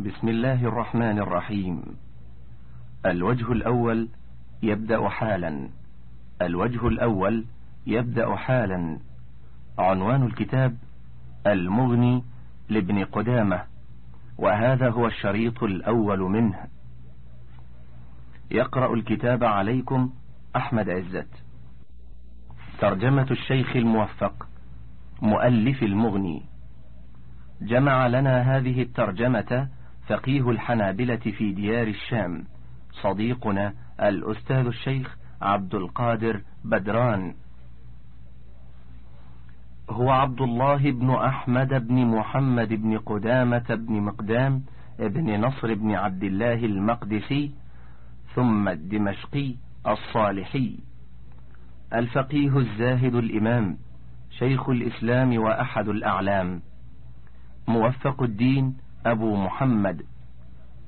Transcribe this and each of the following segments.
بسم الله الرحمن الرحيم. الوجه الأول يبدأ حالا. الوجه الأول يبدأ حالا. عنوان الكتاب المغني لابن قدامة وهذا هو الشريط الأول منه. يقرأ الكتاب عليكم أحمد عزت. ترجمة الشيخ الموفق مؤلف المغني. جمع لنا هذه الترجمة فقيه الحنابلة في ديار الشام صديقنا الأستاذ الشيخ عبد القادر بدران. هو عبد الله بن أحمد بن محمد بن قدامة بن مقدام بن نصر بن عبد الله المقدسي ثم الدمشقي الصالحي. الفقيه الزاهد الإمام شيخ الإسلام وأحد الأعلام. موفق الدين أبو محمد.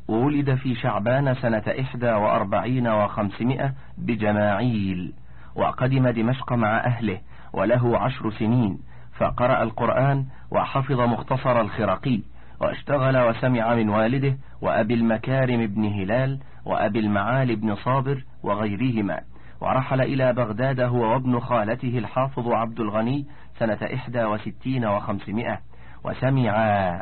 ولد في شعبان سنة إحدى وأربعين وخمسمائة بجماعيل وقدم دمشق مع أهله وله عشر سنين. فقرأ القرآن وحفظ مختصر الخرقي واشتغل وسمع من والده وأبي المكارم بن هلال وأبي المعالي بن صابر وغيرهما. ورحل إلى بغداد هو وابن خالته الحافظ عبد الغني سنة إحدى وستين وخمسمائة. وسمع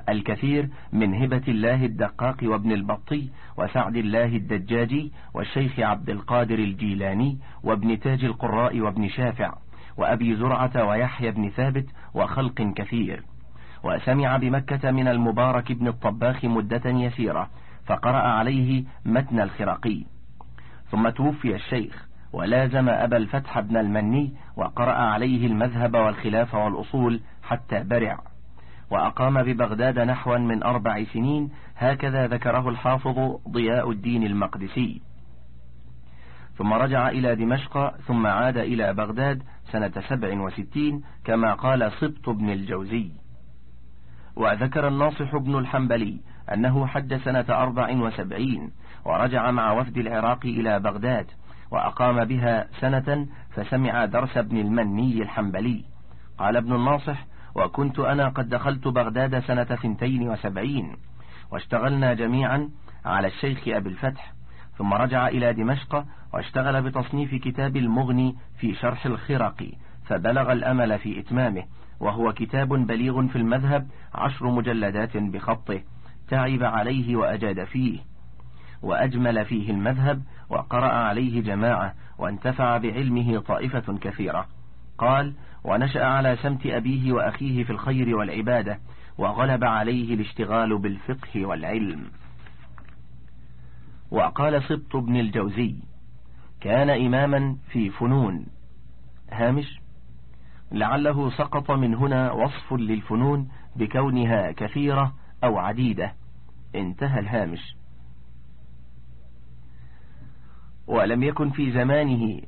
الكثير من هبة الله الدقاق وابن البطي وسعد الله الدجاجي والشيخ عبد القادر الجيلاني وابن تاج القراء وابن شافع وأبي زرعة ويحيى بن ثابت وخلق كثير. وسمع بمكة من المبارك بن الطباخ مدة يسيرة فقرأ عليه متن الخرقي ثم توفي الشيخ ولازم أبا الفتح بن المني وقرأ عليه المذهب والخلاف والأصول حتى برع. وأقام ببغداد نحوا من أربع سنين هكذا ذكره الحافظ ضياء الدين المقدسي. ثم رجع إلى دمشق ثم عاد إلى بغداد سنة سبع وستين كما قال سبط بن الجوزي. وذكر الناصح بن الحنبلي أنه حج سنة أربع وسبعين ورجع مع وفد العراق إلى بغداد وأقام بها سنة فسمع درس ابن المني الحنبلي. قال ابن الناصح وكنت أنا قد دخلت بغداد سنة ثنتين وسبعين واشتغلنا جميعا على الشيخ أبي الفتح ثم رجع إلى دمشق واشتغل بتصنيف كتاب المغني في شرح الخرقي فبلغ الأمل في إتمامه وهو كتاب بليغ في المذهب عشر مجلدات بخطه تعب عليه وأجاد فيه وأجمل فيه المذهب وقرأ عليه جماعة وانتفع بعلمه طائفة كثيرة. قال ونشأ على سمت أبيه وأخيه في الخير والعبادة وغلب عليه الاشتغال بالفقه والعلم. وقال سبط بن الجوزي كان إماما في فنون. هامش لعله سقط من هنا وصف للفنون بكونها كثيرة أو عديدة. انتهى الهامش. ولم يكن في زمانه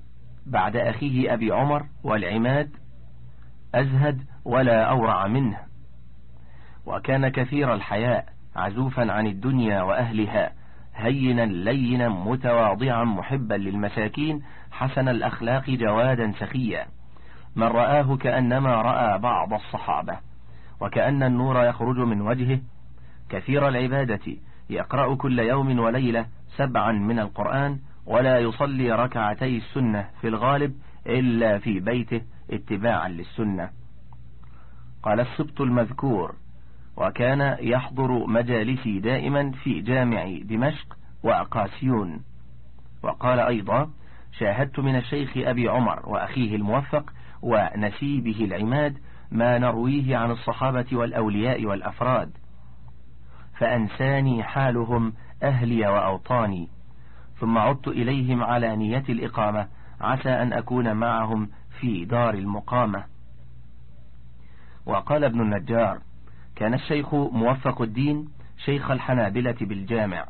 بعد أخيه أبي عمر والعماد أزهد ولا أورع منه. وكان كثير الحياء عزوفا عن الدنيا وأهلها هينا لينا متواضعا محبا للمساكين حسن الأخلاق جوادا سخيا. من رآه كأنما رأى بعض الصحابة وكأن النور يخرج من وجهه. كثير العبادة يقرأ كل يوم وليلة سبعا من القرآن ولا يصلي ركعتي السنة في الغالب إلا في بيته. اتباعا للسنة. قال السبط المذكور وكان يحضر مجالسي دائما في جامع دمشق وأقاسيون وقال أيضا شاهدت من الشيخ أبي عمر وأخيه الموفق ونسيبه العماد ما نرويه عن الصحابة والأولياء والأفراد. فأنساني حالهم أهلي وأوطاني. ثم عدت إليهم على نية الإقامة عسى أن أكون معهم في دار المقامة. وقال ابن النجار كان الشيخ موفق الدين شيخ الحنابلة بالجامع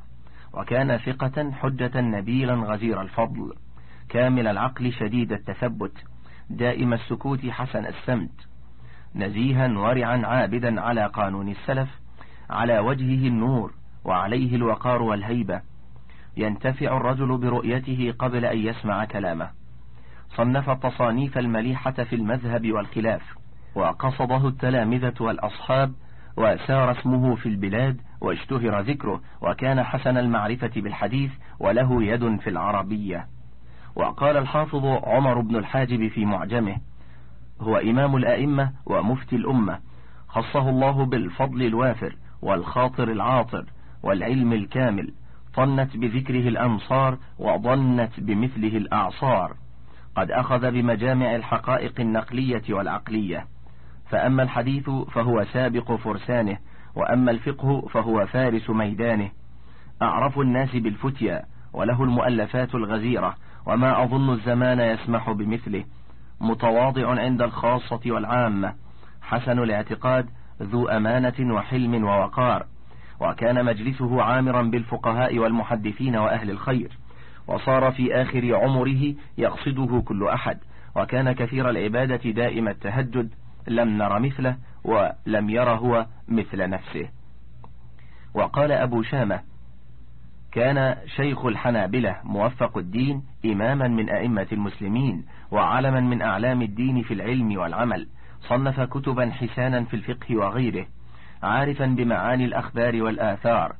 وكان ثقة حجة نبيلا غزير الفضل كامل العقل شديد التثبت دائم السكوت حسن السمت نزيها ورعا عابدا على قانون السلف على وجهه النور وعليه الوقار والهيبة. ينتفع الرجل برؤيته قبل أن يسمع كلامه. صنف التصانيف المليحة في المذهب والخلاف وقصده التلامذة والأصحاب وسار اسمه في البلاد واشتهر ذكره وكان حسن المعرفة بالحديث وله يد في العربية. وقال الحافظ عمر بن الحاجب في معجمه هو إمام الأئمة ومفتي الأمة خصه الله بالفضل الوافر والخاطر العاطر والعلم الكامل طنت بذكره الأمصار وضنت بمثله الأعصار قد أخذ بمجامع الحقائق النقلية والعقلية. فأما الحديث فهو سابق فرسانه وأما الفقه فهو فارس ميدانه. أعرف الناس بالفتيا وله المؤلفات الغزيرة وما أظن الزمان يسمح بمثله. متواضع عند الخاصة والعامة. حسن الاعتقاد ذو أمانة وحلم ووقار. وكان مجلسه عامرا بالفقهاء والمحدثين وأهل الخير. وصار في آخر عمره يقصده كل أحد وكان كثير العبادة دائم التهجد لم نر مثله ولم ير هو مثل نفسه. وقال أبو شامة كان شيخ الحنابلة موفق الدين إماما من أئمة المسلمين وعلما من أعلام الدين في العلم والعمل صنف كتبا حسانا في الفقه وغيره عارفا بمعاني الأخبار والآثار.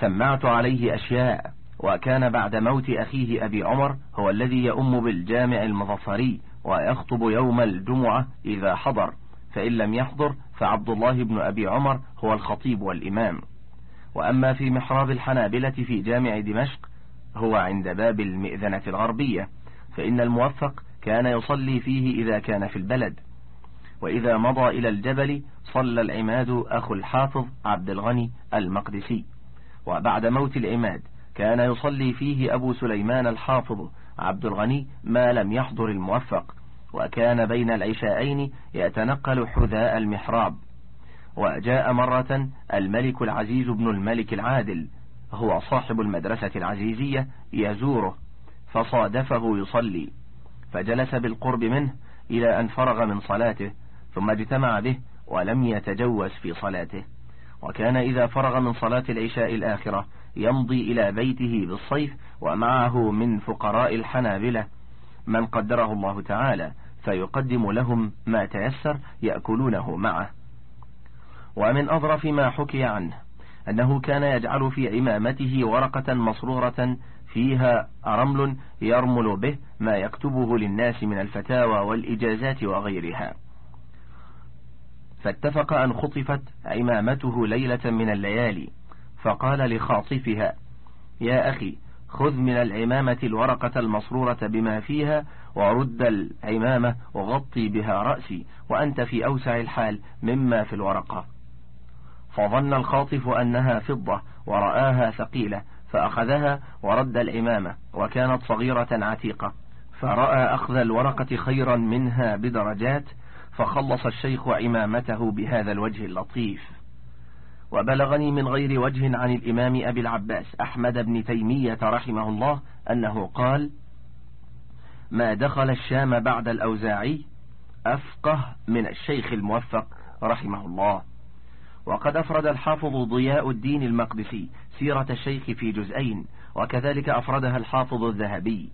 سمعت عليه أشياء وكان بعد موت أخيه أبي عمر هو الذي يؤم بالجامع المظفري ويخطب يوم الجمعة إذا حضر فإن لم يحضر فعبد الله بن أبي عمر هو الخطيب والإمام. وأما في محراب الحنابلة في جامع دمشق هو عند باب المئذنة الغربية فإن الموفق كان يصلي فيه إذا كان في البلد. وإذا مضى إلى الجبل صلى العماد أخو الحافظ عبد الغني المقدسي. وبعد موت العماد كان يصلي فيه أبو سليمان الحافظ عبد الغني ما لم يحضر الموفق وكان بين العشاءين يتنقل حذاء المحراب. وجاء مرة الملك العزيز بن الملك العادل هو صاحب المدرسة العزيزية يزوره فصادفه يصلي. فجلس بالقرب منه إلى أن فرغ من صلاته ثم اجتمع به ولم يتجوز في صلاته. وكان إذا فرغ من صلاة العشاء الآخرة يمضي إلى بيته بالصيف ومعه من فقراء الحنابلة. من قدره الله تعالى فيقدم لهم ما تيسر يأكلونه معه. ومن أظرف ما حكي عنه أنه كان يجعل في عمامته ورقة مصرورة فيها رمل يرمل به ما يكتبه للناس من الفتاوى والإجازات وغيرها. فاتفق أن خطفت عمامته ليلة من الليالي. فقال لخاطفها يا أخي خذ من العمامة الورقة المصرورة بما فيها ورد العمامة وغطي بها رأسي وأنت في أوسع الحال مما في الورقة. فظن الخاطف أنها فضة ورآها ثقيلة فأخذها ورد العمامة وكانت صغيرة عتيقة. فرأى أخذ الورقة خيرا منها بدرجات فخلص الشيخ عمامته بهذا الوجه اللطيف. وبلغني من غير وجه عن الإمام أبي العباس أحمد بن تيمية رحمه الله أنه قال ما دخل الشام بعد الأوزاعي أفقه من الشيخ الموفق رحمه الله. وقد أفرد الحافظ ضياء الدين المقدسي سيرة الشيخ في جزئين وكذلك أفردها الحافظ الذهبي.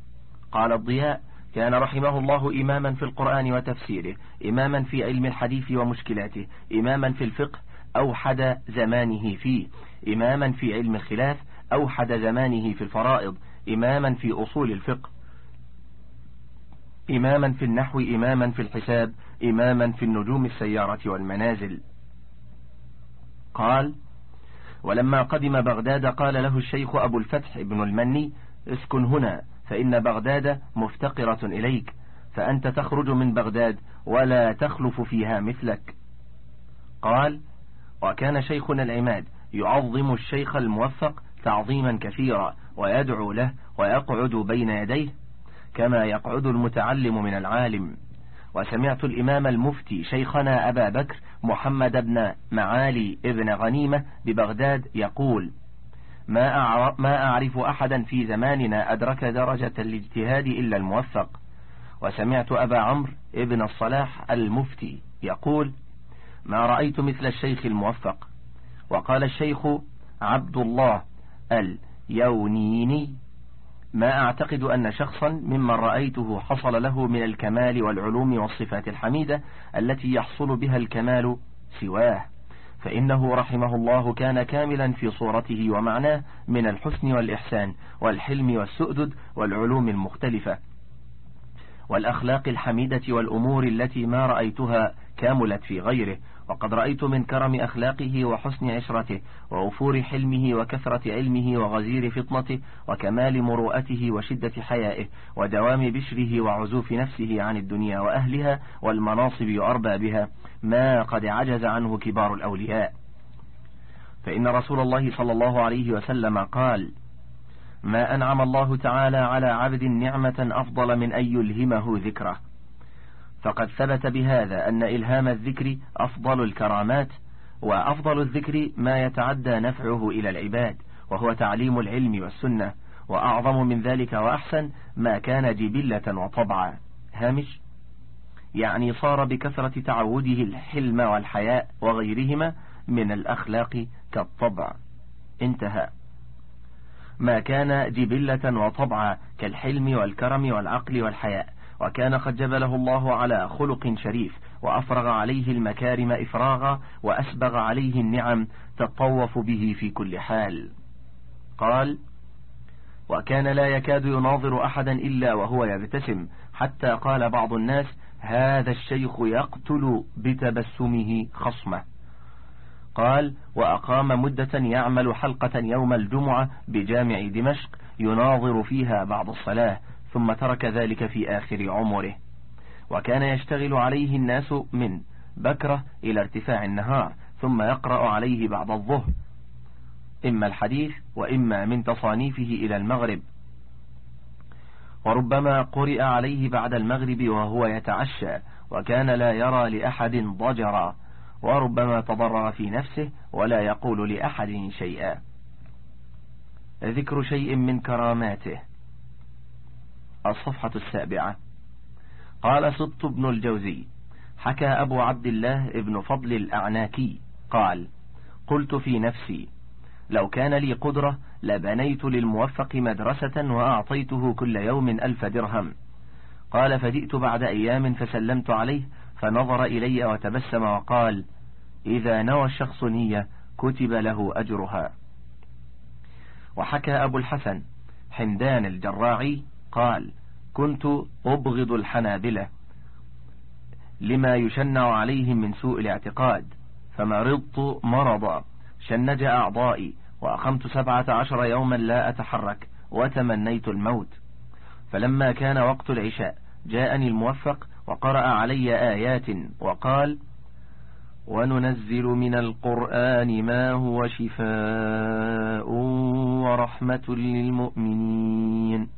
قال الضياء كان رحمه الله إماما في القرآن وتفسيره إماما في علم الحديث ومشكلاته إماما في الفقه أوحد زمانه فيه. إماما في علم الخلاف أوحد زمانه في الفرائض إماما في أصول الفقه إماما في النحو إماما في الحساب إماما في النجوم السيارة والمنازل. قال ولما قدم بغداد قال له الشيخ أبو الفتح بن المني اسكن هنا فإن بغداد مفتقرة إليك فأنت تخرج من بغداد ولا تخلف فيها مثلك. قال وكان شيخنا العماد يعظم الشيخ الموفق تعظيما كثيرا ويدعو له ويقعد بين يديه كما يقعد المتعلم من العالم. وسمعت الإمام المفتي شيخنا أبا بكر محمد بن معالي ابن غنيمة ببغداد يقول ما, أعرف أحدا في زماننا أدرك درجة الاجتهاد إلا الموفق. وسمعت أبا عمرو ابن الصلاح المفتي يقول ما رأيت مثل الشيخ الموفق. وقال الشيخ عبد الله اليونيني ما أعتقد أن شخصا ممن رأيته حصل له من الكمال والعلوم والصفات الحميدة التي يحصل بها الكمال سواه. فإنه رحمه الله كان كاملا في صورته ومعناه من الحسن والإحسان والحلم والسؤدد والعلوم المختلفة والأخلاق الحميدة والأمور التي ما رأيتها كاملت في غيره. وقد رأيت من كرم أخلاقه وحسن عشرته ووفور حلمه وكثرة علمه وغزير فطنته وكمال مروءته وشدة حيائه ودوام بشره وعزوف نفسه عن الدنيا وأهلها والمناصب وأربابها ما قد عجز عنه كبار الأولياء. فإن رسول الله صلى الله عليه وسلم قال ما أنعم الله تعالى على عبد نعمة أفضل من أن يلهمه ذكره. فقد ثبت بهذا أن إلهام الذكر أفضل الكرامات وأفضل الذكر ما يتعدى نفعه إلى العباد وهو تعليم العلم والسنة وأعظم من ذلك وأحسن ما كان جبلة وطبعا. هامش؟ يعني صار بكثرة تعوده الحلم والحياء وغيرهما من الأخلاق كالطبع. انتهى. ما كان جبلة وطبعا كالحلم والكرم والعقل والحياء. وكان قد جبله الله على خلق شريف وأفرغ عليه المكارم إفراغا وأسبغ عليه النعم تطوف به في كل حال. قال وكان لا يكاد يناظر أحدا إلا وهو يبتسم. حتى قال بعض الناس هذا الشيخ يقتل بتبسمه خصمه. قال وأقام مدة يعمل حلقة يوم الجمعة بجامع دمشق يناظر فيها بعد الصلاة. ثم ترك ذلك في آخر عمره. وكان يشتغل عليه الناس من بكرة إلى ارتفاع النهار ثم يقرأ عليه بعد الظهر. إما الحديث وإما من تصانيفه إلى المغرب. وربما قرئ عليه بعد المغرب وهو يتعشى وكان لا يرى لأحد ضجرا. وربما تضرر في نفسه ولا يقول لأحد شيئا. ذكر شيء من كراماته. الصفحة السابعة. قال سبط بن الجوزي حكى أبو عبد الله ابن فضل الأعناكي قال قلت في نفسي لو كان لي قدرة لبنيت للموفق مدرسة وأعطيته كل يوم ألف درهم. قال فجئت بعد أيام فسلمت عليه فنظر إلي وتبسم وقال إذا نوى الشخص نية كتب له أجرها. وحكى أبو الحسن حمدان الجراعي قال كنت أبغض الحنابلة. لما يشنع عليهم من سوء الاعتقاد فمرضت مرضا شنج أعضائي وأقمت سبعة عشر يوما لا أتحرك وتمنيت الموت. فلما كان وقت العشاء جاءني الموفق وقرأ علي آيات وقال وننزل من القرآن ما هو شفاء ورحمة للمؤمنين.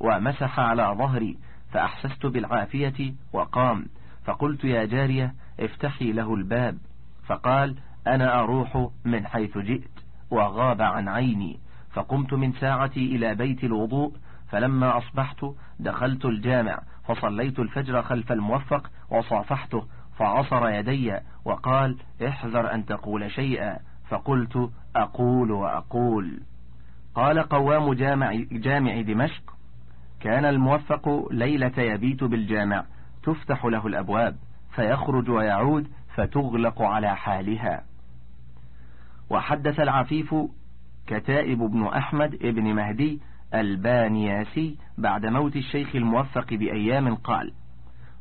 ومسح على ظهري فأحسست بالعافية وقام فقلت يا جارية افتحي له الباب. فقال أنا أروح من حيث جئت وغاب عن عيني. فقمت من ساعتي إلى بيت الوضوء فلما أصبحت دخلت الجامع فصليت الفجر خلف الموفق وصافحته فعصر يدي وقال احذر أن تقول شيئا. فقلت أقول وأقول. قال قوام جامع, جامع دمشق كان الموفق ليلة يبيت بالجامع تفتح له الأبواب فيخرج ويعود فتغلق على حالها. وحدث العفيف كتائب بن أحمد ابن مهدي البانياسي بعد موت الشيخ الموفق بأيام قال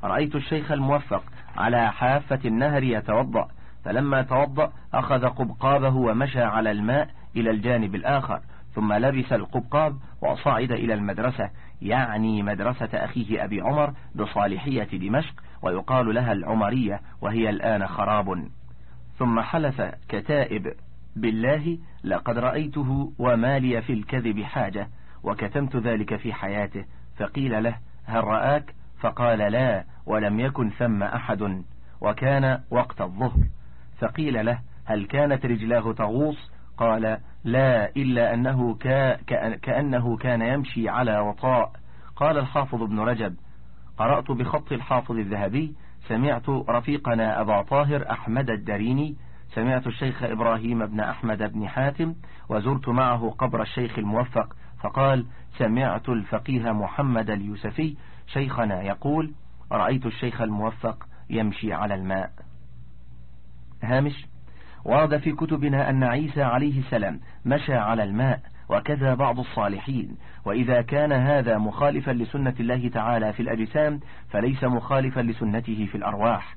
رأيت الشيخ الموفق على حافة النهر يتوضأ فلما توضأ أخذ قبقابه ومشى على الماء إلى الجانب الآخر ثم لبس القبقاب وصعد إلى المدرسة يعني مدرسة أخيه أبي عمر بصالحية دمشق ويقال لها العمرية وهي الآن خراب. ثم حلف كتائب بالله لقد رأيته وما لي في الكذب حاجة وكتمت ذلك في حياته فقيل له هل رآك؟ فقال لا ولم يكن ثم أحد وكان وقت الظهر. فقيل له هل كانت رجلاه تغوص؟ قال لا إلا أنه كأنه كان يمشي على وطاء. قال الحافظ ابن رجب قرأت بخط الحافظ الذهبي سمعت رفيقنا أبا طاهر أحمد الدريني سمعت الشيخ إبراهيم بن أحمد بن حاتم وزرت معه قبر الشيخ الموفق. فقال سمعت الفقيه محمد اليوسفي شيخنا يقول رأيت الشيخ الموفق يمشي على الماء. هامش؟ ورد في كتبنا أن عيسى عليه السلام مشى على الماء وكذا بعض الصالحين وإذا كان هذا مخالفا لسنة الله تعالى في الأجسام فليس مخالفا لسنته في الأرواح.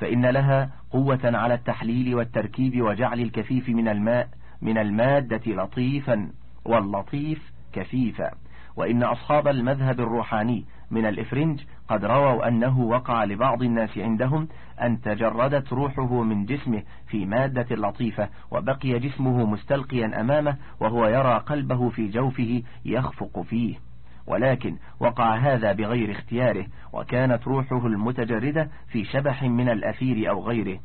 فإن لها قوة على التحليل والتركيب وجعل الكفيف من الماء من المادة لطيفا واللطيف كفيفا. وإن أصحاب المذهب الروحاني من الإفرنج قد رووا أنه وقع لبعض الناس عندهم أن تجردت روحه من جسمه في مادة لطيفة وبقي جسمه مستلقيا أمامه وهو يرى قلبه في جوفه يخفق فيه. ولكن وقع هذا بغير اختياره وكانت روحه المتجردة في شبح من الأثير أو غيره.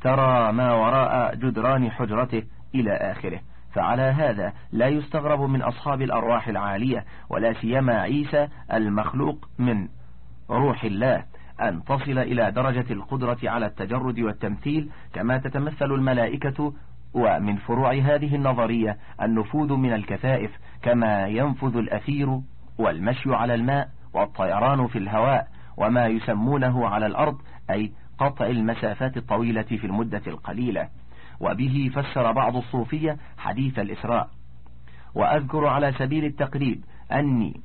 ترى ما وراء جدران حجرته إلى آخره. فعلى هذا لا يستغرب من أصحاب الأرواح العالية ولا سيما عيسى المخلوق من روح الله أن تصل إلى درجة القدرة على التجرد والتمثيل كما تتمثل الملائكة ومن فروع هذه النظرية النفوذ من الكثائف كما ينفذ الأثير والمشي على الماء والطيران في الهواء وما يسمونه على الأرض أي قطع المسافات الطويلة في المدة القليلة. وبه فسر بعض الصوفية حديث الإسراء. وأذكر على سبيل التقريب أني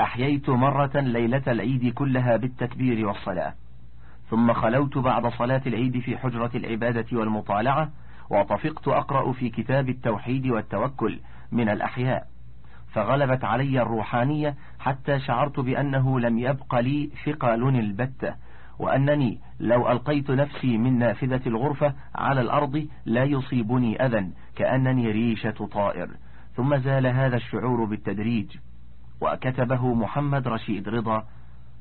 أحييت مرة ليلة العيد كلها بالتكبير والصلاة ثم خلوت بعد صلاة العيد في حجرة العبادة والمطالعة وطفقت أقرأ في كتاب التوحيد والتوكل من الأحياء. فغلبت علي الروحانية حتى شعرت بأنه لم يبق لي ثقل البتة. وأنني لو ألقيت نفسي من نافذة الغرفة على الأرض لا يصيبني أذى كأنني ريشة طائر. ثم زال هذا الشعور بالتدريج. وكتبه محمد رشيد رضا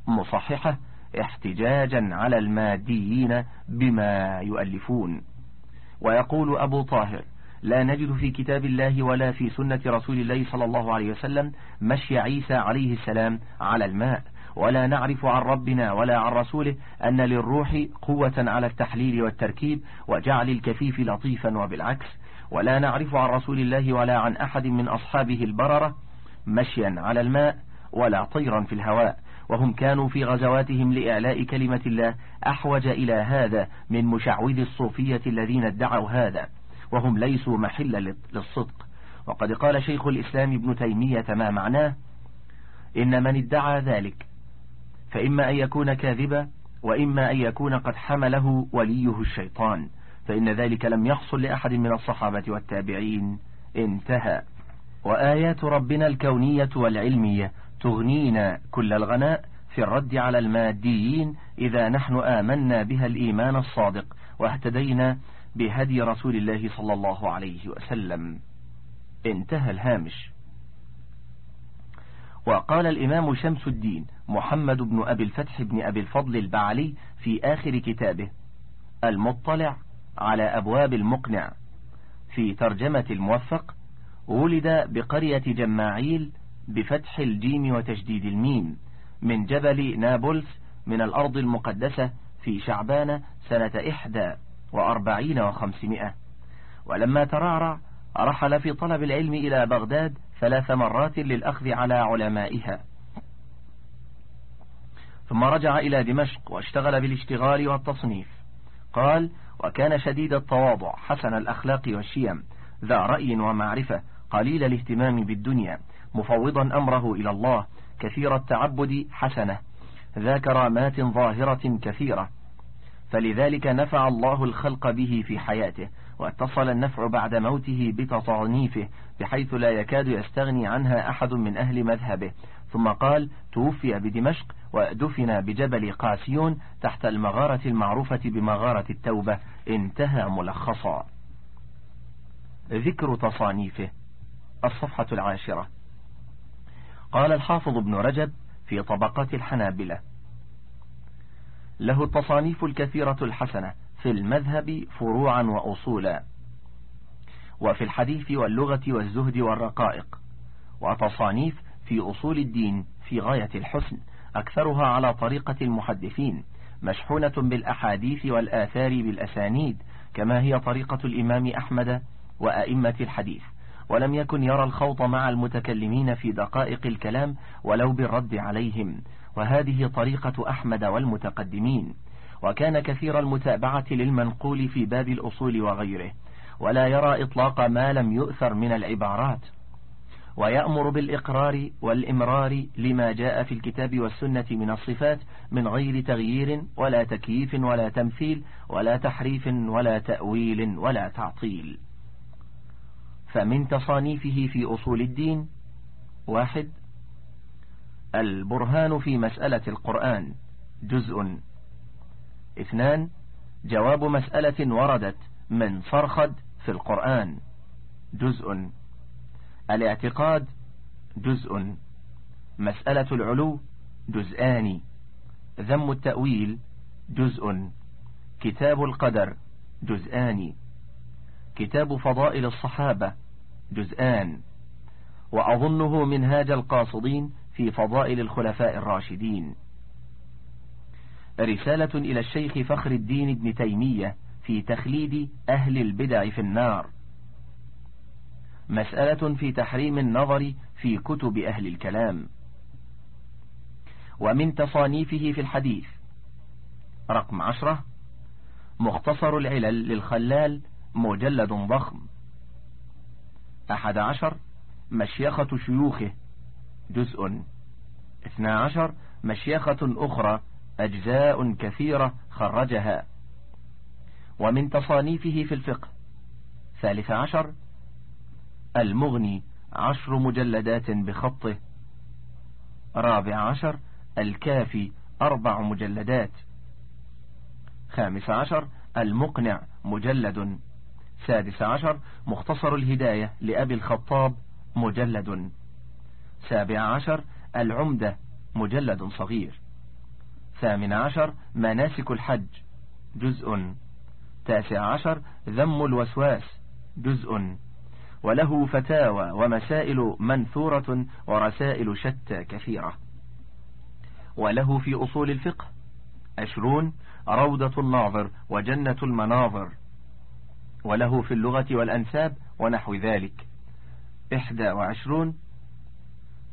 مصححة احتجاجا على الماديين بما يؤلفون. ويقول أبو طاهر لا نجد في كتاب الله ولا في سنة رسول الله صلى الله عليه وسلم مشي عيسى عليه السلام على الماء. ولا نعرف عن ربنا ولا عن رسوله أن للروح قوة على التحليل والتركيب وجعل الكفيف لطيفا وبالعكس. ولا نعرف عن رسول الله ولا عن أحد من أصحابه البررة مشيا على الماء ولا طيرا في الهواء. وهم كانوا في غزواتهم لإعلاء كلمة الله. أحوج إلى هذا من مشعوذ الصوفية الذين ادعوا هذا. وهم ليسوا محلا للصدق. وقد قال شيخ الإسلام ابن تيمية ما معناه؟ إن من ادعى ذلك فإما أن يكون كاذبا وإما أن يكون قد حمله وليه الشيطان. فإن ذلك لم يحصل لأحد من الصحابة والتابعين. انتهى. وآيات ربنا الكونية والعلمية تغنينا كل الغناء في الرد على الماديين إذا نحن آمنا بها الإيمان الصادق واهتدينا بهدي رسول الله صلى الله عليه وسلم. انتهى الهامش. وقال الإمام شمس الدين محمد بن أبي الفتح بن أبي الفضل البعلي في آخر كتابه المطلع على أبواب المقنع. في ترجمة الموفق ولد بقرية جماعيل بفتح الجيم وتشديد الميم من جبل نابلس من الأرض المقدسة في شعبان سنة إحدى وأربعين وخمسمائة. ولما ترعرع رحل في طلب العلم إلى بغداد ثلاث مرات للأخذ على علمائها. ثم رجع إلى دمشق واشتغل بالاشتغال والتصنيف. قال وكان شديد التواضع حسن الأخلاق والشيم ذا رأي ومعرفة قليل الاهتمام بالدنيا مفوضا أمره إلى الله كثير التعبد حسنة ذا كرامات ظاهرة كثيرة. فلذلك نفع الله الخلق به في حياته واتصل النفع بعد موته بتصانيفه بحيث لا يكاد يستغني عنها أحد من أهل مذهبه ثم قال توفي بدمشق ودفن بجبل قاسيون تحت المغارة المعروفة بمغارة التوبة. انتهى ملخصا. ذكر تصانيفه. الصفحة العاشرة. قال الحافظ ابن رجب في طبقات الحنابلة له التصانيف الكثيرة الحسنة في المذهب فروعا وأصولا وفي الحديث واللغة والزهد والرقائق وتصانيف في أصول الدين في غاية الحسن أكثرها على طريقة المحدثين مشحونة بالأحاديث والآثار بالأسانيد كما هي طريقة الإمام أحمد وأئمة الحديث. ولم يكن يرى الخوض مع المتكلمين في دقائق الكلام ولو بالرد عليهم. وهذه طريقة أحمد والمتقدمين. وكان كثير المتابعة للمنقول في باب الأصول وغيره. ولا يرى إطلاق ما لم يؤثر من العبارات. ويأمر بالإقرار والإمرار لما جاء في الكتاب والسنة من الصفات من غير تغيير ولا تكييف ولا تمثيل ولا تحريف ولا تأويل ولا تعطيل. فمن تصانيفه في أصول الدين واحد البرهان في مسألة القرآن جزء. اثنان جواب مسألة وردت من فرخد في القرآن جزء. الاعتقاد جزء مسألة العلو جزءان ذم التأويل جزء كتاب القدر جزءان كتاب فضائل الصحابة جزءان وأظنه منهاج القاصدين في فضائل الخلفاء الراشدين. رسالة إلى الشيخ فخر الدين ابن تيمية في تخليد أهل البدع في النار. مسألة في تحريم النظر في كتب أهل الكلام. ومن تصانيفه في الحديث. رقم عشرة. مختصر العلل للخلال مجلد ضخم. أحد عشر. مشيخة شيوخه. جزء. اثنا عشر. مشيخة أخرى. أجزاء كثيرة خرجها. ومن تصانيفه في الفقه. ثالث عشر. المغني عشر مجلدات بخطه. رابع عشر الكافي أربع مجلدات. خامس عشر المقنع مجلد. سادس عشر مختصر الهداية لأبي الخطاب مجلد. سابع عشر العمدة مجلد صغير. ثامن عشر مناسك الحج جزء. تاسع عشر ذم الوسواس جزء. وله فتاوى ومسائل منثورة ورسائل شتى كثيرة. وله في أصول الفقه عشرون روضة الناظر وجنة المناظر. وله في اللغة والأنساب ونحو ذلك. إحدى وعشرون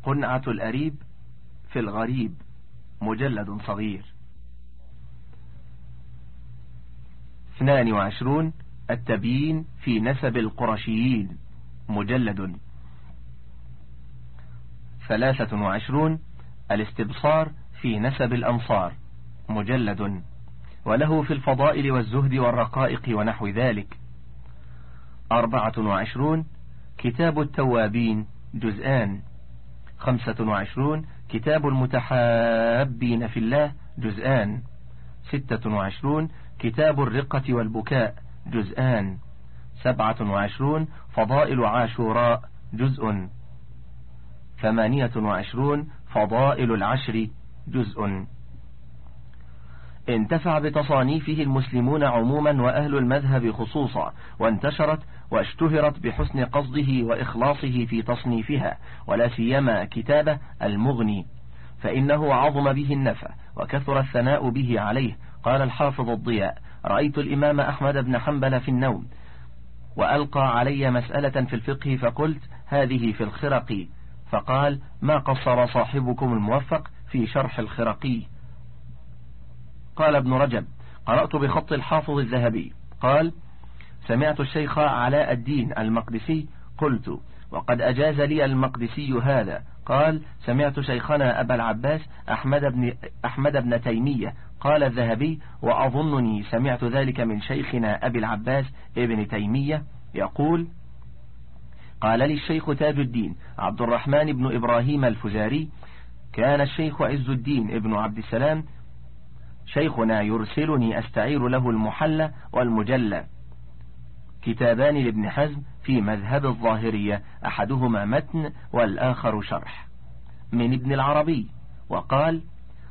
قنعة الأريب في الغريب مجلد صغير. اثنان وعشرون التبيين في نسب القرشيين. مجلد. ثلاثة وعشرون الاستبصار في نسب الأنصار. مجلد. وله في الفضائل والزهد والرقائق ونحو ذلك. أربعة وعشرون كتاب التوابين جزءان خمسة وعشرون كتاب المتحابين في الله جزءان ستة وعشرون كتاب الرقة والبكاء جزءان سبعة وعشرون فضائل عاشوراء جزء. ثمانية وعشرون فضائل العشر جزء. انتفع بتصانيفه المسلمون عموما وأهل المذهب خصوصا وانتشرت واشتهرت بحسن قصده وإخلاصه في تصنيفها ولا سيما كتابه المغني. فإنه عظم به النفع وكثر الثناء به عليه قال الحافظ الضياء. رأيت الإمام أحمد بن حنبل في النوم وألقى علي مسألة في الفقه فقلت هذه في الخرقي فقال ما قصر صاحبكم الموفق في شرح الخرقي قال ابن رجب قرأت بخط الحافظ الذهبي. قال سمعت الشيخ علاء الدين المقدسي قلت وقد أجاز لي المقدسي هذا. قال سمعت شيخنا أبا العباس أحمد بن, أحمد بن تيمية قال الذهبي وأظنني سمعت ذلك من شيخنا أبي العباس ابن تيمية يقول قال لي الشيخ تاج الدين عبد الرحمن بن إبراهيم الفزاري كان الشيخ عز الدين ابن عبد السلام شيخنا يرسلني أستعير له المحلى والمجلى كتابان لابن حزم في مذهب الظاهرية أحدهما متن والآخر شرح. من ابن العربي وقال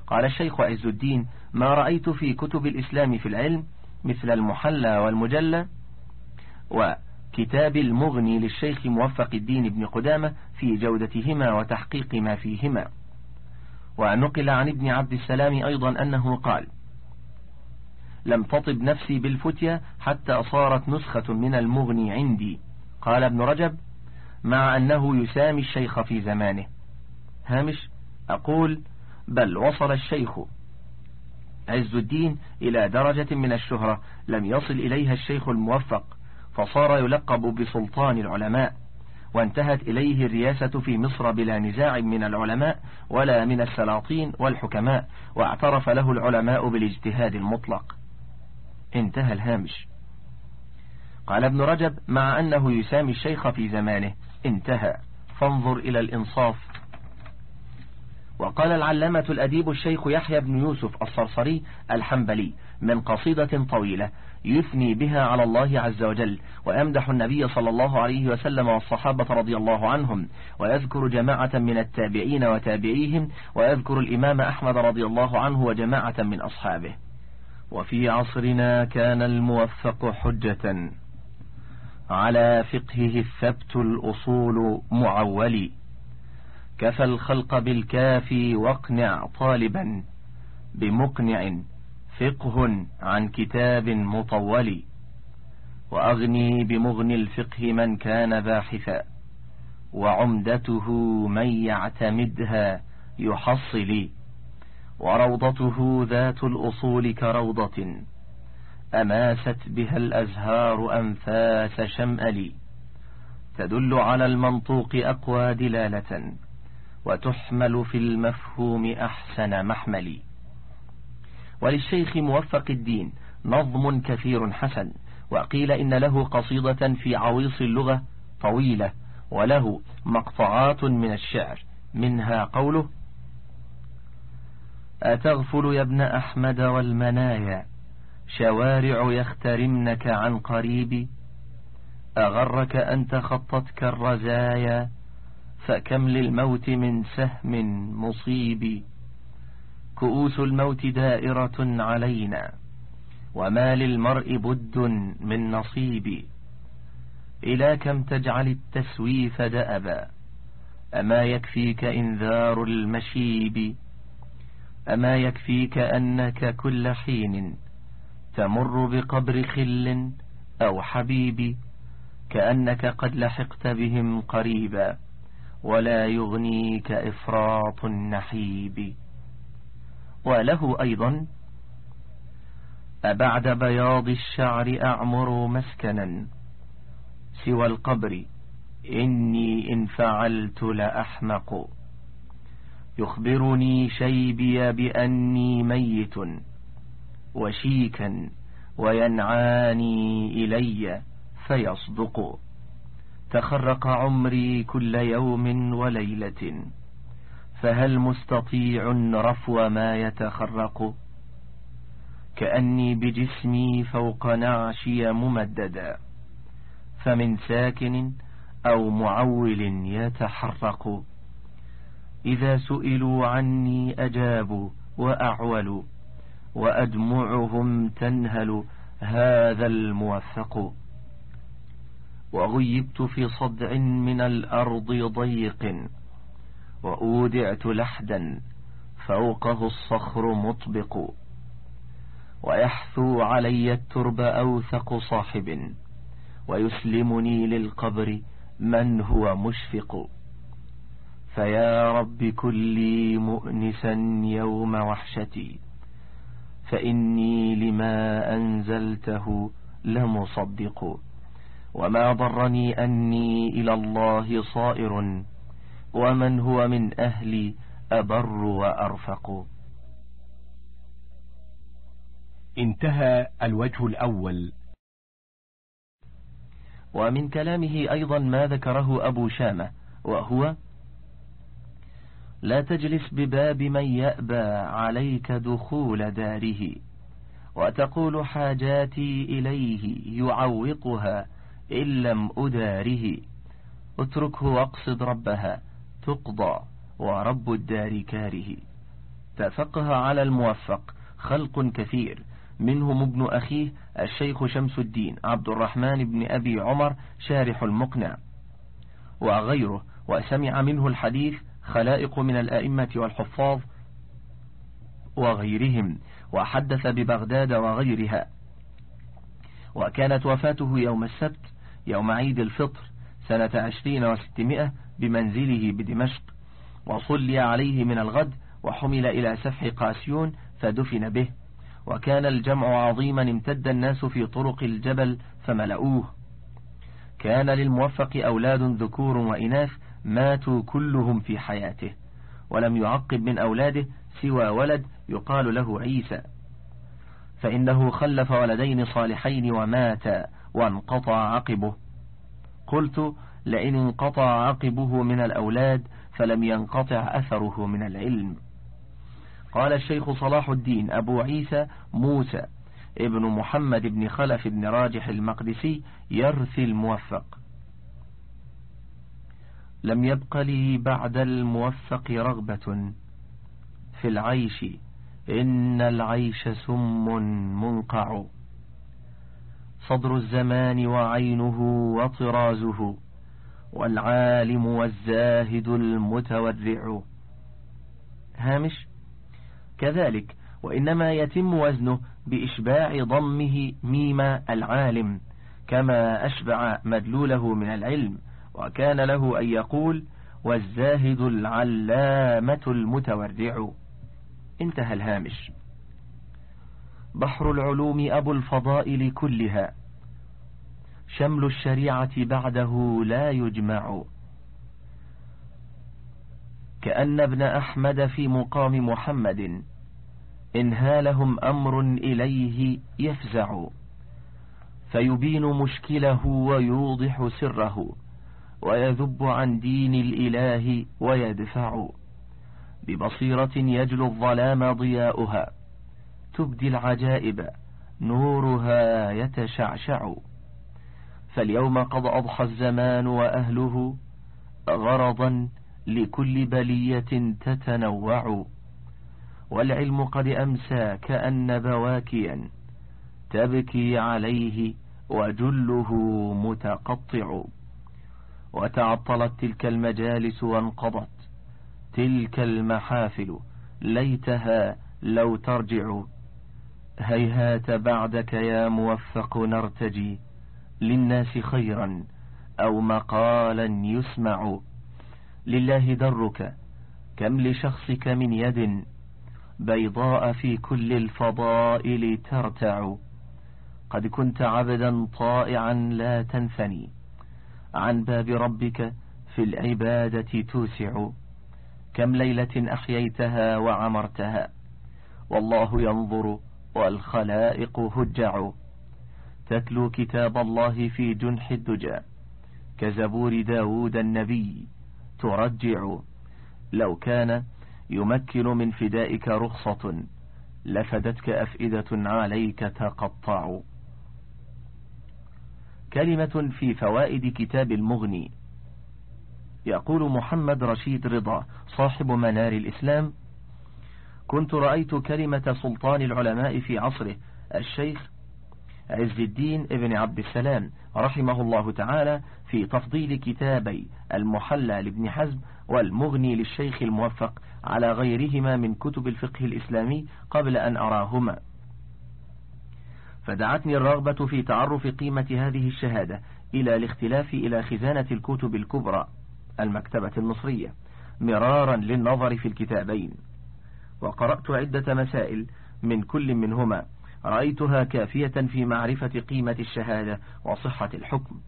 قال الشيخ عز الدين ما رأيت في كتب الإسلام في العلم مثل المحلى والمجلى وكتاب المغني للشيخ موفق الدين بن قدامة في جودتهما وتحقيق ما فيهما. ونقل عن ابن عبد السلام أيضا أنه قال لم تطب نفسي بالفتية حتى صارت نسخة من المغني عندي. قال ابن رجب مع أنه يسامي الشيخ في زمانه. هامش أقول بل وصل الشيخ عز الدين إلى درجة من الشهرة لم يصل إليها الشيخ الموفق فصار يلقب بسلطان العلماء وانتهت إليه الرياسة في مصر بلا نزاع من العلماء ولا من السلاطين والحكماء واعترف له العلماء بالاجتهاد المطلق. انتهى الهامش. قال ابن رجب مع أنه يسامي الشيخ في زمانه انتهى. فانظر إلى الإنصاف وقال العلامة الأديب الشيخ يحيى بن يوسف الصرصري الحنبلي من قصيدة طويلة يثني بها على الله عز وجل ويمدح النبي صلى الله عليه وسلم والصحابة رضي الله عنهم ويذكر جماعة من التابعين وتابعيهم ويذكر الإمام أحمد رضي الله عنه وجماعة من أصحابه. وفي عصرنا كان الموفق حجة. على فقهه الثبت الأصول معولي. كفى الخلق بالكافي واقنع طالبا بمقنع فقه عن كتاب مطول وأغني بمغني الفقه من كان باحثا وعمدته من يعتمدها يحصل وروضته ذات الأصول كروضة أماست بها الأزهار أنفاس شمأل تدل على المنطوق أقوى دلالة. وتحمل في المفهوم أحسن محمل وللشيخ موفق الدين نظم كثير حسن وقيل إن له قصيدة في عويص اللغة طويلة وله مقطعات من الشعر منها قوله أتغفل يا ابن أحمد والمنايا شوارع يخترمنك عن قريب أغرك أن تخطتك الرزايا فكم للموت من سهم مصيب. كؤوس الموت دائرة علينا وما للمرء بد من نصيب. إلى كم تجعل التسويف دأبا؟ أما يكفيك إنذار المشيب؟ أما يكفيك أنك كل حين تمر بقبر خل أو حبيب؟ كأنك قد لحقت بهم قريبا. ولا يغنيك إفراط النحيب. وله أيضا أبعد بياض الشعر أعمر مسكنا سوى القبر إني إن فعلت لأحمق. يخبرني شيبي بأني ميت وشيكا وينعاني إلي فيصدق. تخرق عمري كل يوم وليلة فهل مستطيع رفو ما يتخرق؟ كأني بجسمي فوق نعشي ممددا فمن ساكن أو معول يتحرق. إذا سئلوا عني أجابوا وأعولوا وأدمعهم تنهل هذا الموفق. وغيبت في صدع من الأرض ضيق وأودعت لحدا فوقه الصخر مطبق ويحثو علي الترب أوثق صاحب ويسلمني للقبر من هو مشفق. فيا رب كلي مؤنسا يوم وحشتي فإني لما أنزلته لمصدق. وما ضرني أني إلى الله صائر ومن هو من أهلي أبر وأرفق. انتهى الوجه الأول. ومن كلامه أيضا ما ذكره أبو شامة وهو لا تجلس بباب من يأبى عليك دخول داره وتقول حاجاتي إليه يعوقها إن لم أداره. اتركه وأقصد ربها. تقضى. ورب الدار كاره. تفقه على الموفق. خلق كثير. منهم ابن أخيه الشيخ شمس الدين عبد الرحمن بن أبي عمر شارح المقنع. وغيره. وسمع منه الحديث خلائق من الأئمة والحفاظ وغيرهم. وحدث ببغداد وغيرها. وكانت وفاته يوم السبت يوم عيد الفطر سنة عشرين وستمائة بمنزله بدمشق وصلي عليه من الغد وحمل إلى سفح قاسيون فدفن به. وكان الجمع عظيما امتد الناس في طرق الجبل فملؤوه. كان للموفق أولاد ذكور وإناث ماتوا كلهم في حياته ولم يعقب من أولاده سوى ولد يقال له عيسى. فإنه خلف ولدين صالحين ومات وانقطع عقبه. قلت لئن انقطع عقبه من الأولاد فلم ينقطع أثره من العلم. قال الشيخ صلاح الدين أبو عيسى موسى ابن محمد بن خلف بن راجح المقدسي يرثي الموفق. لم يبق لي بعد الموفق رغبة في العيش. إن العيش سم منقع. صدر الزمان وعينه وطرازه والعالم والزاهد المتورع. هامش كذلك وإنما يتم وزنه بإشباع ضمه ميم العالم كما أشبع مدلوله من العلم وكان له أن يقول والزاهد العلامة المتورع. انتهى الهامش. بحر العلوم أبو الفضائل كلها. شمل الشريعة بعده لا يجمع. كأن ابن أحمد في مقام محمد إن هالهم أمر إليه يفزع. فيبين مشكله ويوضح سره ويذب عن دين الإله ويدفع. ببصيرة يجلو الظلام ضياؤها تبدي العجائب نورها يتشعشع. فاليوم قد أضحى الزمان وأهله غرضا لكل بلية تتنوع. والعلم قد أمسى كأن بواكيا تبكي عليه وجله متقطع. وتعطلت تلك المجالس وانقضت تلك المحافل ليتها لو ترجع. هيهات بعدك يا موفق نرتجي. للناس خيرا أو مقالا يسمع. لله درك كم لشخصك من يد؟ بيضاء في كل الفضائل ترتع. قد كنت عبدا طائعا لا تنثني. عن باب ربك في العبادة توسع. كم ليلة أحييتها وعمرتها؟ والله ينظر والخلائق هجع. تتلو كتاب الله في جنح الدجى. كزبور داود النبي. ترجع. لو كان يمكن من فدائك رخصة لفدتك أفئدة عليك تقطع. كلمة في فوائد كتاب المغني. يقول محمد رشيد رضا صاحب منار الإسلام كنت رأيت كلمة سلطان العلماء في عصره الشيخ عز الدين ابن عبد السلام رحمه الله تعالى في تفضيل كتابي المحلى لابن حزم والمغني للشيخ الموفق على غيرهما من كتب الفقه الإسلامي قبل أن أراهما. فدعتني الرغبة في تعرف قيمة هذه الشهادة إلى الاختلاف إلى خزانة الكتب الكبرى المكتبة المصرية مرارا للنظر في الكتابين. وقرأت عدة مسائل من كل منهما رأيتها كافية في معرفة قيمة الشهادة وصحة الحكم.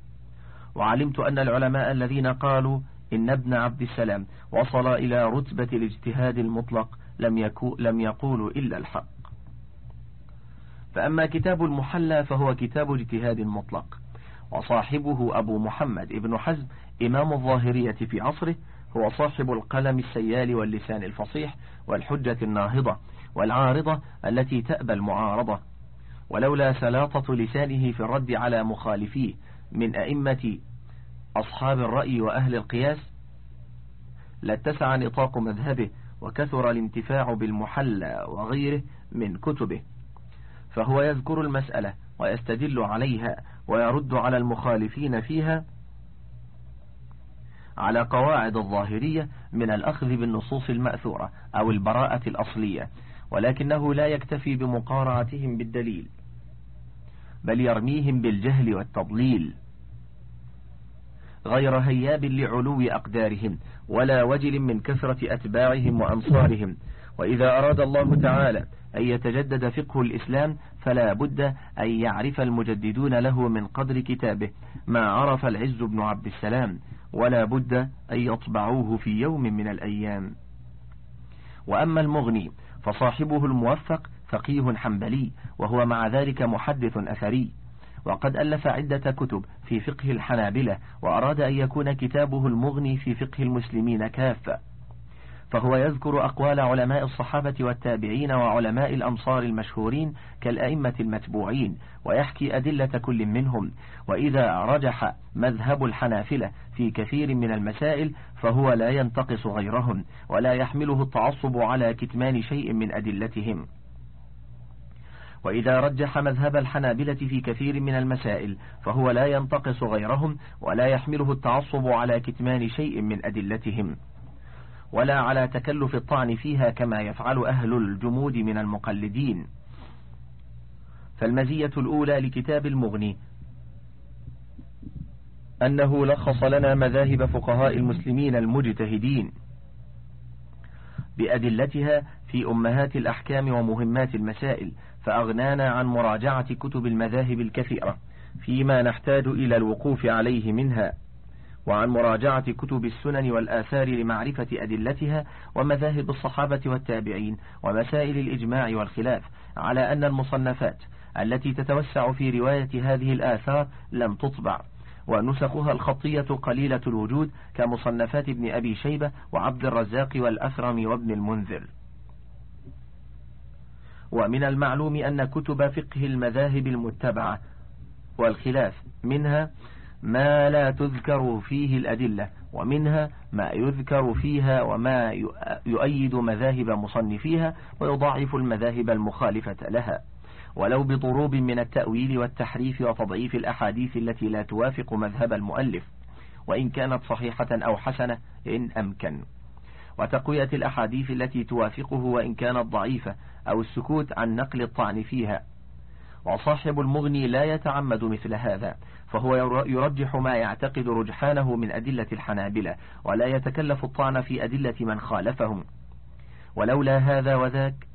وعلمت أن العلماء الذين قالوا إن ابن عبد السلام وصل إلى رتبة الاجتهاد المطلق لم, يكو لم يقولوا إلا الحق. فأما كتاب المحلى فهو كتاب اجتهاد مطلق وصاحبه أبو محمد ابن حزم إمام الظاهرية في عصره هو صاحب القلم السيال واللسان الفصيح والحجة الناهضة والعارضة التي تأبى المعارضة. ولولا سلاطة لسانه في الرد على مخالفيه من أئمة أصحاب الرأي وأهل القياس لاتسع نطاق مذهبه وكثر الانتفاع بالمحلى وغيره من كتبه. فهو يذكر المسألة ويستدل عليها ويرد على المخالفين فيها على قواعد الظاهرية من الأخذ بالنصوص المأثورة أو البراءة الأصلية ولكنه لا يكتفي بمقارعتهم بالدليل. بل يرميهم بالجهل والتضليل. غير هياب لعلو أقدارهم ولا وجل من كثرة أتباعهم وأنصارهم. وإذا أراد الله تعالى أن يتجدد فقه الإسلام فلا بد أن يعرف المجددون له من قدر كتابه ما عرف العز بن عبد السلام. ولا بد أن يطبعوه في يوم من الأيام. وأما المغني فصاحبه الموفق فقيه حنبلي وهو مع ذلك محدث أثري. وقد ألف عدة كتب في فقه الحنابلة وأراد أن يكون كتابه المغني في فقه المسلمين كافة. فهو يذكر أقوال علماء الصحابة والتابعين وعلماء الأمصار المشهورين كالأئمة المتبوعين ويحكي أدلة كل منهم. وإذا رجح مذهب الحنافلة في كثير من المسائل فهو لا ينتقص غيرهم ولا يحمله التعصب على كتمان شيء من أدلتهم. وإذا رجح مذهب الحنابلة في كثير من المسائل فهو لا ينتقص غيرهم ولا يحمله التعصب على كتمان شيء من أدلتهم. ولا على تكلف الطعن فيها كما يفعل أهل الجمود من المقلدين. فالمزية الأولى لكتاب المغني أنه لخص لنا مذاهب فقهاء المسلمين المجتهدين بأدلتها في أمهات الأحكام ومهمات المسائل فأغنانا عن مراجعة كتب المذاهب الكثيرة فيما نحتاج إلى الوقوف عليه منها وعن مراجعة كتب السنن والآثار لمعرفة أدلتها ومذاهب الصحابة والتابعين ومسائل الإجماع والخلاف على أن المصنفات التي تتوسع في رواية هذه الآثار لم تطبع ونسخها الخطية قليلة الوجود كمصنفات ابن أبي شيبة وعبد الرزاق والأثرم وابن المنذر. ومن المعلوم أن كتب فقه المذاهب المتبعة والخلاف منها ما لا تذكر فيه الأدلة ومنها ما يذكر فيها وما يؤيد مذاهب مصنفيها ويضاعف المذاهب المخالفة لها. ولو بضروب من التأويل والتحريف وتضعيف الأحاديث التي لا توافق مذهب المؤلف وإن كانت صحيحة أو حسنة إن أمكن. وتقوية الأحاديث التي توافقه وإن كانت ضعيفة أو السكوت عن نقل الطعن فيها. وصاحب المغني لا يتعمد مثل هذا فهو يرجح ما يعتقد رجحانه من أدلة الحنابلة ولا يتكلف الطعن في أدلة من خالفهم. ولولا هذا وذاك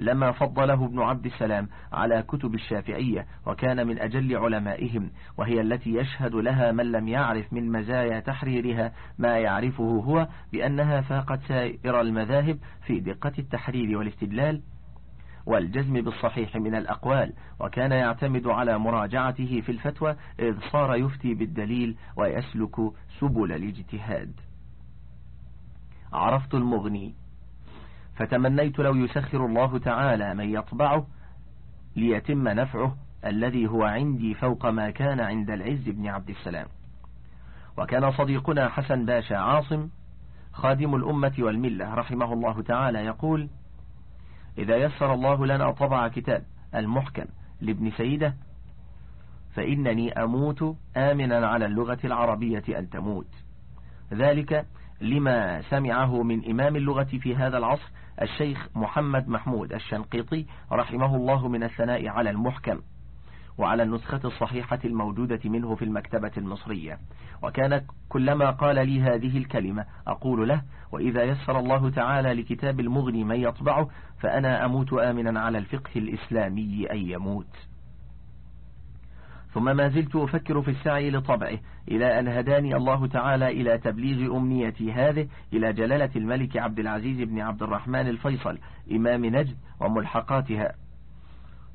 لما فضله ابن عبد السلام على كتب الشافعية وكان من أجل علمائهم وهي التي يشهد لها من لم يعرف من مزايا تحريرها ما يعرفه هو بأنها فاقت سائر المذاهب في دقة التحرير والاستدلال والجزم بالصحيح من الأقوال وكان يعتمد على مراجعته في الفتوى إذ صار يفتي بالدليل ويسلك سبل الاجتهاد. عرفت المغني. فتمنيت لو يسخر الله تعالى من يطبعه ليتم نفعه الذي هو عندي فوق ما كان عند العز بن عبد السلام. وكان صديقنا حسن باشا عاصم خادم الأمة والملة رحمه الله تعالى يقول إذا يسر الله لنا طبع كتاب المحكم لابن سيدة فإنني أموت آمنا على اللغة العربية أن تموت. ذلك لما سمعه من إمام اللغة في هذا العصر الشيخ محمد محمود الشنقيطي رحمه الله من الثناء على المحكم وعلى النسخة الصحيحة الموجودة منه في المكتبة المصرية. وكان كلما قال لي هذه الكلمة أقول له وإذا يسر الله تعالى لكتاب المغني من يطبعه فأنا أموت آمنا على الفقه الإسلامي أن يموت. ثم ما زلت أفكر في السعي لطبعه إلى أن هداني الله تعالى إلى تبليغ أمنيتي هذه إلى جلالة الملك عبد العزيز بن عبد الرحمن الفيصل إمام نجد وملحقاتها.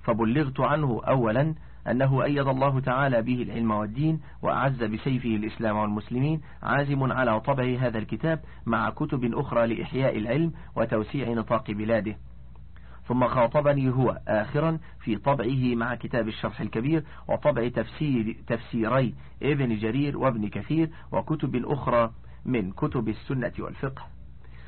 فبلغت عنه أولا أنه أيد الله تعالى به العلم والدين وأعز بسيفه الإسلام والمسلمين عازم على طبع هذا الكتاب مع كتب أخرى لإحياء العلم وتوسيع نطاق بلاده. ثم خاطبني هو آخرا في طبعه مع كتاب الشرح الكبير وطبع تفسير تفسيري ابن جرير وابن كثير وكتب أخرى من كتب السنة والفقه.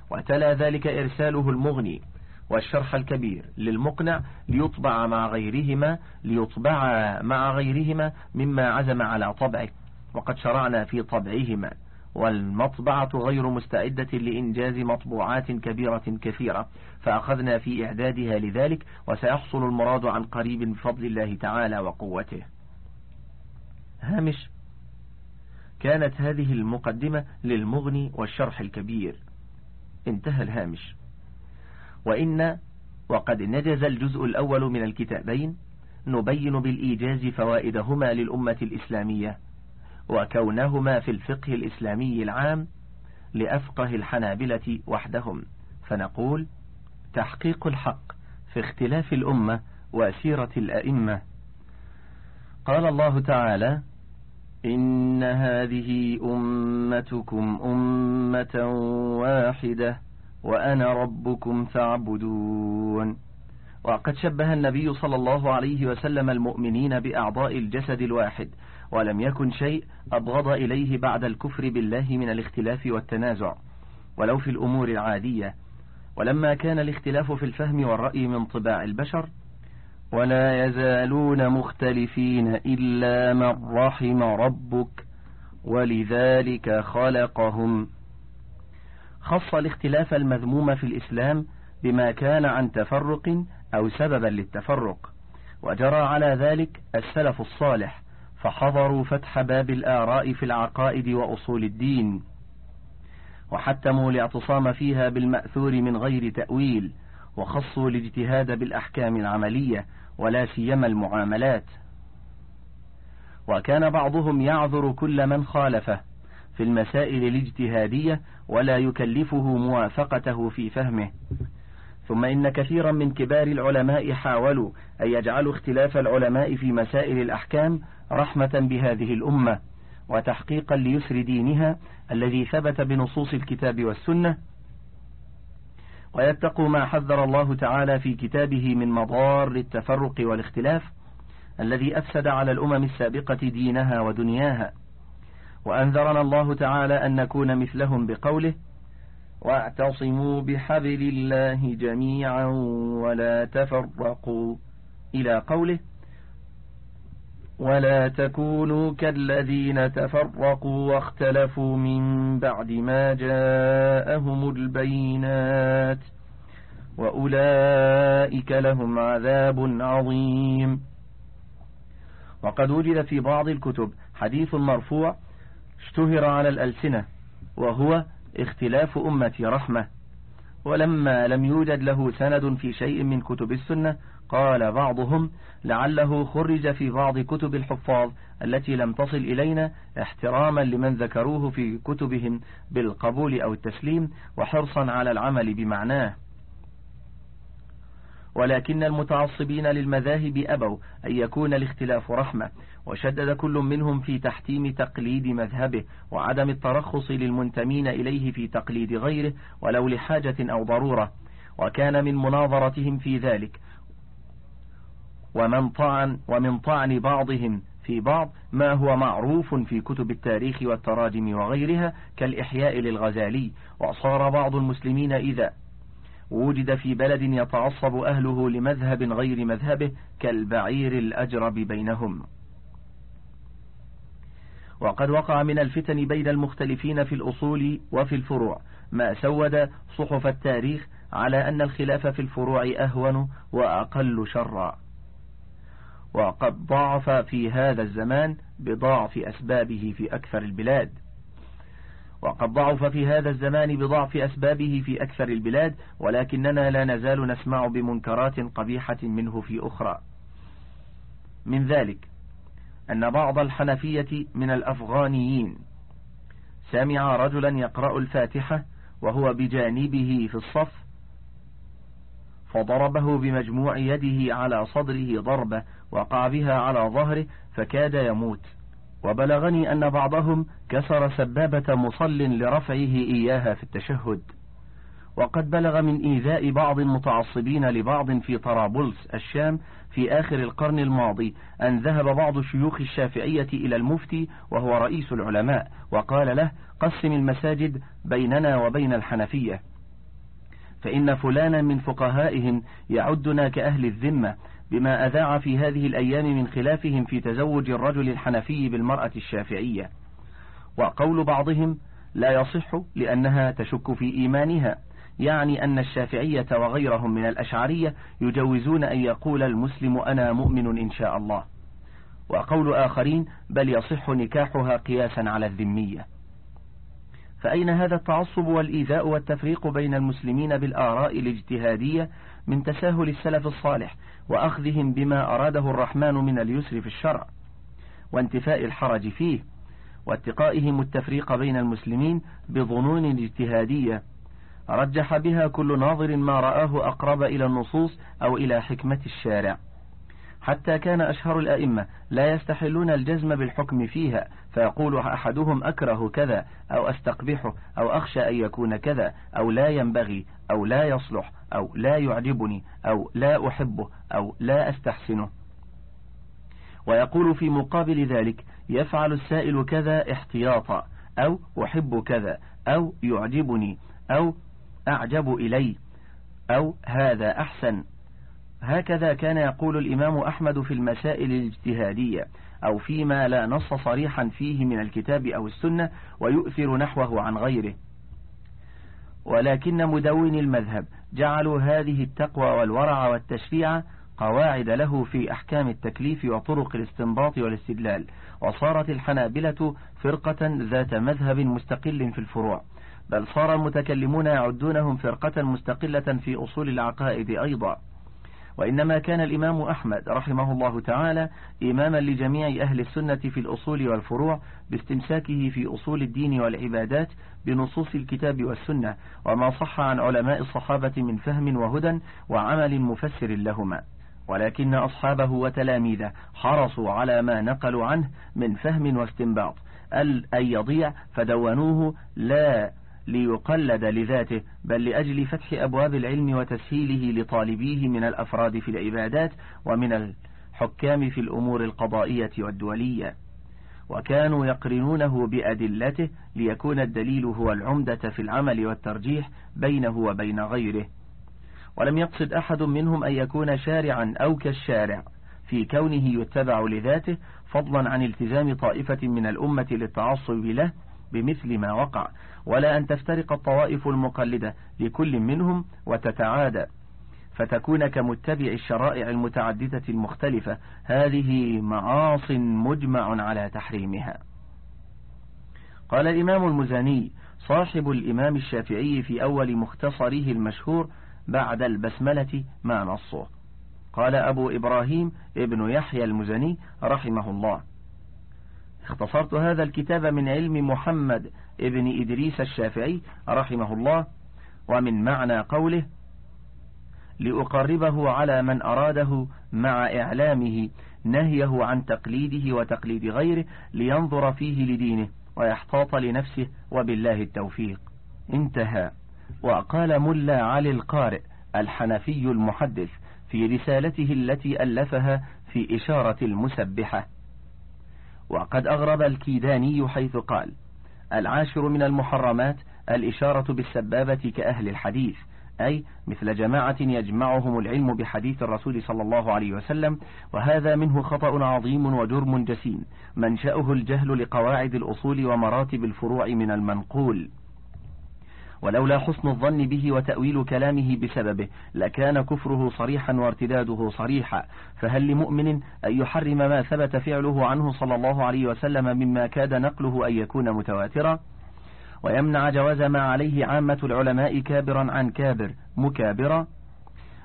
وتلا ذلك إرساله المغني والشرح الكبير للمقنع ليطبع مع غيرهما ليطبع مع غيرهما مما عزم على طبعه. وقد شرعنا في طبعهما. والمطبعة غير مستعدة لإنجاز مطبوعات كبيرة كثيرة فأخذنا في إعدادها لذلك وسيحصل المراد عن قريب بفضل الله تعالى وقوته. هامش كانت هذه المقدمة للمغني والشرح الكبير. انتهى الهامش. وإن وقد نجز الجزء الأول من الكتابين نبين بالإيجاز فوائدهما للأمة الإسلامية. وكونهما في الفقه الإسلامي العام لأفقه الحنابلة وحدهم. فنقول تحقيق الحق في اختلاف الأمة وسيرة الأئمة. قال الله تعالى إن هذه أمتكم أمة واحدة وأنا ربكم فاعبدون. وقد شبه النبي صلى الله عليه وسلم المؤمنين بأعضاء الجسد الواحد ولم يكن شيء أبغض إليه بعد الكفر بالله من الاختلاف والتنازع ولو في الأمور العادية. ولما كان الاختلاف في الفهم والرأي من طباع البشر ولا يزالون مختلفين إلا من رحم ربك ولذلك خلقهم. خص الاختلاف المذموم في الإسلام بما كان عن تفرق أو سببا للتفرق وجرى على ذلك السلف الصالح. فحضروا فتح باب الآراء في العقائد وأصول الدين وحتموا الاعتصام فيها بالمأثور من غير تأويل وخصوا الاجتهاد بالأحكام العملية ولا سيما المعاملات. وكان بعضهم يعذر كل من خالفه في المسائل الاجتهادية ولا يكلفه موافقته في فهمه. ثم إن كثيرا من كبار العلماء حاولوا أن يجعلوا اختلاف العلماء في مسائل الأحكام رحمة بهذه الأمة وتحقيقا ليسر دينها الذي ثبت بنصوص الكتاب والسنة. ويتقوا ما حذر الله تعالى في كتابه من مضار التفرق والاختلاف الذي أفسد على الأمم السابقة دينها ودنياها. وأنذرنا الله تعالى أن نكون مثلهم بقوله واعتصموا بحبل الله جميعا ولا تفرقوا إلى قوله ولا تكونوا كالذين تفرقوا واختلفوا من بعد ما جاءهم البينات وأولئك لهم عذاب عظيم. وقد وجد في بعض الكتب حديث مرفوع اشتهر على الألسنة وهو اختلاف أمتي رحمة. ولما لم يوجد له سند في شيء من كتب السنة قال بعضهم لعله خرج في بعض كتب الحفاظ التي لم تصل إلينا احتراما لمن ذكروه في كتبهم بالقبول أو التسليم وحرصا على العمل بمعناه. ولكن المتعصبين للمذاهب أبوا أن يكون الاختلاف رحمة وشدد كل منهم في تحتيم تقليد مذهبه وعدم الترخص للمنتمين إليه في تقليد غيره ولو لحاجة أو ضرورة وكان من مناظرتهم في ذلك. ومن طعن ومن طعن بعضهم في بعض ما هو معروف في كتب التاريخ والتراجم وغيرها كالإحياء للغزالي وصار بعض المسلمين إذا وجد في بلد يتعصب أهله لمذهب غير مذهبه كالبعير الأجرب بينهم. وقد وقع من الفتن بين المختلفين في الأصول وفي الفروع. ما سود صحف التاريخ على أن الخلاف في الفروع أهون وأقل شرا. وقد ضعف في هذا الزمان بضعف أسبابه في أكثر البلاد. وقد ضعف في هذا الزمان بضعف أسبابه في أكثر البلاد ولكننا لا نزال نسمع بمنكرات قبيحة منه في أخرى. من ذلك أن بعض الحنفية من الأفغانيين سمع رجلا يقرأ الفاتحة وهو بجانبه في الصف فضربه بمجموع يده على صدره ضربة وقع بها على ظهره فكاد يموت. وبلغني أن بعضهم كسر سبابة مصل لرفعه إياها في التشهد. وقد بلغ من إيذاء بعض المتعصبين لبعض في طرابلس الشام في آخر القرن الماضي أن ذهب بعض شيوخ الشافعية إلى المفتي وهو رئيس العلماء وقال له قسم المساجد بيننا وبين الحنفية. فإن فلانا من فقهائهم يعدنا كأهل الذمة بما أذاع في هذه الأيام من خلافهم في تزوج الرجل الحنفي بالمرأة الشافعية. وقول بعضهم لا يصح لأنها تشك في إيمانها يعني أن الشافعية وغيرهم من الأشعرية يجوزون أن يقول المسلم أنا مؤمن إن شاء الله. وقول آخرين بل يصح نكاحها قياسا على الذمية. فأين هذا التعصب والإيذاء والتفريق بين المسلمين بالآراء الاجتهادية من تساهل السلف الصالح وأخذهم بما أراده الرحمن من اليسر في الشرع وانتفاء الحرج فيه واتقائهم التفريق بين المسلمين بظنون اجتهادية. رجح بها كل ناظر ما رآه أقرب إلى النصوص أو إلى حكمة الشارع. حتى كان أشهر الأئمة لا يستحلون الجزم بالحكم فيها فيقول أحدهم أكره كذا أو أستقبحه أو أخشى أن يكون كذا أو لا ينبغي أو لا يصلح أو لا يعجبني أو لا أحبه أو لا أستحسنه. ويقول في مقابل ذلك يفعل السائل كذا احتياطا أو أحب كذا أو يعجبني أو أعجب إلي أو هذا أحسن. هكذا كان يقول الإمام أحمد في المسائل الاجتهادية أو فيما لا نص صريحا فيه من الكتاب أو السنة ويؤثر نحوه عن غيره. ولكن مدون المذهب جعلوا هذه التقوى والورع والتشريع قواعد له في أحكام التكليف وطرق الاستنباط والاستدلال. وصارت الحنابلة فرقة ذات مذهب مستقل في الفروع. بل صار المتكلمون يعدونهم فرقة مستقلة في أصول العقائد أيضا. وإنما كان الإمام أحمد رحمه الله تعالى إماما لجميع أهل السنة في الأصول والفروع باستمساكه في أصول الدين والعبادات بنصوص الكتاب والسنة وما صح عن علماء الصحابة من فهم وهدى وعمل مفسر لهما. ولكن أصحابه وتلاميذه حرصوا على ما نقلوا عنه من فهم واستنباط. أن يضيع فدونوه لا ليقلد لذاته بل لأجل فتح أبواب العلم وتسهيله لطالبيه من الأفراد في العبادات ومن الحكام في الأمور القضائية والدولية. وكانوا يقرنونه بأدلته ليكون الدليل هو العمدة في العمل والترجيح بينه وبين غيره. ولم يقصد أحد منهم أن يكون شارعا أو كالشارع. في كونه يتبع لذاته فضلا عن التزام طائفة من الأمة للتعصب له بمثل ما وقع. ولا أن تفترق الطوائف المقلدة لكل منهم وتتعادى فتكون كمتبع الشرائع المتعددة المختلفة. هذه معاص مجمع على تحريمها. قال الإمام المزاني صاحب الإمام الشافعي في أول مختصره المشهور بعد البسملة ما نصه. قال أبو إبراهيم ابن يحيى المزني رحمه الله. اختصرت هذا الكتاب من علم محمد ابن إدريس الشافعي رحمه الله ومن معنى قوله لأقربه على من أراده مع إعلامه نهيه عن تقليده وتقليد غيره لينظر فيه لدينه ويحتاط لنفسه وبالله التوفيق. انتهى. وقال ملا علي القارئ الحنفي المحدث في رسالته التي ألفها في إشارة المسبحة. وقد أغرب الكيداني حيث قال العاشر من المحرمات الإشارة بالسبابة كأهل الحديث أي مثل جماعة يجمعهم العلم بحديث الرسول صلى الله عليه وسلم وهذا منه خطأ عظيم وجرم جسيم منشأه الجهل لقواعد الأصول ومراتب الفروع من المنقول. ولولا حسن الظن به وتأويل كلامه بسببه لكان كفره صريحا وارتداده صريحا. فهل لمؤمن أن يحرم ما ثبت فعله عنه صلى الله عليه وسلم مما كاد نقله أن يكون متواترا؟ ويمنع جواز ما عليه عامة العلماء كابرا عن كابر مكابرا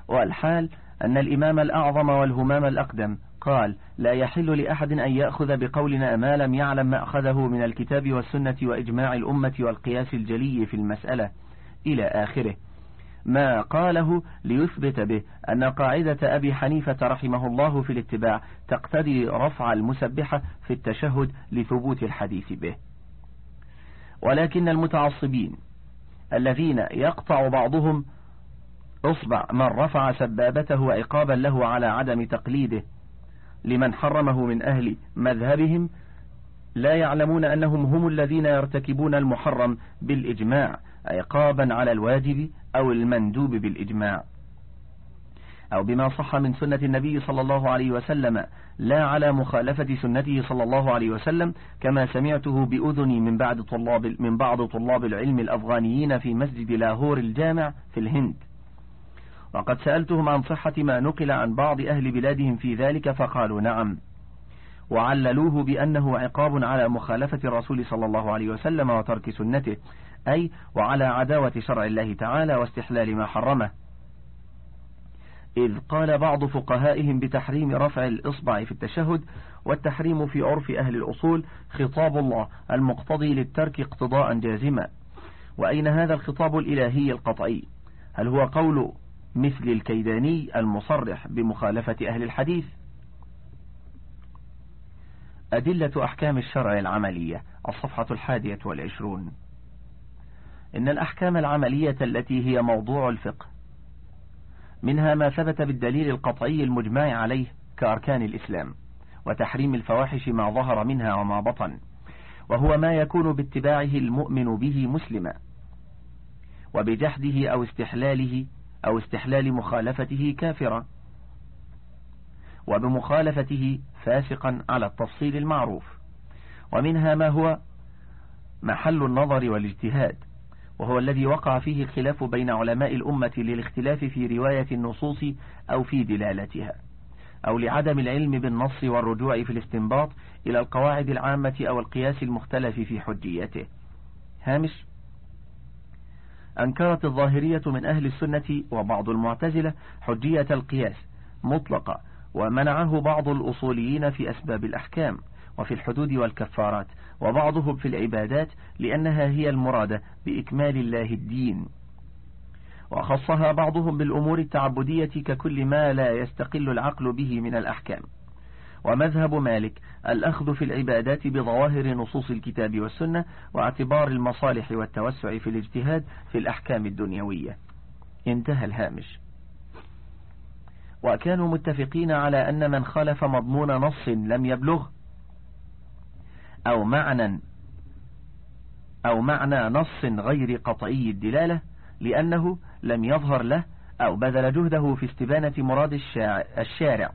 والحال أن الإمام الأعظم والهمام الأقدم قال لا يحل لأحد أن يأخذ بقولنا ما لم يعلم ما أخذه من الكتاب والسنة وإجماع الأمة والقياس الجلي في المسألة. إلى آخره. ما قاله ليثبت به أن قاعدة أبي حنيفة رحمه الله في الاتباع تقتضي رفع المسبحة في التشهد لثبوت الحديث به. ولكن المتعصبين الذين يقطع بعضهم أصبع من رفع سبابته عقابا له على عدم تقليده لمن حرمه من أهل مذهبهم لا يعلمون أنهم هم الذين يرتكبون المحرم بالإجماع عقابا على الواجب أو المندوب بالإجماع. أو بما صح من سنة النبي صلى الله عليه وسلم لا على مخالفة سنته صلى الله عليه وسلم كما سمعته بأذني من بعد طلاب من بعض طلاب العلم الأفغانيين في مسجد لاهور الجامع في الهند. وقد سألتهم عن صحة ما نقل عن بعض أهل بلادهم في ذلك فقالوا نعم. وعللوه بأنه عقاب على مخالفة الرسول صلى الله عليه وسلم وترك سنته أي وعلى عداوة شرع الله تعالى واستحلال ما حرمه. إذ قال بعض فقهائهم بتحريم رفع الإصبع في التشهد والتحريم في عرف أهل الأصول خطاب الله المقتضي للترك اقتضاء جازما. وأين هذا الخطاب الإلهي القطعي؟ هل هو قول مثل الكيداني المصرح بمخالفة أهل الحديث. أدلة أحكام الشرع العملية الصفحة الحادية والعشرون. إن الأحكام العملية التي هي موضوع الفقه منها ما ثبت بالدليل القطعي المجمع عليه كأركان الإسلام وتحريم الفواحش ما ظهر منها وما بطن وهو ما يكون باتباعه المؤمن به مسلما وبجحده أو استحلاله أو استحلال مخالفته كافرا. وبمخالفته فاسقا على التفصيل المعروف. ومنها ما هو محل النظر والاجتهاد وهو الذي وقع فيه الخلاف بين علماء الأمة للاختلاف في رواية النصوص أو في دلالتها أو لعدم العلم بالنص والرجوع في الاستنباط إلى القواعد العامة أو القياس المختلف في حجيته. هامش أنكرت الظاهرية من أهل السنة وبعض المعتزلة حجية القياس مطلقة ومنعه بعض الأصوليين في أسباب الأحكام وفي الحدود والكفارات وبعضهم في العبادات لأنها هي المرادة بإكمال الله الدين. وخصها بعضهم بالأمور التعبدية ككل ما لا يستقل العقل به من الأحكام. ومذهب مالك الأخذ في العبادات بظواهر نصوص الكتاب والسنة واعتبار المصالح والتوسع في الاجتهاد في الأحكام الدنيوية. انتهى الهامش. وكانوا متفقين على أن من خالف مضمون نص لم يبلغ أو معنى أو معنى نص غير قطعي الدلالة لأنه لم يظهر له أو بذل جهده في استبانة مراد الشارع.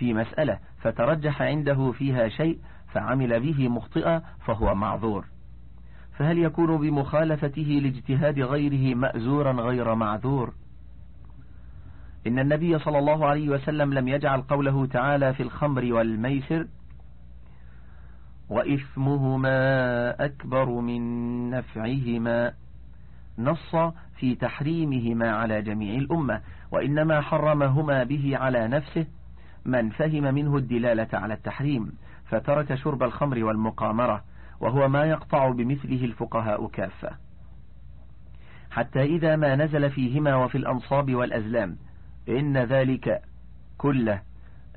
في مسألة فترجح عنده فيها شيء فعمل به مخطئا فهو معذور. فهل يكون بمخالفته لاجتهاد غيره مأزورا غير معذور؟ إن النبي صلى الله عليه وسلم لم يجعل قوله تعالى في الخمر والميسر وإثمهما أكبر من نفعهما نص في تحريمهما على جميع الأمة وإنما حرمهما به على نفسه من فهم منه الدلالة على التحريم فترك شرب الخمر والمقامرة وهو ما يقطع بمثله الفقهاء كافة. حتى إذا ما نزل فيهما وفي الأنصاب والأزلام إن ذلك كله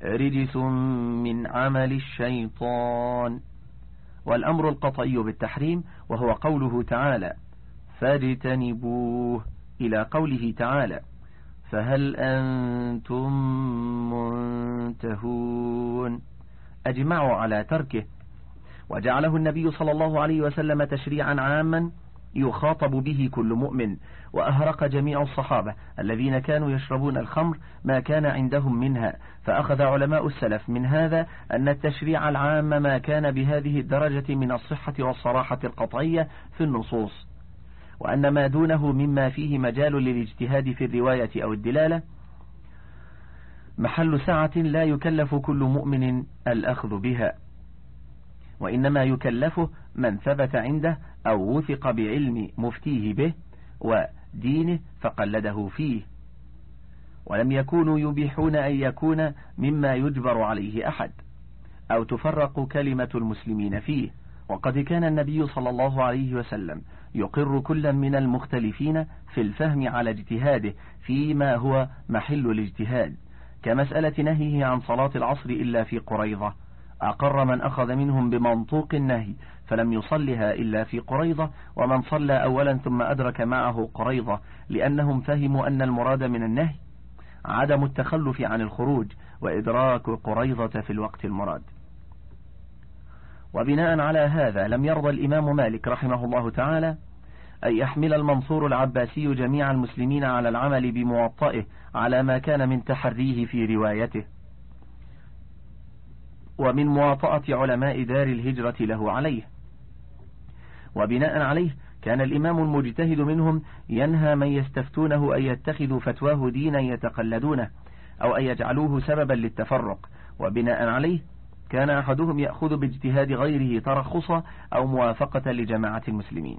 رجس من عمل الشيطان. والأمر القطعي بالتحريم وهو قوله تعالى فاجتنبوه إلى قوله تعالى فهل أنتم منتهون؟ أجمعوا على تركه. وجعله النبي صلى الله عليه وسلم تشريعا عاما يخاطب به كل مؤمن وأهرق جميع الصحابة الذين كانوا يشربون الخمر ما كان عندهم منها. فأخذ علماء السلف من هذا أن التشريع العام ما كان بهذه الدرجة من الصحة والصراحة القطعية في النصوص. وأن ما دونه مما فيه مجال للاجتهاد في الرواية أو الدلالة. محل سعة لا يكلف كل مؤمن الأخذ بها وإنما يكلفه من ثبت عنده أو وثق بعلم مفتيه به ودينه فقلده فيه. ولم يكونوا يبيحون أن يكون مما يجبر عليه أحد أو تفرق كلمة المسلمين فيه. وقد كان النبي صلى الله عليه وسلم يقر كلا من المختلفين في الفهم على اجتهاده فيما هو محل الاجتهاد كمسألة نهيه عن صلاة العصر إلا في قريضة أقر من أخذ منهم بمنطوق النهي فلم يصلها إلا في قريضة ومن صلى أولا ثم أدرك معه قريضة لأنهم فهموا أن المراد من النهي عدم التخلف عن الخروج وإدراك قريضة في الوقت المراد. وبناء على هذا لم يرضى الإمام مالك رحمه الله تعالى أن يحمل المنصور العباسي جميع المسلمين على العمل بموطئه على ما كان من تحريه في روايته. ومن مواطأة علماء دار الهجرة له عليه. وبناء عليه كان الإمام المجتهد منهم ينهى من يستفتونه أن يتخذوا فتواه دينا يتقلدونه أو أن يجعلوه سببا للتفرق. وبناء عليه كان أحدهم يأخذ باجتهاد غيره ترخصا أو موافقة لجماعة المسلمين.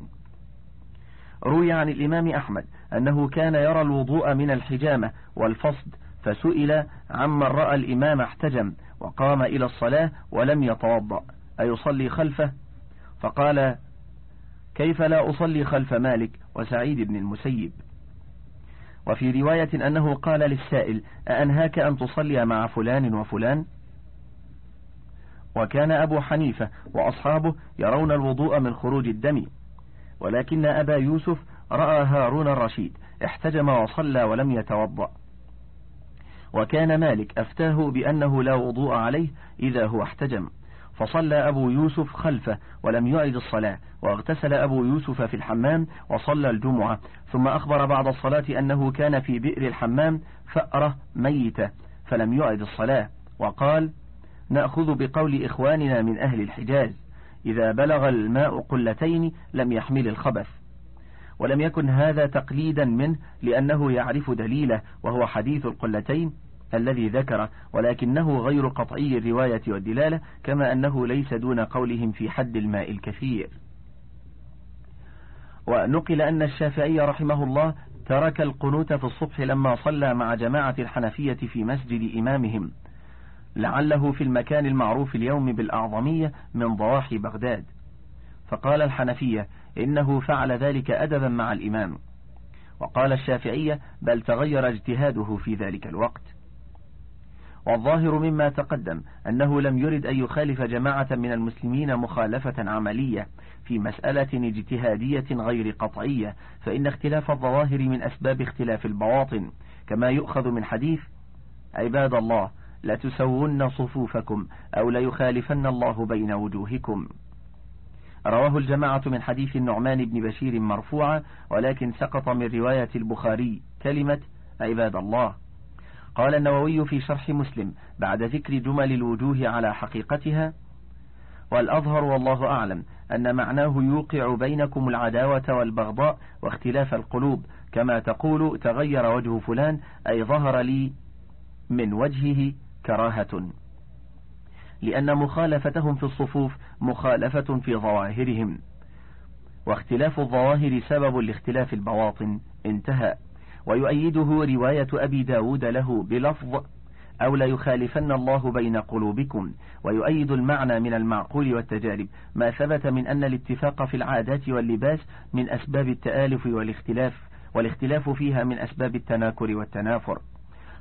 روي عن الإمام أحمد أنه كان يرى الوضوء من الحجامة والفصد فسئل عمن رأى الإمام احتجم وقام إلى الصلاة ولم يتوضأ أيصلي خلفه؟ فقال كيف لا أصلي خلف مالك وسعيد بن المسيب؟ وفي رواية أنه قال للسائل أأنهاك أن تصلي مع فلان وفلان؟ وكان أبو حنيفة وأصحابه يرون الوضوء من خروج الدم. ولكن أبا يوسف رأى هارون الرشيد احتجم وصلى ولم يتوضأ. وكان مالك أفتاه بأنه لا وضوء عليه إذا هو احتجم. فصلى أبو يوسف خلفه ولم يعد الصلاة واغتسل أبو يوسف في الحمام وصلى الجمعة. ثم أخبر بعد الصلاة أنه كان في بئر الحمام فأرة ميتة فلم يعد الصلاة. وقال نأخذ بقول إخواننا من أهل الحجاز إذا بلغ الماء قلتين لم يحمل الخبث. ولم يكن هذا تقليدا منه لأنه يعرف دليله وهو حديث القلتين الذي ذكر ولكنه غير قطعي الرواية والدلالة كما أنه ليس دون قولهم في حد الماء الكثير. ونقل أن الشافعي رحمه الله ترك القنوت في الصبح لما صلى مع جماعة الحنفية في مسجد إمامهم. لعله في المكان المعروف اليوم بالأعظمية من ضواحي بغداد. فقال الحنفية إنه فعل ذلك أدبا مع الإمام. وقال الشافعية بل تغير اجتهاده في ذلك الوقت. والظاهر مما تقدم أنه لم يرد أن يخالف جماعة من المسلمين مخالفة عملية في مسألة اجتهادية غير قطعية فإن اختلاف الظواهر من أسباب اختلاف البواطن كما يؤخذ من حديث عباد الله لتسون صفوفكم أو ليخالفن الله بين وجوهكم. رواه الجماعة من حديث النعمان بن بشير مرفوعا ولكن سقط من رواية البخاري كلمة عباد الله. قال النووي في شرح مسلم بعد ذكر جمل الوجوه على حقيقتها والأظهر والله أعلم أن معناه يوقع بينكم العداوة والبغضاء واختلاف القلوب كما تقول تغير وجه فلان أي ظهر لي من وجهه كراهة. لأن مخالفتهم في الصفوف مخالفة في ظواهرهم. واختلاف الظواهر سبب لاختلاف البواطن. انتهى. ويؤيده رواية أبي داود له بلفظ أو ليخالفن الله بين قلوبكم. ويؤيد المعنى من المعقول والتجارب. ما ثبت من أن الاتفاق في العادات واللباس من أسباب التآلف والاختلاف والاختلاف فيها من أسباب التناكر والتنافر.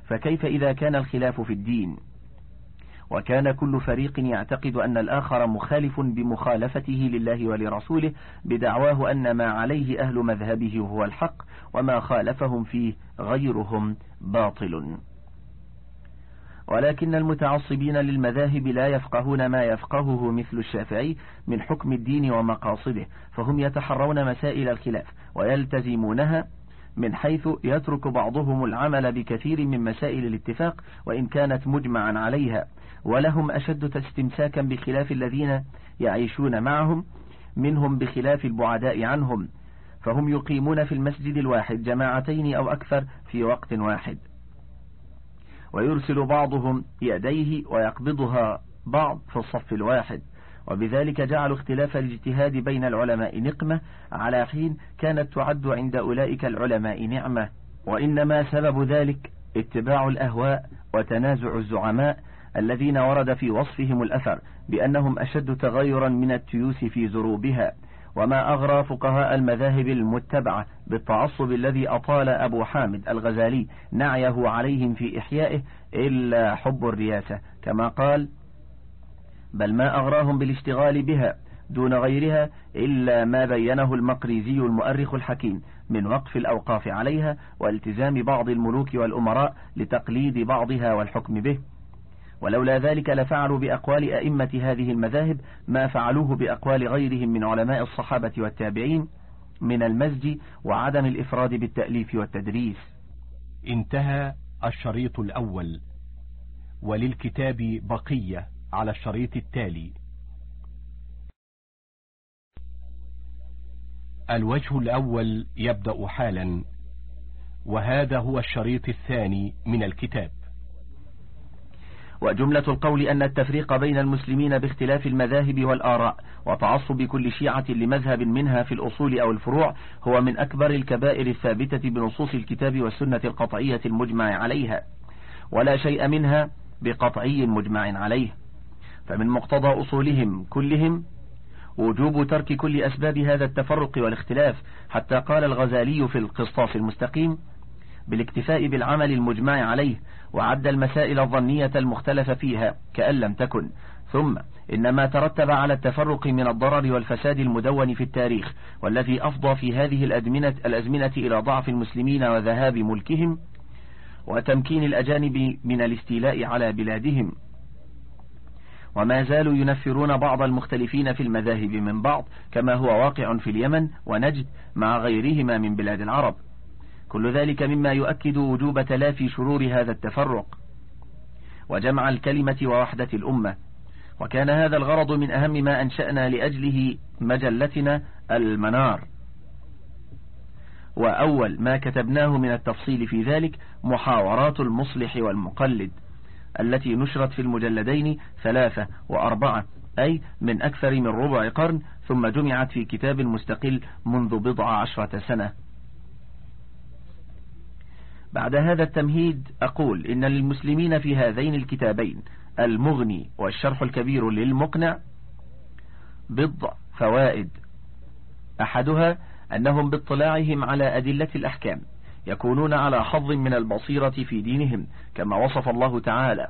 فكيف إذا كان الخلاف في الدين؟ وكان كل فريق يعتقد أن الآخر مخالف بمخالفته لله ولرسوله بدعواه أن ما عليه أهل مذهبه هو الحق وما خالفهم فيه غيرهم باطل. ولكن المتعصبين للمذاهب لا يفقهون ما يفقهه مثل الشافعي من حكم الدين ومقاصده فهم يتحرون مسائل الخلاف ويلتزمونها من حيث يترك بعضهم العمل بكثير من مسائل الاتفاق وإن كانت مجمعا عليها. ولهم أشد استمساكا بخلاف الذين يعيشون معهم منهم بخلاف البعداء عنهم. فهم يقيمون في المسجد الواحد جماعتين أو أكثر في وقت واحد. ويرسل بعضهم يديه ويقبضها بعض في الصف الواحد. وبذلك جعلوا اختلاف الاجتهاد بين العلماء نقمة على حين كانت تعد عند أولئك العلماء نعمة. وإنما سبب ذلك اتباع الأهواء وتنازع الزعماء الذين ورد في وصفهم الأثر بأنهم أشد تغيرا من التيوس في زروبها وما أغرى فقهاء المذاهب المتبعة بالتعصب الذي أطال أبو حامد الغزالي نعيه عليهم في إحيائه إلا حب الرياسة كما قال بل ما أغراهم بالاشتغال بها دون غيرها إلا ما بينه المقريزي المؤرخ الحكيم من وقف الأوقاف عليها والتزام بعض الملوك والأمراء لتقليد بعضها والحكم به. ولولا ذلك لفعلوا بأقوال أئمة هذه المذاهب ما فعلوه بأقوال غيرهم من علماء الصحابة والتابعين من المزج وعدم الإفراد بالتأليف والتدريس. انتهى الشريط الأول. وللكتاب بقية. على الشريط التالي. الوجه الأول يبدأ حالا وهذا هو الشريط الثاني من الكتاب. وجملة القول أن التفريق بين المسلمين باختلاف المذاهب والآراء وتعصب كل شيعة لمذهب منها في الأصول أو الفروع هو من أكبر الكبائر الثابتة بنصوص الكتاب والسنة القطعية المجمع عليها ولا شيء منها بقطعي مجمع عليه. فمن مقتضى أصولهم كلهم وجوب ترك كل أسباب هذا التفرق والاختلاف حتى قال الغزالي في القسطاس المستقيم بالاكتفاء بالعمل المجمع عليه وعد المسائل الظنية المختلف فيها كأن لم تكن. ثم إن ما ترتب على التفرق من الضرر والفساد المدون في التاريخ والذي أفضى في هذه الأزمنة, الأزمنة إلى ضعف المسلمين وذهاب ملكهم وتمكين الأجانب من الاستيلاء على بلادهم. وما زالوا ينفرون بعض المختلفين في المذاهب من بعض كما هو واقع في اليمن ونجد مع غيرهما من بلاد العرب. كل ذلك مما يؤكد وجوب تلافي شرور هذا التفرق. وجمع الكلمة ووحدة الأمة. وكان هذا الغرض من أهم ما أنشأنا لأجله مجلتنا المنار. وأول ما كتبناه من التفصيل في ذلك محاورات المصلح والمقلد. التي نشرت في المجلدين ثلاثة وأربعة أي من أكثر من ربع قرن ثم جمعت في كتاب مستقل منذ بضع عشرة سنة. بعد هذا التمهيد أقول إن للمسلمين في هذين الكتابين المغني والشرح الكبير للمقنع بضع فوائد. أحدها أنهم باطلاعهم على أدلة الأحكام. يكونون على حظ من البصيرة في دينهم كما وصف الله تعالى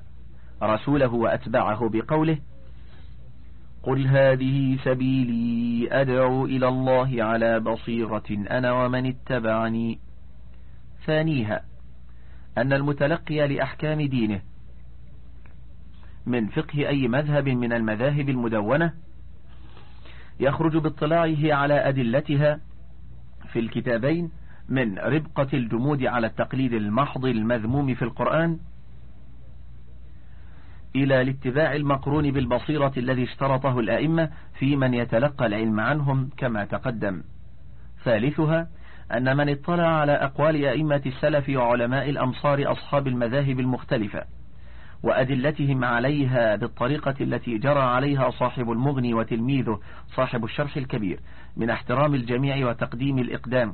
رسوله وأتباعه بقوله قل هذه سبيلي أدعو إلى الله على بصيرة أنا ومن اتبعني ثانيها أن المتلقي لأحكام دينه من فقه أي مذهب من المذاهب المدونة يخرج باطلاعه على أدلتها في الكتابين من ربقة الجمود على التقليد المحض المذموم في القرآن إلى الاتباع المقرون بالبصيرة الذي اشترطه الأئمة في من يتلقى العلم عنهم كما تقدم. ثالثها أن من اطلع على أقوال أئمة السلف وعلماء الأمصار أصحاب المذاهب المختلفة وأدلتهم عليها بالطريقة التي جرى عليها صاحب المغني وتلميذه صاحب الشرح الكبير من احترام الجميع وتقديم الإقدام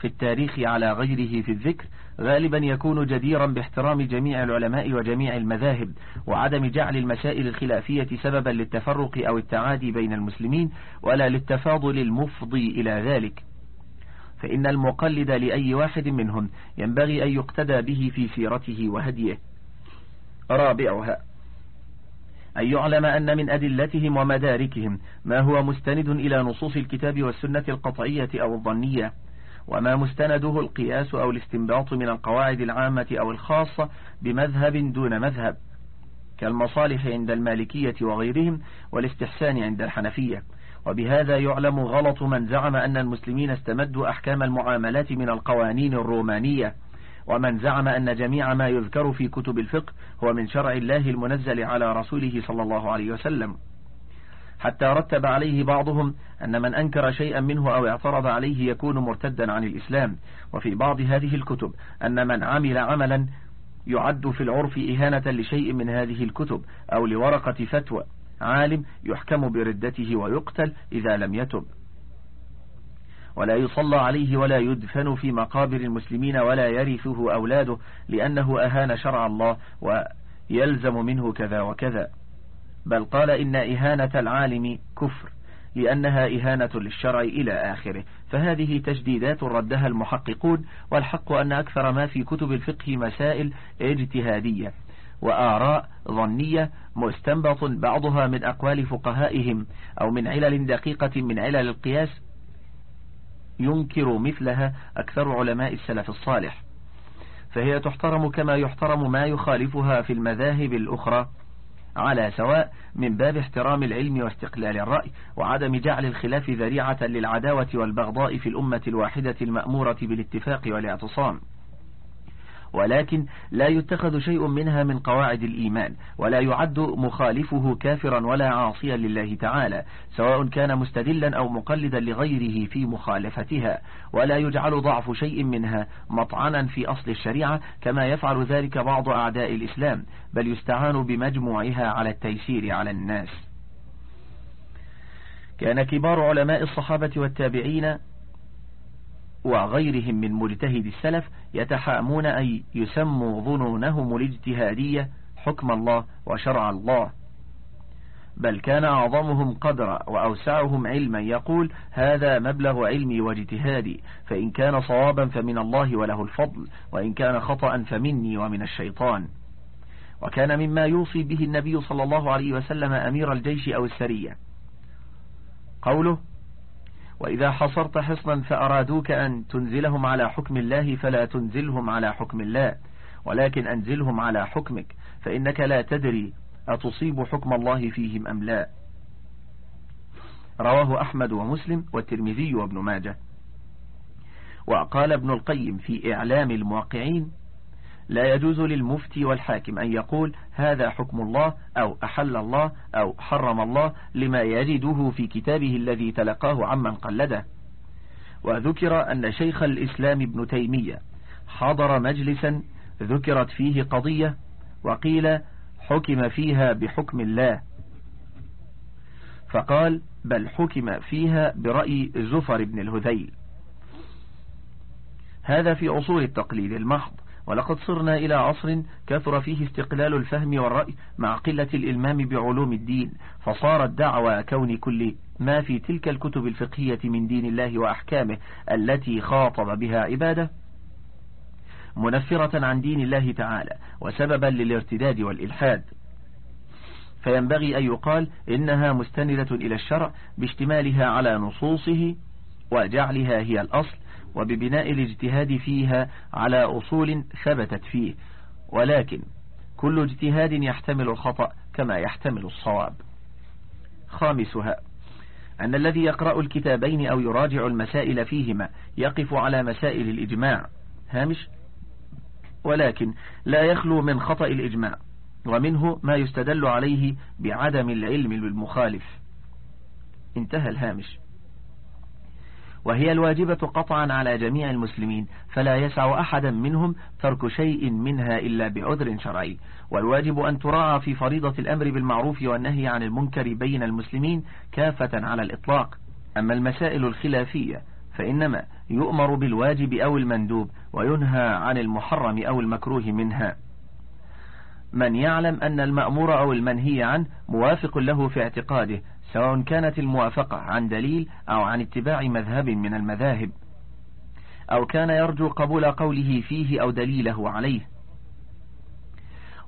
في التاريخ على غيره في الذكر غالبا يكون جديرا باحترام جميع العلماء وجميع المذاهب وعدم جعل المسائل الخلافية سببا للتفرق أو التعادي بين المسلمين ولا للتفاضل المفضي إلى ذلك. فإن المقلد لأي واحد منهم ينبغي أن يقتدى به في سيرته وهديه. رابعها أن يعلم أن من أدلتهم ومداركهم ما هو مستند إلى نصوص الكتاب والسنة القطعية أو الظنية. وما مستنده القياس أو الاستنباط من القواعد العامة أو الخاصة بمذهب دون مذهب كالمصالح عند المالكية وغيرهم والاستحسان عند الحنفية. وبهذا يعلم غلط من زعم أن المسلمين استمدوا أحكام المعاملات من القوانين الرومانية. ومن زعم أن جميع ما يذكر في كتب الفقه هو من شرع الله المنزل على رسوله صلى الله عليه وسلم. حتى رتب عليه بعضهم أن من أنكر شيئا منه أو اعترض عليه يكون مرتدا عن الإسلام. وفي بعض هذه الكتب أن من عمل عملا يعد في العرف إهانة لشيء من هذه الكتب أو لورقة فتوى عالم يحكم بردته ويقتل إذا لم يتب. ولا يصلى عليه ولا يدفن في مقابر المسلمين ولا يرثه أولاده لأنه أهان شرع الله ويلزم منه كذا وكذا. بل قال إن إهانة العالم كفر لأنها إهانة للشرع إلى آخره. فهذه تجديدات ردها المحققون والحق أن أكثر ما في كتب الفقه مسائل اجتهادية وآراء ظنية مستنبط بعضها من أقوال فقهائهم أو من علل دقيقة من علل القياس ينكر مثلها أكثر علماء السلف الصالح. فهي تحترم كما يحترم ما يخالفها في المذاهب الأخرى. على سواء من باب احترام العلم واستقلال الرأي وعدم جعل الخلاف ذريعة للعداوة والبغضاء في الأمة الواحدة المأمورة بالاتفاق والاعتصام. ولكن لا يتخذ شيء منها من قواعد الإيمان ولا يعد مخالفه كافرا ولا عاصيا لله تعالى سواء كان مستدلا أو مقلدا لغيره في مخالفتها ولا يجعل ضعف شيء منها مطعنا في أصل الشريعة كما يفعل ذلك بعض أعداء الإسلام بل يستعان بمجموعها على التيسير على الناس. كان كبار علماء الصحابة والتابعين وغيرهم من مجتهد السلف يتحامون أن يسموا ظنونهم الاجتهادية حكم الله وشرع الله. بل كان أعظمهم قدرا وأوسعهم علما يقول هذا مبلغ علمي واجتهادي فإن كان صوابا فمن الله وله الفضل وإن كان خطأ فمني ومن الشيطان. وكان مما يوصي به النبي صلى الله عليه وسلم أمير الجيش أو السرية. قوله وإذا حصرت حصنا فأرادوك أن تنزلهم على حكم الله فلا تنزلهم على حكم الله ولكن أنزلهم على حكمك فإنك لا تدري أتصيب حكم الله فيهم أم لا. رواه أحمد ومسلم والترمذي وابن ماجه. وقال ابن القيم في إعلام الموقعين لا يجوز للمفتي والحاكم أن يقول هذا حكم الله أو أحل الله أو حرم الله لما يجده في كتابه الذي تلقاه عمن قلده. وذكر أن شيخ الإسلام ابن تيمية حضر مجلسا ذكرت فيه قضية وقيل حكم فيها بحكم الله. فقال بل حكم فيها برأي زفر بن الهذيل. هذا في أصول التقليد المحض. ولقد صرنا إلى عصر كثر فيه استقلال الفهم والرأي مع قلة الإلمام بعلوم الدين فصارت دعوى كون كل ما في تلك الكتب الفقهية من دين الله وأحكامه التي خاطب بها عباده منفرة عن دين الله تعالى وسببا للارتداد والإلحاد. فينبغي أن يقال إنها مستندة إلى الشرع باشتمالها على نصوصه وجعلها هي الأصل وببناء الاجتهاد فيها على أصول ثبتت فيه. ولكن كل اجتهاد يحتمل الخطأ كما يحتمل الصواب. خامسها أن الذي يقرأ الكتابين أو يراجع المسائل فيهما يقف على مسائل الإجماع. هامش؟ ولكن لا يخلو من خطأ الإجماع ومنه ما يستدل عليه بعدم العلم بالمخالف. انتهى الهامش. وهي الواجبة قطعا على جميع المسلمين فلا يسع أحدا منهم ترك شيء منها إلا بعذر شرعي. والواجب أن تراعى في فريضة الأمر بالمعروف والنهي عن المنكر بين المسلمين كافة على الإطلاق. أما المسائل الخلافية فإنما يؤمر بالواجب أو المندوب وينهى عن المحرم أو المكروه منها. من يعلم أن المأمور أو المنهي عنه موافق له في اعتقاده سواء كانت الموافقة عن دليل أو عن اتباع مذهب من المذاهب أو كان يرجو قبول قوله فيه أو دليله عليه.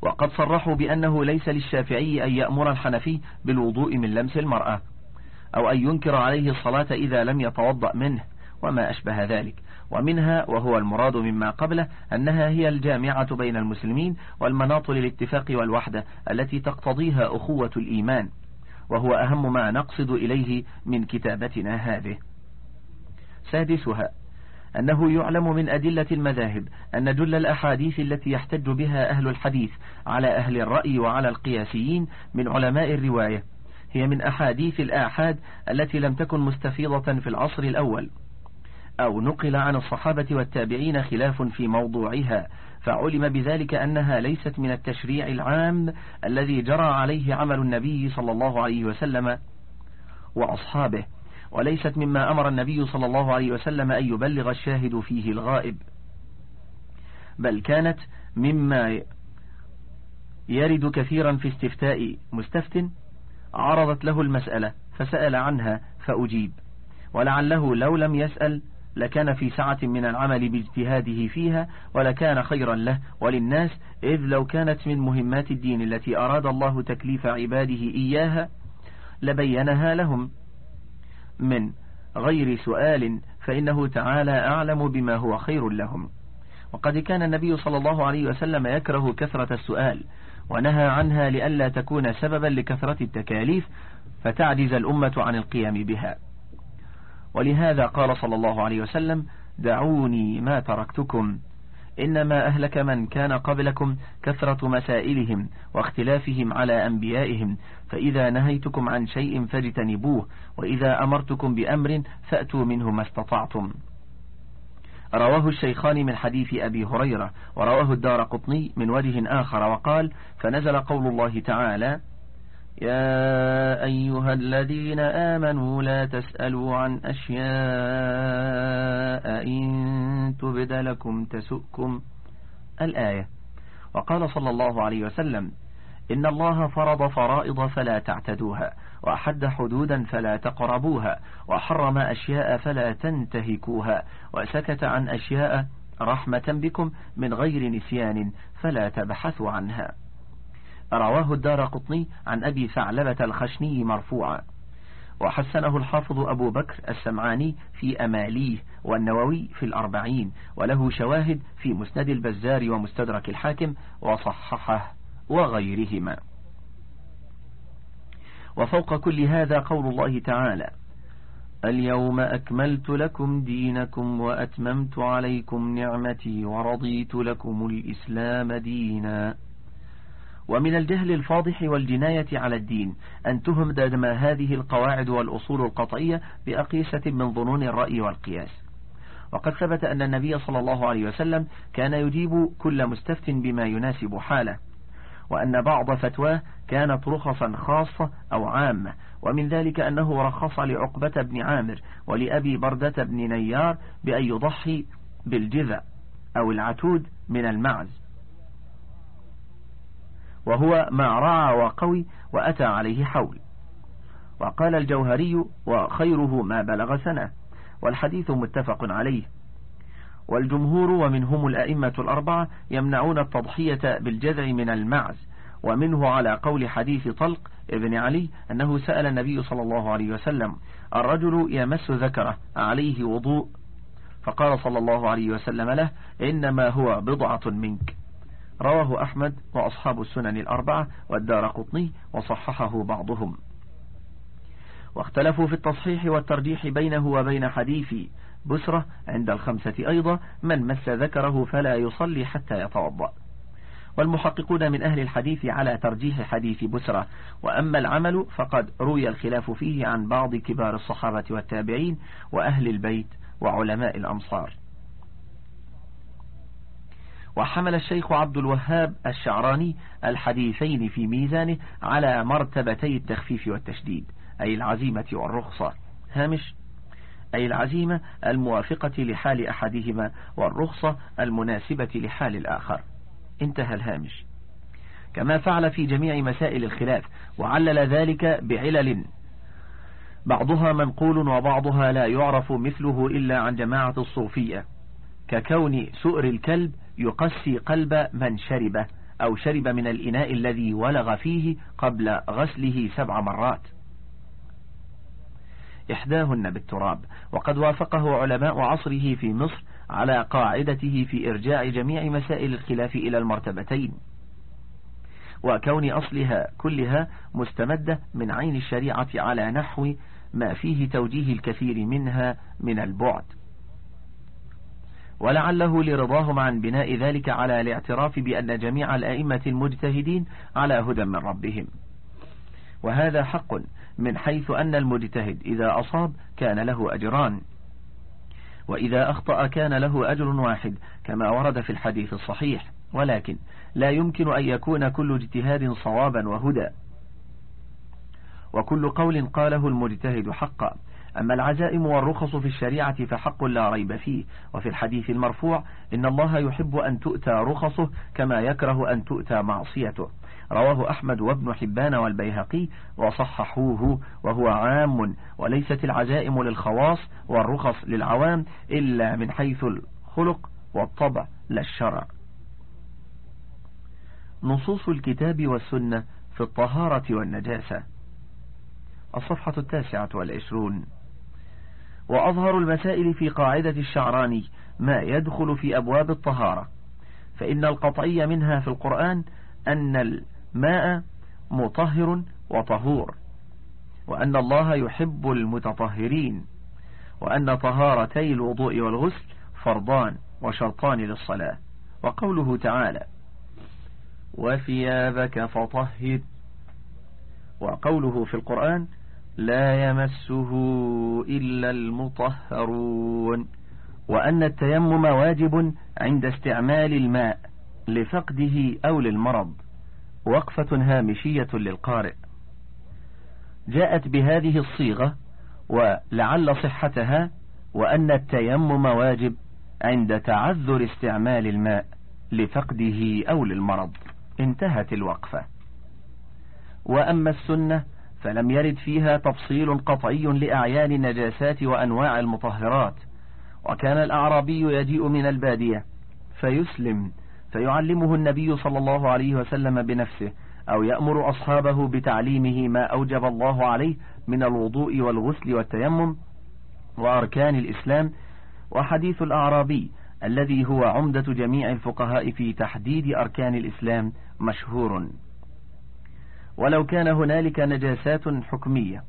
وقد صرحوا بأنه ليس للشافعي أن يأمر الحنفي بالوضوء من لمس المرأة أو أن ينكر عليه الصلاة إذا لم يتوضأ منه وما أشبه ذلك. ومنها وهو المراد مما قبله أنها هي الجامعة بين المسلمين والمناط للاتفاق والوحدة التي تقتضيها أخوة الإيمان. وهو أهم ما نقصد إليه من كتابتنا هذه. سادسها أنه يعلم من أدلة المذاهب أن جل الأحاديث التي يحتج بها أهل الحديث على أهل الرأي وعلى القياسيين من علماء الرواية هي من أحاديث الآحاد التي لم تكن مستفيضة في العصر الأول أو نقل عن الصحابة والتابعين خلاف في موضوعها فعلم بذلك أنها ليست من التشريع العام الذي جرى عليه عمل النبي صلى الله عليه وسلم وأصحابه وليست مما أمر النبي صلى الله عليه وسلم أن يبلغ الشاهد فيه الغائب بل كانت مما يرد كثيرا في استفتاء مستفت عرضت له المسألة فسأل عنها فأجيب ولعله لو لم يسأل لكان في سعة من العمل باجتهاده فيها ولكان خيرا له. وللناس إذ لو كانت من مهمات الدين التي أراد الله تكليف عباده إياها لبينها لهم. من غير سؤال فإنه تعالى أعلم بما هو خير لهم. وقد كان النبي صلى الله عليه وسلم يكره كثرة السؤال ونهى عنها لئلا تكون سببا لكثرة التكاليف فتعجز الأمة عن القيام بها. ولهذا قال صلى الله عليه وسلم دعوني ما تركتكم إنما أهلك من كان قبلكم كثرة مسائلهم واختلافهم على أنبيائهم فإذا نهيتكم عن شيء فاجتنبوه وإذا أمرتكم بأمر فأتوا منه ما استطعتم. رواه الشيخان من حديث أبي هريرة ورواه الدار قطني من وجه آخر وقال فنزل قول الله تعالى يا أيها الذين آمنوا لا تسألوا عن أشياء إن تبد لكم تسؤكم. الآية. وقال صلى الله عليه وسلم إن الله فرض فرائض فلا تعتدوها وأحد حدودا فلا تقربوها وحرم أشياء فلا تنتهكوها وسكت عن أشياء رحمة بكم من غير نسيان فلا تبحثوا عنها. رواه الدار قطني عن أبي ثعلبة الخشني مرفوعا. وحسنه الحافظ أبو بكر السمعاني في أماليه والنووي في الأربعين وله شواهد في مسند البزار ومستدرك الحاكم وصححه وغيرهما. وفوق كل هذا قول الله تعالى اليوم أكملت لكم دينكم وأتممت عليكم نعمتي ورضيت لكم الإسلام دينا. ومن الجهل الفاضح والجناية على الدين أن تهمدم هذه القواعد والأصول القطعية بأقيسة من ظنون الرأي والقياس. وقد ثبت أن النبي صلى الله عليه وسلم كان يجيب كل مستفت بما يناسب حاله وأن بعض فتواه كانت رخصا خاصة أو عامة ومن ذلك أنه رخص لعقبة بن عامر ولأبي بردة بن نيار بأن يضحي بالجذع أو العتود من المعز. وهو ما رعى وقوي وأتى عليه حول. وقال الجوهري وخيره ما بلغ سنة والحديث متفق عليه. والجمهور ومنهم الأئمة الأربعة يمنعون التضحية بالجذع من المعز ومنه على قول حديث طلق ابن علي أنه سأل النبي صلى الله عليه وسلم الرجل يمس ذكره عليه وضوء؟ فقال صلى الله عليه وسلم له إنما هو بضعة منك. رواه أحمد وأصحاب السنن الأربعة والدار قطني وصححه بعضهم. واختلفوا في التصحيح والترجيح بينه وبين حديث بسرة عند الخمسة أيضا من مس ذكره فلا يصلي حتى يتوضأ والمحققون من أهل الحديث على ترجيح حديث بسرة وأما العمل فقد روي الخلاف فيه عن بعض كبار الصحابة والتابعين وأهل البيت وعلماء الأمصار وحمل الشيخ عبد الوهاب الشعراني الحديثين في ميزانه على مرتبتي التخفيف والتشديد أي العزيمة والرخصة. هامش أي العزيمة الموافقة لحال أحدهما والرخصة المناسبة لحال الآخر. انتهى الهامش. كما فعل في جميع مسائل الخلاف وعلل ذلك بعلل. بعضها منقول وبعضها لا يعرف مثله إلا عن جماعة الصوفية ككون سؤر الكلب يقسي قلب من شربه أو شرب من الإناء الذي ولغ فيه قبل غسله سبع مرات. إحداهن بالتراب. وقد وافقه علماء عصره في مصر على قاعدته في إرجاع جميع مسائل الخلاف إلى المرتبتين. وكون أصلها كلها مستمدة من عين الشريعة على نحو ما فيه توجيه الكثير منها من البعد. ولعله لرضاهم عن بناء ذلك على الاعتراف بأن جميع الأئمة المجتهدين على هدى من ربهم. وهذا حق من حيث أن المجتهد إذا أصاب كان له أجران. وإذا أخطأ كان له أجر واحد كما ورد في الحديث الصحيح. ولكن لا يمكن أن يكون كل اجتهاد صوابا وهدى. وكل قول قاله المجتهد حقا. أما العزائم والرخص في الشريعة فحق لا ريب فيه. وفي الحديث المرفوع إن الله يحب أن تؤتى رخصه كما يكره أن تؤتى معصيته. رواه أحمد وابن حبان والبيهقي وصححوه وهو عام وليست العزائم للخواص والرخص للعوام إلا من حيث الخلق والطبع لا الشرع. نصوص الكتاب والسنة في الطهارة والنجاسة. الصفحة التاسعة والعشرون. وأظهر المسائل في قاعدة الشعراني ما يدخل في أبواب الطهارة. فإن القطعي منها في القرآن أن الماء مطهر وطهور وأن الله يحب المتطهرين وأن طهارتي الوضوء والغسل فرضان وشرطان للصلاة. وقوله تعالى وثيابك فطهر وقوله في القرآن لا يمسه إلا المطهرون وأن التيمم واجب عند استعمال الماء لفقده أو للمرض وقفة هامشية للقارئ. جاءت بهذه الصيغة ولعل صحتها وأن التيمم واجب عند تعذر استعمال الماء لفقده أو للمرض. انتهت الوقفة. وأما السنة فلم يرد فيها تفصيل قطعي لأعيان النجاسات وأنواع المطهرات. وكان الأعرابي يجيء من البادية فيسلم فيعلمه النبي صلى الله عليه وسلم بنفسه أو يأمر أصحابه بتعليمه ما أوجب الله عليه من الوضوء والغسل والتيمم وأركان الإسلام. وحديث الأعرابي الذي هو عمدة جميع الفقهاء في تحديد أركان الإسلام مشهور. ولو كان هنالك نجاسات حكمية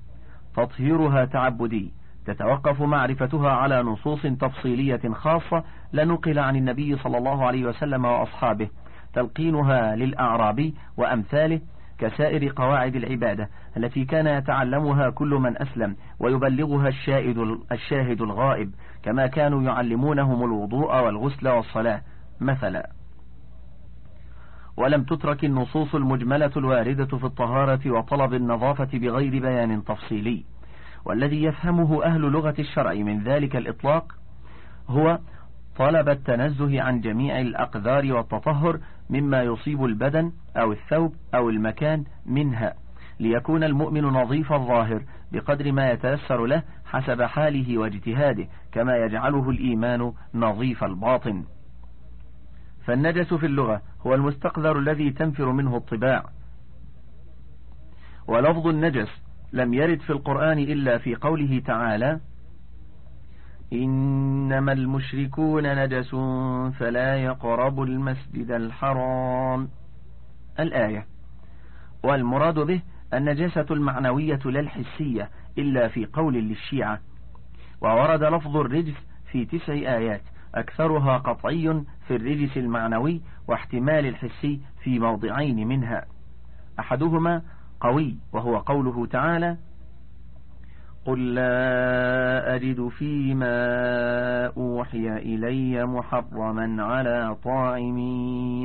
تطهيرها تعبدي تتوقف معرفتها على نصوص تفصيلية خاصة لنقل عن النبي صلى الله عليه وسلم وأصحابه تلقينها للأعرابي وأمثاله كسائر قواعد العبادة التي كان يتعلمها كل من أسلم ويبلغها الشاهد, الشاهد الغائب كما كانوا يعلمونهم الوضوء والغسل والصلاة. مثلا ولم تترك النصوص المجملة الواردة في الطهارة وطلب النظافة بغير بيان تفصيلي. والذي يفهمه أهل لغة الشرع من ذلك الإطلاق هو طلب التنزه عن جميع الأقذار والتطهر مما يصيب البدن أو الثوب أو المكان منها ليكون المؤمن نظيف الظاهر بقدر ما يتيسر له حسب حاله واجتهاده كما يجعله الإيمان نظيف الباطن. فالنجس في اللغة هو المستقذر الذي تنفر منه الطباع. ولفظ النجس لم يرد في القرآن إلا في قوله تعالى إنما المشركون نجس فلا يقربوا المسجد الحرام. الآية. والمراد به النجاسة المعنوية لا الحسية إلا في قول للشيعة. وورد لفظ الرجس في تسع آيات. أكثرها قطعي في الرجس المعنوي واحتمال الحسي في موضعين منها. أحدهما قوي وهو قوله تعالى قل لا أجد فيما أوحي إلي محرما على طاعم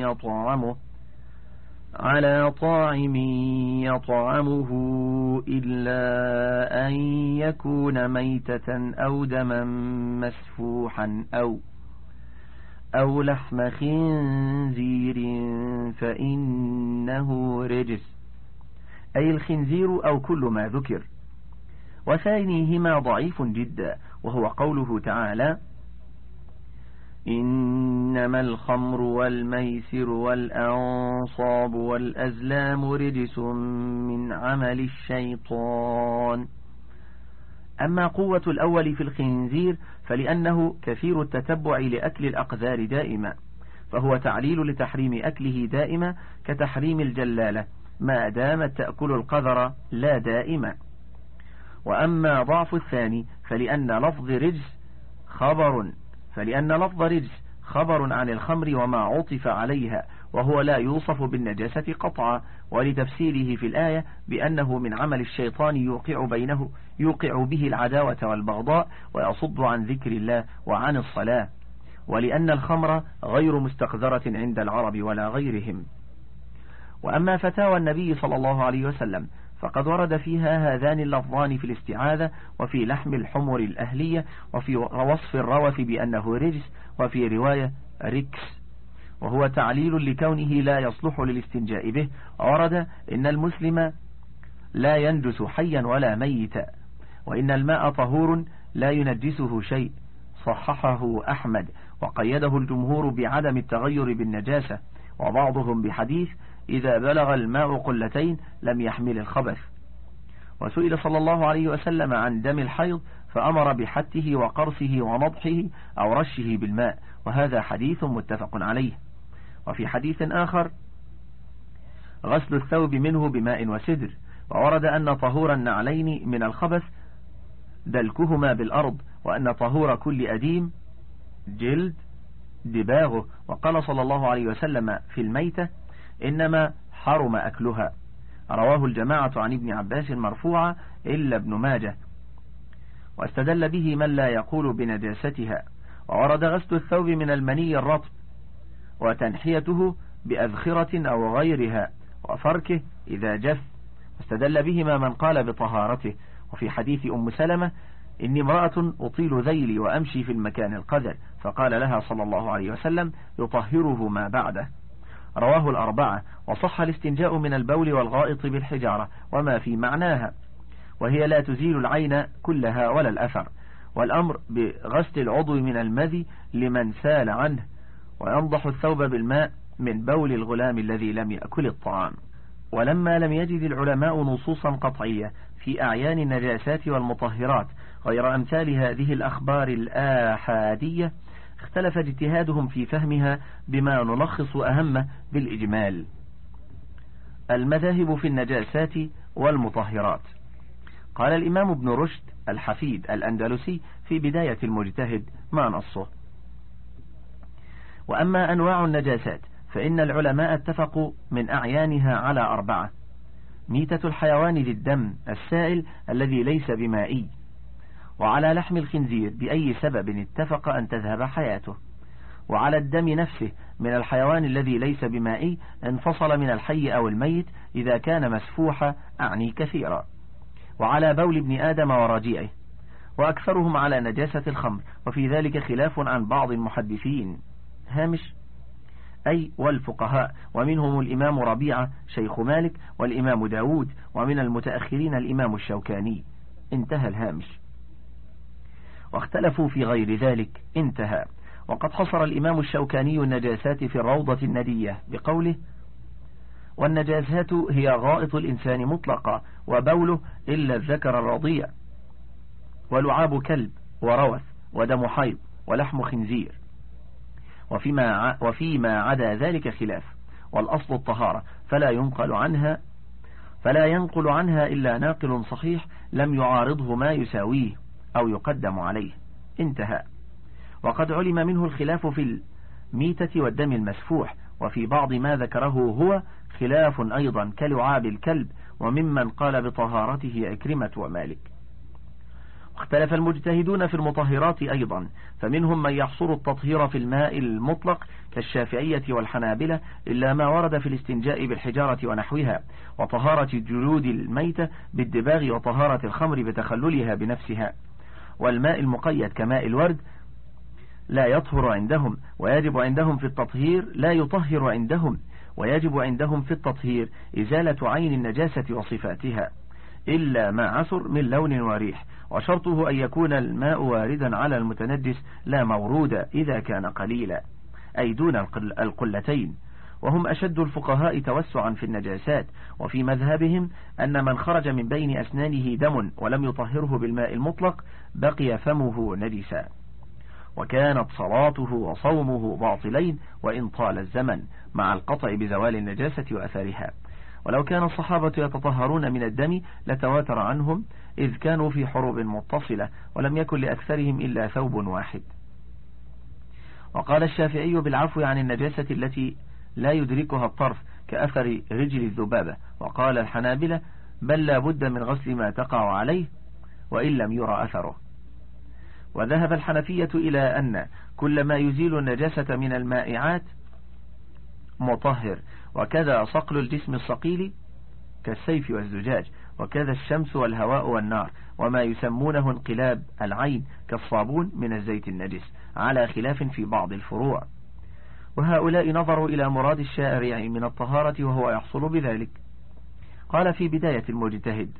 يطعمه على طاعم يطعمه إلا أن يكون ميتة أو دما مسفوحا أو أو لحم خنزير فإنه رجس. أي الخنزير أو كل ما ذكر. وثانيهما ضعيف جدا وهو قوله تعالى إنما الخمر والميسر والأنصاب والأزلام رجس من عمل الشيطان. أما قوة الأول في الخنزير فلأنه كثير التتبع لأكل الأقذار دائما فهو تعليل لتحريم أكله دائما كتحريم الجلالة ما دامت تأكل القذر لا دائما. وأما ضعف الثاني فلأن لفظ رجس خبر فلأن لفظ رجس خبر عن الخمر وما عطف عليها وهو لا يوصف بالنجاسة قطعا ولتفسيره في الآية بأنه من عمل الشيطان يوقع بينه. يوقع به العداوة والبغضاء ويصد عن ذكر الله وعن الصلاة. ولأن الخمر غير مستقذرة عند العرب ولا غيرهم. وأما فتاوى النبي صلى الله عليه وسلم فقد ورد فيها هذان اللفظان في الاستعاذة وفي لحم الحمر الأهلية وفي وصف الروث بأنه رجس وفي رواية ركس. وهو تعليل لكونه لا يصلح للاستنجاء به. ورد إن المسلم لا ينجس حيا ولا ميتا. وإن الماء طهور لا ينجسه شيء. صححه أحمد. وقيده الجمهور بعدم التغير بالنجاسة. وبعضهم بحديث إذا بلغ الماء قلتين لم يحمل الخبث. وسئل صلى الله عليه وسلم عن دم الحيض فأمر بحته وقرصه ونضحه أو رشه بالماء. وهذا حديث متفق عليه. وفي حديث آخر غسل الثوب منه بماء وسدر. وورد أن طهور النعلين من الخبث دلكهما بالأرض وأن طهور كل أديم جلد دباغه. وقال صلى الله عليه وسلم في الميتة إنما حرم أكلها. رواه الجماعة عن ابن عباس مرفوعا إلا ابن ماجه. واستدل به من لا يقول بنجاستها. وورد غسل الثوب من المني الرطب وتنحيته بأذخرة أو غيرها وفركه إذا جف. واستدل بهما من قال بطهارته. وفي حديث أم سلمة إني امرأة أطيل ذيلي وأمشي في المكان القذر فقال لها صلى الله عليه وسلم يطهره ما بعده. رواه الأربعة وصح الاستنجاء من البول والغائط بالحجارة وما في معناها. وهي لا تزيل العين كلها ولا الأثر. والأمر بغسل العضو من المذي لمن سال عنه وينضح الثوب بالماء من بول الغلام الذي لم يأكل الطعام. ولما لم يجد العلماء نصوصا قطعية في أعيان النجاسات والمطهرات غير أمثال هذه الأخبار الآحادية اختلف اجتهادهم في فهمها بما نلخص أهمه بالإجمال. المذاهب في النجاسات والمطهرات. قال الإمام ابن رشد الحفيد الأندلسي في بداية المجتهد ما نصه. وأما أنواع النجاسات فإن العلماء اتفقوا من أعيانها على أربعة. ميتة الحيوان ذي الدم السائل الذي ليس بمائي. وعلى لحم الخنزير بأي سبب اتفق أن تذهب حياته. وعلى الدم نفسه من الحيوان الذي ليس بمائي انفصل من الحي أو الميت إذا كان مسفوحا أعني كثيرا. وعلى بول ابن آدم ورجيعه وأكثرهم على نجاسة الخمر. وفي ذلك خلاف عن بعض المحدثين. هامش أي والفقهاء ومنهم الإمام ربيعة شيخ مالك والإمام داود ومن المتأخرين الإمام الشوكاني. انتهى الهامش. واختلفوا في غير ذلك. انتهى. وقد حصر الإمام الشوكاني النجاسات في الروضة الندية بقوله والنجاسات هي غائط الإنسان مطلقة وبوله إلا الذكر الرضيع. ولعاب كلب وروث ودم حيض ولحم خنزير. وفيما, وفيما عدا ذلك خلاف. والأصل الطهارة. فلا ينقل عنها فلا ينقل عنها إلا ناقل صحيح لم يعارضه ما يساويه أو يقدم عليه. انتهى. وقد علم منه الخلاف في الميتة والدم المسفوح. وفي بعض ما ذكره هو خلاف أيضا كلعاب الكلب وممن قال بطهارته عكرمة ومالك. اختلف المجتهدون في المطهرات أيضا فمنهم من يحصر التطهير في الماء المطلق كالشافعية والحنابلة إلا ما ورد في الاستنجاء بالحجارة ونحوها وطهارة جلود الميتة بالدباغ وطهارة الخمر بتخللها بنفسها. والماء المقيد كماء الورد لا يطهر عندهم ويجب عندهم في التطهير لا يطهر عندهم ويجب عندهم في التطهير إزالة عين النجاسة وصفاتها إلا ما عسر من لون وريح. وشرطه أن يكون الماء واردا على المتنجس لا مورودا إذا كان قليلا أي دون القلتين. وهم أشد الفقهاء توسعا في النجاسات وفي مذهبهم أن من خرج من بين أسنانه دم ولم يطهره بالماء المطلق بقي فمه نجسا. وكانت صلاته وصومه باطلين وإن طال الزمن مع القطع بزوال النجاسة وأثرها ولو كان الصحابة يتطهرون من الدم لتواتر عنهم إذ كانوا في حروب متصلة ولم يكن لأكثرهم إلا ثوب واحد. وقال الشافعي بالعفو عن النجاسة التي لا يدركها الطرف كأثر رجل الذبابة. وقال الحنابلة بل لا بد من غسل ما تقع عليه وإن لم يرى أثره. وذهب الحنفية إلى أن كل ما يزيل النجاسة من المائعات مطهر. وكذا صقل الجسم الصقيل كالسيف والزجاج. وكذا الشمس والهواء والنار وما يسمونه انقلاب العين كالصابون من الزيت النجس على خلاف في بعض الفروع. وهؤلاء نظروا إلى مراد الشارع من الطهارة وهو يحصل بذلك. قال في بداية المجتهد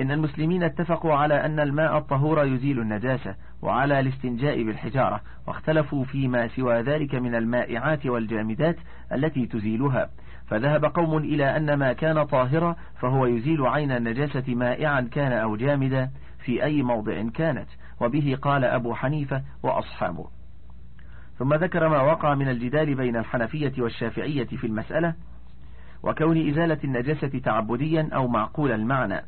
إن المسلمين اتفقوا على أن الماء الطهور يزيل النجاسة وعلى الاستنجاء بالحجارة واختلفوا فيما سوى ذلك من المائعات والجامدات التي تزيلها. فذهب قوم إلى أن ما كان طاهرا فهو يزيل عين النجاسة مائعا كان أو جامدا في أي موضع كانت. وبه قال أبو حنيفة وأصحابه. ثم ذكر ما وقع من الجدال بين الحنفية والشافعية في المسألة وكون إزالة النجاسة تعبديا أو معقول المعنى.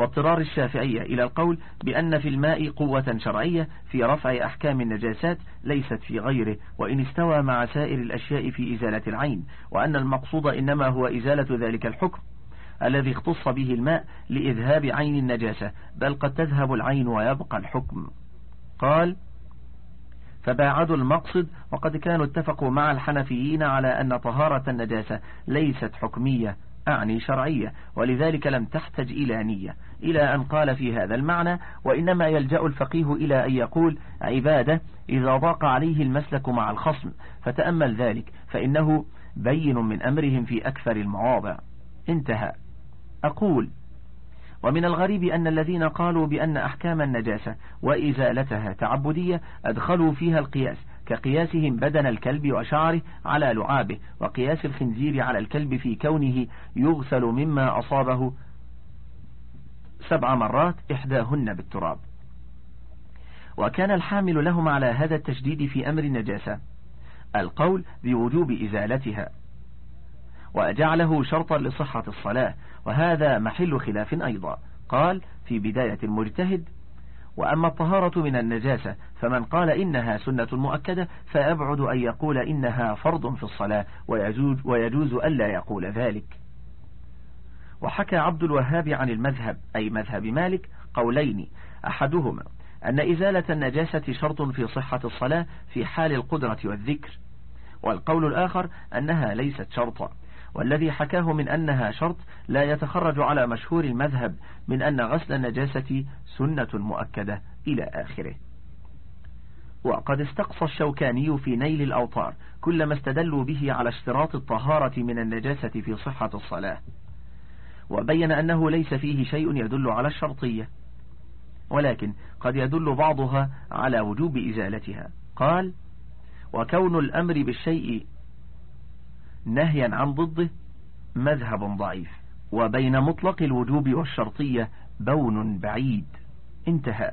واضطرار الشافعية إلى القول بأن في الماء قوة شرعية في رفع أحكام النجاسات ليست في غيره وإن استوى مع سائر الأشياء في إزالة العين وأن المقصود إنما هو إزالة ذلك الحكم الذي اختص به الماء لإذهاب عين النجاسة بل قد تذهب العين ويبقى الحكم. قال فباعدوا المقصد وقد كانوا اتفقوا مع الحنفيين على أن طهارة النجاسة ليست حكمية. أعني شرعية ولذلك لم تحتج إلى نية إلى أن قال في هذا المعنى وإنما يلجأ الفقيه إلى أن يقول عبادة إذا ضاق عليه المسلك مع الخصم فتأمل ذلك فإنه بين من أمرهم في أكثر المواضع. انتهى. أقول ومن الغريب أن الذين قالوا بأن أحكام النجاسة وإزالتها تعبدية أدخلوا فيها القياس كقياسهم بدن الكلب وشعره على لعابه وقياس الخنزير على الكلب في كونه يغسل مما أصابه سبع مرات إحداهن بالتراب. وكان الحامل لهم على هذا التشديد في أمر النجاسة. القول بوجوب إزالتها. وجعله شرطا لصحة الصلاة وهذا محل خلاف أيضا. قال في بداية المجتهد وأما الطهارة من النجاسة فمن قال إنها سنة مؤكدة فأبعد أن يقول إنها فرض في الصلاة ويجوز, ويجوز ألا يقول ذلك. وحكى عبد الوهاب عن المذهب أي مذهب مالك قولين أحدهما أن إزالة النجاسة شرط في صحة الصلاة في حال القدرة والذكر والقول الآخر أنها ليست شرطا. والذي حكاه من أنها شرط لا يتخرج على مشهور المذهب من أن غسل النجاسة سنة مؤكدة إلى آخره. وقد استقصى الشوكاني في نيل الأوطار كلما استدلوا به على اشتراط الطهارة من النجاسة في صحة الصلاة. وبين أنه ليس فيه شيء يدل على الشرطية ولكن قد يدل بعضها على وجوب إزالتها. قال وكون الأمر بالشيء نهيا عن ضده مذهب ضعيف. وبين مطلق الوجوب والشرطية بون بعيد. انتهى.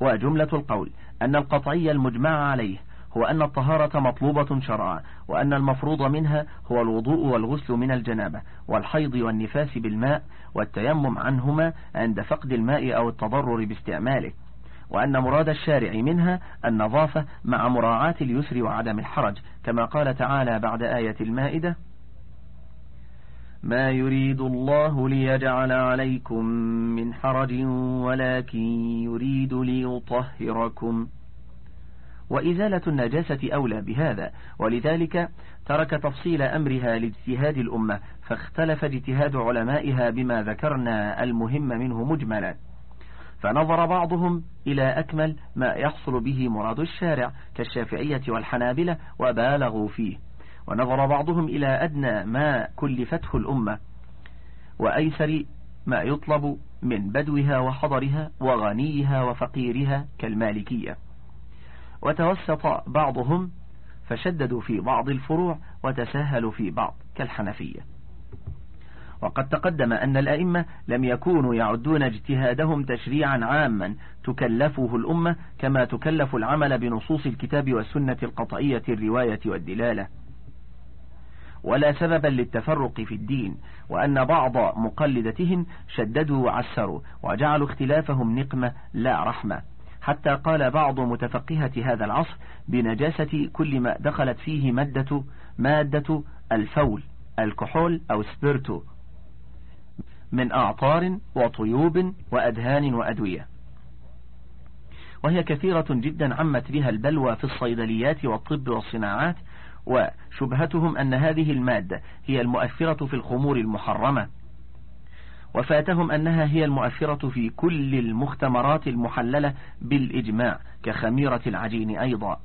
وجملة القول أن القطعي المجمع عليه هو أن الطهارة مطلوبة شرعا وأن المفروض منها هو الوضوء والغسل من الجنابة والحيض والنفاس بالماء والتيمم عنهما عند فقد الماء أو التضرر باستعماله. وأن مراد الشارع منها النظافة مع مراعاة اليسر وعدم الحرج كما قال تعالى بعد آية المائدة ما يريد الله ليجعل عليكم من حرج ولكن يريد ليطهركم. وإزالة النجاسة أولى بهذا ولذلك ترك تفصيل أمرها لاجتهاد الأمة فاختلف اجتهاد علمائها بما ذكرنا المهم منه مجملا. فنظر بعضهم إلى أكمل ما يحصل به مراد الشارع كالشافعية والحنابلة وبالغوا فيه. ونظر بعضهم إلى أدنى ما كلفته الأمة وأيسر ما يطلب من بدوها وحضرها وغنيها وفقيرها كالمالكية. وتوسط بعضهم فشددوا في بعض الفروع وتساهلوا في بعض كالحنفية. وقد تقدم أن الأئمة لم يكونوا يعدون اجتهادهم تشريعا عاما تكلفه الأمة كما تكلف العمل بنصوص الكتاب والسنة القطعية الرواية والدلالة. ولا سببا للتفرق في الدين وأن بعض مقلدتهم شددوا وعسروا وجعلوا اختلافهم نقمة لا رحمة. حتى قال بعض متفقهة هذا العصر بنجاسة كل ما دخلت فيه مادة مادة الفول الكحول أو سبيرتو من أعطار وطيوب وأدهان وأدوية. وهي كثيرة جدا عمت بها البلوى في الصيدليات والطب والصناعات وشبهتهم أن هذه المادة هي المؤثرة في الخمور المحرمة. وفاتهم أنها هي المؤثرة في كل المختمرات المحللة بالإجماع كخميرة العجين أيضا.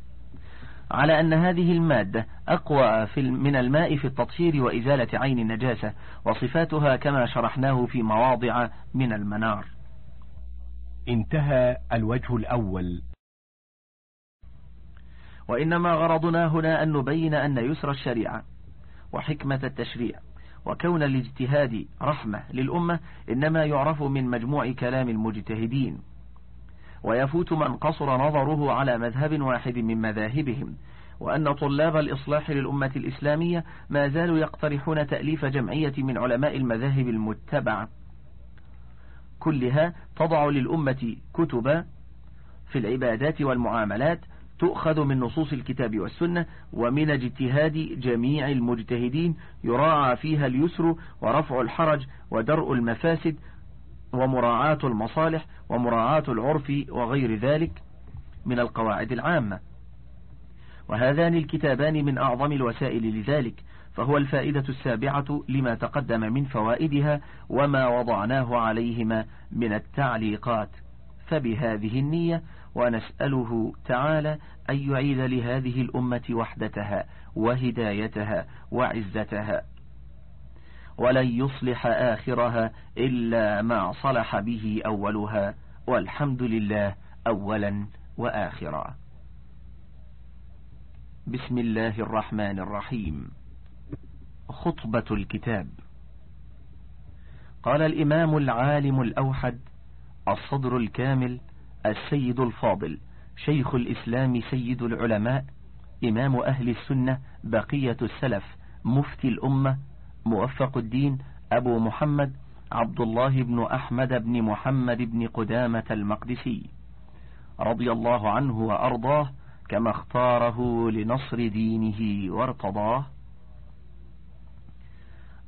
على أن هذه المادة أقوى في من الماء في التطهير وإزالة عين النجاسة وصفاتها كما شرحناه في مواضع من المنار. انتهى الوجه الأول. وإنما غرضنا هنا أن نبين أن يسر الشريعة وحكمة التشريع وكون الاجتهاد رحمة للأمة إنما يعرف من مجموع كلام المجتهدين. ويفوت من قصر نظره على مذهب واحد من مذاهبهم وأن طلاب الإصلاح للأمة الإسلامية ما زالوا يقترحون تأليف جمعية من علماء المذاهب المتبعة. كلها تضع للأمة كتبا في العبادات والمعاملات تؤخذ من نصوص الكتاب والسنة ومن اجتهاد جميع المجتهدين يراعى فيها اليسر ورفع الحرج ودرء المفاسد ومراعاة المصالح ومراعاة العرف وغير ذلك من القواعد العامة. وهذان الكتابان من أعظم الوسائل لذلك فهو الفائدة السابعة لما تقدم من فوائدها وما وضعناه عليهما من التعليقات. فبهذه النية ونسأله تعالى أن يعيد لهذه الأمة وحدتها وهدايتها وعزتها. ولن يصلح آخرها إلا ما صلح به أولها والحمد لله أولا وآخرا. بسم الله الرحمن الرحيم. خطبة الكتاب. قال الإمام العالم الأوحد الصدر الكامل السيد الفاضل شيخ الإسلام سيد العلماء إمام أهل السنة بقية السلف مفتي الأمة موفق الدين أبو محمد عبد الله بن أحمد بن محمد بن قدامة المقدسي. رضي الله عنه وأرضاه كما اختاره لنصر دينه وارتضاه.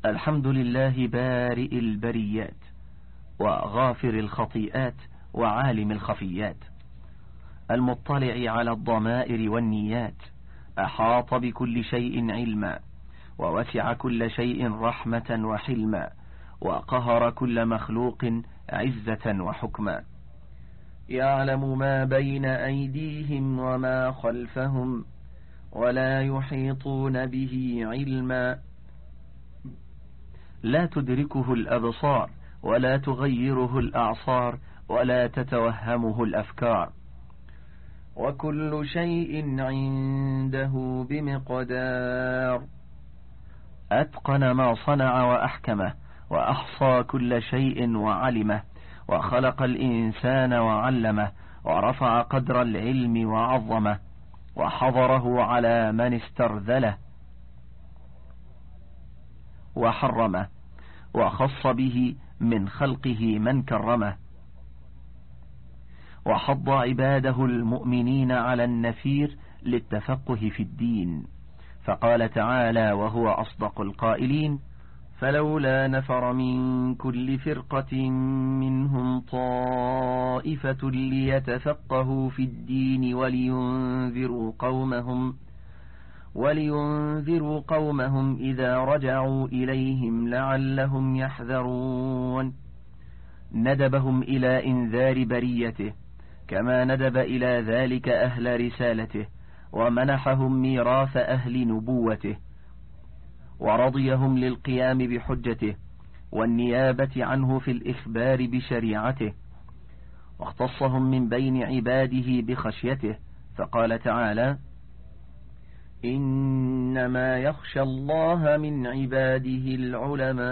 الحمد لله بارئ البريات وغافر الخطيئات وعالم الخفيات. المطلع على الضمائر والنيات أحاط بكل شيء علما. ووسع كل شيء رحمة وحلما وقهر كل مخلوق عزة وحكما. يعلم ما بين أيديهم وما خلفهم ولا يحيطون به علما. لا تدركه الأبصار ولا تغيره الأعصار ولا تتوهمه الأفكار. وكل شيء عنده بمقدار. أتقن ما صنع وأحكمه وأحصى كل شيء وعلمه وخلق الإنسان وعلمه ورفع قدر العلم وعظمه وحضره على من استرذله وحرمه وخص به من خلقه من كرمه وحض عباده المؤمنين على النفير للتفقه في الدين. فقال تعالى وهو أصدق القائلين فلولا نفر من كل فرقة منهم طائفة ليتفقهوا في الدين ولينذروا قومهم ولينذروا قومهم إذا رجعوا إليهم لعلهم يحذرون ندبهم إلى إنذار بريته كما ندب إلى ذلك أهل رسالته ومنحهم ميراث أهل نبوته ورضيهم للقيام بحجته والنيابة عنه في الإخبار بشريعته واختصهم من بين عباده بخشيته. فقال تعالى إنما يخشى الله من عباده العلماء.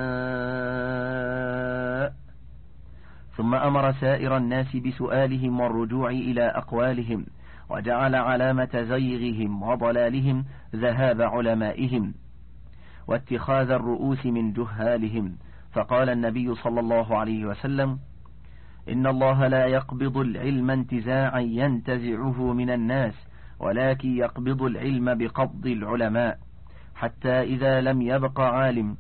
ثم أمر سائر الناس بسؤالهم والرجوع إلى أقوالهم. وجعل علامة زيغهم وضلالهم ذهاب علمائهم واتخاذ الرؤوس من جهالهم. فقال النبي صلى الله عليه وسلم إن الله لا يقبض العلم انتزاعا ينتزعه من الناس ولكن يقبض العلم بقبض العلماء. حتى إذا لم يبق عالم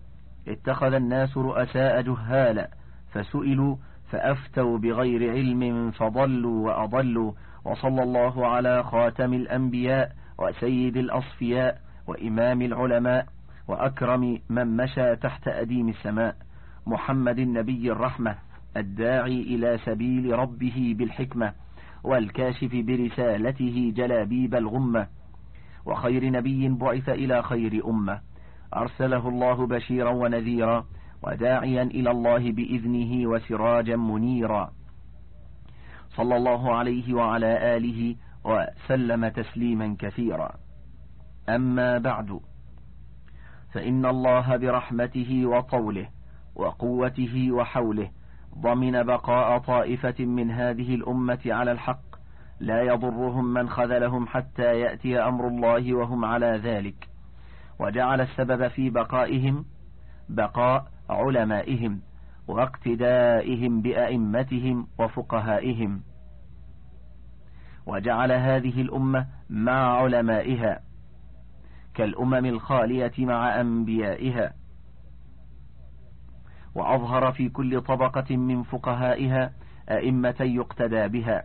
اتخذ الناس رؤساء جهالا فسئلوا فأفتوا بغير علم فضلوا وأضلوا وصلى الله على خاتم الأنبياء وسيد الأصفياء وإمام العلماء وأكرم من مشى تحت أديم السماء محمد النبي الرحمة الداعي إلى سبيل ربه بالحكمة والكاشف برسالته جلابيب الغمة وخير نبي بعث إلى خير أمة أرسله الله بشيرا ونذيرا وداعيا إلى الله بإذنه وسراجا منيرا صلى الله عليه وعلى آله وسلم تسليما كثيرا. أما بعد فإن الله برحمته وطوله وقوته وحوله ضمن بقاء طائفة من هذه الأمة على الحق لا يضرهم من خذلهم حتى يأتي أمر الله وهم على ذلك. وجعل السبب في بقائهم بقاء علمائهم. واقتدائهم بأئمتهم وفقهائهم. وجعل هذه الأمة مع علمائها كالأمم الخالية مع أنبيائها. وأظهر في كل طبقة من فقهائها أئمة يقتدى بها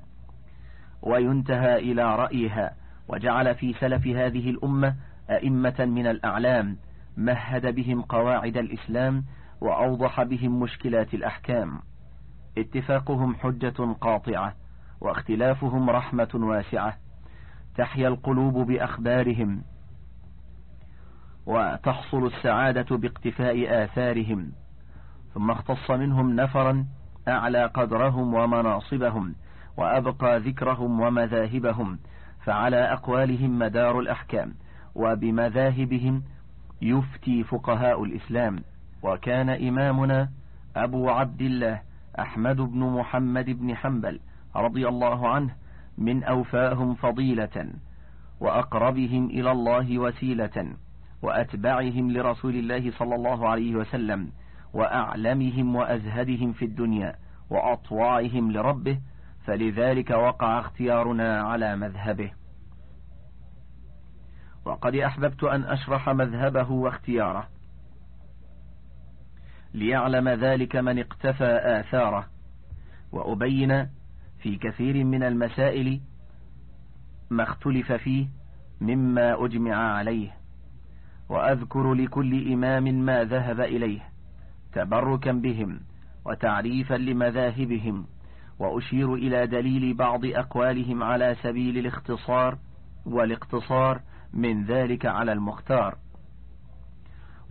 وينتهى إلى رأيها. وجعل في سلف هذه الأمة أئمة من الأعلام مهد بهم قواعد الإسلام وأوضح بهم مشكلات الأحكام. اتفاقهم حجة قاطعة واختلافهم رحمة واسعة. تحيا القلوب بأخبارهم. وتحصل السعادة باقتفاء آثارهم. ثم اختص منهم نفرا أعلى قدرهم ومناصبهم وأبقى ذكرهم ومذاهبهم. فعلى أقوالهم مدار الأحكام. وبمذاهبهم يفتي فقهاء الإسلام. وكان إمامنا أبو عبد الله أحمد بن محمد بن حنبل رضي الله عنه من أوفاهم فضيلة وأقربهم إلى الله وسيلة وأتبعهم لرسول الله صلى الله عليه وسلم وأعلمهم وأزهدهم في الدنيا وأطوعهم لربه فلذلك وقع اختيارنا على مذهبه. وقد أحببت أن أشرح مذهبه واختياره. ليعلم ذلك من اقتفى آثاره. وأبين في كثير من المسائل ما اختلف فيه مما أجمع عليه. وأذكر لكل إمام ما ذهب إليه تبركا بهم وتعريفا لمذاهبهم وأشير إلى دليل بعض أقوالهم على سبيل الاختصار والاقتصار من ذلك على المختار.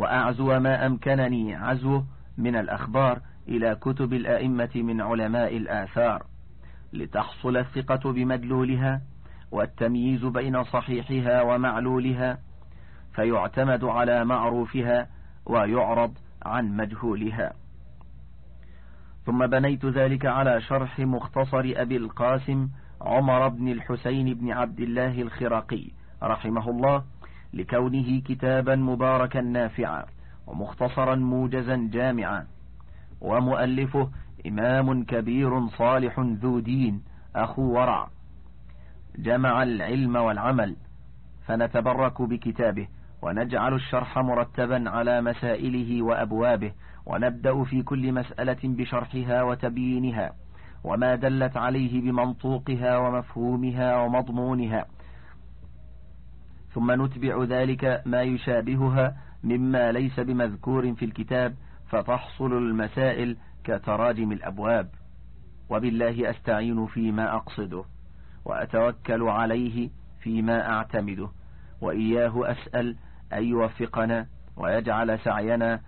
وأعزو ما أمكنني عزوه من الأخبار إلى كتب الأئمة من علماء الآثار. لتحصل الثقة بمدلولها والتمييز بين صحيحها ومعلولها فيعتمد على معروفها ويعرض عن مجهولها. ثم بنيت ذلك على شرح مختصر أبي القاسم عمر بن الحسين بن عبد الله الخرقي رحمه الله لكونه كتابا مباركا نافعا ومختصرا موجزا جامعا. ومؤلفه إمام كبير صالح ذو دين أخو ورع. جمع العلم والعمل فنتبرك بكتابه ونجعل الشرح مرتبا على مسائله وأبوابه ونبدأ في كل مسألة بشرحها وتبيينها وما دلت عليه بمنطوقها ومفهومها ومضمونها. ثم نتبع ذلك ما يشابهها مما ليس بمذكور في الكتاب فتحصل المسائل كتراجم الأبواب. وبالله أستعين فيما أقصده وأتوكل عليه فيما أعتمده. وإياه أسأل أن يوفقنا ويجعل سعينا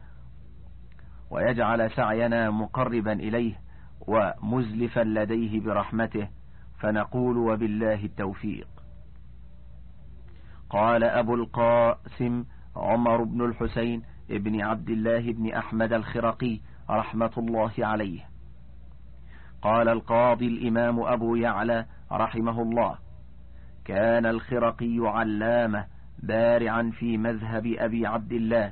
ويجعل سعينا مقربا إليه ومزلفا لديه برحمته. فنقول وبالله التوفيق. قال أبو القاسم عمر بن الحسين ابن عبد الله بن أحمد الخرقي رحمة الله عليه. قال القاضي الإمام أبو يعلى رحمه الله كان الخرقي علامة بارعا في مذهب أبي عبد الله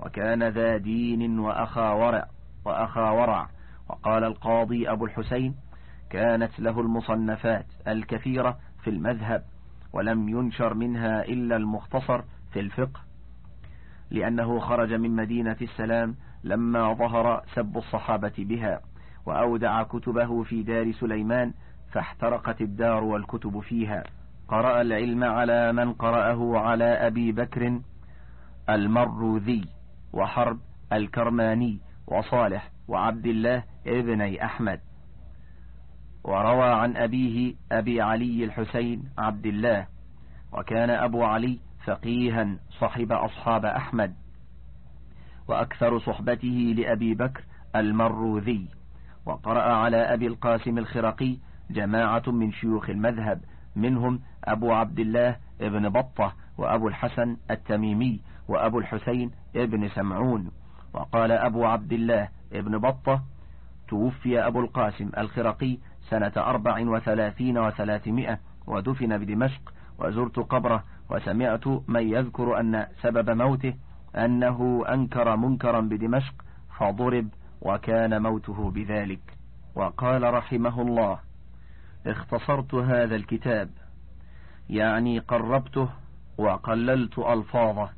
وكان ذا دين وأخا ورع وأخا ورع. وقال القاضي أبو الحسين كانت له المصنفات الكثيرة في المذهب. ولم ينشر منها إلا المختصر في الفقه لأنه خرج من مدينة السلام لما ظهر سب الصحابة بها وأودع كتبه في دار سليمان فاحترقت الدار والكتب فيها. قرأ العلم على من قرأه على أبي بكر المروذي وحرب الكرماني وصالح وعبد الله ابني أحمد. وروى عن أبيه أبي علي الحسين عبد الله وكان أبو علي فقيها صحب أصحاب أحمد وأكثر صحبته لأبي بكر المروذي وقرأ على أبي القاسم الخرقي جماعة من شيوخ المذهب منهم أبو عبد الله ابن بطة وأبو الحسن التميمي وأبو الحسين ابن سمعون وقال أبو عبد الله ابن بطة توفي أبو القاسم الخرقي سنة أربع وثلاثين وثلاثمائة ودفن بدمشق وزرت قبره وسمعت من يذكر أن سبب موته أنه أنكر منكرا بدمشق فضرب وكان موته بذلك. وقال رحمه الله اختصرت هذا الكتاب يعني قربته وقللت ألفاظه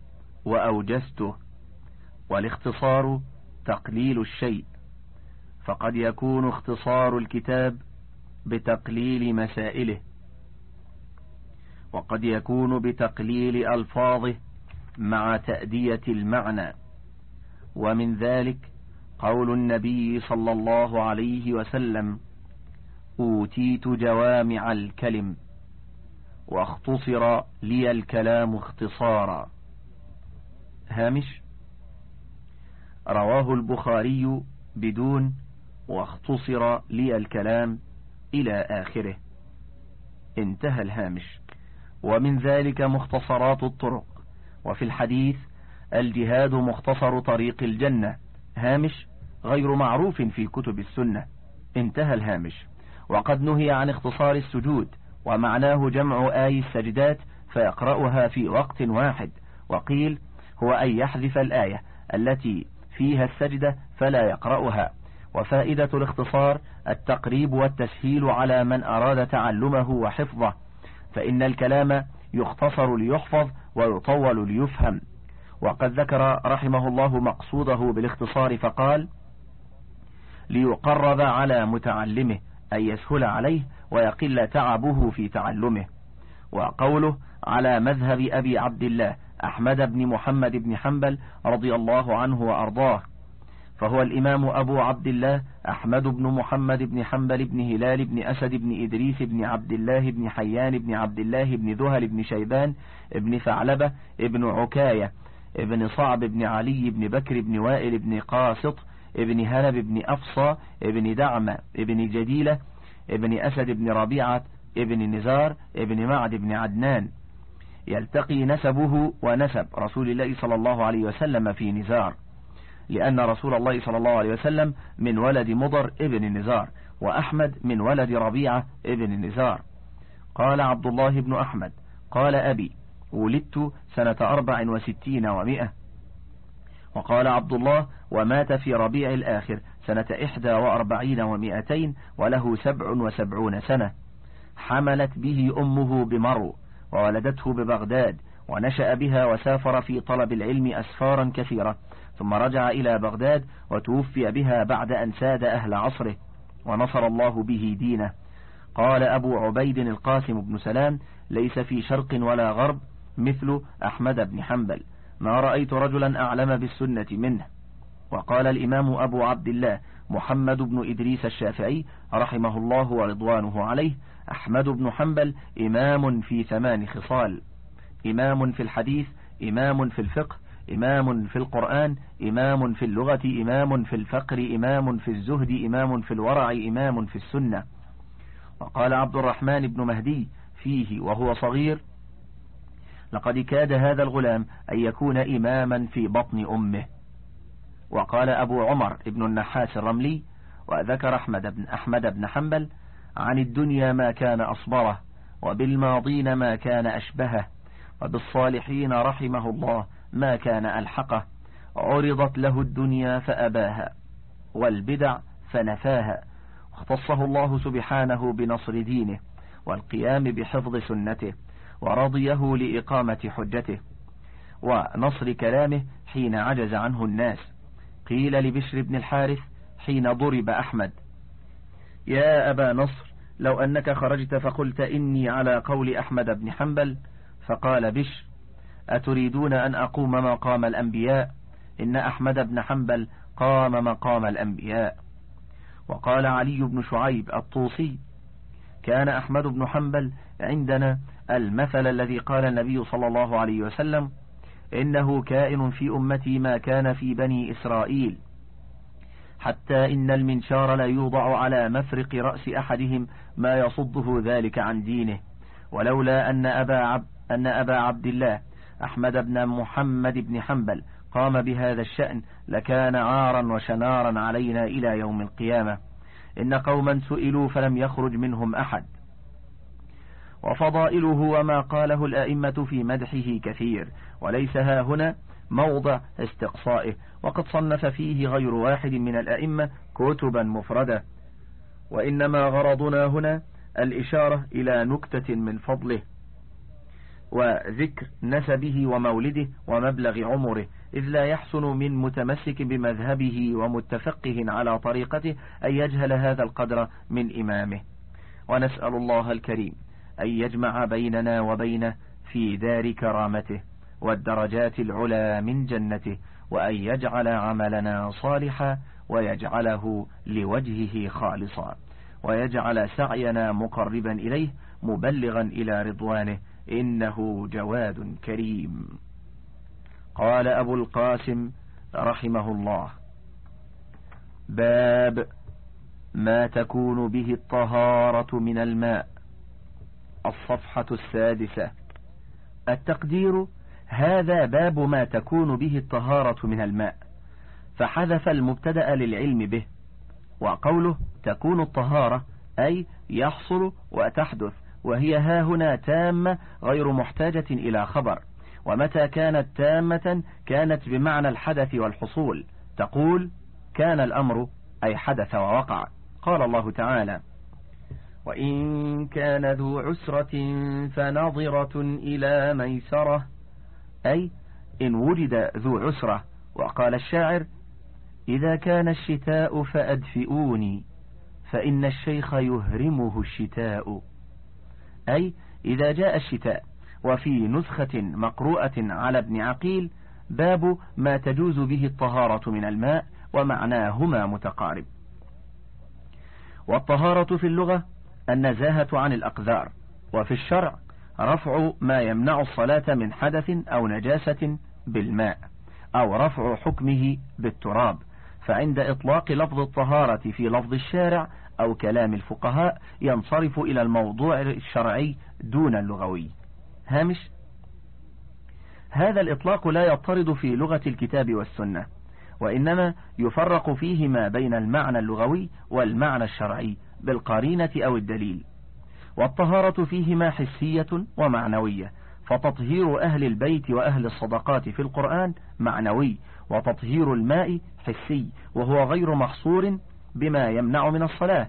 وأوجزته والاختصار تقليل الشيء فقد يكون اختصار الكتاب بتقليل مسائله. وقد يكون بتقليل ألفاظه مع تأدية المعنى. ومن ذلك قول النبي صلى الله عليه وسلم أوتيت جوامع الكلم واختصر لي الكلام اختصارا. هامش رواه البخاري بدون واختصر لي الكلام إلى آخره. انتهى الهامش. ومن ذلك مختصرات الطرق. وفي الحديث الجهاد مختصر طريق الجنة. هامش غير معروف في كتب السنة. انتهى الهامش. وقد نهي عن اختصار السجود. ومعناه جمع آي السجدات فيقرأها في وقت واحد. وقيل هو أن يحذف الآية التي فيها السجدة فلا يقرأها. وفائدة الاختصار التقريب والتسهيل على من أراد تعلمه وحفظه فإن الكلام يختصر ليحفظ ويطول ليفهم. وقد ذكر رحمه الله مقصوده بالاختصار فقال ليقرب على متعلمه أن يسهل عليه ويقل تعبه في تعلمه. وقوله على مذهب أبي عبد الله أحمد بن محمد بن حنبل رضي الله عنه وأرضاه. فهو الإمام أبو عبد الله أحمد بن محمد بن حنبل بن هلال بن أسد بن إدريس بن عبد الله بن حيان بن عبد الله بن ذهل بن شيبان بن ثعلبة بن عكاية بن صعب بن علي بن بكر بن وائل بن قاسط بن هلب بن أفصى بن دعم بن جديلة بن أسد بن ربيعة بن نزار بن معد بن عدنان. يلتقي نسبه ونسب رسول الله صلى الله عليه وسلم في نزار. لأن رسول الله صلى الله عليه وسلم من ولد مضر ابن نزار وأحمد من ولد ربيعة ابن نزار. قال عبد الله بن أحمد قال أبي ولدت سنة أربع وستين ومائة وقال عبد الله ومات في ربيع الآخر سنة إحدى وأربعين ومائتين وله سبع وسبعون سنة. حملت به أمه بمرو وولدته ببغداد ونشأ بها وسافر في طلب العلم أسفارا كثيرة. ثم رجع إلى بغداد وتوفي بها بعد أن ساد أهل عصره ونصر الله به دينه. قال أبو عبيد القاسم بن سلام ليس في شرق ولا غرب مثل أحمد بن حنبل. ما رأيت رجلا أعلم بالسنة منه. وقال الإمام أبو عبد الله محمد بن إدريس الشافعي رحمه الله ورضوانه عليه. أحمد بن حنبل إمام في ثمان خصال. إمام في الحديث إمام في الفقه إمام في القرآن إمام في اللغة إمام في الفقر إمام في الزهد إمام في الورع إمام في السنة. وقال عبد الرحمن بن مهدي فيه وهو صغير لقد كاد هذا الغلام أن يكون إماما في بطن أمه. وقال أبو عمر ابن النحاس الرملي وذكر أحمد بن أحمد بن حنبل عن الدنيا ما كان أصبره وبالماضين ما كان أشبهه وبالصالحين رحمه الله ما كان ألحقه عرضت له الدنيا فأباها والبدع فنفاها اختصه الله سبحانه بنصر دينه والقيام بحفظ سنته ورضيه لإقامة حجته ونصر كلامه حين عجز عنه الناس. قيل لبشر بن الحارث حين ضرب أحمد يا أبا نصر لو أنك خرجت فقلت إني على قول أحمد بن حنبل فقال بشر أتريدون أن أقوم مقام الأنبياء؟ إن أحمد بن حنبل قام مقام الأنبياء. وقال علي بن شعيب الطوسي كان أحمد بن حنبل عندنا المثل الذي قال النبي صلى الله عليه وسلم إنه كائن في أمتي ما كان في بني إسرائيل. حتى إن المنشار لا يوضع على مفرق رأس أحدهم ما يصده ذلك عن دينه. ولولا أن أبا, عب أن أبا عبد الله أحمد بن محمد بن حنبل قام بهذا الشأن لكان عارا وشنارا علينا إلى يوم القيامة. إن قوما سئلوا فلم يخرج منهم أحد. وفضائله وما قاله الأئمة في مدحه كثير وليس ها هنا موضع استقصائه وقد صنف فيه غير واحد من الأئمة كتبا مفردة. وإنما غرضنا هنا الإشارة إلى نكتة من فضله. وذكر نسبه ومولده ومبلغ عمره إذ لا يحسن من متمسك بمذهبه ومتفقه على طريقته أن يجهل هذا القدر من إمامه. ونسأل الله الكريم أن يجمع بيننا وبينه في دار كرامته والدرجات العلى من جنته وأن يجعل عملنا صالحا ويجعله لوجهه خالصا ويجعل سعينا مقربا إليه مبلغا إلى رضوانه إنه جواد كريم. قال أبو القاسم رحمه الله. باب ما تكون به الطهارة من الماء. الصفحة السادسة. التقدير هذا باب ما تكون به الطهارة من الماء. فحذف المبتدأ للعلم به. وقوله تكون الطهارة أي يحصل وتحدث. وهي ها هنا تامة غير محتاجة إلى خبر. ومتى كانت تامة؟ كانت بمعنى الحدث والحصول. تقول كان الأمر أي حدث ووقع. قال الله تعالى وإن كان ذو عسرة فنظرة إلى ميسرة. أي إن وجد ذو عسرة. وقال الشاعر إذا كان الشتاء فأدفئوني فإن الشيخ يهرمه الشتاء. أي إذا جاء الشتاء وفي نسخة مقروءة على ابن عقيل باب ما تجوز به الطهارة من الماء ومعناهما متقارب. والطهارة في اللغة النزاهة عن الأقذار وفي الشرع رفع ما يمنع الصلاة من حدث أو نجاسة بالماء أو رفع حكمه بالتراب. فعند إطلاق لفظ الطهارة في لفظ الشارع أو كلام الفقهاء ينصرف إلى الموضوع الشرعي دون اللغوي. هامش؟ هذا الإطلاق لا يطرد في لغة الكتاب والسنة وإنما يفرق فيه ما بين المعنى اللغوي والمعنى الشرعي بالقرينة أو الدليل. والطهارة فيهما حسية ومعنوية فتطهير أهل البيت وأهل الصدقات في القرآن معنوي وتطهير الماء حسي وهو غير محصور بما يمنع من الصلاة.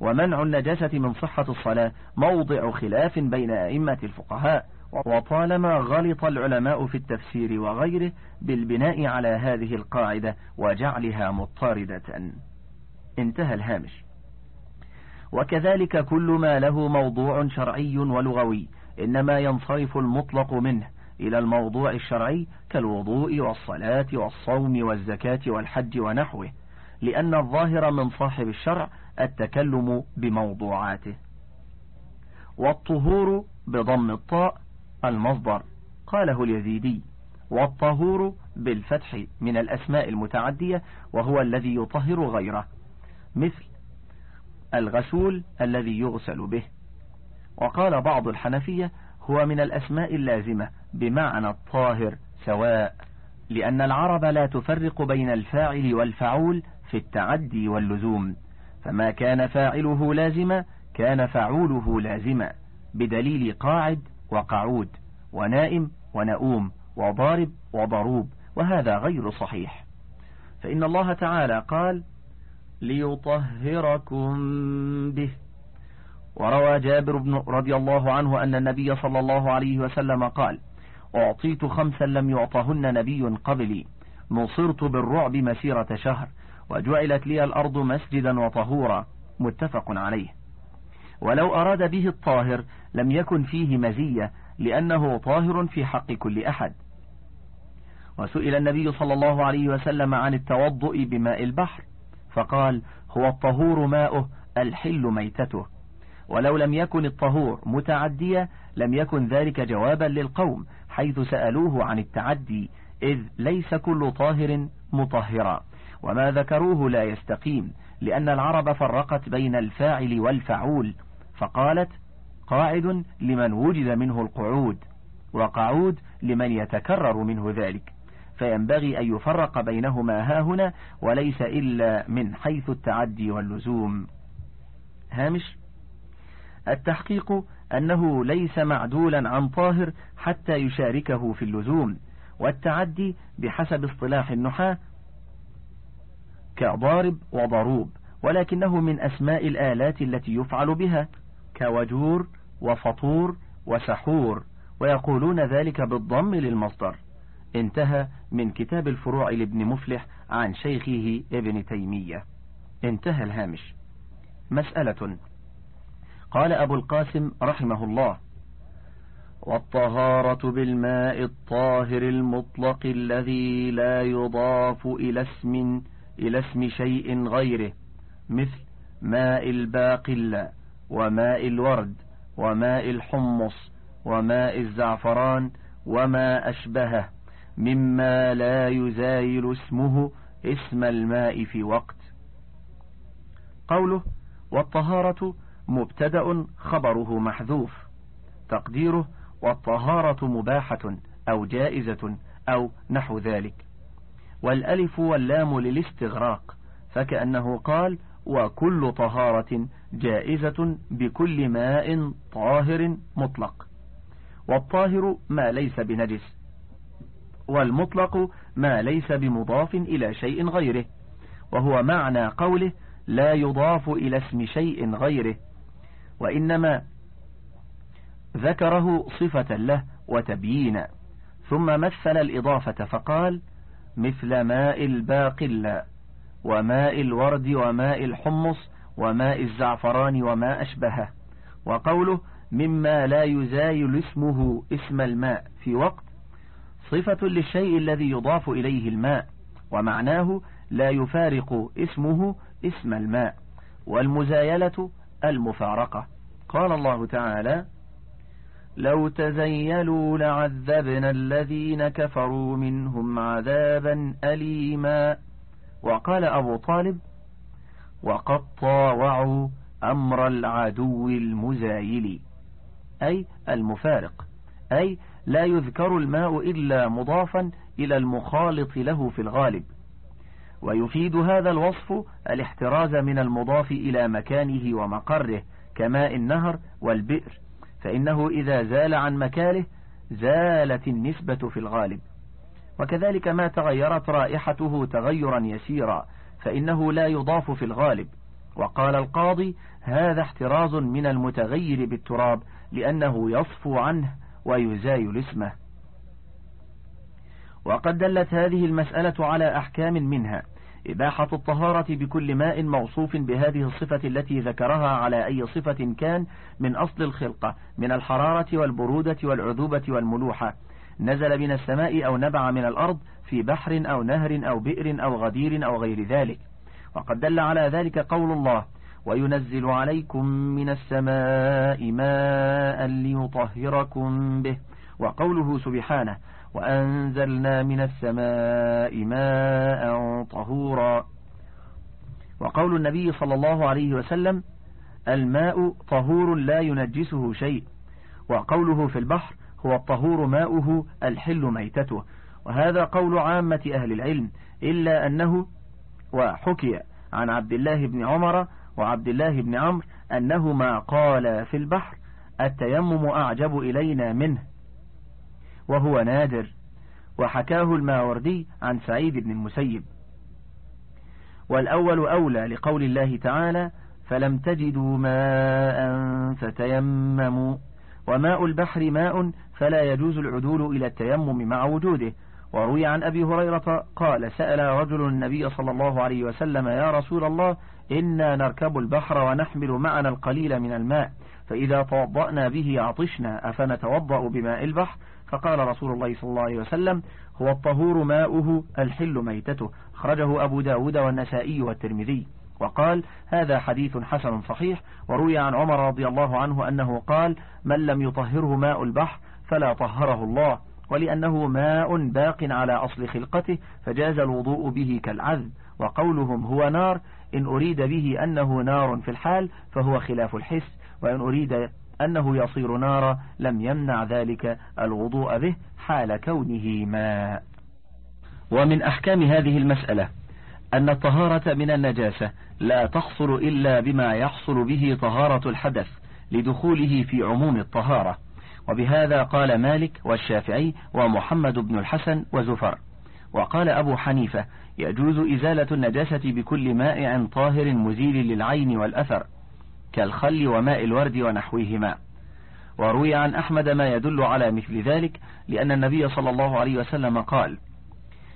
ومنع النجاسة من صحة الصلاة. موضع خلاف بين أئمة الفقهاء. وطالما غلط العلماء في التفسير وغيره بالبناء على هذه القاعدة وجعلها مضطردة انتهى الهامش. وكذلك كل ما له موضوع شرعي ولغوي. إنما ينصرف المطلق منه إلى الموضوع الشرعي كالوضوء والصلاة والصوم والزكاة والحج ونحوه. لأن الظاهر من صاحب الشرع التكلم بموضوعاته. والطهور بضم الطاء المصدر قاله اليزيدي. والطهور بالفتح من الأسماء المتعدية وهو الذي يطهر غيره. مثل الغسول الذي يغسل به. وقال بعض الحنفية هو من الأسماء اللازمة بمعنى الطاهر سواء لأن العرب لا تفرق بين الفاعل والفعول في التعدي واللزوم. فما كان فاعله لازما كان فعوله لازما بدليل قاعد وقعود ونائم ونؤوم وضارب وضروب وهذا غير صحيح. فإن الله تعالى قال ليطهركم به. وروى جابر بن رضي الله عنه أن النبي صلى الله عليه وسلم قال أعطيت خمسا لم يعطهن نبي قبلي. نصرت بالرعب مسيرة شهر. وجعلت لي الأرض مسجدا وطهورا. متفق عليه. ولو أراد به الطاهر لم يكن فيه مزية لأنه طاهر في حق كل أحد. وسئل النبي صلى الله عليه وسلم عن التوضؤ بماء البحر فقال هو الطهور ماؤه الحل ميتته. ولو لم يكن الطهور متعديا لم يكن ذلك جوابا للقوم حيث سألوه عن التعدي إذ ليس كل طاهر مطهرا. وما ذكروه لا يستقيم لأن العرب فرقت بين الفاعل والفعول فقالت قاعد لمن وجد منه القعود وقعود لمن يتكرر منه ذلك. فينبغي أن يفرق بينهما هاهنا وليس إلا من حيث التعدي واللزوم. هامش التحقيق أنه ليس معدولا عن طاهر حتى يشاركه في اللزوم والتعدي بحسب اصطلاح النحاة كضارب وضروب ولكنه من أسماء الآلات التي يفعل بها كوجور وفطور وسحور ويقولون ذلك بالضم للمصدر. انتهى من كتاب الفروع لابن مفلح عن شيخه ابن تيمية. انتهى الهامش. مسألة. قال أبو القاسم رحمه الله والطهارة بالماء الطاهر المطلق الذي لا يضاف إلى اسم إلى اسم شيء غيره مثل ماء الباقلة وماء الورد وماء الحمص وماء الزعفران وما أشبهه مما لا يزايل اسمه اسم الماء في وقت. قوله والطهارة مبتدأ خبره محذوف. تقديره والطهارة مباحة أو جائزة أو نحو ذلك. والألف واللام للاستغراق فكأنه قال وكل طهارة جائزة بكل ماء طاهر مطلق. والطاهر ما ليس بنجس والمطلق ما ليس بمضاف إلى شيء غيره وهو معنى قوله لا يضاف إلى اسم شيء غيره وإنما ذكره صفة له وتبيينا ثم مثل الإضافة فقال مثل ماء الباقلة وماء الورد وماء الحمص وماء الزعفران وما أشبهه وقوله مما لا يزايل اسمه اسم الماء في وقت صفة للشيء الذي يضاف إليه الماء ومعناه لا يفارق اسمه اسم الماء والمزايلة المفارقة. قال الله تعالى لو تزيلوا لعذبنا الذين كفروا منهم عذابا أليما. وقال أبو طالب وقد طاوعوا أمر العدو المزايل أي المفارق أي لا يذكر الماء إلا مضافا إلى المخالط له في الغالب. ويفيد هذا الوصف الاحتراز من المضاف إلى مكانه ومقره كماء النهر والبئر. فإنه إذا زال عن مكانه زالت النسبة في الغالب. وكذلك ما تغيرت رائحته تغيرا يسيرا فإنه لا يضاف في الغالب. وقال القاضي هذا احتراز من المتغير بالتراب لأنه يصفو عنه ويزايل اسمه. وقد دلت هذه المسألة على أحكام منها. إباحة الطهارة بكل ماء موصوف بهذه الصفة التي ذكرها على أي صفة كان من أصل الخلقة من الحرارة والبرودة والعذوبة والملوحة. نزل من السماء أو نبع من الأرض في بحر أو نهر أو بئر أو غدير أو غير ذلك. وقد دل على ذلك قول الله وينزل عليكم من السماء ماء ليطهركم به وقوله سبحانه وأنزلنا من السماء ماء طهورا. وقول النبي صلى الله عليه وسلم الماء طهور لا ينجسه شيء. وقوله في البحر هو الطهور ماؤه الحل ميتته. وهذا قول عامة أهل العلم إلا أنه وحكي عن عبد الله بن عمر وعبد الله بن عمرو أنهما قال في البحر التيمم أعجب إلينا منه. وهو نادر وحكاه الماوردي عن سعيد بن المسيب. والأول أولى لقول الله تعالى فلم تجدوا ماء فتيمموا وماء البحر ماء فلا يجوز العدول إلى التيمم مع وجوده وروي عن أبي هريرة قال سأل رجل النبي صلى الله عليه وسلم يا رسول الله إنا نركب البحر ونحمل معنا القليل من الماء فإذا توضأنا به عطشنا أفنتوضأ بماء البحر؟ فقال رسول الله صلى الله عليه وسلم هو الطهور ماؤه الحل ميتته. خرجه أبو داود والنسائي والترمذي. وقال هذا حديث حسن صحيح وروي عن عمر رضي الله عنه أنه قال من لم يطهره ماء البحر فلا طهره الله ولأنه ماء باق على أصل خلقته فجاز الوضوء به كالعذب وقولهم هو نار إن أريد به أنه نار في الحال فهو خلاف الحس وإن أريد أنه يصير نارا لم يمنع ذلك الوضوء به حال كونه ماء. ومن أحكام هذه المسألة أن الطهارة من النجاسة لا تحصل إلا بما يحصل به طهارة الحدث لدخوله في عموم الطهارة. وبهذا قال مالك والشافعي ومحمد بن الحسن وزفر. وقال أبو حنيفة يجوز إزالة النجاسة بكل مائع طاهر مزيل للعين والأثر. كالخل وماء الورد ونحوهما. وروي عن أحمد ما يدل على مثل ذلك لأن النبي صلى الله عليه وسلم قال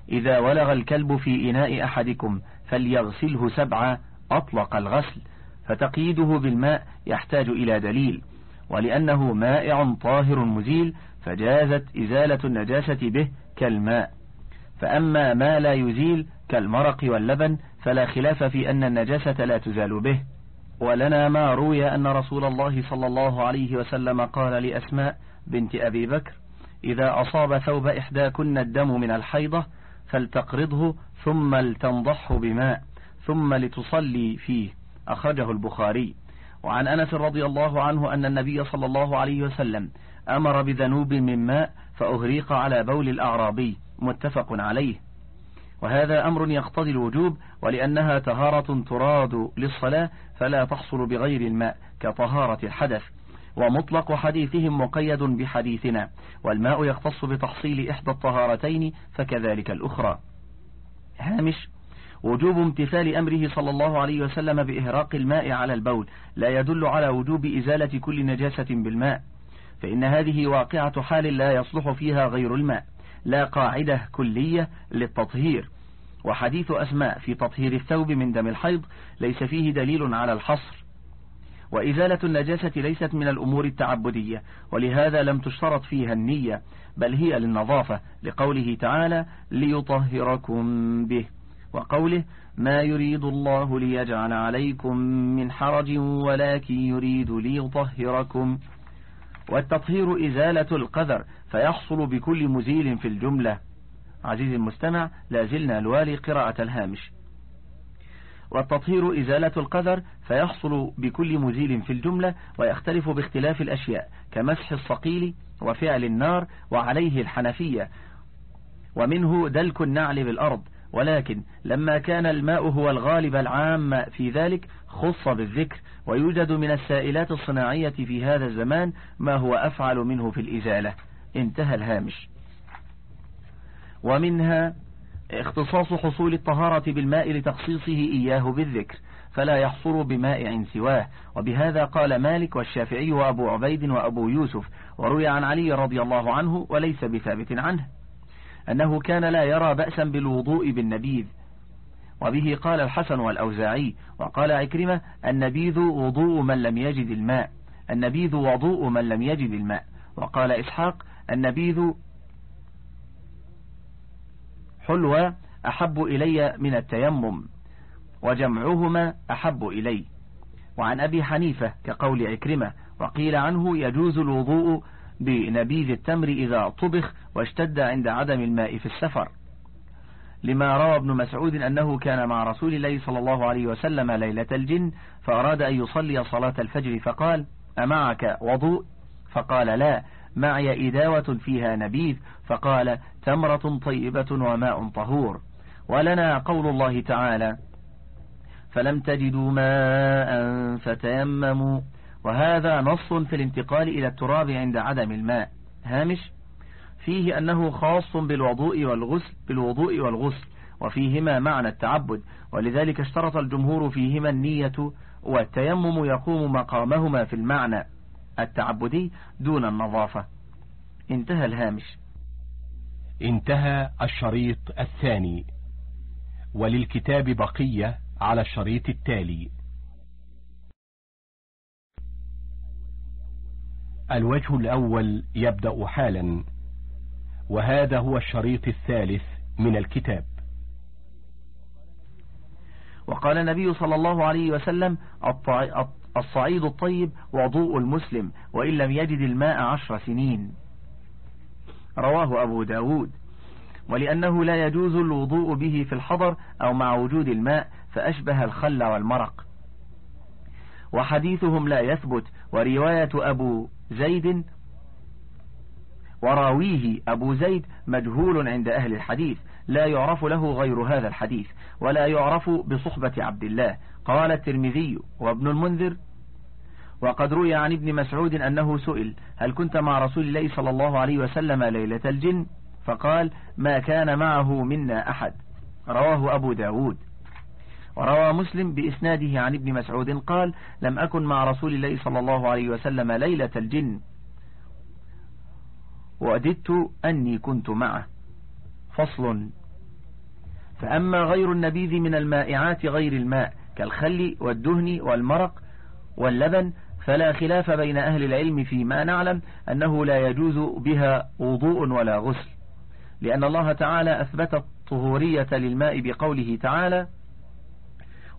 إذا ولغ الكلب في إناء أحدكم فليغسله سبعا أطلق الغسل فتقييده بالماء يحتاج إلى دليل ولأنه مائع طاهر مزيل فجازت إزالة النجاسة به كالماء. فأما ما لا يزيل كالمرق واللبن فلا خلاف في أن النجاسة لا تزال به. ولنا ما روي أن رسول الله صلى الله عليه وسلم قال لأسماء بنت أبي بكر إذا أصاب ثوب إحداكن الدم من الحيضة فلتقرضه ثم لتنضحه بماء ثم لتصلي فيه. أخرجه البخاري. وعن أنس رضي الله عنه أن النبي صلى الله عليه وسلم أمر بذنوب من ماء فأغريق على بول الأعرابي. متفق عليه. وهذا أمر يقتضي الوجوب ولأنها طهارة تراد للصلاة فلا تحصل بغير الماء كطهارة الحدث. ومطلق حديثهم مقيد بحديثنا والماء يختص بتحصيل إحدى الطهارتين فكذلك الأخرى. هامش وجوب امتثال أمره صلى الله عليه وسلم بإهراق الماء على البول لا يدل على وجوب إزالة كل نجاسة بالماء فإن هذه واقعة حال لا يصلح فيها غير الماء لا قاعدة كلية للتطهير. وحديث أسماء في تطهير الثوب من دم الحيض ليس فيه دليل على الحصر. وإزالة النجاسة ليست من الأمور التعبدية ولهذا لم تشترط فيها النية بل هي للنظافة لقوله تعالى ليطهركم به وقوله ما يريد الله ليجعل عليكم من حرج ولكن يريد ليطهركم والتطهير إزالة القذر فيحصل بكل مزيل في الجملة. عزيزي المستمع لا زلنا الوالي قراءة الهامش. والتطهير إزالة القذر فيحصل بكل مزيل في الجملة ويختلف باختلاف الأشياء كمسح الصقيل وفعل النار وعليه الحنفية ومنه دلك النعل بالأرض. ولكن لما كان الماء هو الغالب العام في ذلك خص بالذكر ويوجد من السائلات الصناعية في هذا الزمان ما هو أفعل منه في الإزالة. انتهى الهامش. ومنها اختصاص حصول الطهارة بالماء لتخصيصه إياه بالذكر فلا يحصر بمائع سواه. وبهذا قال مالك والشافعي وأبو عبيد وأبو يوسف وروي عن علي رضي الله عنه وليس بثابت عنه أنه كان لا يرى بأسا بالوضوء بالنبيذ. وبه قال الحسن والأوزاعي وقال عكرمة النبيذ وضوء من لم يجد الماء النبيذ وضوء من لم يجد الماء. وقال إسحاق النبيذ حلوى أحب إلي من التيمم وجمعهما أحب إلي. وعن أبي حنيفة كقول عكرمة وقيل عنه يجوز الوضوء بنبيذ التمر إذا طبخ واشتد عند عدم الماء في السفر. لما روى ابن مسعود أنه كان مع رسول الله صلى الله عليه وسلم ليلة الجن فأراد أن يصلي صلاة الفجر فقال أمعك وضوء؟ فقال لا. معي إداوة فيها نبيذ فقال تمرة طيبة وماء طهور. ولنا قول الله تعالى فلم تجدوا ماء فتيمموا. وهذا نص في الانتقال إلى التراب عند عدم الماء. هامش فيه أنه خاص بالوضوء والغسل بالوضوء والغسل وفيهما معنى التعبد. ولذلك اشترط الجمهور فيهما النية والتيمم يقوم مقامهما في المعنى. التعبدي دون النظافة. انتهى الهامش. انتهى الشريط الثاني. وللكتاب بقية على الشريط التالي. الوجه الأول يبدأ حالا. وهذا هو الشريط الثالث من الكتاب. وقال النبي صلى الله عليه وسلم الصعيد الطيب وضوء المسلم وإن لم يجد الماء عشر سنين. رواه أبو داود. ولأنه لا يجوز الوضوء به في الحضر أو مع وجود الماء فأشبه الخل والمرق. وحديثهم لا يثبت ورواية أبو زيد وراويه أبو زيد مجهول عند أهل الحديث. لا يعرف له غير هذا الحديث ولا يعرف بصحبة عبد الله. قال الترمذي وابن المنذر وقد روي عن ابن مسعود أنه سئل هل كنت مع رسول الله صلى الله عليه وسلم ليلة الجن؟ فقال ما كان معه منا أحد. رواه أبو داود. وروى مسلم بإسناده عن ابن مسعود قال لم أكن مع رسول الله صلى الله عليه وسلم ليلة الجن. وأددت أني كنت معه. فصل. فأما غير النبيذ من المائعات غير الماء كالخل والدهن والمرق واللبن فلا خلاف بين أهل العلم فيما نعلم أنه لا يجوز بها وضوء ولا غسل. لأن الله تعالى أثبت الطهورية للماء بقوله تعالى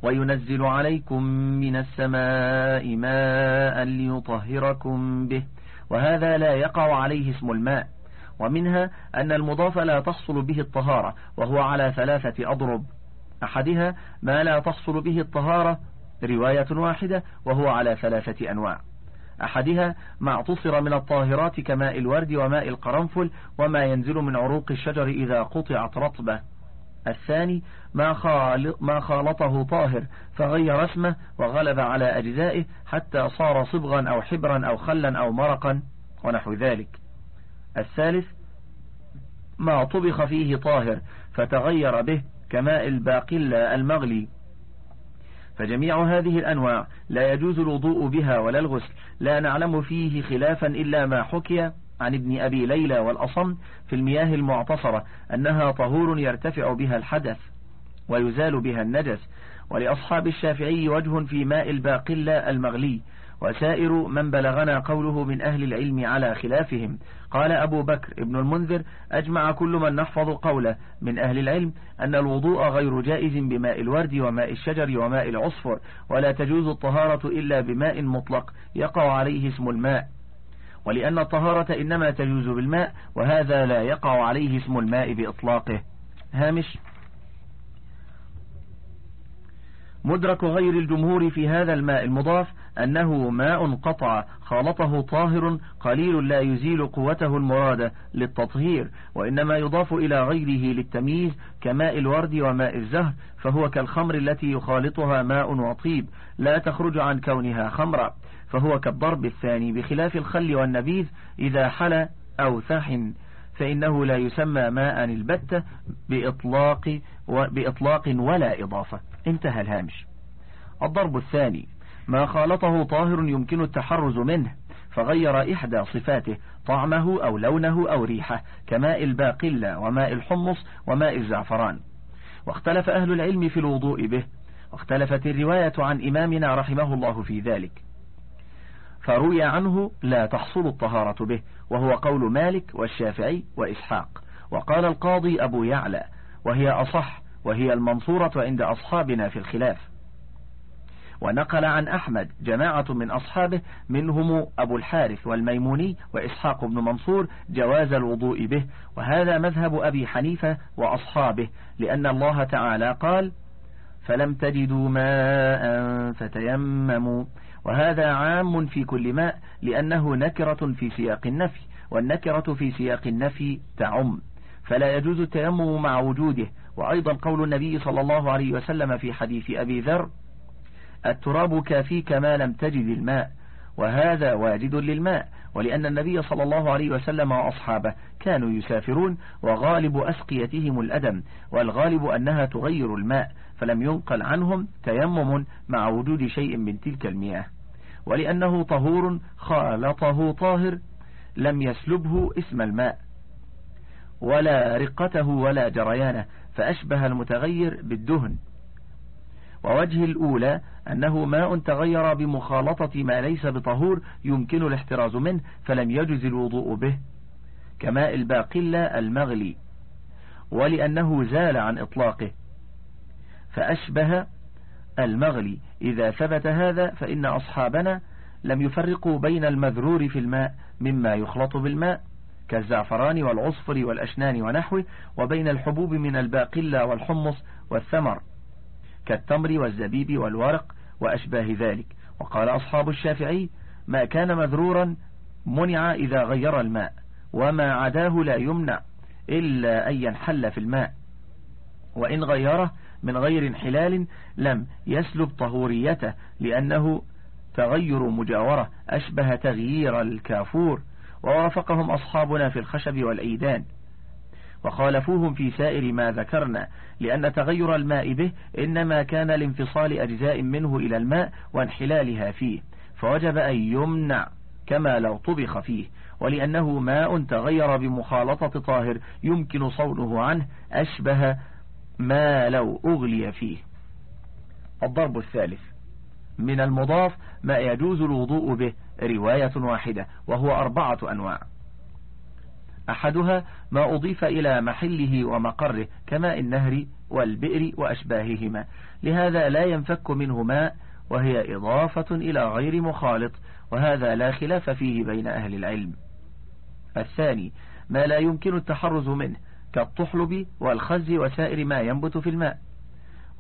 وينزل عليكم من السماء ماء ليطهركم به وهذا لا يقع عليه اسم الماء. ومنها أن المضاف لا تحصل به الطهارة وهو على ثلاثة أضرب. أحدها ما لا تحصل به الطهارة رواية واحدة وهو على ثلاثة أنواع. أحدها ما اعتصر من الطاهرات كماء الورد وماء القرنفل وما ينزل من عروق الشجر إذا قطعت رطبة. الثاني ما, ما خالطه طاهر فغير اسمه وغلب على أجزائه حتى صار صبغا أو حبرا أو خلا أو مرقا ونحو ذلك. الثالث ما طبخ فيه طاهر فتغير به كماء الباقلة المغلي. فجميع هذه الأنواع لا يجوز الوضوء بها ولا الغسل. لا نعلم فيه خلافا إلا ما حكي عن ابن أبي ليلى والأصم في المياه المعتصرة أنها طهور يرتفع بها الحدث ويزال بها النجس. ولأصحاب الشافعي وجه في ماء الباقلة المغلي. وسائر من بلغنا قوله من أهل العلم على خلافهم. قال أبو بكر ابن المنذر أجمع كل من نحفظ قوله. من أهل العلم أن الوضوء غير جائز بماء الورد وماء الشجر وماء العصفر ولا تجوز الطهارة إلا بماء مطلق يقع عليه اسم الماء. ولأن الطهارة إنما تجوز بالماء وهذا لا يقع عليه اسم الماء بإطلاقه. هامش مدرك غير الجمهور في هذا الماء المضاف أنه ماء قطع خالطه طاهر قليل لا يزيل قوته المرادة للتطهير وإنما يضاف إلى غيره للتمييز كماء الورد وماء الزهر فهو كالخمر التي يخالطها ماء وطيب لا تخرج عن كونها خمرا فهو كالضرب الثاني بخلاف الخل والنبيذ إذا حل أو ثحن فإنه لا يسمى ماء البتة بإطلاق, بإطلاق ولا إضافة. انتهى الهامش. الضرب الثاني. ما خالطه طاهر يمكن التحرز منه فغير إحدى صفاته طعمه أو لونه أو ريحه كماء الباقلة وماء الحمص وماء الزعفران. واختلف أهل العلم في الوضوء به واختلفت الرواية عن إمامنا رحمه الله في ذلك. فروي عنه لا تحصل الطهارة به وهو قول مالك والشافعي وإسحاق. وقال القاضي أبو يعلى وهي أصح وهي المنصورة عند أصحابنا في الخلاف. ونقل عن أحمد جماعة من أصحابه منهم أبو الحارث والميموني وإسحاق بن منصور جواز الوضوء به وهذا مذهب أبي حنيفة وأصحابه لأن الله تعالى قال فلم تجدوا ماء فتيمموا وهذا عام في كل ماء لأنه نكرة في سياق النفي والنكرة في سياق النفي تعم فلا يجوز التيمم مع وجوده. وأيضا قول النبي صلى الله عليه وسلم في حديث أبي ذر التراب كافيك ما لم تجد الماء وهذا واجد للماء ولأن النبي صلى الله عليه وسلم وأصحابه كانوا يسافرون وغالب أسقيتهم الأدم والغالب أنها تغير الماء فلم ينقل عنهم تيمم مع وجود شيء من تلك المياه. ولأنه طهور خالطه طاهر لم يسلبه اسم الماء. ولا رقته ولا جريانه فأشبه المتغير بالدهن. ووجه الأولى أنه ماء تغير بمخالطة ما ليس بطهور يمكن الاحتراز منه فلم يجز الوضوء به كماء الباقلة المغلي ولأنه زال عن إطلاقه فأشبه المغلي. إذا ثبت هذا فإن أصحابنا لم يفرقوا بين المذرور في الماء مما يخلط بالماء كالزعفران والعصفر والأشنان ونحوه وبين الحبوب من الباقلة والحمص والثمر. كالتمر والزبيب والورق وأشباه ذلك. وقال أصحاب الشافعي ما كان مذرورا منع إذا غير الماء وما عداه لا يمنع إلا أن ينحل في الماء. وإن غيره من غير انحلال لم يسلب طهوريته لأنه تغير مجاورة أشبه تغيير الكافور. ووافقهم أصحابنا في الخشب والأيدان. وخالفوهم في سائر ما ذكرنا لأن تغير الماء به إنما كان لانفصال أجزاء منه إلى الماء وانحلالها فيه فوجب أن يمنع كما لو طبخ فيه ولأنه ماء تغير بمخالطة طاهر يمكن صونه عنه أشبه ما لو أغلي فيه. الضرب الثالث من المضاف ما يجوز الوضوء به رواية واحدة وهو أربعة أنواع. أحدها ما أضيف إلى محله ومقره كماء النهر والبئر وأشباههما. لهذا لا ينفك منه ماء وهي إضافة إلى غير مخالط وهذا لا خلاف فيه بين أهل العلم. الثاني ما لا يمكن التحرز منه كالطحلب والخز وسائر ما ينبت في الماء.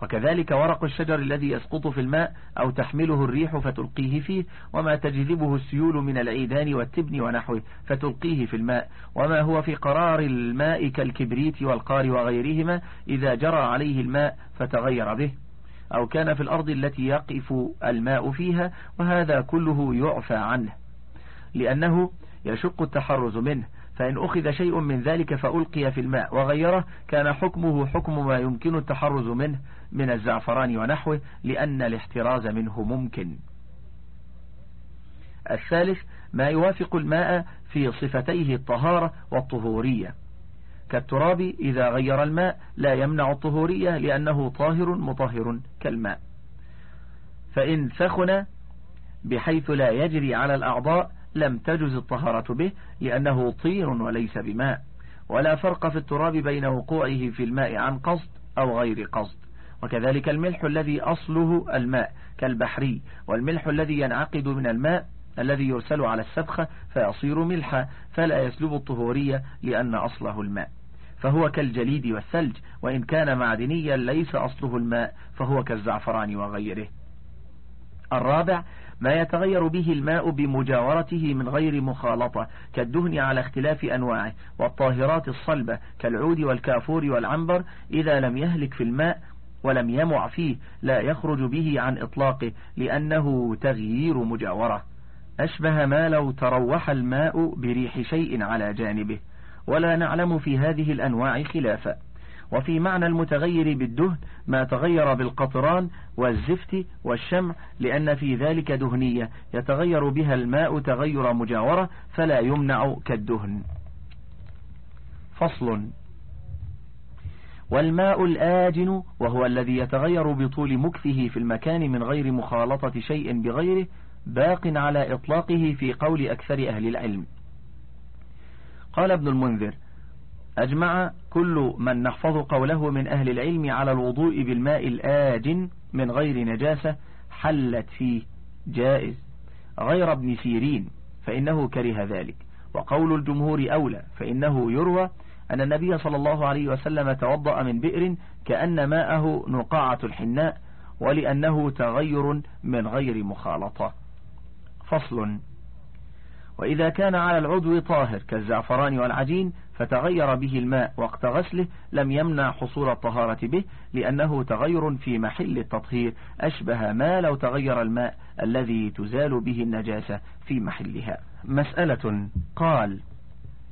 وكذلك ورق الشجر الذي يسقط في الماء أو تحمله الريح فتلقيه فيه وما تجذبه السيول من العيدان والتبن ونحوه فتلقيه في الماء وما هو في قرار الماء كالكبريت والقار وغيرهما إذا جرى عليه الماء فتغير به أو كان في الأرض التي يقف الماء فيها وهذا كله يعفى عنه لأنه يشق التحرز منه. فإن أخذ شيء من ذلك فألقي في الماء وغيره كان حكمه حكم ما يمكن التحرز منه من الزعفران ونحوه لأن الاحتراز منه ممكن. الثالث ما يوافق الماء في صفتيه الطهارة والطهورية. كالتراب إذا غير الماء لا يمنع الطهورية لأنه طاهر مطهر كالماء. فإن سخن بحيث لا يجري على الأعضاء لم تجز الطهارة به لأنه طين وليس بماء ولا فرق في التراب بين وقوعه في الماء عن قصد أو غير قصد. وكذلك الملح الذي أصله الماء كالبحري والملح الذي ينعقد من الماء الذي يرسل على السبخة فيصير ملحا فلا يسلب الطهورية لأن أصله الماء. فهو كالجليد والثلج وإن كان معدنيا ليس أصله الماء فهو كالزعفران وغيره. الرابع ما يتغير به الماء بمجاورته من غير مخالطة كالدهن على اختلاف أنواعه والطاهرات الصلبة كالعود والكافور والعنبر إذا لم يهلك في الماء ولم يمع فيه لا يخرج به عن إطلاقه لأنه تغيير مجاورة. أشبه ما لو تروح الماء بريح شيء على جانبه. ولا نعلم في هذه الأنواع خلافا. وفي معنى المتغير بالدهن ما تغير بالقطران والزفت والشمع لأن في ذلك دهنية. يتغير بها الماء تغير مجاورة فلا يمنع كالدهن. فصل. والماء الآجن وهو الذي يتغير بطول مكثه في المكان من غير مخالطة شيء بغيره باق على إطلاقه في قول أكثر أهل العلم. قال ابن المنذر أجمع كل من نحفظ قوله من أهل العلم على الوضوء بالماء الآجن من غير نجاسة حلت فيه. جائز. غير ابن سيرين فإنه كره ذلك. وقول الجمهور أولى فإنه يروى أن النبي صلى الله عليه وسلم توضأ من بئر كأن ماءه نقاعة الحناء ولأنه تغير من غير مخالطة. فصل. وإذا كان على العضو طاهر كالزعفران والعجين فتغير به الماء وقت غسله لم يمنع حصول الطهارة به لأنه تغير في محل التطهير أشبه ما لو تغير الماء الذي تزال به النجاسة في محلها. مسألة قال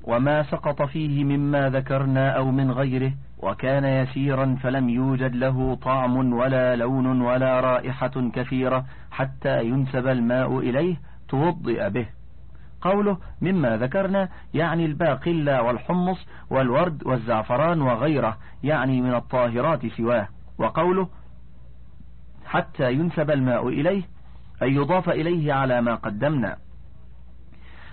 وما سقط فيه مما ذكرنا أو من غيره وكان يسيرا فلم يوجد له طعم ولا لون ولا رائحة كثيرة حتى ينسب الماء إليه توضئ به. قوله مما ذكرنا يعني الباقلة والحمص والورد والزعفران وغيره يعني من الطاهرات سواه. وقوله حتى ينسب الماء إليه أي يضاف إليه على ما قدمنا.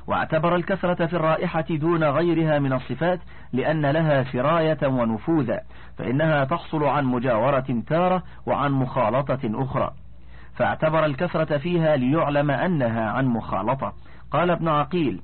واعتبر الكثرة في الرائحة دون غيرها من الصفات لأن لها سراية ونفوذا فإنها تحصل عن مجاورة تارة وعن مخالطة أخرى. فاعتبر الكثرة فيها ليعلم أنها عن مخالطة. قال ابن عقيل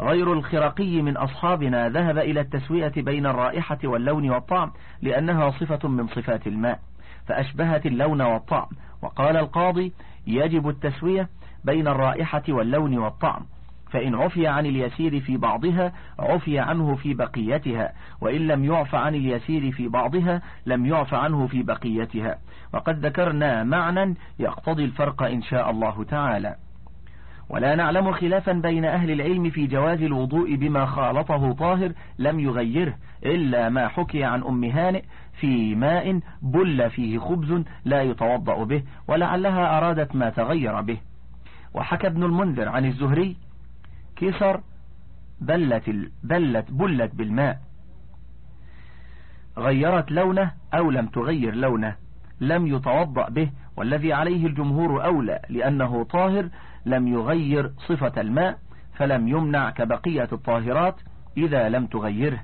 غير الخرقي من أصحابنا ذهب إلى التسوية بين الرائحة واللون والطعم لأنها صفة من صفات الماء فأشبهت اللون والطعم. وقال القاضي يجب التسوية بين الرائحة واللون والطعم فإن عفي عن اليسير في بعضها عفي عنه في بقيتها وإن لم يعف عن اليسير في بعضها لم يعف عنه في بقيتها. وقد ذكرنا معنى يقتضي الفرق إن شاء الله تعالى. ولا نعلم خلافا بين أهل العلم في جواز الوضوء بما خالطه طاهر لم يغيره إلا ما حكي عن أم هانئ في ماء بل فيه خبز لا يتوضأ به ولعلها أرادت ما تغير به. وحكى ابن المنذر عن الزهري كسر بلت, بلت, بلت بالماء. غيرت لونه أو لم تغير لونه لم يتوضأ به والذي عليه الجمهور أولى لأنه طاهر لم يغير صفة الماء فلم يمنع كبقية الطاهرات إذا لم تغيره.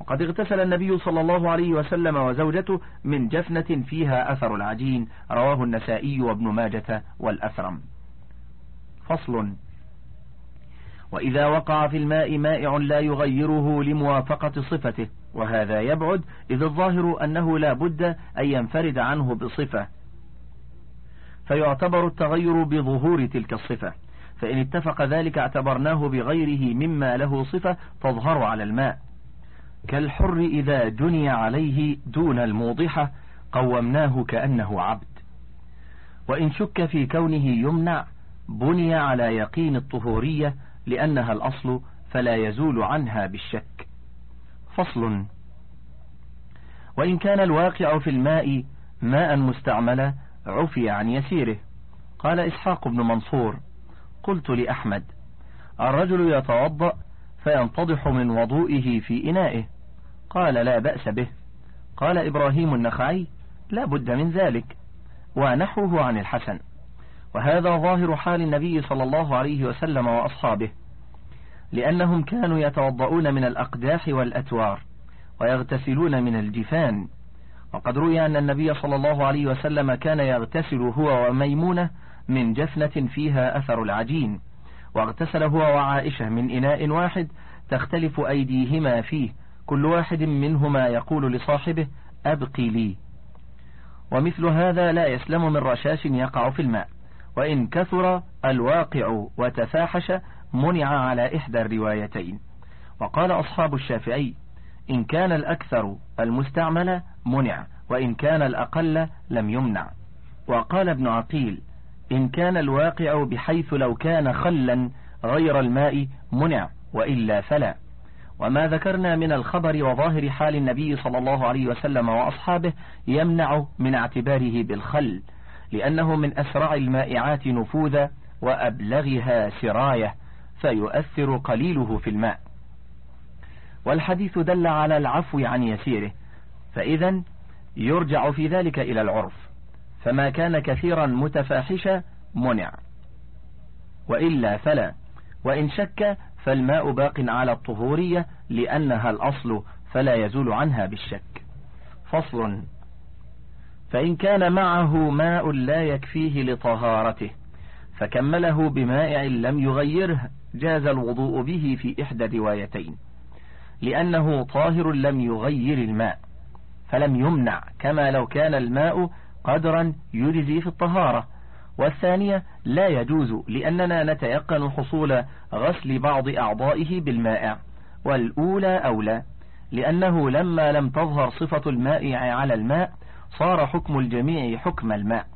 وقد اغتسل النبي صلى الله عليه وسلم وزوجته من جفنة فيها أثر العجين رواه النسائي وابن ماجة والأثرم. فصل. وإذا وقع في الماء مائع لا يغيره لموافقة صفته وهذا يبعد إذ الظاهر أنه لا بد أن ينفرد عنه بصفة. فيعتبر التغير بظهور تلك الصفة. فإن اتفق ذلك اعتبرناه بغيره مما له صفة تظهر على الماء. كالحر إذا جني عليه دون الموضحة قومناه كأنه عبد. وإن شك في كونه يمنع بني على يقين الطهورية لأنها الأصل فلا يزول عنها بالشك. فصل. وإن كان الواقع في الماء ماء مستعملا عفي عن يسيره. قال إسحاق بن منصور قلت لأحمد الرجل يتوضأ فينتضح من وضوئه في إنائه. قال لا بأس به. قال إبراهيم النخعي لا بد من ذلك ونحوه عن الحسن. وهذا ظاهر حال النبي صلى الله عليه وسلم وأصحابه لأنهم كانوا يتوضؤون من الأقداح والأتوار ويغتسلون من الجفان. وقد روي أن النبي صلى الله عليه وسلم كان يغتسل هو وميمونة من جفنة فيها أثر العجين واغتسل هو وعائشة من إناء واحد تختلف أيديهما فيه كل واحد منهما يقول لصاحبه أبقي لي. ومثل هذا لا يسلم من رشاش يقع في الماء وإن كثر الواقع وتفاحش منع على إحدى الروايتين. وقال أصحاب الشافعي إن كان الأكثر المستعمل منع وإن كان الأقل لم يمنع. وقال ابن عقيل إن كان الواقع بحيث لو كان خلا غير الماء منع وإلا فلا. وما ذكرنا من الخبر وظاهر حال النبي صلى الله عليه وسلم وأصحابه يمنع من اعتباره بالخل لأنه من أسرع المائعات نفوذا وأبلغها سراية فيؤثر قليله في الماء. والحديث دل على العفو عن يسيره فإذا يرجع في ذلك إلى العرف فما كان كثيرا متفاحشا منع. وإلا فلا وإن شك فالماء باق على الطهورية لأنها الأصل فلا يزول عنها بالشك. فصل فإن كان معه ماء لا يكفيه لطهارته فكمله بمائع لم يغيره جاز الوضوء به في إحدى روايتين. لأنه طاهر لم يغير الماء فلم يمنع كما لو كان الماء قدرا يجزي في الطهارة. والثانية لا يجوز لأننا نتيقن حصول غسل بعض أعضائه بالمائع والأولى أولى لأنه لما لم تظهر صفة المائع على الماء صار حكم الجميع حكم الماء.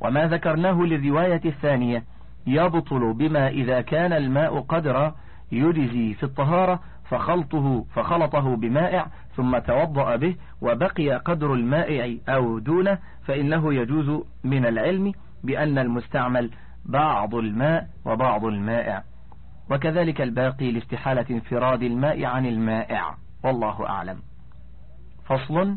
وما ذكرناه للرواية الثانية يبطل بما إذا كان الماء قدر يجزي في الطهارة فخلطه فخلطه بمائع ثم توضأ به وبقي قدر المائع أو دونه فإنه يجوز من العلم بأن المستعمل بعض الماء وبعض المائع. وكذلك الباقي لاستحالة انفراد الماء عن المائع. والله أعلم. فصل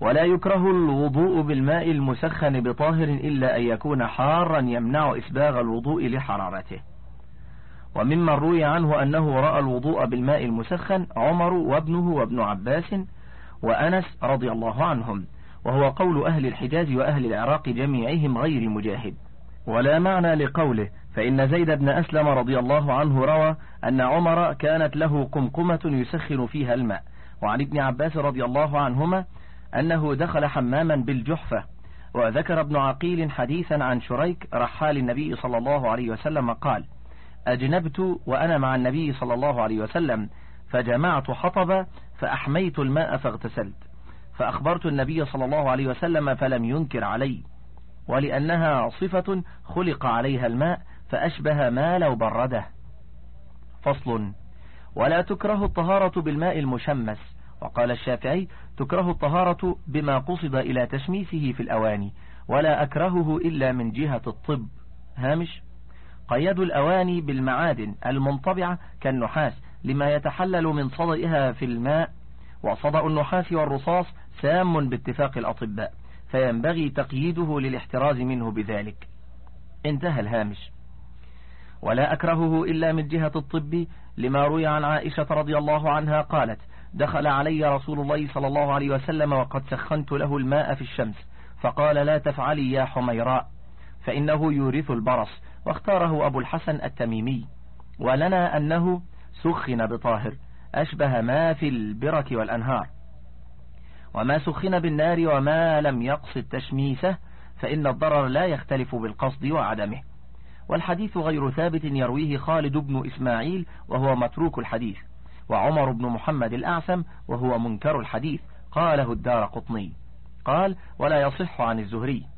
ولا يكره الوضوء بالماء المسخن بطاهر إلا أن يكون حارا يمنع إسباغ الوضوء لحرارته. وممن روي عنه أنه رأى الوضوء بالماء المسخن عمر وابنه وابن عباس وأنس رضي الله عنهم وهو قول أهل الحجاز وأهل العراق جميعهم غير مجاهد. ولا معنى لقوله فإن زيد بن أسلم رضي الله عنه روى أن عمر كانت له قمقمة يسخن فيها الماء. وعن ابن عباس رضي الله عنهما أنه دخل حماما بالجحفة وذكر ابن عقيل حديثا عن شريك رحال النبي صلى الله عليه وسلم قال أجنبت وأنا مع النبي صلى الله عليه وسلم فجمعت حطب فأحميت الماء فاغتسلت. فأخبرت النبي صلى الله عليه وسلم فلم ينكر علي ولأنها صفة خلق عليها الماء فأشبه ما لو برده. فصل ولا تكره الطهارة بالماء المشمس. وقال الشافعي تكره الطهارة بما قصد إلى تشميسه في الأواني ولا أكرهه إلا من جهة الطب. هامش قيدوا الأواني بالمعادن المنطبعة كالنحاس لما يتحلل من صدئها في الماء وصدأ النحاس والرصاص سام باتفاق الأطباء فينبغي تقييده للاحتراز منه بذلك. انتهى الهامش. ولا أكرهه إلا من جهة الطب لما روي عن عائشة رضي الله عنها قالت دخل علي رسول الله صلى الله عليه وسلم وقد سخنت له الماء في الشمس فقال لا تفعلي يا حميراء فإنه يورث البرص واختاره أبو الحسن التميمي ولنا أنه سخن بطاهر أشبه ما في البرك والأنهار. وما سخن بالنار وما لم يقصد تشميسه فإن الضرر لا يختلف بالقصد وعدمه. والحديث غير ثابت يرويه خالد بن إسماعيل وهو متروك الحديث وعمر بن محمد الأعسم وهو منكر الحديث قاله الدار قطني. قال ولا يصح عن الزهري.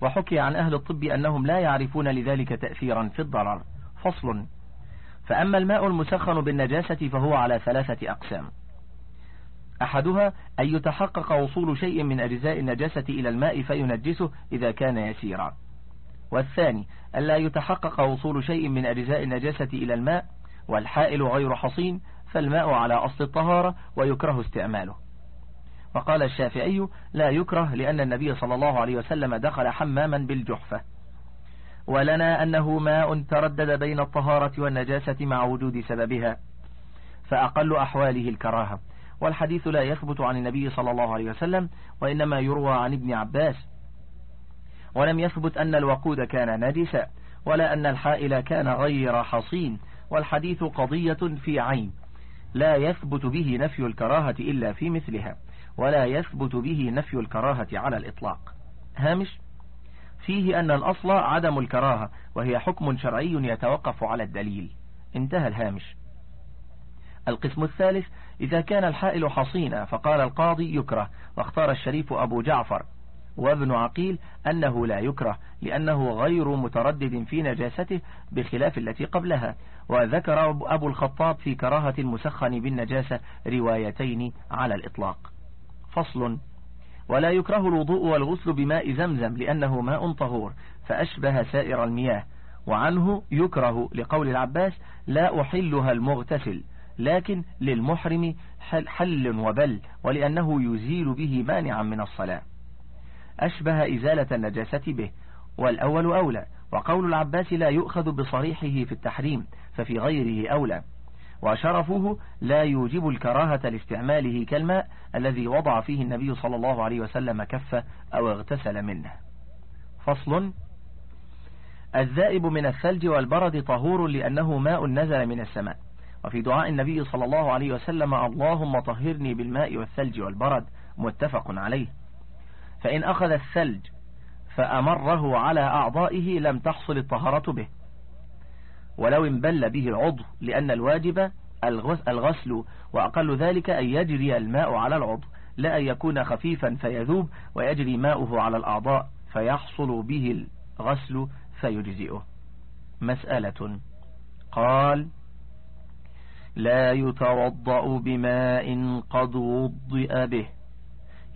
وحكي عن أهل الطب أنهم لا يعرفون لذلك تأثيرا في الضرر. فصل. فأما الماء المسخن بالنجاسة فهو على ثلاثة أقسام. أحدها أن يتحقق وصول شيء من أجزاء النجاسة إلى الماء فينجسه إذا كان يسيرا. والثاني ألا يتحقق وصول شيء من أجزاء النجاسة إلى الماء والحائل غير حصين فالماء على أصل الطهارة ويكره استعماله. وقال الشافعي لا يكره لأن النبي صلى الله عليه وسلم دخل حماما بالجحفة. ولنا أنه ماء تردد بين الطهارة والنجاسة مع وجود سببها فأقل أحواله الكراهة. والحديث لا يثبت عن النبي صلى الله عليه وسلم وإنما يروى عن ابن عباس. ولم يثبت أن الوقود كان نجسا ولا أن الحائل كان غير حصين. والحديث قضية في عين لا يثبت به نفي الكراهة إلا في مثلها. ولا يثبت به نفي الكراهة على الإطلاق. هامش فيه أن الأصل عدم الكراهة وهي حكم شرعي يتوقف على الدليل. انتهى الهامش. القسم الثالث إذا كان الحائل حصينا فقال القاضي يكره واختار الشريف أبو جعفر. وابن عقيل أنه لا يكره لأنه غير متردد في نجاسته بخلاف التي قبلها. وذكر أبو الخطاب في كراهة المسخن بالنجاسة روايتين على الإطلاق. فصل. ولا يكره الوضوء والغسل بماء زمزم لأنه ماء طهور فأشبه سائر المياه. وعنه يكره لقول العباس لا أحلها المغتسل لكن للمحرم حل وبل ولأنه يزيل به مانعا من الصلاة. أشبه إزالة النجاسة به والأول أولى. وقول العباس لا يؤخذ بصريحه في التحريم ففي غيره أولى. وشرفه لا يوجب الكراهة لاستعماله كالماء الذي وضع فيه النبي صلى الله عليه وسلم كفة أو اغتسل منه. فصل الذائب من الثلج والبرد طهور لأنه ماء نزل من السماء. وفي دعاء النبي صلى الله عليه وسلم اللهم طهرني بالماء والثلج والبرد. متفق عليه. فإن أخذ الثلج فأمره على أعضائه لم تحصل الطهارة به. ولو انبل به العضو لأن الواجب الغسل وأقل ذلك أن يجري الماء على العضو لا أن يكون خفيفا فيذوب ويجري ماؤه على الأعضاء فيحصل به الغسل فيجزئه. مسألة. قال لا يتوضأ بماء قد وضئ به.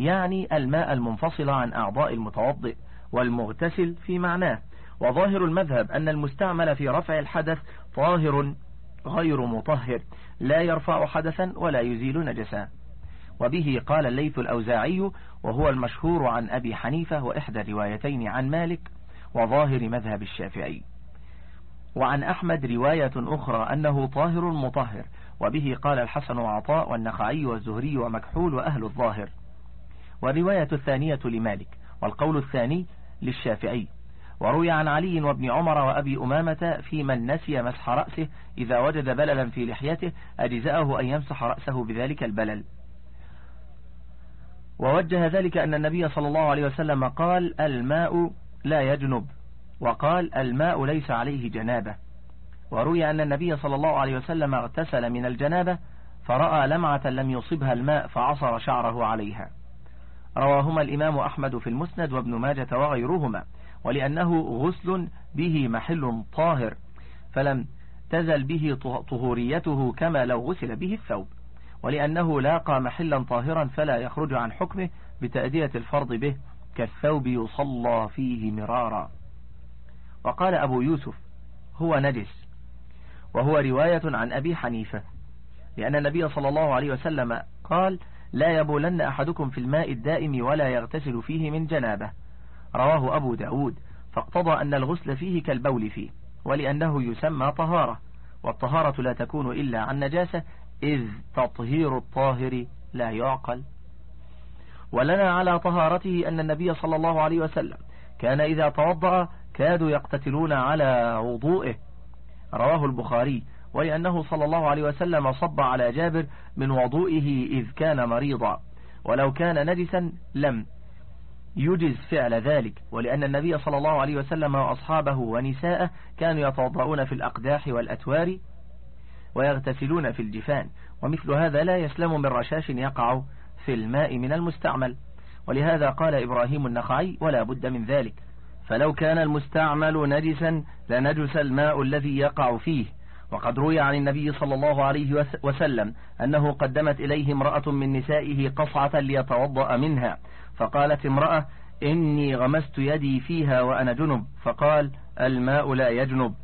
يعني الماء المنفصل عن أعضاء المتوضئ والمغتسل في معناه. وظاهر المذهب أن المستعمل في رفع الحدث طاهر غير مطهر لا يرفع حدثا ولا يزيل نجسا. وبه قال الليث الأوزاعي وهو المشهور عن أبي حنيفة وإحدى روايتين عن مالك وظاهر مذهب الشافعي. وعن أحمد رواية أخرى أنه طاهر مطهر وبه قال الحسن وعطاء والنخعي والزهري ومكحول وأهل الظاهر. والرواية الثانية لمالك والقول الثاني للشافعي. وروي عن علي وابن عمر وأبي أمامة في من نسي مسح رأسه إذا وجد بللا في لحيته أجزأه أن يمسح رأسه بذلك البلل. ووجه ذلك أن النبي صلى الله عليه وسلم قال الماء لا يجنب وقال الماء ليس عليه جنابة. وروي أن النبي صلى الله عليه وسلم اغتسل من الجنابة فرأى لمعة لم يصبها الماء فعصر شعره عليها. رواهما الإمام أحمد في المسند وابن ماجة وغيرهما. ولأنه غسل به محل طاهر فلم تزل به طهوريته كما لو غسل به الثوب. ولأنه لاقى محلا طاهرا فلا يخرج عن حكمه بتأدية الفرض به كالثوب يصلى فيه مرارا. وقال أبو يوسف هو نجس وهو رواية عن أبي حنيفة لأن النبي صلى الله عليه وسلم قال لا يبولن أحدكم في الماء الدائم ولا يغتسل فيه من جنابة. رواه أبو داود. فاقتضى أن الغسل فيه كالبول فيه ولأنه يسمى طهارة. والطهارة لا تكون إلا عن نجاسة إذ تطهير الطاهر لا يعقل. ولنا على طهارته أن النبي صلى الله عليه وسلم كان إذا توضأ كادوا يقتتلون على وضوئه. رواه البخاري ولأنه صلى الله عليه وسلم صب على جابر من وضوئه إذ كان مريضا. ولو كان نجسا لم يجز فعل ذلك ولأن النبي صلى الله عليه وسلم وأصحابه ونساءه كانوا يتوضؤون في الأقداح والأتوار ويغتسلون في الجفان ومثل هذا لا يسلم من رشاش يقع في الماء من المستعمل ولهذا قال إبراهيم النخعي ولا بد من ذلك. فلو كان المستعمل نجسا لنجس الماء الذي يقع فيه. وقد روي عن النبي صلى الله عليه وسلم أنه قدمت إليه امرأة من نسائه قصعة ليتوضأ منها. فقالت امرأة إني غمست يدي فيها وأنا جنب. فقال الماء لا يجنب.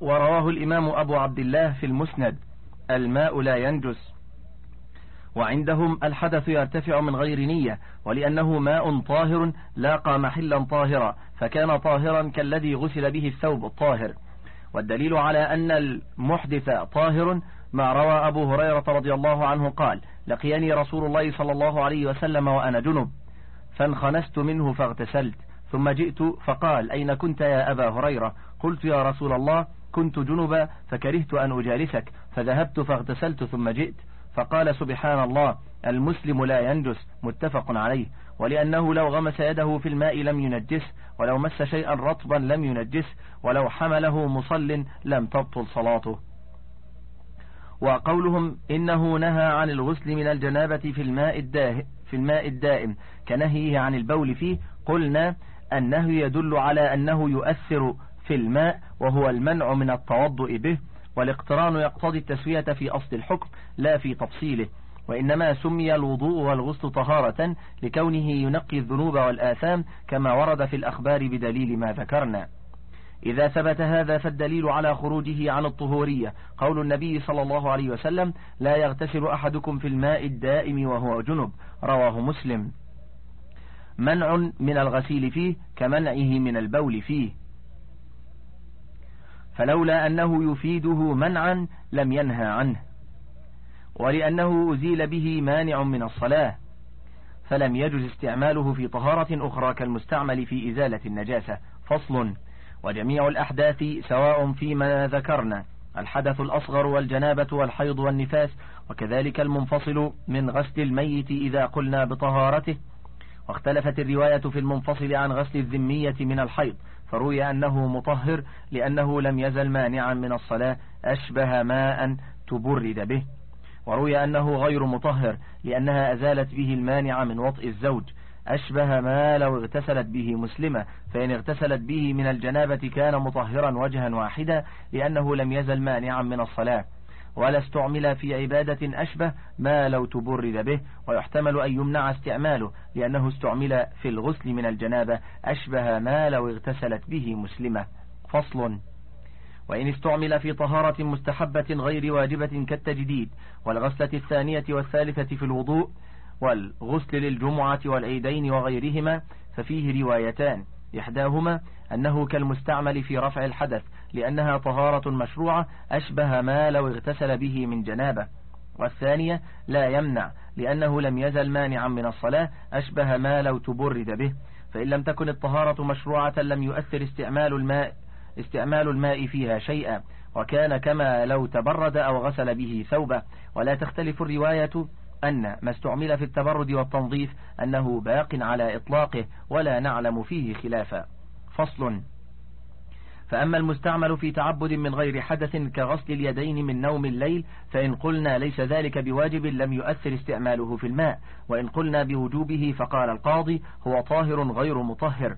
ورواه الإمام أبو عبد الله في المسند الماء لا ينجس. وعندهم الحدث يرتفع من غير نية ولأنه ماء طاهر لاقى محلا طاهرا فكان طاهرا كالذي غسل به الثوب الطاهر. والدليل على أن المحدث طاهر ما روى أبو هريرة رضي الله عنه قال لقيني رسول الله صلى الله عليه وسلم وأنا جنب فانخنست منه فاغتسلت ثم جئت فقال أين كنت يا أبا هريرة؟ قلت يا رسول الله كنت جنبا فكرهت أن أجالسك فذهبت فاغتسلت ثم جئت. فقال سبحان الله المسلم لا ينجس متفق عليه ولأنه لو غمس يده في الماء لم ينجس ولو مس شيئا رطبا لم ينجس ولو حمله مصل لم تبطل صلاته. وقولهم إنه نهى عن الغسل من الجنابة في الماء الدائم في الماء الدائم كنهيه عن البول فيه قلنا النهي يدل على أنه يؤثر في الماء وهو المنع من التوضؤ به والاقتران يقتضي التسوية في أصل الحكم لا في تفصيله. وإنما سمي الوضوء والغسل طهارة لكونه ينقي الذنوب والآثام كما ورد في الأخبار بدليل ما ذكرنا. إذا ثبت هذا فالدليل على خروجه عن الطهورية. قول النبي صلى الله عليه وسلم لا يغتسل أحدكم في الماء الدائم وهو جنب. رواه مسلم. منع من الغسيل فيه كمنعه من البول فيه. فلولا أنه يفيده منعا لم ينهى عنه. ولأنه أزيل به مانع من الصلاة. فلم يجز استعماله في طهارة أخرى كالمستعمل في إزالة النجاسة. فصل. وجميع الأحداث سواء فيما ذكرنا الحدث الأصغر والجنابة والحيض والنفاس وكذلك المنفصل من غسل الميت إذا قلنا بطهارته. واختلفت الرواية في المنفصل عن غسل الذمية من الحيض فروي أنه مطهر لأنه لم يزل مانعا من الصلاة أشبه ماء تبرد به. وروي أنه غير مطهر لأنها أزالت به المانع من وطئ الزوج أشبه ما لو اغتسلت به مسلمة فإن اغتسلت به من الجنابة كان مطهرا وجها واحدا لأنه لم يزل مانعا من الصلاة. ولا استعمل في عبادة أشبه ما لو تبرد به ويحتمل أن يمنع استعماله لأنه استعمل في الغسل من الجنابة أشبه ما لو اغتسلت به مسلمة. فصل. وإن استعمل في طهارة مستحبة غير واجبة كالتجديد. والغسلة الثانية والثالثة في الوضوء والغسل للجمعة والعيدين وغيرهما ففيه روايتان. إحداهما أنه كالمستعمل في رفع الحدث لأنها طهارة مشروعة أشبه ما لو اغتسل به من جنابة. والثانية لا يمنع لأنه لم يزل مانعا من الصلاة أشبه ما لو تبرد به. فإن لم تكن الطهارة مشروعة لم يؤثر استعمال الماء استعمال الماء فيها شيئا. وكان كما لو تبرد أو غسل به ثوبا ولا تختلف الرواية أن ما استعمل في التبرد والتنظيف أنه باق على إطلاقه ولا نعلم فيه خلافا. فصل. فأما المستعمل في تعبد من غير حدث كغسل اليدين من نوم الليل فإن قلنا ليس ذلك بواجب لم يؤثر استعماله في الماء. وإن قلنا بوجوبه فقال القاضي هو طاهر غير مطهر.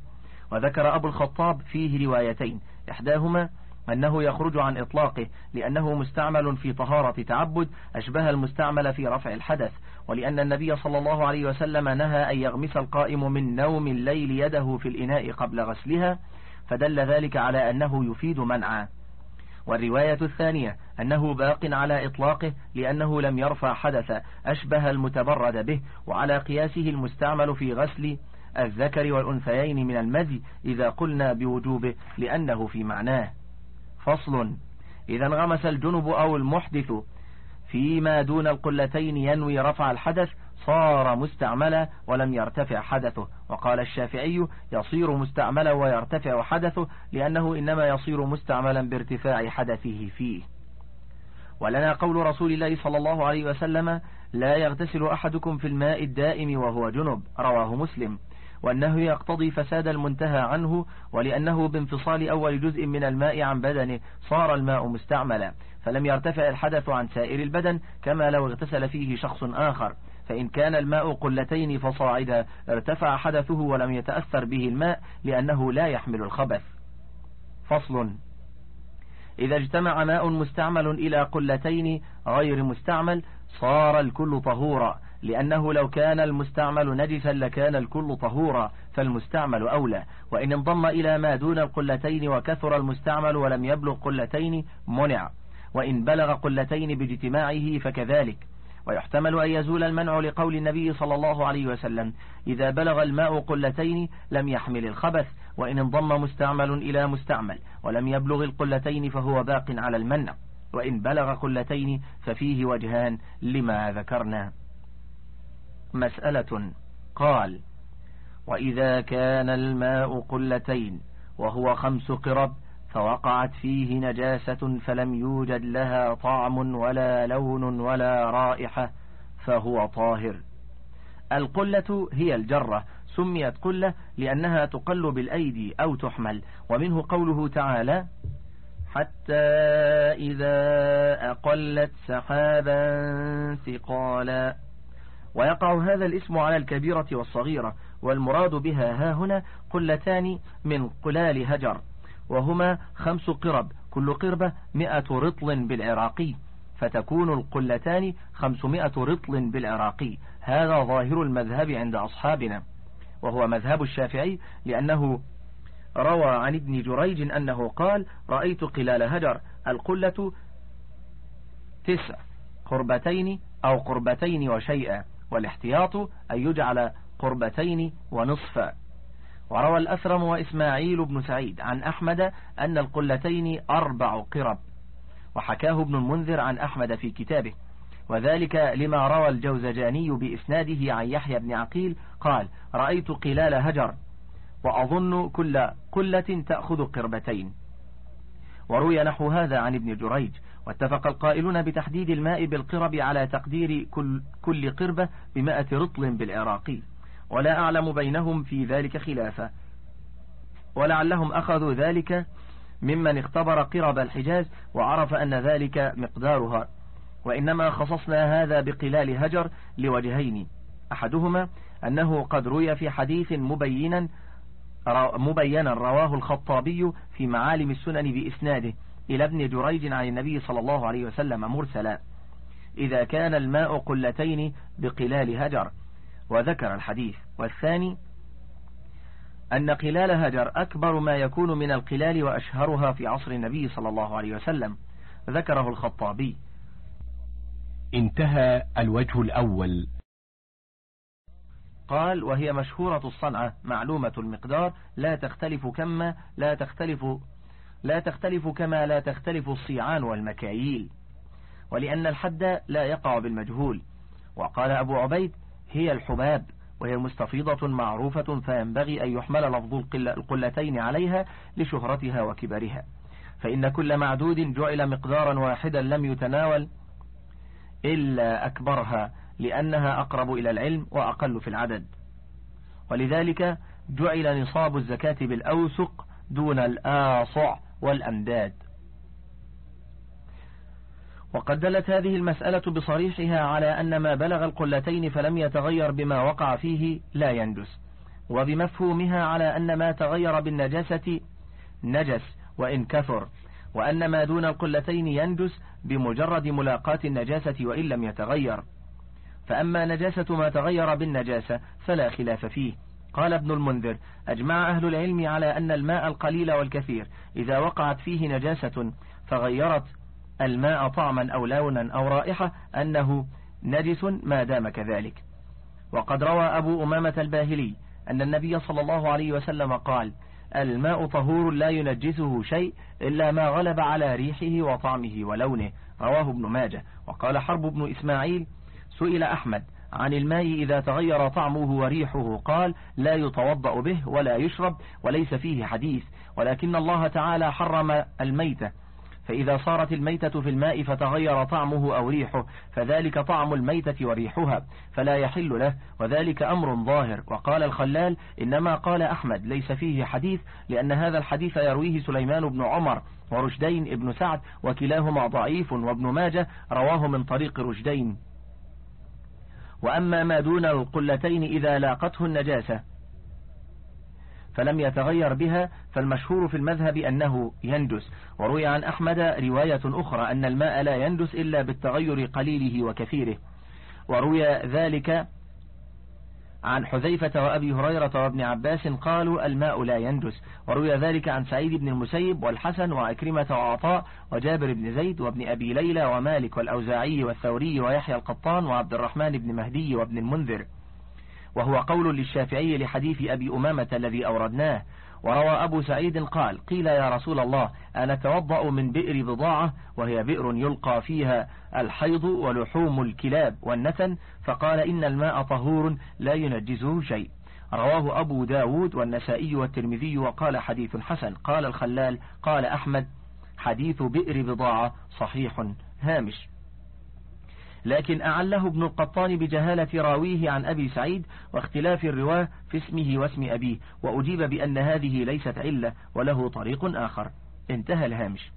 وذكر أبو الخطاب فيه روايتين إحداهما أنه يخرج عن إطلاقه لأنه مستعمل في طهارة تعبد أشبه المستعمل في رفع الحدث ولأن النبي صلى الله عليه وسلم نهى أن يغمس القائم من نوم الليل يده في الإناء قبل غسلها فدل ذلك على أنه يفيد منعا. والرواية الثانية أنه باق على إطلاقه لأنه لم يرفع حدث أشبه المتبرد به وعلى قياسه المستعمل في غسل الذكر والأنثيين من المذي إذا قلنا بوجوبه لأنه في معناه. فصل. إذا انغمس الجنب أو المحدث فيما دون القلتين ينوي رفع الحدث صار مستعملا ولم يرتفع حدثه. وقال الشافعي يصير مستعملا ويرتفع حدثه لأنه إنما يصير مستعملا بارتفاع حدثه فيه. ولنا قول رسول الله صلى الله عليه وسلم لا يغتسل أحدكم في الماء الدائم وهو جنب. رواه مسلم. وأنه يقتضي فساد المنتهى عنه ولأنه بانفصال أول جزء من الماء عن بدنه صار الماء مستعملا فلم يرتفع الحدث عن سائر البدن كما لو اغتسل فيه شخص آخر فإن كان الماء قلتين فصاعدا ارتفع حدثه ولم يتأثر به الماء لأنه لا يحمل الخبث. فصل إذا اجتمع ماء مستعمل إلى قلتين غير مستعمل صار الكل طهورا لأنه لو كان المستعمل نجسا لكان الكل طهورا فالمستعمل أولى. وإن انضم إلى ما دون القلتين وكثر المستعمل ولم يبلغ قلتين منع. وإن بلغ قلتين باجتماعه فكذلك. ويحتمل أن يزول المنع لقول النبي صلى الله عليه وسلم إذا بلغ الماء قلتين لم يحمل الخبث وإن انضم مستعمل إلى مستعمل ولم يبلغ القلتين فهو باق على المنع. وإن بلغ قلتين ففيه وجهان لما ذكرنا. مسألة. قال وإذا كان الماء قلتين وهو خمس قرب فوقعت فيه نجاسة فلم يوجد لها طعم ولا لون ولا رائحة فهو طاهر. القلة هي الجرة سميت قلة لأنها تقل بالأيدي أو تحمل. ومنه قوله تعالى حتى إذا أقلت سحابا ثقالا. ويقع هذا الاسم على الكبيرة والصغيرة والمراد بها ها هنا قلتان من قلال هجر وهما خمس قرب كل قربة مئة رطل بالعراقي فتكون القلتان خمسمائة رطل بالعراقي هذا ظاهر المذهب عند أصحابنا وهو مذهب الشافعي لأنه روى عن ابن جريج أنه قال رأيت قلال هجر القلة تسع قربتين أو قربتين وشيئا والاحتياط أن يجعل قربتين ونصفا وروى الأسرم وإسماعيل بن سعيد عن أحمد أن القلتين أربع قرب. وحكاه ابن المنذر عن أحمد في كتابه. وذلك لما روى الجوزجاني بإسناده عن يحيى بن عقيل قال رأيت قلال هجر وأظن كل قلة تأخذ قربتين وروي نحو هذا عن ابن جريج واتفق القائلون بتحديد الماء بالقرب على تقدير كل, كل قربة بمائة رطل بالعراقي. ولا أعلم بينهم في ذلك خلافا ولعلهم أخذوا ذلك ممن اختبر قرب الحجاز وعرف أن ذلك مقدارها. وإنما خصصنا هذا بقلال هجر لوجهين. أحدهما أنه قد روي في حديث مبينا مبينا رواه الخطابي في معالم السنن بإسناده. إلى ابن جريج عن النبي صلى الله عليه وسلم مرسلا إذا كان الماء قلتين بقلال هجر. وذكر الحديث. والثاني أن قلال هجر أكبر ما يكون من القلال وأشهرها في عصر النبي صلى الله عليه وسلم. ذكره الخطابي. انتهى الوجه الأول. قال وهي مشهورة الصنعة معلومة المقدار لا تختلف كما لا تختلف لا تختلف كما لا تختلف الصيعان والمكاييل ولأن الحد لا يقع بالمجهول. وقال أبو عبيد هي الحباب وهي مستفيضة معروفة فينبغي أن يحمل لفظ القلتين عليها لشهرتها وكبرها. فإن كل معدود جعل مقدارا واحدا لم يتناول إلا أكبرها لأنها أقرب إلى العلم وأقل في العدد. ولذلك جعل نصاب الزكاة بالأوسق دون الآصع والأمداد. وقد دلت هذه المسألة بصريحها على أن ما بلغ القلتين فلم يتغير بما وقع فيه لا يندس وبمفهومها على أن ما تغير بالنجاسة نجس وإن كثر وأن ما دون القلتين يندس بمجرد ملاقاة النجاسة وإن لم يتغير. فأما نجاسة ما تغير بالنجاسة فلا خلاف فيه. قال ابن المنذر أجمع أهل العلم على أن الماء القليل والكثير إذا وقعت فيه نجاسة فغيرت الماء طعما أو لونا أو رائحة أنه نجس ما دام كذلك. وقد روى أبو أمامة الباهلي أن النبي صلى الله عليه وسلم قال الماء طهور لا ينجسه شيء إلا ما غلب على ريحه وطعمه ولونه. رواه ابن ماجه. وقال حرب بن إسماعيل سئل أحمد عن الماء إذا تغير طعمه وريحه. قال لا يتوضأ به ولا يشرب وليس فيه حديث. ولكن الله تعالى حرم الميتة. فإذا صارت الميتة في الماء فتغير طعمه أو ريحه فذلك طعم الميتة وريحها فلا يحل له وذلك أمر ظاهر. وقال الخلال إنما قال أحمد ليس فيه حديث لأن هذا الحديث يرويه سليمان بن عمر ورشدين ابن سعد وكلاهما ضعيف وابن ماجه رواه من طريق رشدين. وأما ما دون القلتين إذا لاقته النجاسة فلم يتغير بها فالمشهور في المذهب أنه يندس. وروي عن أحمد رواية أخرى أن الماء لا يندس إلا بالتغير قليله وكثيره. وروي ذلك عن حذيفة وأبي هريرة وابن عباس قالوا الماء لا يندس وروي ذلك عن سعيد بن المسيب والحسن وعكرمة وعطاء وجابر بن زيد وابن أبي ليلى ومالك والأوزاعي والثوري ويحيى القطان وعبد الرحمن بن مهدي وابن المنذر. وهو قول للشافعي لحديث أبي أمامة الذي أوردناه. وروى أبو سعيد قال قيل يا رسول الله أنا توضأ من بئر بضاعة وهي بئر يلقى فيها الحيض ولحوم الكلاب والنتن فقال إن الماء طهور لا ينجزه شيء. رواه أبو داود والنسائي والترمذي وقال حديث حسن. قال الخلال قال أحمد حديث بئر بضاعة صحيح هامش. لكن أعله ابن القطان بجهالة راويه عن أبي سعيد واختلاف الرواة في اسمه واسم أبيه وأجيب بأن هذه ليست علة وله طريق آخر. انتهى الهامش.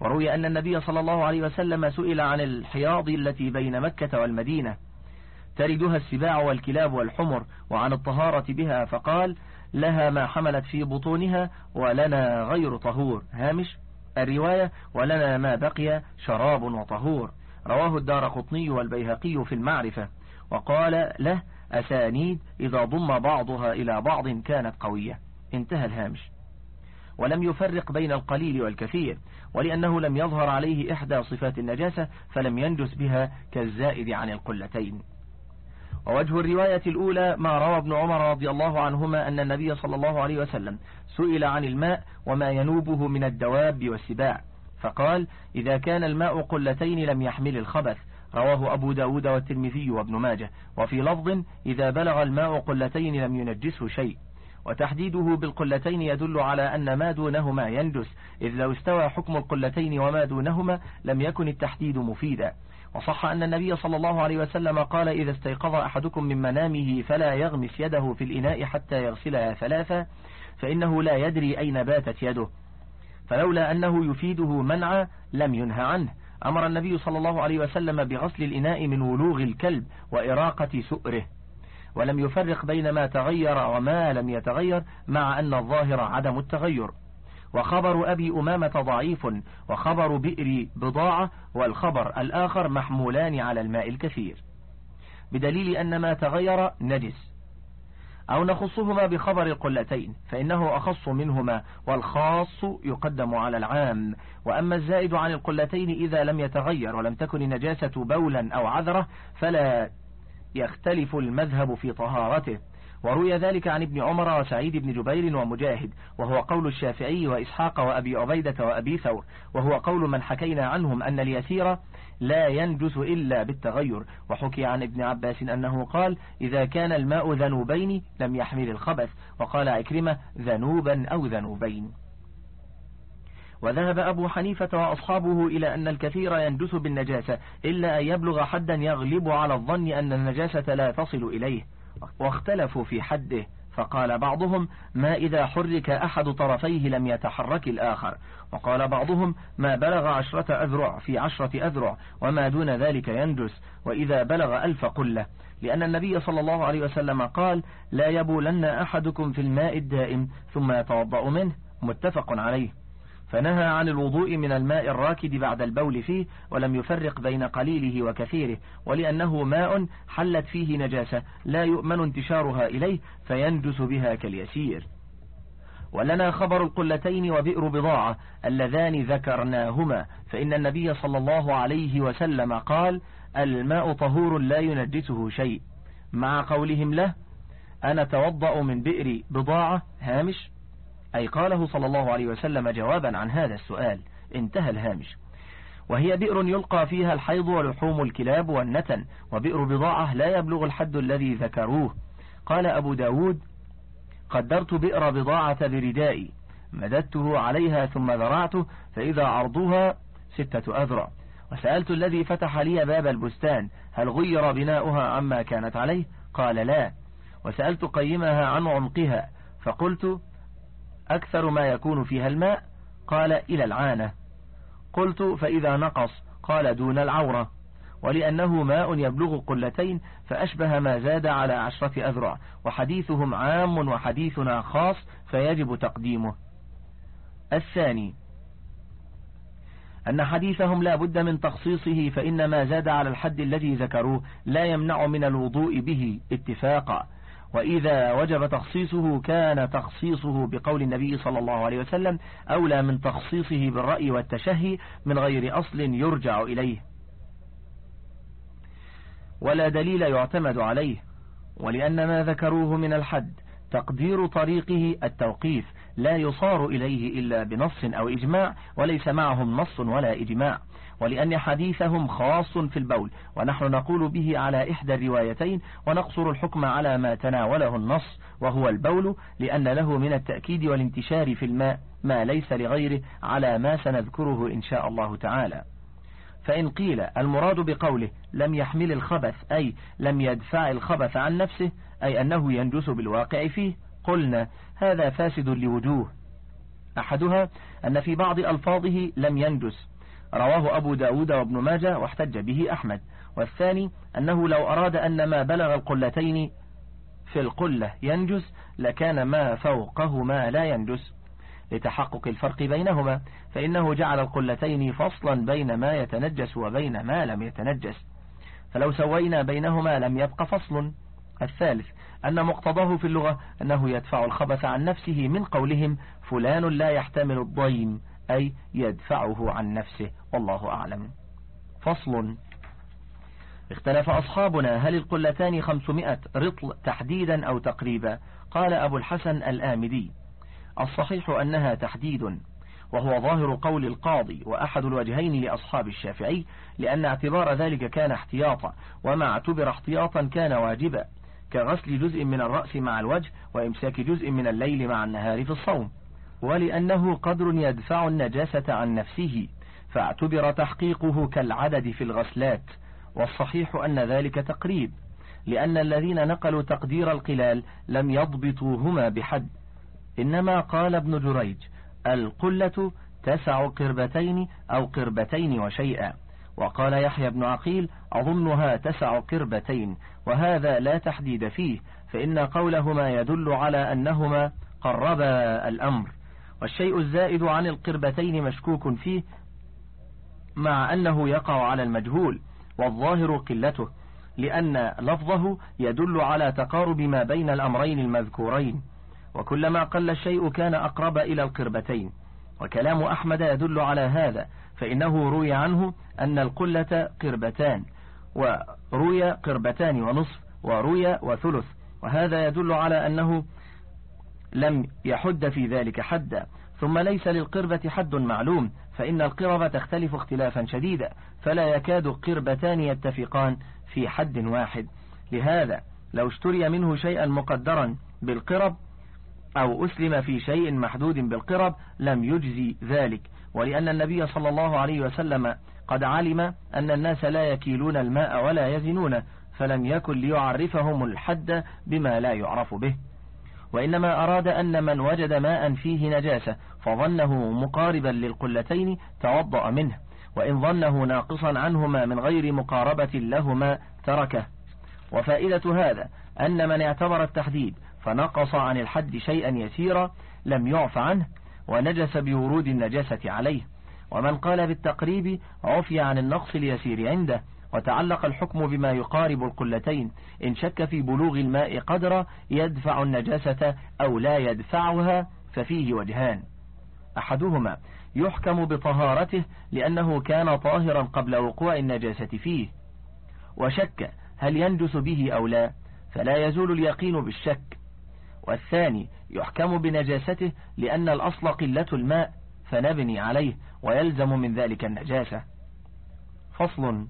وروي أن النبي صلى الله عليه وسلم سئل عن الحياض التي بين مكة والمدينة. تردها السباع والكلاب والحمر وعن الطهارة بها فقال لها ما حملت في بطونها ولنا غير طهور. هامش الرواية ولنا ما بقي شراب وطهور. رواه الدار قطني والبيهقي في المعرفة. وقال له أسانيد إذا ضم بعضها إلى بعض كانت قوية. انتهى الهامش. ولم يفرق بين القليل والكثير ولأنه لم يظهر عليه إحدى صفات النجاسة فلم ينجس بها كالزائد عن القلتين. ووجه الرواية الأولى ما روى ابن عمر رضي الله عنهما أن النبي صلى الله عليه وسلم سئل عن الماء وما ينوبه من الدواب والسباع. فقال إذا كان الماء قلتين لم يحمل الخبث. رواه أبو داود والترمذي وابن ماجه. وفي لفظ إذا بلغ الماء قلتين لم ينجسه شيء. وتحديده بالقلتين يدل على أن ما دونهما يندس. إذ لو استوى حكم القلتين وما دونهما لم يكن التحديد مفيدا. وصح أن النبي صلى الله عليه وسلم قال إذا استيقظ أحدكم من منامه فلا يغمس يده في الإناء حتى يغسلها ثلاثا فإنه لا يدري أين باتت يده. فلولا أنه يفيده منعا لم ينهى عنه. أمر النبي صلى الله عليه وسلم بغسل الإناء من ولوغ الكلب وإراقة سؤره. ولم يفرق بين ما تغير وما لم يتغير مع أن الظاهر عدم التغير. وخبر أبي أمامة ضعيف وخبر بئر بضاعة والخبر الآخر محمولان على الماء الكثير. بدليل أن ما تغير نجس. أو نخصهما بخبر القلتين فإنه أخص منهما والخاص يقدم على العام. وأما الزائد عن القلتين إذا لم يتغير ولم تكن النجاسة بولا أو عذرة فلا يختلف المذهب في طهارته. وروي ذلك عن ابن عمر وسعيد بن جبير ومجاهد وهو قول الشافعي وإسحاق وأبي عبيدة وأبي ثور وهو قول من حكينا عنهم أن اليسير لا ينجس إلا بالتغير. وحكي عن ابن عباس أنه قال إذا كان الماء ذنوبين لم يحمل الخبث وقال عكرمة ذنوبا أو ذنوبين وذهب أبو حنيفة وأصحابه إلى أن الكثير يندس بالنجاسة إلا أن يبلغ حدا يغلب على الظن أن النجاسة لا تصل إليه. واختلفوا في حده فقال بعضهم ما إذا حرك أحد طرفيه لم يتحرك الآخر؟ وقال بعضهم ما بلغ عشرة أذرع في عشرة أذرع وما دون ذلك يندس وإذا بلغ ألف قلة. لأن النبي صلى الله عليه وسلم قال لا يبولن أحدكم في الماء الدائم ثم يتوضأ منه. متفق عليه. فنهى عن الوضوء من الماء الراكد بعد البول فيه ولم يفرق بين قليله وكثيره ولأنه ماء حلت فيه نجاسة لا يؤمن انتشارها إليه فينجس بها كاليسير. ولنا خبر القلتين وبئر بضاعة اللذان ذكرناهما فإن النبي صلى الله عليه وسلم قال الماء طهور لا ينجسه شيء مع قولهم له أنا توضأ من بئر بضاعة هامش؟ أي قاله صلى الله عليه وسلم جوابا عن هذا السؤال. انتهى الهامش. وهي بئر يلقى فيها الحيض ولحوم الكلاب والنتن وبئر بضاعة لا يبلغ الحد الذي ذكروه. قال أبو داود قدرت بئر بضاعة بردائي مددته عليها ثم ذرعته فإذا عرضها ستة أذرع. وسألت الذي فتح لي باب البستان هل غير بناؤها عما كانت عليه؟ قال لا. وسألت قيمها عن عمقها فقلت أكثر ما يكون فيها الماء؟ قال إلى العانة. قلت فإذا نقص؟ قال دون العورة. ولأنه ماء يبلغ قلتين فأشبه ما زاد على عشرة أذرع. وحديثهم عام وحديثنا خاص فيجب تقديمه. الثاني. أن حديثهم لا بد من تخصيصه فإن ما زاد على الحد الذي ذكروه لا يمنع من الوضوء به اتفاقا. وإذا وجب تخصيصه كان تخصيصه بقول النبي صلى الله عليه وسلم أولى من تخصيصه بالرأي والتشهي من غير أصل يرجع إليه. ولا دليل يعتمد عليه ولأن ما ذكروه من الحد تقدير طريقه التوقيف لا يصار إليه إلا بنص أو إجماع وليس معهم نص ولا إجماع. ولأن حديثهم خاص في البول ونحن نقول به على إحدى الروايتين ونقصر الحكم على ما تناوله النص وهو البول لأن له من التأكيد والانتشار في الماء ما ليس لغيره على ما سنذكره إن شاء الله تعالى. فإن قيل المراد بقوله لم يحمل الخبث أي لم يدفع الخبث عن نفسه أي أنه ينجس بالواقع فيه قلنا هذا فاسد لوجوه. أحدها أن في بعض ألفاظه لم ينجس. رواه أبو داود وابن ماجة واحتج به أحمد. والثاني أنه لو أراد أن ما بلغ القلتين في القلة ينجس لكان ما فوقهما لا ينجس. لتحقق الفرق بينهما فإنه جعل القلتين فصلا بين ما يتنجس وبين ما لم يتنجس. فلو سوينا بينهما لم يبق فصل. الثالث أن مقتضاه في اللغة أنه يدفع الخبث عن نفسه من قولهم فلان لا يحتمل الضيم. أي يدفعه عن نفسه والله أعلم. فصل. اختلف أصحابنا هل القلتان خمسمائة رطل تحديدا أو تقريبا؟ قال أبو الحسن الآمدي. الصحيح أنها تحديد وهو ظاهر قول القاضي وأحد الوجهين لأصحاب الشافعي لأن اعتبار ذلك كان احتياطا وما اعتبر احتياطا كان واجبا كغسل جزء من الرأس مع الوجه وإمساك جزء من الليل مع النهار في الصوم. ولأنه قدر يدفع النجاسة عن نفسه فاعتبر تحقيقه كالعدد في الغسلات والصحيح أن ذلك تقريب لأن الذين نقلوا تقدير القلال لم يضبطوهما بحد. إنما قال ابن جريج القلة تسع قربتين أو قربتين وشيئا. وقال يحيى بن عقيل أظنها تسع قربتين وهذا لا تحديد فيه فإن قولهما يدل على أنهما قربا الأمر. والشيء الزائد عن القربتين مشكوك فيه مع أنه يقع على المجهول والظاهر قلته لأن لفظه يدل على تقارب ما بين الأمرين المذكورين. وكلما قل الشيء كان أقرب إلى القربتين. وكلام أحمد يدل على هذا فإنه روي عنه أن القلة قربتان وروي قربتان ونصف وروي وثلث. وهذا يدل على أنه لم يحد في ذلك حدا ثم ليس للقربة حد معلوم. فإن القرب تختلف اختلافا شديدا. فلا يكاد قربتان يتفقان في حد واحد. لهذا لو اشتري منه شيئا مقدرا بالقرب أو أسلم في شيء محدود بالقرب لم يجزي ذلك. ولأن النبي صلى الله عليه وسلم قد علم أن الناس لا يكيلون الماء ولا يزنون فلم يكن ليعرفهم الحد بما لا يعرف به. وإنما أراد أن من وجد ماء فيه نجاسة فظنه مقاربا للقلتين توضأ منه وإن ظنه ناقصا عنهما من غير مقاربة لهما تركه. وفائدة هذا أن من اعتبر التحديد فنقص عن الحد شيئا يسيرا لم يعف عنه ونجس بورود النجاسة عليه. ومن قال بالتقريب عفي عن النقص اليسير عنده وتعلق الحكم بما يقارب القلتين. إن شك في بلوغ الماء قدر يدفع النجاسة أو لا يدفعها ففيه وجهان. أحدهما يحكم بطهارته لأنه كان طاهرا قبل وقوع النجاسة فيه. وشك هل ينجس به أو لا فلا يزول اليقين بالشك. والثاني يحكم بنجاسته لأن الأصل قلة الماء فنبني عليه ويلزم من ذلك النجاسة. فصل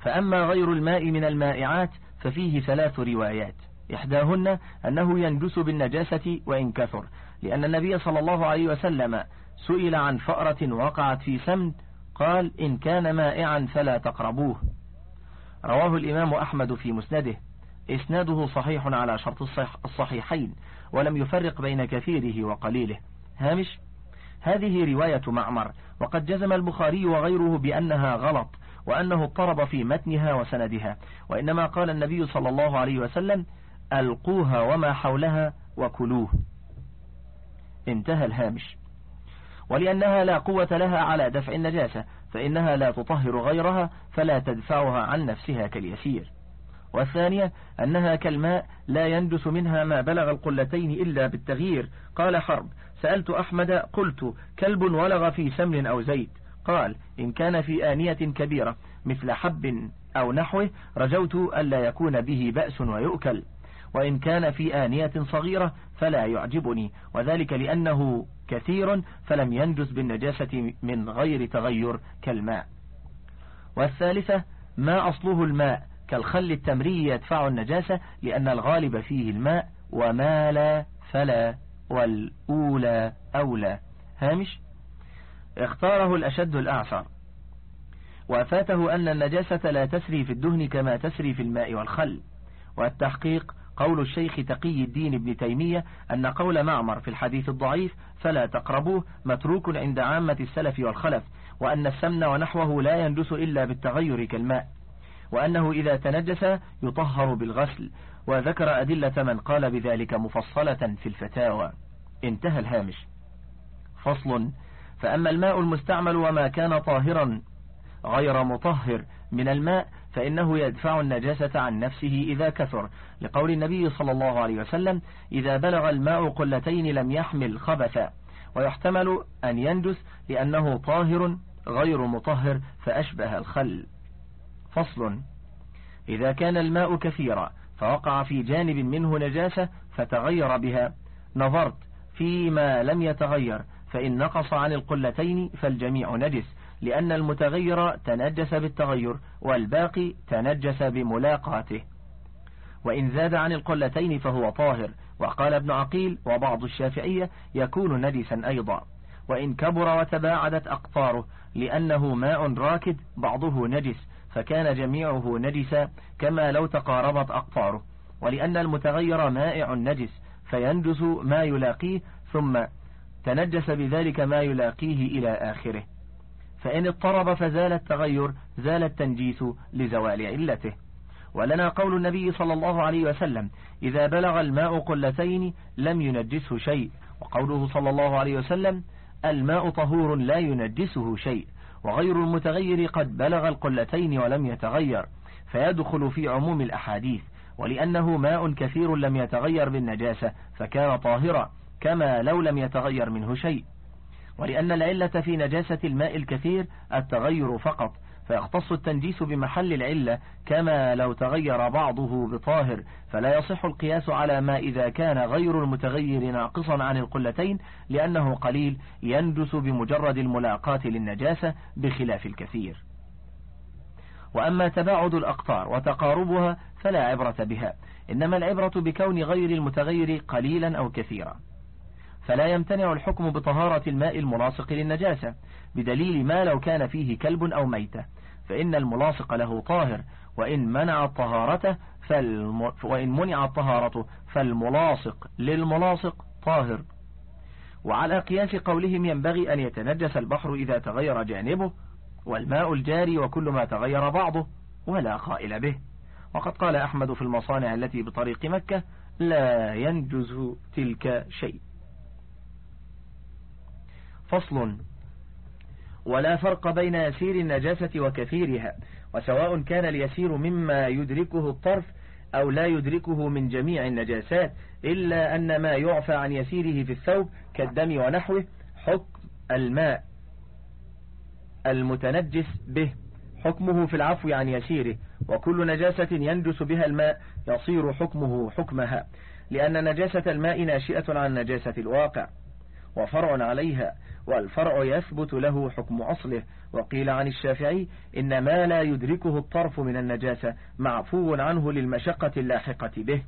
فأما غير الماء من المائعات ففيه ثلاث روايات. إحداهن أنه ينجس بالنجاسة وإن كثر لأن النبي صلى الله عليه وسلم سئل عن فأرة وقعت في سمن قال إن كان مائعا فلا تقربوه. رواه الإمام أحمد في مسنده. إسناده صحيح على شرط الصحيحين ولم يفرق بين كثيره وقليله. هامش هذه رواية معمر وقد جزم البخاري وغيره بأنها غلط وأنه اضطرب في متنها وسندها. وإنما قال النبي صلى الله عليه وسلم ألقوها وما حولها وكلوه. انتهى الهامش. ولأنها لا قوة لها على دفع النجاسة فإنها لا تطهر غيرها فلا تدفعها عن نفسها كاليسير. والثانية أنها كالماء لا يندس منها ما بلغ القلتين إلا بالتغيير. قال حرب سألت أحمد قلت كلب ولغ في سمن أو زيت. قال إن كان في آنية كبيرة مثل حب أو نحوه رجوت ألا يكون به بأس ويؤكل. وإن كان في آنية صغيرة فلا يعجبني وذلك لأنه كثير فلم ينجز بالنجاسة من غير تغير كالماء. والثالثة ما أصله الماء؟ كالخل التمري يدفع النجاسة لأن الغالب فيه الماء وما لا فلا والأولى أولى. هامش؟ اختاره الأشد الأعصر وفاته أن النجاسة لا تسري في الدهن كما تسري في الماء والخل. والتحقيق قول الشيخ تقي الدين ابن تيمية أن قول معمر في الحديث الضعيف فلا تقربوه متروك عند عامة السلف والخلف وأن السمن ونحوه لا يندس إلا بالتغير كالماء وأنه إذا تنجس يطهر بالغسل. وذكر أدلة من قال بذلك مفصلة في الفتاوى. انتهى الهامش. فصل فأما الماء المستعمل وما كان طاهرا غير مطهر من الماء فإنه يدفع النجاسة عن نفسه إذا كثر. لقول النبي صلى الله عليه وسلم إذا بلغ الماء قلتين لم يحمل خبثا. ويحتمل أن ينجس لأنه طاهر غير مطهر فأشبه الخل. فصل إذا كان الماء كثيرا فوقع في جانب منه نجاسة فتغير بها. نظرت فيما لم يتغير فإن نقص عن القلتين فالجميع نجس لأن المتغير تنجس بالتغير والباقي تنجس بملاقاته. وإن زاد عن القلتين فهو طاهر وقال ابن عقيل وبعض الشافعية يكون نجسا أيضا. وإن كبر وتباعدت أقطاره لأنه ماء راكد بعضه نجس فكان جميعه نجسا كما لو تقاربت أقطاره. ولأن المتغير مائع نجس فينجس ما يلاقيه ثم تنجس بذلك ما يلاقيه إلى آخره. فإن اضطرب فزال التغير زال التنجيس لزوال علته. ولنا قول النبي صلى الله عليه وسلم إذا بلغ الماء قلتين لم ينجسه شيء. وقوله صلى الله عليه وسلم الماء طهور لا ينجسه شيء. وغير المتغير قد بلغ القلتين ولم يتغير. فيدخل في عموم الأحاديث. ولأنه ماء كثير لم يتغير بالنجاسة فكان طاهرا. كما لو لم يتغير منه شيء. ولأن العلة في نجاسة الماء الكثير التغير فقط فيختص التنجيس بمحل العلة كما لو تغير بعضه بطاهر. فلا يصح القياس على ما إذا كان غير المتغير ناقصا عن القلتين لأنه قليل ينجس بمجرد الملاقاة للنجاسة بخلاف الكثير. وأما تباعد الأقطار وتقاربها فلا عبرة بها إنما العبرة بكون غير المتغير قليلا أو كثيرا. فلا يمتنع الحكم بطهارة الماء الملاصق للنجاسة بدليل ما لو كان فيه كلب أو ميتة. فإن الملاصق له طاهر وإن منع طهارته فالم... وإن منع طهارته فالملاصق للملاصق طاهر. وعلى قياس قولهم ينبغي أن يتنجس البحر إذا تغير جانبه والماء الجاري وكل ما تغير بعضه ولا قائل به. وقد قال أحمد في المصانع التي بطريق مكة لا ينجز تلك شيء. فصل. ولا فرق بين يسير النجاسة وكثيرها وسواء كان اليسير مما يدركه الطرف أو لا يدركه من جميع النجاسات إلا أن ما يعفى عن يسيره في الثوب كالدم ونحوه حكم الماء المتنجس به. حكمه في العفو عن يسيره وكل نجاسة ينجس بها الماء يصير حكمه حكمها لأن نجاسة الماء ناشئة عن نجاسة الواقع. وفرع عليها والفرع يثبت له حكم أصله. وقيل عن الشافعي إن ما لا يدركه الطرف من النجاسة معفو عنه للمشقة اللاحقة به.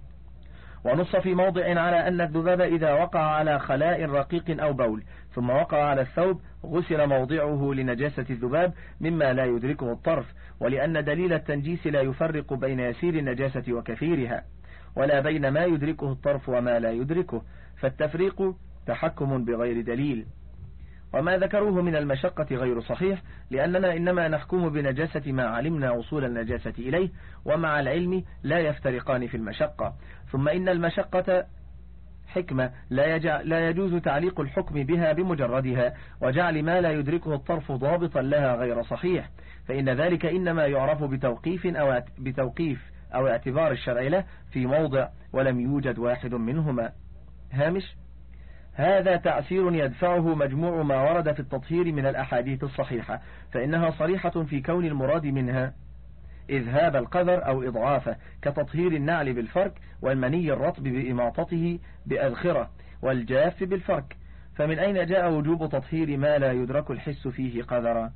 ونص في موضع على أن الذباب إذا وقع على خلاء رقيق أو بول ثم وقع على الثوب غسل موضعه لنجاسة الذباب مما لا يدركه الطرف. ولأن دليل التنجيس لا يفرق بين يسير النجاسة وكثيرها. ولا بين ما يدركه الطرف وما لا يدركه. فالتفريق تحكم بغير دليل. وما ذكروه من المشقة غير صحيح لأننا إنما نحكم بنجاسة ما علمنا وصول النجاسة إليه ومع العلم لا يفترقان في المشقة. ثم إن المشقة حكمة لا, يجع لا يجوز تعليق الحكم بها بمجردها وجعل ما لا يدركه الطرف ضابطا لها غير صحيح. فإن ذلك إنما يعرف بتوقيف أو بتوقيف أو اعتبار الشرع له في موضع ولم يوجد واحد منهما. هامش؟ هذا تعسير يدفعه مجموع ما ورد في التطهير من الأحاديث الصحيحة فإنها صريحة في كون المراد منها إذهاب القذر أو إضعافه كتطهير النعل بالفرك والمني الرطب بإماطته بأذخرة والجاف بالفرك. فمن أين جاء وجوب تطهير ما لا يدرك الحس فيه قذرا؟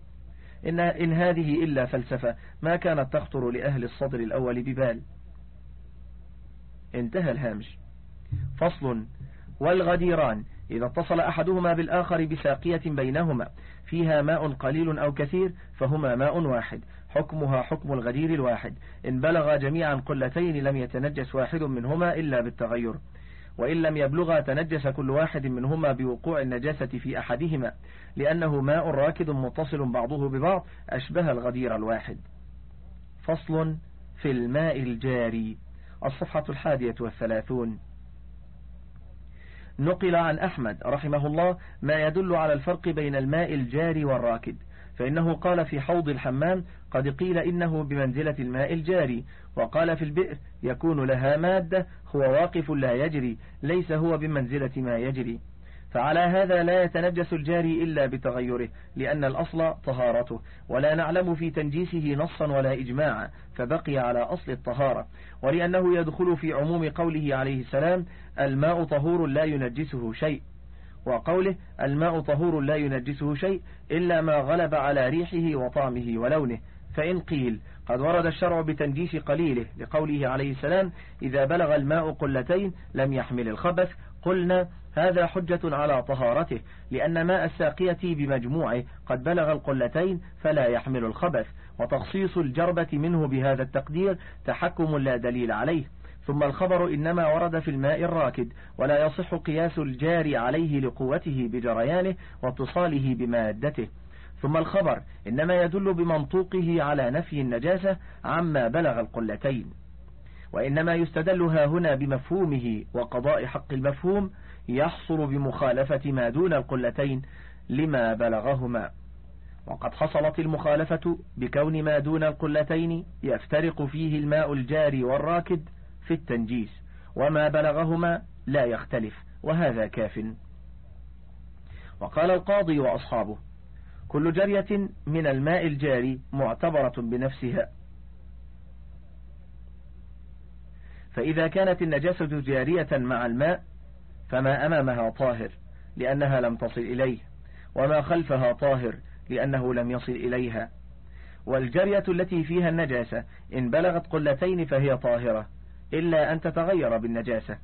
إن, إن هذه إلا فلسفة ما كانت تخطر لأهل الصدر الأول ببال. انتهى الهامش. فصل والغديران. إذا اتصل أحدهما بالآخر بساقية بينهما فيها ماء قليل أو كثير فهما ماء واحد حكمها حكم الغدير الواحد. إن بلغ جميعا قلتين لم يتنجس واحد منهما إلا بالتغير. وإن لم يبلغا تنجس كل واحد منهما بوقوع النجاسة في أحدهما لأنه ماء راكد متصل بعضه ببعض أشبه الغدير الواحد. فصل في الماء الجاري. الصفحة الحادية والثلاثون. نقل عن أحمد رحمه الله ما يدل على الفرق بين الماء الجاري والراكد فإنه قال في حوض الحمام قد قيل إنه بمنزلة الماء الجاري وقال في البئر يكون لها مادة هو واقف لا يجري ليس هو بمنزلة ما يجري. فعلى هذا لا يتنجس الجاري إلا بتغيره لأن الأصل طهارته ولا نعلم في تنجيسه نصا ولا إجماعا فبقي على أصل الطهارة ولأنه يدخل في عموم قوله عليه السلام الماء طهور لا ينجسه شيء. وقوله الماء طهور لا ينجسه شيء إلا ما غلب على ريحه وطعمه ولونه. فإن قيل قد ورد الشرع بتنجيس قليله لقوله عليه السلام إذا بلغ الماء قلتين لم يحمل الخبث قلنا هذا حجة على طهارته لأن ماء الساقية بمجموعه قد بلغ القلتين فلا يحمل الخبث وتخصيص الجربة منه بهذا التقدير تحكم لا دليل عليه ثم الخبر إنما ورد في الماء الراكد ولا يصح قياس الجاري عليه لقوته بجريانه واتصاله بمادته. ثم الخبر إنما يدل بمنطوقه على نفي النجاسة عما بلغ القلتين. وإنما يستدل ها هنا بمفهومه وقضاء حق المفهوم يحصل بمخالفة ما دون القلتين لما بلغهما. وقد حصلت المخالفة بكون ما دون القلتين يفترق فيه الماء الجاري والراكد في التنجيس وما بلغهما لا يختلف وهذا كاف. وقال القاضي وأصحابه كل جرية من الماء الجاري معتبرة بنفسها. فإذا كانت النجاسة جارية مع الماء فما أمامها طاهر لأنها لم تصل إليه وما خلفها طاهر لأنه لم يصل إليها. والجرية التي فيها النجاسة إن بلغت قلتين فهي طاهرة إلا أن تتغير بالنجاسة.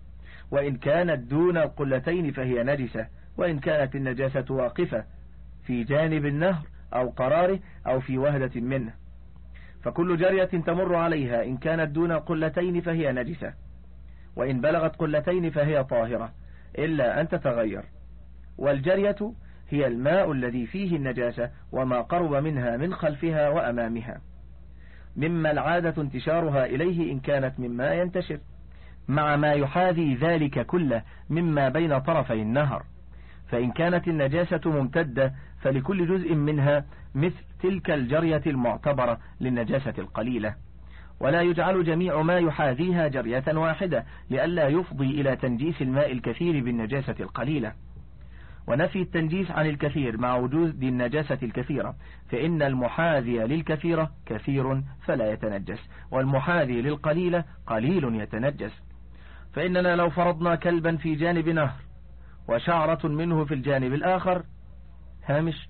وإن كانت دون القلتين فهي نجسة وإن كانت النجاسة واقفة في جانب النهر أو قراره أو في وهدة منه. فكل جارية تمر عليها إن كانت دون قلتين فهي نجسة. وإن بلغت قلتين فهي طاهرة إلا أن تتغير. والجرية هي الماء الذي فيه النجاسة وما قرب منها من خلفها وأمامها. مما العادة انتشارها إليه إن كانت مما ينتشر مع ما يحاذي ذلك كله مما بين طرفي النهر. فإن كانت النجاسة ممتدة فلكل جزء منها مثل تلك الجرية المعتبرة للنجاسة القليلة. ولا يجعل جميع ما يحاذيها جرية واحدة لئلا يفضي إلى تنجيس الماء الكثير بالنجاسة القليلة. ونفي التنجيس عن الكثير مع وجود النجاسة الكثيرة فإن المحاذي للكثيرة كثير فلا يتنجس والمحاذي للقليلة قليل يتنجس. فإننا لو فرضنا كلبا في جانب نهر وشعرة منه في الجانب الآخر هامش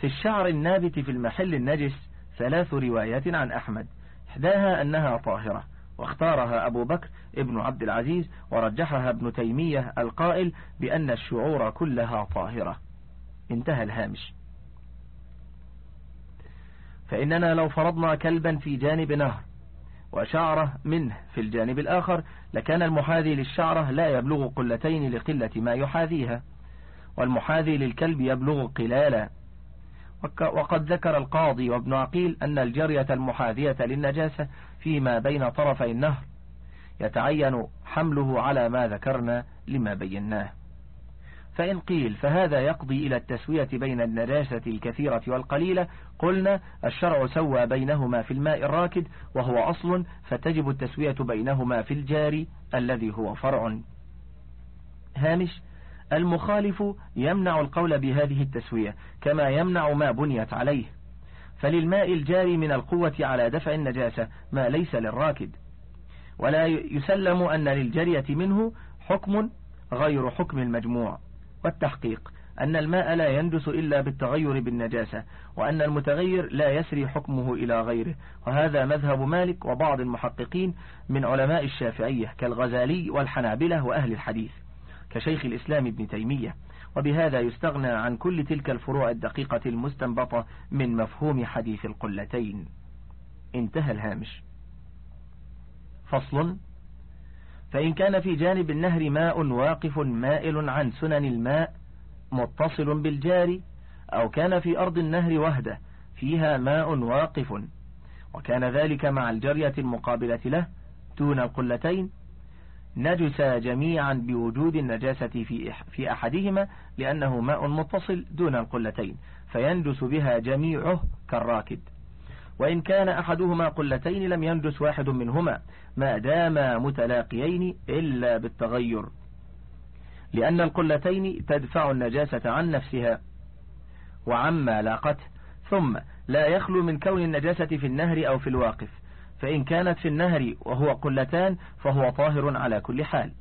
في الشعر النابت في المحل النجس ثلاث روايات عن أحمد إحداها أنها طاهرة واختارها أبو بكر ابن عبد العزيز ورجحها ابن تيمية القائل بأن الشعور كلها طاهرة. انتهى الهامش. فإننا لو فرضنا كلبا في جانب نهر وشعرة منه في الجانب الآخر لكان المحاذي للشعرة لا يبلغ قلتين لقلة ما يحاذيها والمحاذي للكلب يبلغ قلالا وقد ذكر القاضي وابن عقيل أن الجرية المحاذية للنجاسة فيما بين طرفي النهر يتعين حمله على ما ذكرنا لما بيناه. فإن قيل فهذا يقضي إلى التسوية بين النجاسة الكثيرة والقليلة قلنا الشرع سوى بينهما في الماء الراكد وهو أصل فتجب التسوية بينهما في الجاري الذي هو فرع. هامش المخالف يمنع القول بهذه التسوية كما يمنع ما بنيت عليه. فللماء الجاري من القوة على دفع النجاسة ما ليس للراكد. ولا يسلم أن للجرية منه حكم غير حكم المجموع. والتحقيق أن الماء لا يندس إلا بالتغير بالنجاسة وأن المتغير لا يسري حكمه إلى غيره. وهذا مذهب مالك وبعض المحققين من علماء الشافعية كالغزالي والحنابلة وأهل الحديث كشيخ الإسلام ابن تيمية. وبهذا يستغنى عن كل تلك الفروع الدقيقة المستنبطة من مفهوم حديث القلتين. انتهى الهامش. فصل فإن كان في جانب النهر ماء واقف مائل عن سنن الماء متصل بالجاري أو كان في أرض النهر وهدة فيها ماء واقف وكان ذلك مع الجرية المقابلة له دون القلتين نجس جميعا بوجود النجاسة في في أحدهما لأنه ماء متصل دون القلتين فيندس بها جميعه كالراكد. وإن كان أحدهما قلتين لم يندس واحد منهما ما داما متلاقيين إلا بالتغير. لأن القلتين تدفع النجاسة عن نفسها. وعما لاقته ثم لا يخلو من كون النجاسة في النهر أو في الواقف. فإن كانت في النهر وهو قلتان فهو طاهر على كل حال.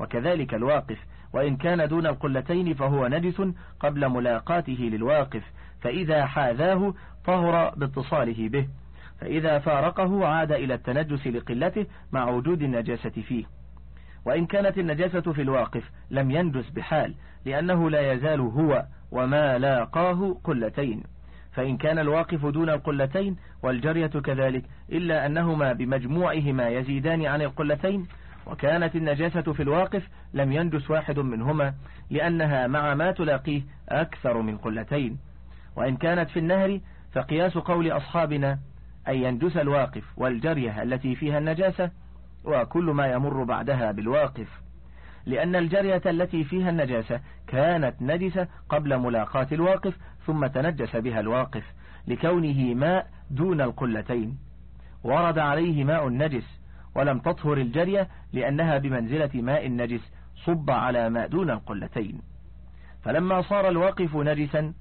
وكذلك الواقف وإن كان دون القلتين فهو نجس قبل ملاقاته للواقف. فإذا حاذاه طهر باتصاله به. فإذا فارقه عاد إلى التنجس لقلته مع وجود النجاسة فيه. وإن كانت النجاسة في الواقف لم ينجس بحال لأنه لا يزال هو وما لاقاه قلتين. فإن كان الواقف دون القلتين والجرية كذلك إلا أنهما بمجموعهما يزيدان عن القلتين وكانت النجاسة في الواقف لم ينجس واحد منهما لأنها مع ما تلاقيه أكثر من قلتين. وإن كانت في النهر فقياس قول أصحابنا أن ينجس الواقف والجرية التي فيها النجاسة وكل ما يمر بعدها بالواقف لأن الجرية التي فيها النجاسة كانت نجسة قبل ملاقاة الواقف ثم تنجس بها الواقف لكونه ماء دون القلتين. ورد عليه ماء نجس ولم تطهر الجرية لأنها بمنزلة ماء نجس صب على ماء دون القلتين. فلما صار الواقف نجسا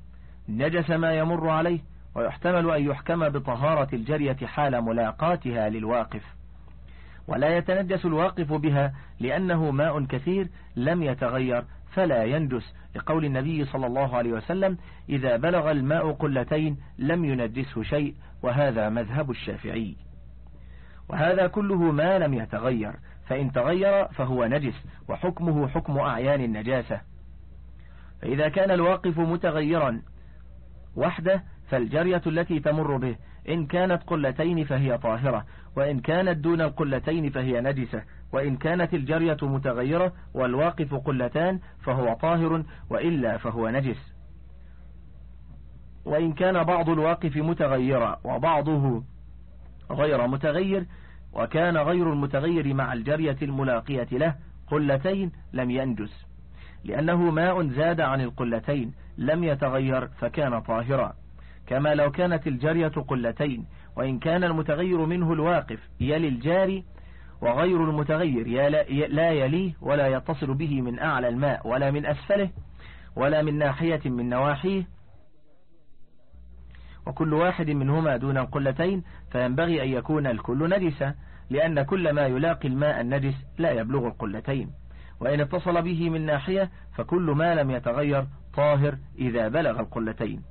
نجس ما يمر عليه ويحتمل أن يحكم بطهارة الجرية حال ملاقاتها للواقف. ولا يتنجس الواقف بها لأنه ماء كثير لم يتغير فلا ينجس. لقول النبي صلى الله عليه وسلم إذا بلغ الماء قلتين لم ينجسه شيء وهذا مذهب الشافعي. وهذا كله ما لم يتغير فإن تغير فهو نجس وحكمه حكم أعيان النجاسة. فإذا كان الواقف متغيرا وحده فالجرية التي تمر به إن كانت قلتين فهي طاهرة وإن كانت دون القلتين فهي نجسة وإن كانت الجرية متغيرة والواقف قلتان فهو طاهر وإلا فهو نجس. وإن كان بعض الواقف متغيرا وبعضه غير متغير وكان غير المتغير مع الجرية الملاقية له قلتين لم ينجس. لأنه ماء زاد عن القلتين لم يتغير فكان طاهرا. كما لو كانت الجرية قلتين وإن كان المتغير منه الواقف يلي الجاري وغير المتغير لا يليه ولا يتصل به من أعلى الماء ولا من أسفله ولا من ناحية من نواحيه. وكل واحد منهما دون القلتين فينبغي أن يكون الكل نجسا لأن كل ما يلاقي الماء النجس لا يبلغ القلتين. وإن اتصل به من ناحية فكل ما لم يتغير طاهر إذا بلغ القلتين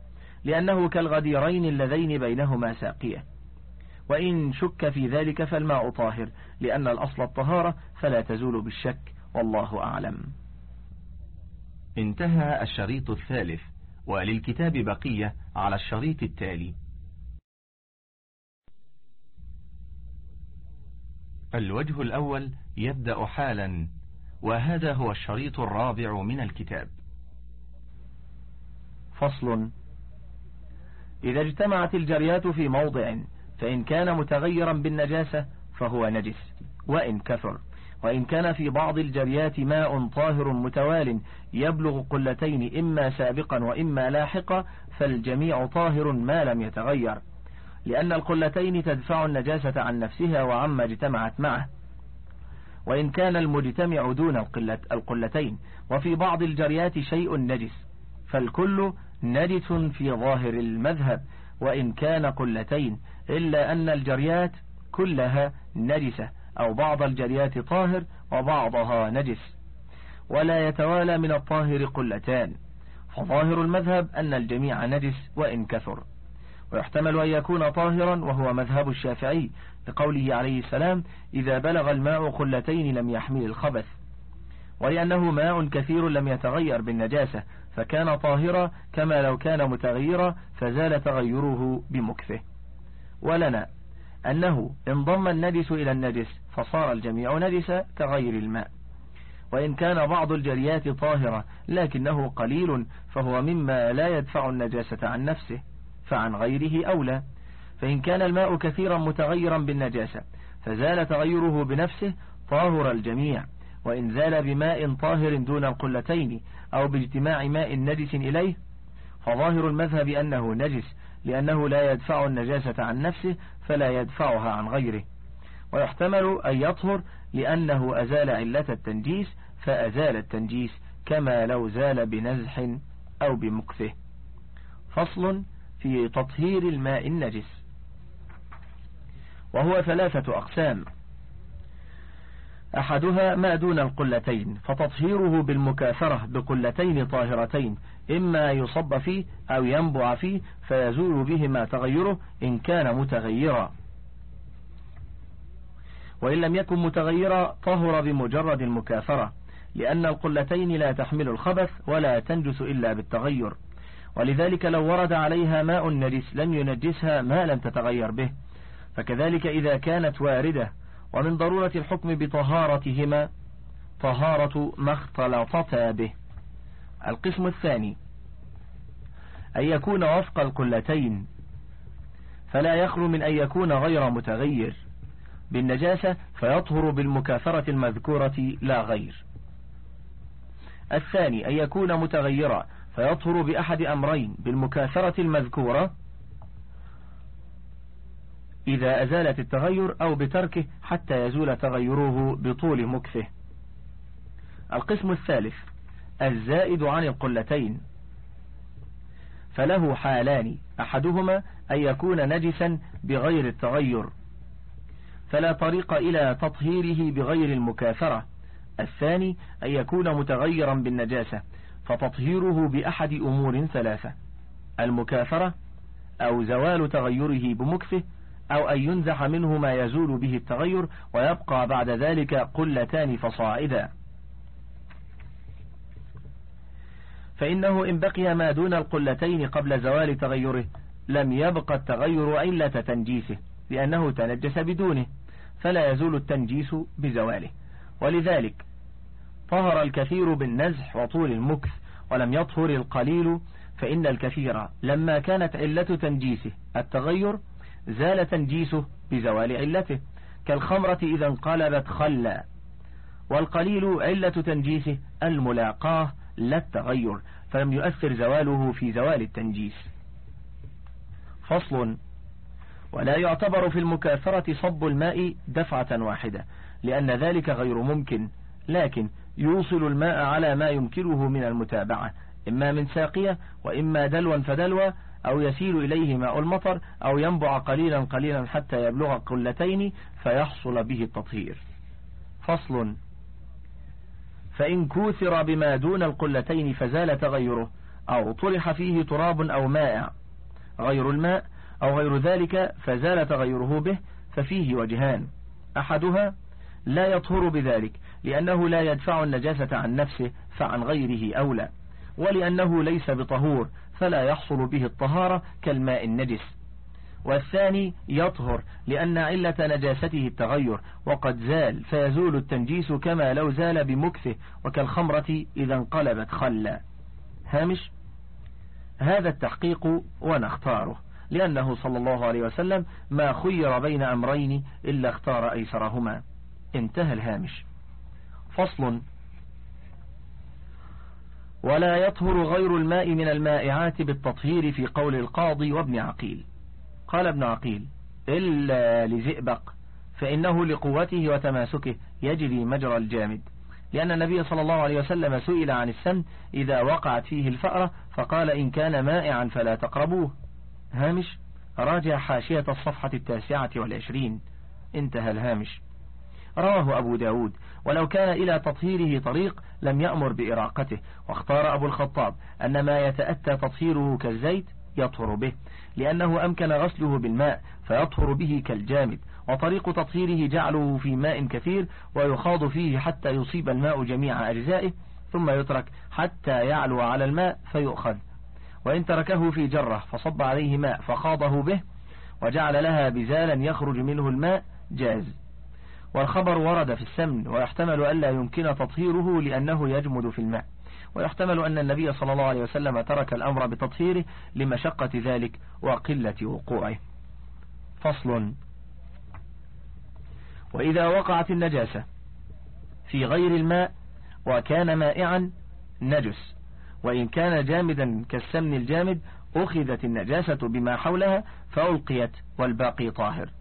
لأنه كالغديرين اللذين بينهما ساقية. وإن شك في ذلك فالماء طاهر لأن الأصل الطهارة فلا تزول بالشك والله أعلم. انتهى الشريط الثالث وللكتاب بقية على الشريط التالي. الوجه الأول يبدأ حالا. وهذا هو الشريط الرابع من الكتاب. فصل. إذا اجتمعت الجريات في موضع فإن كان متغيرا بالنجاسة فهو نجس وإن كثر. وإن كان في بعض الجريات ماء طاهر متوال يبلغ قلتين إما سابقا وإما لاحقا فالجميع طاهر ما لم يتغير. لأن القلتين تدفع النجاسة عن نفسها وعما اجتمعت معه. وإن كان المجتمع دون القلة القلتين وفي بعض الجريات شيء نجس فالكل نجس في ظاهر المذهب وإن كان قلتين إلا أن الجريات كلها نجسة أو بعض الجريات طاهر وبعضها نجس. ولا يتوالى من الطاهر قلتان فظاهر المذهب أن الجميع نجس وإن كثر. ويحتمل أن يكون طاهرا وهو مذهب الشافعي لقوله عليه السلام إذا بلغ الماء قلتين لم يحمل الخبث. ولأنه ماء كثير لم يتغير بالنجاسة فكان طاهرا كما لو كان متغيرا فزال تغيره بمكثه. ولنا أنه انضم النجس إلى النجس فصار الجميع نجسا كغير الماء. وإن كان بعض الجريات طاهرة لكنه قليل فهو مما لا يدفع النجاسة عن نفسه فعن غيره أولى. فإن كان الماء كثيرا متغيرا بالنجاسة فزال تغيره بنفسه طاهر الجميع. وإن زال بماء طاهر دون القلتين أو باجتماع ماء نجس إليه فظاهر المذهب أنه نجس لأنه لا يدفع النجاسة عن نفسه فلا يدفعها عن غيره. ويحتمل أن يطهر لأنه أزال علة التنجيس فأزال التنجيس كما لو زال بنزح أو بمكثه. فصل في تطهير الماء النجس. وهو ثلاثة أقسام. أحدها ما دون القلتين فتطهيره بالمكاثرة بقلتين طاهرتين إما يصب فيه أو ينبع فيه فيزول بهما تغيره إن كان متغيرا. وإن لم يكن متغيرا طهر بمجرد المكاثرة لأن القلتين لا تحمل الخبث ولا تنجس إلا بالتغير. ولذلك لو ورد عليها ماء نجس لم ينجسها ما لم تتغير به. فكذلك إذا كانت واردة ومن ضرورة الحكم بطهارتهما طهارة ما اختلطتا به. القسم الثاني أن يكون وفق القلتين فلا يخلو من أن يكون غير متغير. بالنجاسة فيطهر بالمكاثرة المذكورة لا غير. الثاني أن يكون متغيرا فيطهر بأحد أمرين بالمكاثرة المذكورة إذا أزالت التغير أو بتركه حتى يزول تغيره بطول مكثه. القسم الثالث الزائد عن القلتين. فله حالان أحدهما أن يكون نجسا بغير التغير. فلا طريق إلى تطهيره بغير المكاثرة. الثاني أن يكون متغيرا بالنجاسة فتطهيره بأحد أمور ثلاثة. المكاثرة أو زوال تغيره بمكثه أو أن ينزح منه ما يزول به التغير ويبقى بعد ذلك قلتان فصاعدا. فإنه إن بقي ما دون القلتين قبل زوال تغيره لم يبق التغير علة تنجيسه لأنه تنجس بدونه فلا يزول التنجيس بزواله. ولذلك طهر الكثير بالنزح وطول المكث ولم يطهر القليل فإن الكثير لما كانت علة تنجيسه التغير زال تنجيسه بزوال علته. كالخمرة إذا انقلبت خلا. والقليل علة تنجيسه الملاقاه لا التغير فلم يؤثر زواله في زوال التنجيس فصل. ولا يعتبر في المكاثرة صب الماء دفعة واحدة لأن ذلك غير ممكن لكن يوصل الماء على ما يمكنه من المتابعة إما من ساقية وإما دلوا فدلوا أو يسيل إليه ماء المطر أو ينبع قليلا قليلا حتى يبلغ قلتين فيحصل به التطهير. فصل. فإن كوثر بما دون القلتين فزال تغيره أو طرح فيه تراب أو مائع غير الماء أو غير ذلك فزال تغيره به ففيه وجهان. أحدها لا يطهر بذلك لأنه لا يدفع النجاسة عن نفسه فعن غيره أولى ولأنه ليس بطهور فلا يحصل به الطهارة كالماء النجس. والثاني يطهر لأن علة نجاسته التغير وقد زال فيزول التنجيس كما لو زال بمكثه وكالخمرة إذا انقلبت خلا. هامش؟ هذا التحقيق ونختاره لأنه صلى الله عليه وسلم ما خير بين أمرين إلا اختار أيسرهما. انتهى الهامش. فصل ولا يطهر غير الماء من المائعات بالتطهير في قول القاضي وابن عقيل. قال ابن عقيل إلا لزئبق فإنه لقوته وتماسكه يجري مجرى الجامد. لأن النبي صلى الله عليه وسلم سئل عن السم إذا وقعت فيه الفأرة فقال إن كان مائعا فلا تقربوه. هامش راجع حاشية الصفحة التاسعة والعشرين. انتهى الهامش. رواه أبو داود. ولو كان إلى تطهيره طريق لم يأمر بإراقته. واختار أبو الخطاب أن ما يتأتى تطهيره كالزيت يطهر به لأنه أمكن غسله بالماء فيطهر به كالجامد وطريق تطهيره جعله في ماء كثير ويخاض فيه حتى يصيب الماء جميع أجزائه ثم يترك حتى يعلو على الماء فيؤخذ. وإن تركه في جرة فصب عليه ماء فخاضه به وجعل لها بزالا يخرج منه الماء جاز. والخبر ورد في السمن ويحتمل ألا يمكن تطهيره لأنه يجمد في الماء. ويحتمل أن النبي صلى الله عليه وسلم ترك الأمر بتطهيره لمشقة ذلك وقلة وقوعه. فصل. وإذا وقعت النجاسة في غير الماء وكان مائعا نجس. وإن كان جامدا كالسمن الجامد أخذت النجاسة بما حولها فألقيت والباقي طاهر.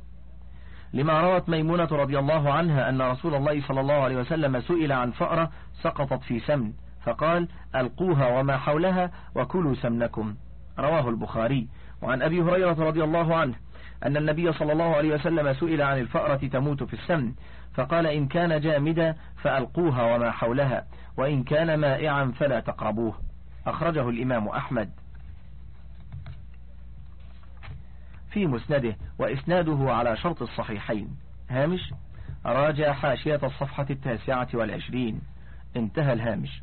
لما روت ميمونة رضي الله عنها أن رسول الله صلى الله عليه وسلم سئل عن فأرة سقطت في سمن فقال ألقوها وما حولها وكلوا سمنكم. رواه البخاري. وعن أبي هريرة رضي الله عنه أن النبي صلى الله عليه وسلم سئل عن الفأرة تموت في السمن فقال إن كان جامدا فألقوها وما حولها وإن كان مائعا فلا تقربوه. أخرجه الإمام أحمد. في مسنده وإسناده على شرط الصحيحين. هامش راجع حاشية الصفحة التاسعة والعشرين. انتهى الهامش.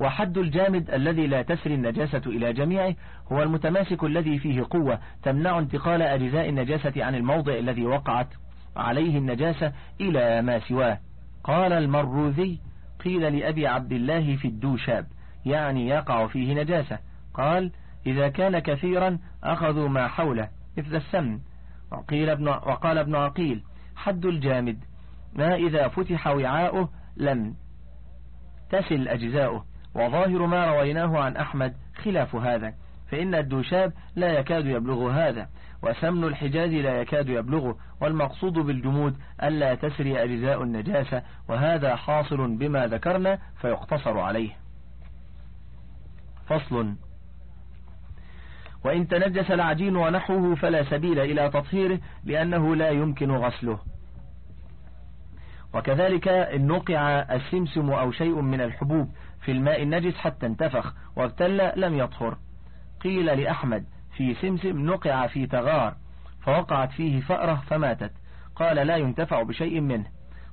وحد الجامد الذي لا تسري النجاسة إلى جميعه هو المتماسك الذي فيه قوة تمنع انتقال أجزاء النجاسة عن الموضع الذي وقعت عليه النجاسة إلى ما سواه. قال المروذي قيل لأبي عبد الله في الدوشاب يعني يقع فيه نجاسة. قال إذا كان كثيرا أخذوا ما حوله مثل السمن. وقيل ابن وقال ابن عقيل حد الجامد. ما إذا فتح وعاؤه لم تسل أجزاؤه. وظاهر ما رويناه عن أحمد خلاف هذا. فإن الدوشاب لا يكاد يبلغ هذا وسمن الحجاز لا يكاد يبلغه. والمقصود بالجمود ألا تسري أجزاء النجاسة وهذا حاصل بما ذكرنا فيقتصر عليه. فصل. وإن تنجس العجين ونحوه فلا سبيل إلى تطهيره لأنه لا يمكن غسله. وكذلك إن نقع السمسم أو شيء من الحبوب في الماء النجس حتى انتفخ وابتل لم يطهر. قيل لأحمد في سمسم نقع في تغار فوقعت فيه فأرة فماتت قال لا ينتفع بشيء منه.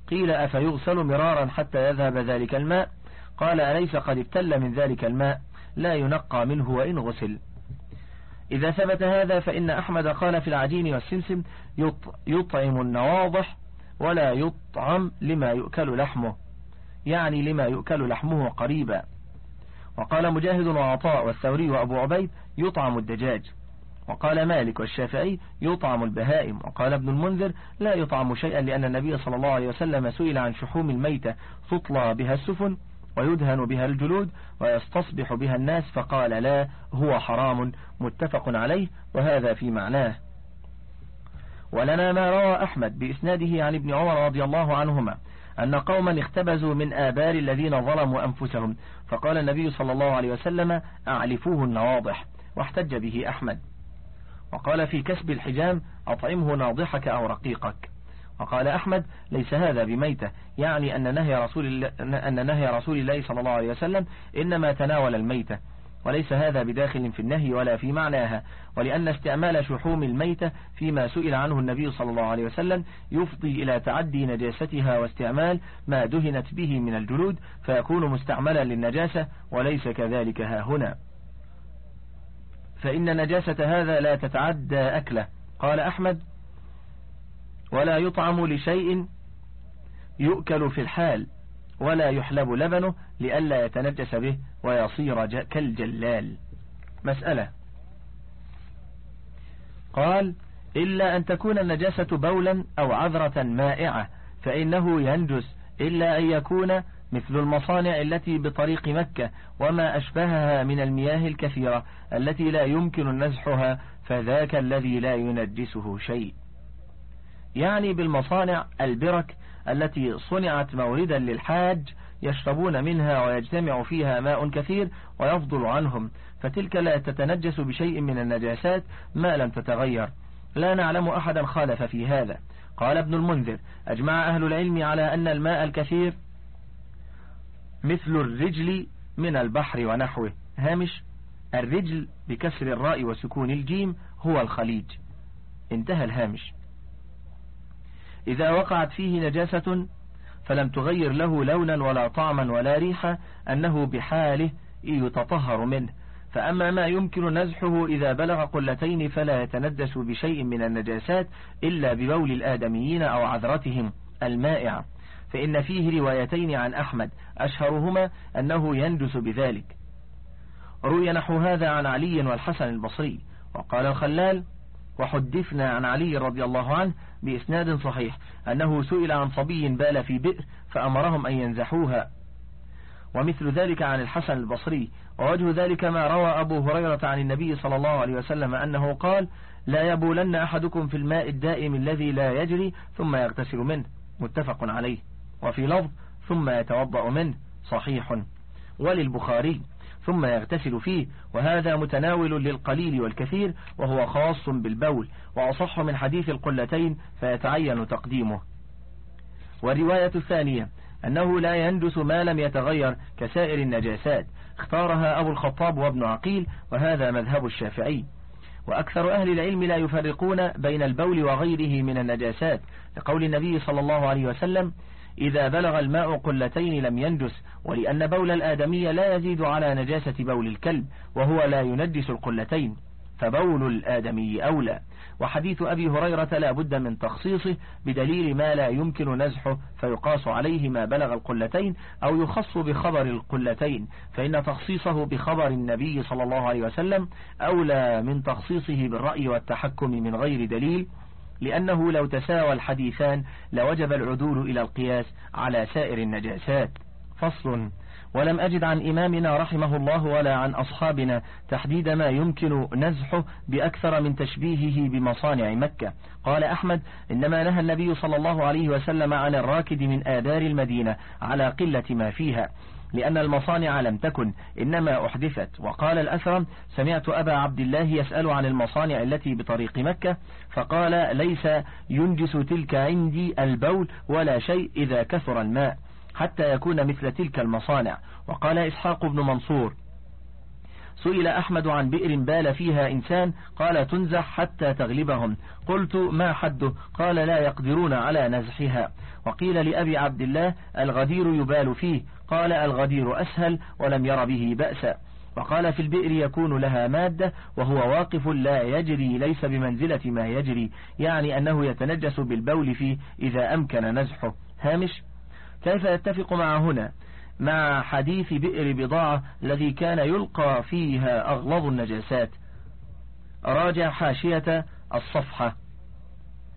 قيل أفيغسل مرارا حتى يذهب ذلك الماء؟ قال أليس قد ابتل من ذلك الماء؟ لا ينقى منه وإن غسل. إذا ثبت هذا فإن أحمد قال في العجين والسمسم يطعم النواضح ولا يطعم لما يؤكل لحمه يعني لما يؤكل لحمه قريبا. وقال مجاهد وعطاء والثوري وأبو عبيد يطعم الدجاج. وقال مالك والشافعي يطعم البهائم. وقال ابن المنذر لا يطعم شيئا لأن النبي صلى الله عليه وسلم سئل عن شحوم الميتة تطلى بها السفن ويدهن بها الجلود ويستصبح بها الناس فقال لا هو حرام متفق عليه وهذا في معناه. ولنا ما روى أحمد بإسناده عن ابن عمر رضي الله عنهما أن قوما اختبزوا من آبار الذين ظلموا أنفسهم فقال النبي صلى الله عليه وسلم أعلفوه النواضح واحتج به أحمد. وقال في كسب الحجام أطعمه ناضحك أو رقيقك. وقال أحمد ليس هذا بميتة يعني أن نهي رسول الله أن نهي رسول الله صلى الله عليه وسلم إنما تناول الميتة وليس هذا بداخل في النهي ولا في معناها ولأن استعمال شحوم الميتة فيما سئل عنه النبي صلى الله عليه وسلم يفضي إلى تعدي نجاستها واستعمال ما دهنت به من الجلود فيكون مستعملا للنجاسة وليس كذلك ها هنا. فإن نجاسة هذا لا تتعدى أكله. قال أحمد ولا يطعم لشيء يؤكل في الحال ولا يحلب لبنه لئلا يتنجس به ويصير كالجلال. مسألة. قال إلا أن تكون النجاسة بولا أو عذرة مائعة فإنه ينجس إلا أن يكون مثل المصانع التي بطريق مكة وما أشبهها من المياه الكثيرة التي لا يمكن نزحها فذاك الذي لا ينجسه شيء. يعني بالمصانع البرك التي صنعت موردا للحاج يشربون منها ويجتمع فيها ماء كثير ويفضل عنهم فتلك لا تتنجس بشيء من النجاسات ما لم تتغير. لا نعلم أحدا خالف في هذا. قال ابن المنذر أجمع أهل العلم على أن الماء الكثير مثل الرجل من البحر ونحوه. هامش الرجل بكسر الراء وسكون الجيم هو الخليج. انتهى الهامش. إذا وقعت فيه نجاسة فلم تغير له لونا ولا طعما ولا ريحا أنه بحاله يتطهر منه. فأما ما يمكن نزحه إذا بلغ قلتين فلا يتندس بشيء من النجاسات إلا ببول الآدميين أو عذرتهم المائعة. فإن فيه روايتين عن أحمد أشهرهما أنه يندس بذلك. روي نحو هذا عن علي والحسن البصري وقال الخلال وحدثنا عن علي رضي الله عنه بإسناد صحيح أنه سئل عن صبي بال في بئر فأمرهم أن ينزحوها. ومثل ذلك عن الحسن البصري ووجه ذلك ما روى أبو هريرة عن النبي صلى الله عليه وسلم أنه قال لا يبولن أحدكم في الماء الدائم الذي لا يجري ثم يغتسل منه. متفق عليه. وفي لفظ ثم يتوضأ منه. صحيح. وللبخاري. ثم يغتسل فيه وهذا متناول للقليل والكثير وهو خاص بالبول وأصح من حديث القلتين فيتعين تقديمه. والرواية الثانية أنه لا يندس ما لم يتغير كسائر النجاسات. اختارها أبو الخطاب وابن عقيل وهذا مذهب الشافعي. وأكثر أهل العلم لا يفرقون بين البول وغيره من النجاسات لقول النبي صلى الله عليه وسلم إذا بلغ الماء قلتين لم ينجس ولأن بول الآدمي لا يزيد على نجاسة بول الكلب وهو لا ينجس القلتين فبول الآدمي أولى. وحديث أبي هريرة لا بد من تخصيصه بدليل ما لا يمكن نزحه فيقاس عليه ما بلغ القلتين أو يخص بخبر القلتين. فإن تخصيصه بخبر النبي صلى الله عليه وسلم أولى من تخصيصه بالرأي والتحكم من غير دليل. لأنه لو تساوى الحديثان لوجب العدول إلى القياس على سائر النجاسات. فصل ولم أجد عن إمامنا رحمه الله ولا عن أصحابنا تحديد ما يمكن نزحه بأكثر من تشبيهه بمصانع مكة. قال أحمد إنما نهى النبي صلى الله عليه وسلم عن الراكد من آدار المدينة على قلة ما فيها. لأن المصانع لم تكن إنما أحدثت. وقال الأثرم سمعت أبا عبد الله يسأل عن المصانع التي بطريق مكة فقال ليس ينجس تلك عندي البول ولا شيء إذا كثر الماء حتى يكون مثل تلك المصانع. وقال إسحاق بن منصور سئل أحمد عن بئر بال فيها إنسان قال تنزح حتى تغلبهم. قلت ما حده؟ قال لا يقدرون على نزحها. وقيل لأبي عبد الله الغدير يبال فيه. قال الغدير أسهل ولم ير به بأسا. وقال في البئر يكون لها مادة وهو واقف لا يجري ليس بمنزلة ما يجري يعني أنه يتنجس بالبول فيه إذا أمكن نزحه. هامش؟ كيف يتفق مع هنا؟ مع حديث بئر بضاعة الذي كان يلقى فيها أغلظ النجاسات. راجع حاشية الصفحة.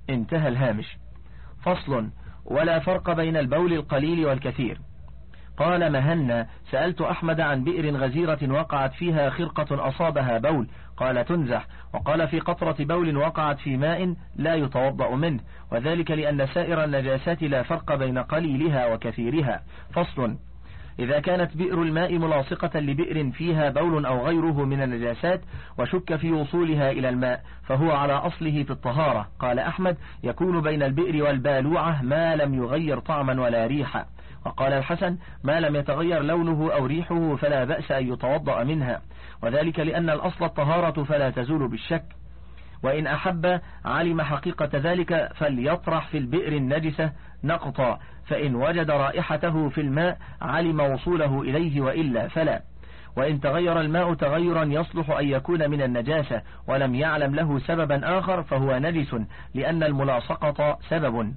انتهى الهامش. فصل. ولا فرق بين البول القليل والكثير. قال مهنا سألت أحمد عن بئر غزيرة وقعت فيها خرقة أصابها بول. قال تنزح. وقال في قطرة بول وقعت في ماء لا يتوضأ منه. وذلك لأن سائر النجاسات لا فرق بين قليلها وكثيرها. فصل. إذا كانت بئر الماء ملاصقة لبئر فيها بول أو غيره من النجاسات وشك في وصولها إلى الماء فهو على أصله في الطهارة. قال أحمد يكون بين البئر والبالوعة ما لم يغير طعما ولا ريحا. وقال الحسن ما لم يتغير لونه أو ريحه فلا بأس أن يتوضأ منها وذلك لأن الأصل الطهارة فلا تزول بالشك وإن أحب علم حقيقة ذلك فليطرح في البئر النجسة نقطا فإن وجد رائحته في الماء علم وصوله إليه وإلا فلا وإن تغير الماء تغيرا يصلح أن يكون من النجاسة ولم يعلم له سببا آخر فهو نجس لأن الملاصقة سبب.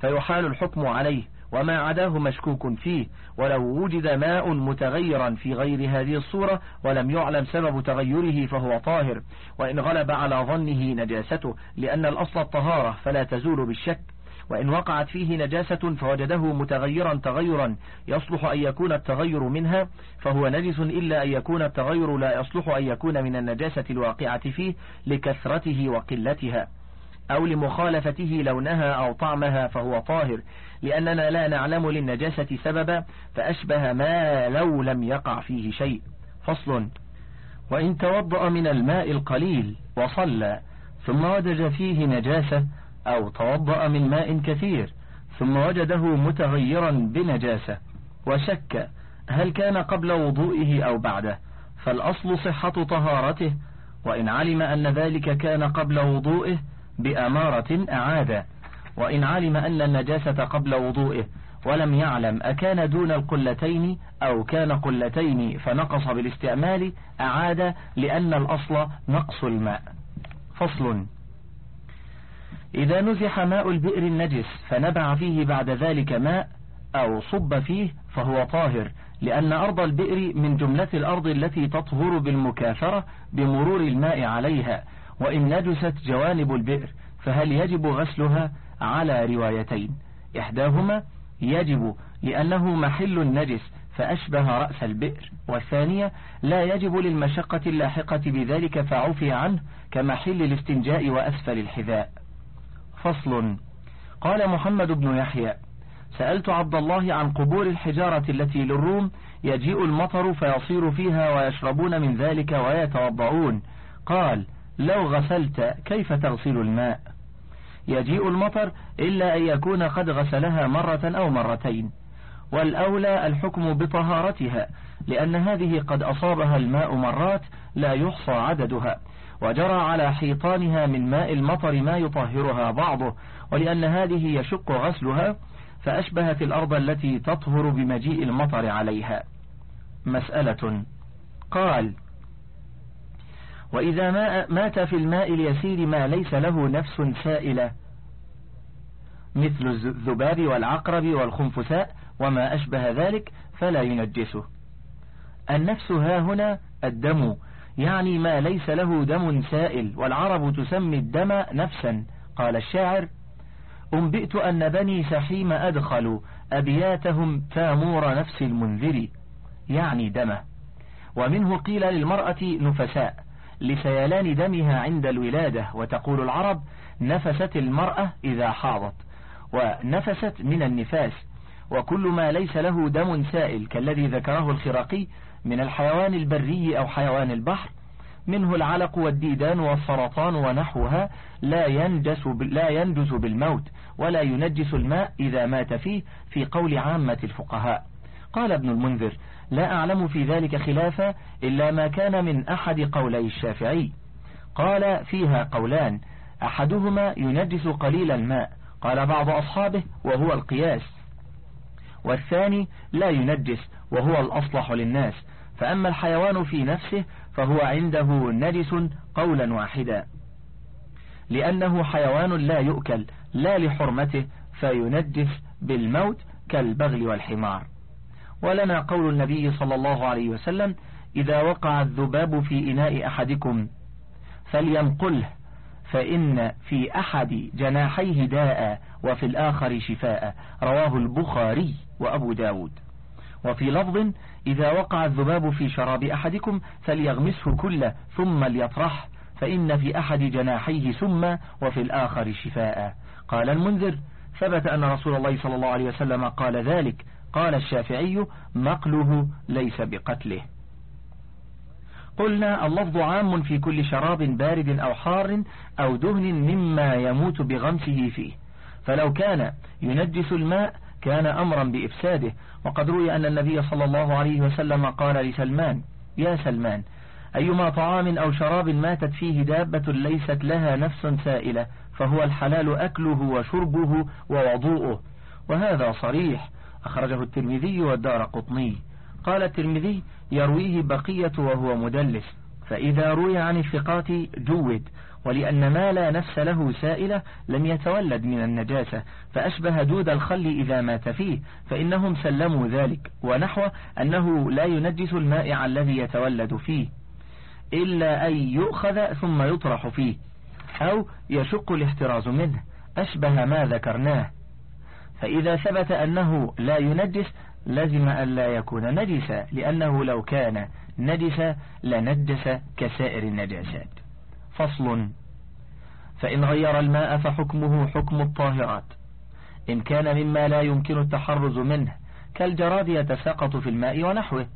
فيحال الحكم عليه. وما عداه مشكوك فيه ولو وجد ماء متغيرا في غير هذه الصورة ولم يعلم سبب تغيره فهو طاهر. وإن غلب على ظنه نجاسته لأن الأصل الطهارة فلا تزول بالشك. وإن وقعت فيه نجاسة فوجده متغيرا تغيرا يصلح أن يكون التغير منها. فهو نجس إلا أن يكون التغير لا يصلح أن يكون من النجاسة الواقعة فيه لكثرته وقلتها. أو لمخالفته لونها أو طعمها فهو طاهر. لأننا لا نعلم للنجاسة سببا فأشبه ما لو لم يقع فيه شيء. فصل. وإن توضأ من الماء القليل وصلى ثم وجد فيه نجاسة أو توضأ من ماء كثير ثم وجده متغيرا بنجاسة. وشك هل كان قبل وضوئه أو بعده؟ فالأصل صحة طهارته وإن علم أن ذلك كان قبل وضوئه بأمارة أعاد وإن علم أن النجاسة قبل وضوئه ولم يعلم أكان دون القلتين أو كان قلتين فنقص بالاستعمال أعاد لأن الأصل نقص الماء. فصل. إذا نزح ماء البئر النجس فنبع فيه بعد ذلك ماء أو صب فيه فهو طاهر لأن أرض البئر من جملة الأرض التي تطهر بالمكاثرة بمرور الماء عليها وإن نجست جوانب البئر فهل يجب غسلها؟ على روايتين. إحداهما يجب لأنه محل النجس فأشبه رأس البئر والثانية لا يجب للمشقة اللاحقة بذلك فعفي عنه كمحل الاستنجاء وأسفل الحذاء. فصل. قال محمد بن يحيى سألت عبد الله عن قبور الحجارة التي للروم يجيء المطر فيصير فيها ويشربون من ذلك ويتوضعون. قال لو غسلت كيف تغسل الماء؟ يجيء المطر إلا أن يكون قد غسلها مرة أو مرتين. والأولى الحكم بطهارتها لأن هذه قد أصابها الماء مرات لا يحصى عددها وجرى على حيطانها من ماء المطر ما يطهرها بعضه ولأن هذه يشق غسلها فأشبهت الأرض التي تطهر بمجيء المطر عليها. مسألة. قال وإذا مات في الماء اليسير ما ليس له نفس سائلة. مثل الذباب والعقرب والخنفساء وما أشبه ذلك فلا ينجسه. النفس ها هنا الدم يعني ما ليس له دم سائل والعرب تسمي الدم نفسا. قال الشاعر أنبئت أن بني سحيم أدخلوا أبياتهم تامور نفس المنذر يعني دمه. ومنه قيل للمرأة نفساء. لسيلان دمها عند الولادة وتقول العرب نفست المرأة إذا حاضت ونفست من النفاس وكل ما ليس له دم سائل كالذي ذكره الخراقي من الحيوان البري أو حيوان البحر منه العلق والديدان والسرطان ونحوها لا ينجس لا ينجس بالموت ولا ينجس الماء إذا مات فيه في قول عامة الفقهاء. قال ابن المنذر لا أعلم في ذلك خلافا إلا ما كان من أحد قولي الشافعي. قال فيها قولان أحدهما ينجس قليل الماء قال بعض أصحابه وهو القياس. والثاني لا ينجس وهو الأصلح للناس فأما الحيوان في نفسه فهو عنده نجس قولا واحدا. لأنه حيوان لا يؤكل لا لحرمته فينجس بالموت كالبغل والحمار. ولنا قول النبي صلى الله عليه وسلم إذا وقع الذباب في إناء أحدكم فلينقله فإن في أحد جناحيه داء وفي الآخر شفاء. رواه البخاري وأبو داود. وفي لفظ إذا وقع الذباب في شراب أحدكم فليغمسه كله ثم ليطرح فإن في أحد جناحيه سما وفي الآخر شفاء. قال المنذر ثبت أن رسول الله صلى الله عليه وسلم قال ذلك قال الشافعي مقله ليس بقتله. قلنا اللفظ عام في كل شراب بارد أو حار أو دهن مما يموت بغمسه فيه. فلو كان ينجس الماء كان أمرا بإفساده. وقد روي أن النبي صلى الله عليه وسلم قال لسلمان يا سلمان أيما طعام أو شراب ماتت فيه دابة ليست لها نفس سائلة فهو الحلال أكله وشربه ووضوءه. وهذا صريح أخرجه الترمذي والدار قطني. قال الترمذي يرويه بقية وهو مدلس. فإذا روي عن الثقات جود ولأن ما لا نفس له سائلة لم يتولد من النجاسة. فأشبه دود الخل إذا مات فيه فإنهم سلموا ذلك. ونحو أنه لا ينجس المائع الذي يتولد فيه إلا أن يؤخذ ثم يطرح فيه أو يشق الاحتراز منه. أشبه ما ذكرناه. فإذا ثبت أنه لا ينجس لزم أن لا يكون نجسا لأنه لو كان نجسا لنجس كسائر النجاسات. فصل. فإن غير الماء فحكمه حكم الطاهرات. إن كان مما لا يمكن التحرز منه كالجراد يتساقط في الماء ونحوه.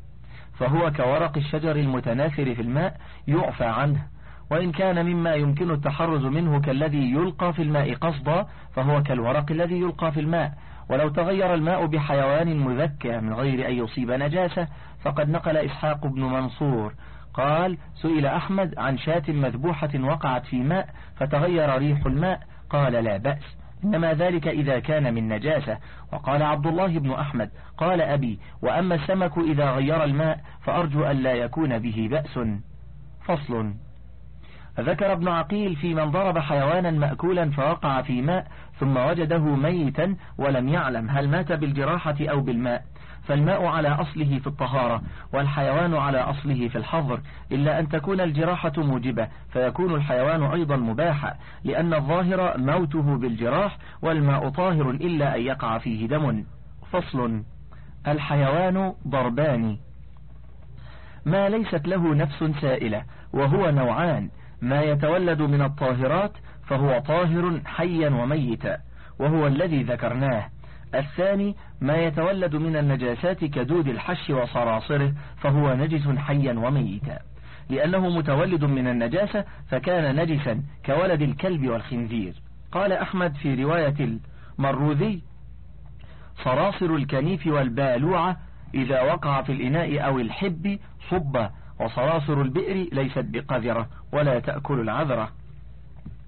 فهو كورق الشجر المتناثر في الماء يعفى عنه. وإن كان مما يمكن التحرز منه كالذي يلقى في الماء قصدا فهو كالورق الذي يلقى في الماء. ولو تغير الماء بحيوان مذكى من غير أن يصيب نجاسة فقد نقل إسحاق بن منصور. قال سئل أحمد عن شاة مذبوحة وقعت في ماء فتغير ريح الماء قال لا بأس. إنما ذلك إذا كان من نجاسة. وقال عبد الله بن أحمد قال أبي وأما السمك إذا غير الماء فأرجو أن لا يكون به بأس. فصل. ذكر ابن عقيل في من ضرب حيوانا مأكولا فوقع في ماء ثم وجده ميتا ولم يعلم هل مات بالجراحة أو بالماء فالماء على أصله في الطهارة والحيوان على أصله في الحظر إلا أن تكون الجراحة موجبة فيكون الحيوان أيضا مباحا لأن الظاهر موته بالجراح والماء طاهر إلا أن يقع فيه دم. فصل الحيوان ضربان. ما ليست له نفس سائلة وهو نوعان ما يتولد من الطاهرات فهو طاهر حيا وميتا وهو الذي ذكرناه. الثاني ما يتولد من النجاسات كدود الحش وصراصره فهو نجس حيا وميتا. لأنه متولد من النجاسة فكان نجسا كولد الكلب والخنزير. قال أحمد في رواية المروذي صراصر الكنيف والبالوعة إذا وقع في الإناء أو الحب صب وصراصر البئر ليست بقذرة ولا تأكل العذرة.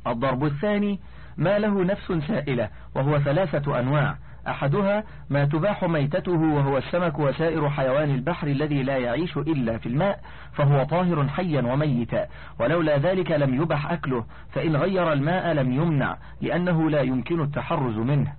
الضرب الثاني ما له نفس سائلة وهو ثلاثة أنواع. أحدها ما تباح ميتته وهو السمك وسائر حيوان البحر الذي لا يعيش إلا في الماء فهو طاهر حيا وميتا. ولولا ذلك لم يبح أكله فإن غير الماء لم يمنع لأنه لا يمكن التحرز منه.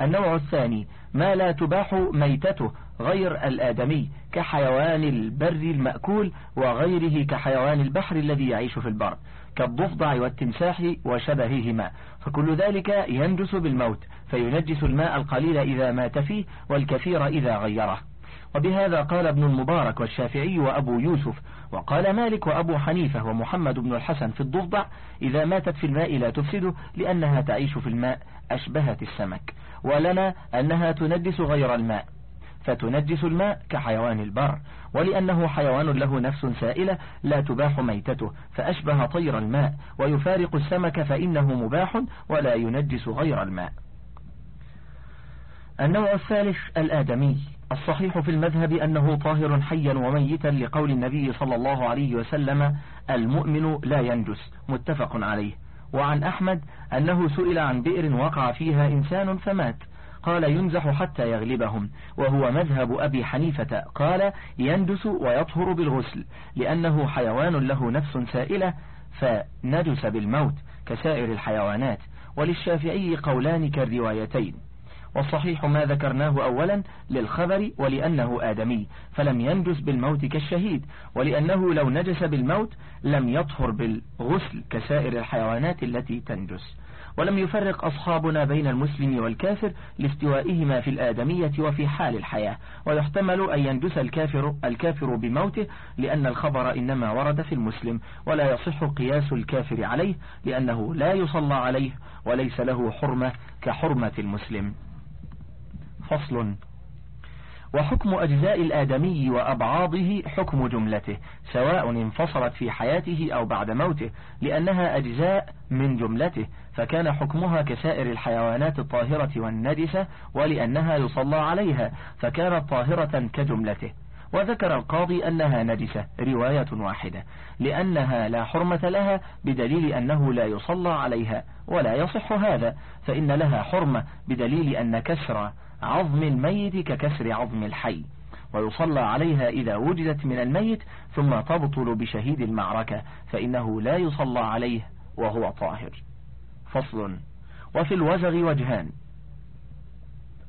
النوع الثاني ما لا تباح ميتته غير الآدمي كحيوان البر المأكول وغيره كحيوان البحر الذي يعيش في البر كالضفدع والتمساح وشبههما. فكل ذلك ينجس بالموت فينجس الماء القليل إذا مات فيه والكثير إذا غيره. وبهذا قال ابن المبارك والشافعي وأبو يوسف. وقال مالك وأبو حنيفة ومحمد بن الحسن في الضفدع إذا ماتت في الماء لا تفسده لأنها تعيش في الماء أشبهت السمك. ولنا أنها تنجس غير الماء. فتنجس الماء كحيوان البر ولأنه حيوان له نفس سائلة لا تباح ميتته فأشبه طير الماء ويفارق السمك فإنه مباح ولا ينجس غير الماء. النوع الثالث الآدمي. الصحيح في المذهب أنه طاهر حيا وميتا لقول النبي صلى الله عليه وسلم المؤمن لا ينجس. متفق عليه. وعن أحمد أنه سئل عن بئر وقع فيها إنسان فمات. قال ينزح حتى يغلبهم وهو مذهب أبي حنيفة. قال يندس ويطهر بالغسل لأنه حيوان له نفس سائلة فندس بالموت كسائر الحيوانات. وللشافعي قولان كالروايتين. والصحيح ما ذكرناه أولا للخبر ولأنه آدمي فلم ينجس بالموت كالشهيد ولأنه لو نجس بالموت لم يطهر بالغسل كسائر الحيوانات التي تنجس ولم يفرق أصحابنا بين المسلم والكافر لاستوائهما في الآدمية وفي حال الحياة. ويحتمل أن يندس الكافر, الكافر بموته لأن الخبر إنما ورد في المسلم ولا يصح قياس الكافر عليه لأنه لا يصلى عليه وليس له حرمة كحرمة المسلم. فصل. وحكم أجزاء الآدمي وأبعاضه حكم جملته سواء انفصلت في حياته أو بعد موته لأنها أجزاء من جملته. فكان حكمها كسائر الحيوانات الطاهرة والنجسة ولأنها يصلى عليها فكانت طاهرة كجملته. وذكر القاضي أنها نجسة رواية واحدة لأنها لا حرمة لها بدليل أنه لا يصلى عليها ولا يصح هذا فإن لها حرمة بدليل أن كسر عظم الميت ككسر عظم الحي. ويصلى عليها إذا وجدت من الميت ثم تبطل بشهيد المعركة فإنه لا يصلى عليه وهو طاهر. فصل. وفي الوزغ وجهان.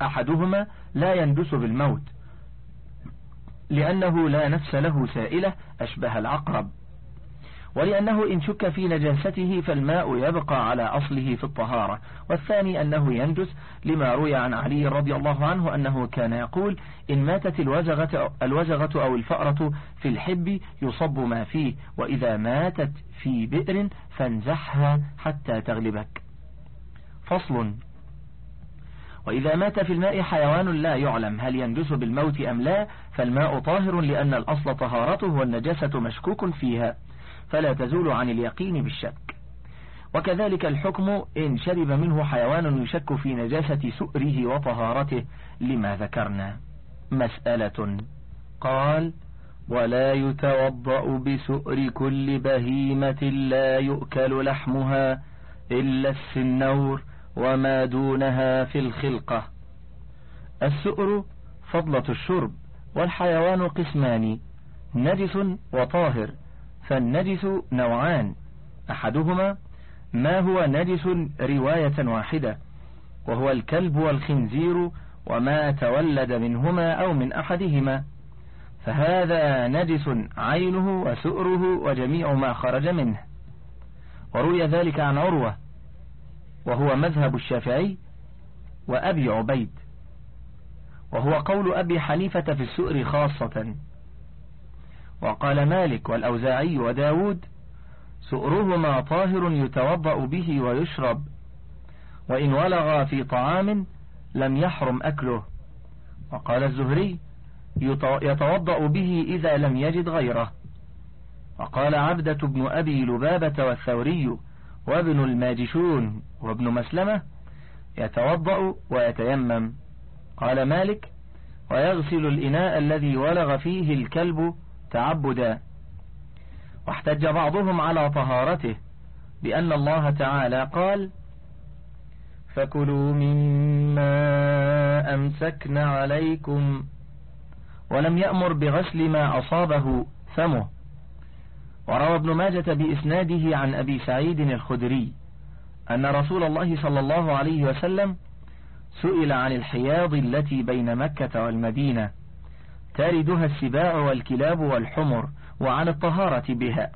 أحدهما لا يندس بالموت لأنه لا نفس له سائلة أشبه العقرب. ولأنه إن شك في نجاسته فالماء يبقى على أصله في الطهارة. والثاني أنه ينجس لما روي عن علي رضي الله عنه أنه كان يقول إن ماتت الوزغة, الوزغة أو الفأرة في الحب يصب ما فيه وإذا ماتت في بئر فانزحها حتى تغلبك. فصل. وإذا مات في الماء حيوان لا يعلم هل ينجس بالموت أم لا فالماء طاهر لأن الأصل طهارته والنجاسة مشكوك فيها فلا تزول عن اليقين بالشك. وكذلك الحكم إن شرب منه حيوان يشك في نجاسة سؤره وطهارته لما ذكرنا. مسألة. قال ولا يتوضأ بسؤر كل بهيمة لا يؤكل لحمها إلا السنور وما دونها في الخلقة. السؤر فضلة الشرب والحيوان قسمان نجس وطاهر فالنجس نوعان. أحدهما ما هو نجس رواية واحدة وهو الكلب والخنزير وما تولد منهما أو من أحدهما. فهذا نجس عينه وسؤره وجميع ما خرج منه. وروي ذلك عن عروة وهو مذهب الشافعي وأبي عبيد. وهو قول أبي حنيفة في السؤر خاصة. وقال مالك والأوزاعي وداود سؤرهما طاهر يتوضأ به ويشرب وإن ولغ في طعام لم يحرم أكله. وقال الزهري يتوضأ به إذا لم يجد غيره. وقال عبدة بن أبي لبابة والثوري وابن الماجشون وابن مسلمة يتوضأ ويتيمم. قال مالك ويغسل الإناء الذي ولغ فيه الكلب تعبدا. واحتج بعضهم على طهارته بأن الله تعالى قال فكلوا مما أمسكن عليكم ولم يأمر بغسل ما أصابه فمه. وروى ابن ماجة بإسناده عن أبي سعيد الخدري أن رسول الله صلى الله عليه وسلم سئل عن الحياض التي بين مكة والمدينة تردها السباع والكلاب والحمر وعن الطهارة بها.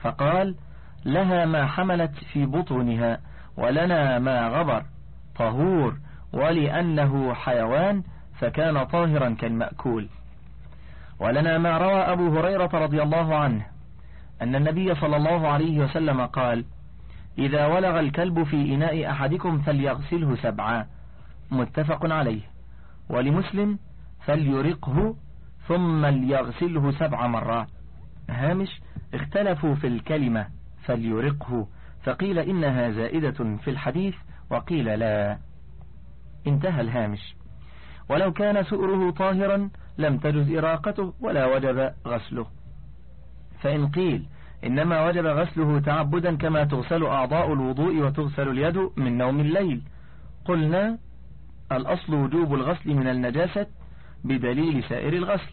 فقال لها ما حملت في بطونها ولنا ما غبر طهور ولأنه حيوان فكان طاهرا كالمأكول. ولنا ما روى أبو هريرة رضي الله عنه أن النبي صلى الله عليه وسلم قال إذا ولغ الكلب في إناء أحدكم فليغسله سبعا. متفق عليه. ولمسلم فليرقه ثم ليغسله سبع مرات. هامش اختلفوا في الكلمة فليرقه. فقيل إنها زائدة في الحديث. وقيل لا. انتهى الهامش. ولو كان سؤره طاهرا لم تجز إراقته ولا وجب غسله. فإن قيل إنما وجب غسله تعبدا كما تغسل أعضاء الوضوء وتغسل اليد من نوم الليل. قلنا الأصل وجوب الغسل من النجاسة بدليل سائر الغسل.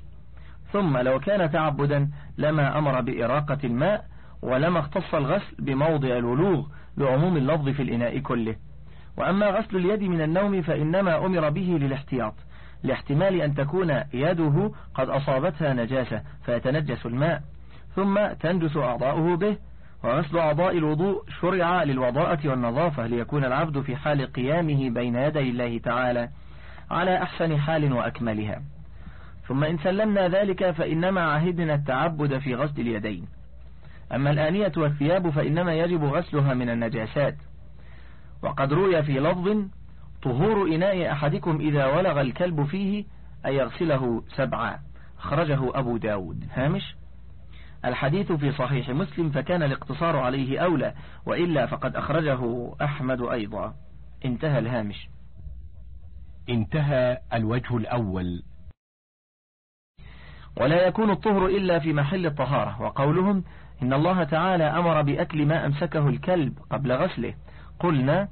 ثم لو كان تعبدا لما أمر بإراقة الماء ولما اختص الغسل بموضع الولوغ بعموم اللفظ في الإناء كله. وأما غسل اليد من النوم فإنما أمر به للاحتياط لاحتمال أن تكون يده قد أصابتها نجاسة فيتنجس الماء ثم تنجس أعضاؤه به وغسل أعضاء الوضوء شرع للوضاءة والنظافة ليكون العبد في حال قيامه بين يدي الله تعالى على أحسن حال وأكملها. ثم إن سلمنا ذلك فإنما عهدنا التعبد في غسل اليدين. أما الآنية والثياب فإنما يجب غسلها من النجاسات. وقد روي في لفظ طهور إناء أحدكم إذا ولغ الكلب فيه أن يغسله سبعا. أخرجه أبو داود. هامش. الحديث في صحيح مسلم فكان الاقتصار عليه أولى وإلا فقد أخرجه أحمد أيضا. انتهى الهامش. انتهى الوجه الأول. ولا يكون الطهر إلا في محل الطهارة وقولهم إن الله تعالى أمر بأكل ما أمسكه الكلب قبل غسله. قلنا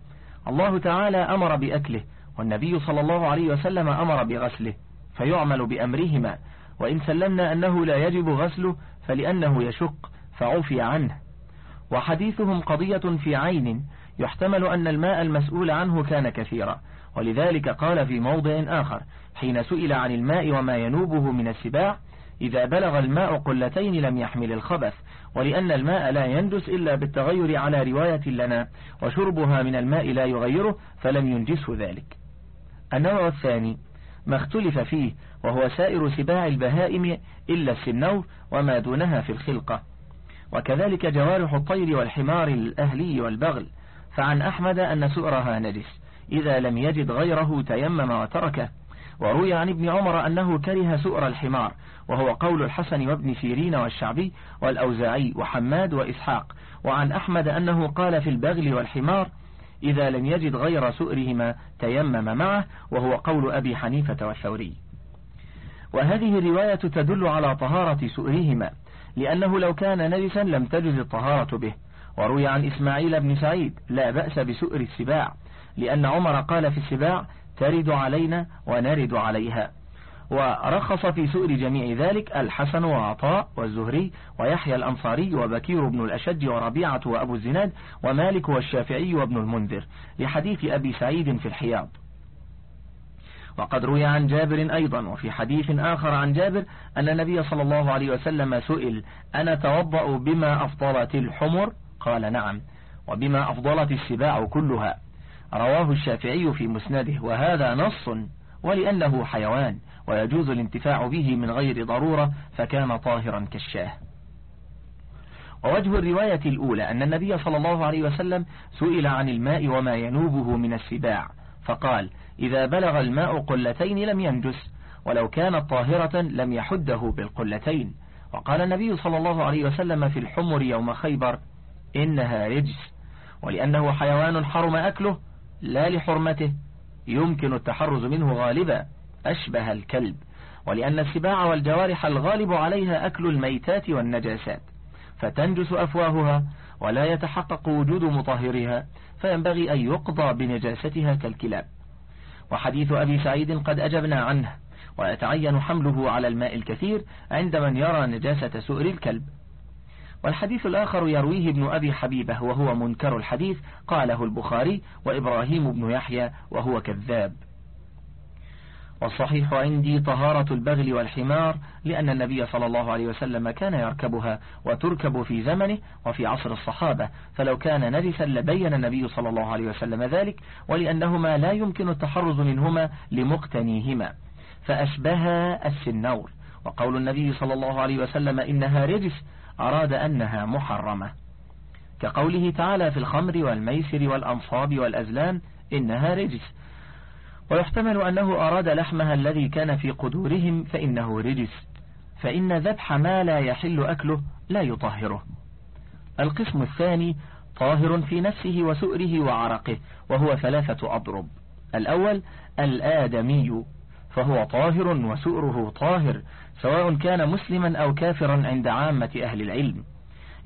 الله تعالى أمر بأكله والنبي صلى الله عليه وسلم أمر بغسله فيعمل بأمرهما وإن سلمنا أنه لا يجب غسله فلأنه يشق فعفي عنه وحديثهم قضية في عين يحتمل أن الماء المسؤول عنه كان كثيرا ولذلك قال في موضع آخر حين سئل عن الماء وما ينوبه من السباع إذا بلغ الماء قلتين لم يحمل الخبث ولأن الماء لا يندس إلا بالتغير على رواية لنا وشربها من الماء لا يغيره فلم ينجسه ذلك. النوع الثاني ما اختلف فيه وهو سائر سباع البهائم إلا السنور وما دونها في الخلقة. وكذلك جوارح الطير والحمار الأهلي والبغل. فعن أحمد أن سؤرها نجس إذا لم يجد غيره تيمم وتركه. وروي عن ابن عمر أنه كره سؤر الحمار وهو قول الحسن وابن سيرين والشعبي والأوزاعي وحماد وإسحاق. وعن أحمد أنه قال في البغل والحمار إذا لم يجد غير سؤرهما تيمم معه وهو قول أبي حنيفة والثوري. وهذه الرواية تدل على طهارة سؤرهما لأنه لو كان نجسا لم تجز الطهارة به. وروي عن إسماعيل بن سعيد لا بأس بسؤر السباع لأن عمر قال في السباع ترد علينا ونرد عليها. ورخص في سؤر جميع ذلك الحسن وعطاء والزهري ويحيى الأنصاري وبكير بن الأشج وربيعة وأبو الزناد ومالك والشافعي وابن المنذر لحديث أبي سعيد في الحياض. وقد روي عن جابر أيضا وفي حديث آخر عن جابر أن النبي صلى الله عليه وسلم سئل أنا توضأ بما أفضلت الحمر؟ قال نعم وبما أفضلت السباع كلها. رواه الشافعي في مسنده وهذا نص ولأنه حيوان. ويجوز الانتفاع به من غير ضرورة فكان طاهرا كالشاه. ووجه الرواية الأولى أن النبي صلى الله عليه وسلم سئل عن الماء وما ينوبه من السباع فقال إذا بلغ الماء قلتين لم ينجس ولو كانت طاهرة لم يحده بالقلتين وقال النبي صلى الله عليه وسلم في الحمر يوم خيبر إنها رجس ولأنه حيوان حرم أكله لا لحرمته يمكن التحرز منه غالبا أشبه الكلب ولأن السباع والجوارح الغالب عليها أكل الميتات والنجاسات فتنجس أفواهها ولا يتحقق وجود مطهرها فينبغي أن يقضى بنجاستها كالكلاب. وحديث أبي سعيد قد أجبنا عنه ويتعين حمله على الماء الكثير عند من يرى نجاسة سؤر الكلب. والحديث الآخر يرويه ابن أبي حبيبة وهو منكر الحديث قاله البخاري وإبراهيم بن يحيى وهو كذاب. والصحيح عندي طهارة البغل والحمار لأن النبي صلى الله عليه وسلم كان يركبها وتركب في زمنه وفي عصر الصحابة. فلو كان نجسا لبين النبي صلى الله عليه وسلم ذلك ولأنهما لا يمكن التحرز منهما لمقتنيهما. فأشبه السنور. وقول النبي صلى الله عليه وسلم إنها رجس أراد أنها محرمة. كقوله تعالى في الخمر والميسر والأنصاب والأزلام إنها رجس. ويحتمل أنه أراد لحمها الذي كان في قدورهم فإنه رجس فإن ذبح ما لا يحل أكله لا يطهره. القسم الثاني طاهر في نفسه وسؤره وعرقه وهو ثلاثة أضرب. الأول الآدمي فهو طاهر وسؤره طاهر سواء كان مسلما أو كافرا عند عامة أهل العلم.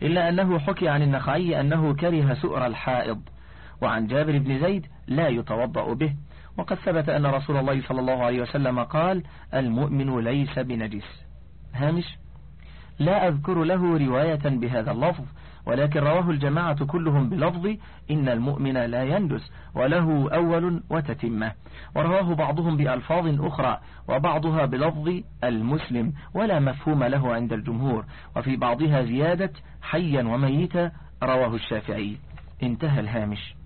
إلا أنه حكي عن النخعي أنه كره سؤر الحائض وعن جابر بن زيد لا يتوضأ به. وقد ثبت أن رسول الله صلى الله عليه وسلم قال المؤمن ليس بنجس. هامش؟ لا أذكر له رواية بهذا اللفظ ولكن رواه الجماعة كلهم بلفظ إن المؤمن لا يندس وله أول وتتمة. ورواه بعضهم بألفاظ أخرى وبعضها بلفظ المسلم ولا مفهوم له عند الجمهور. وفي بعضها زيادة حيا وميتا رواه الشافعي. انتهى الهامش.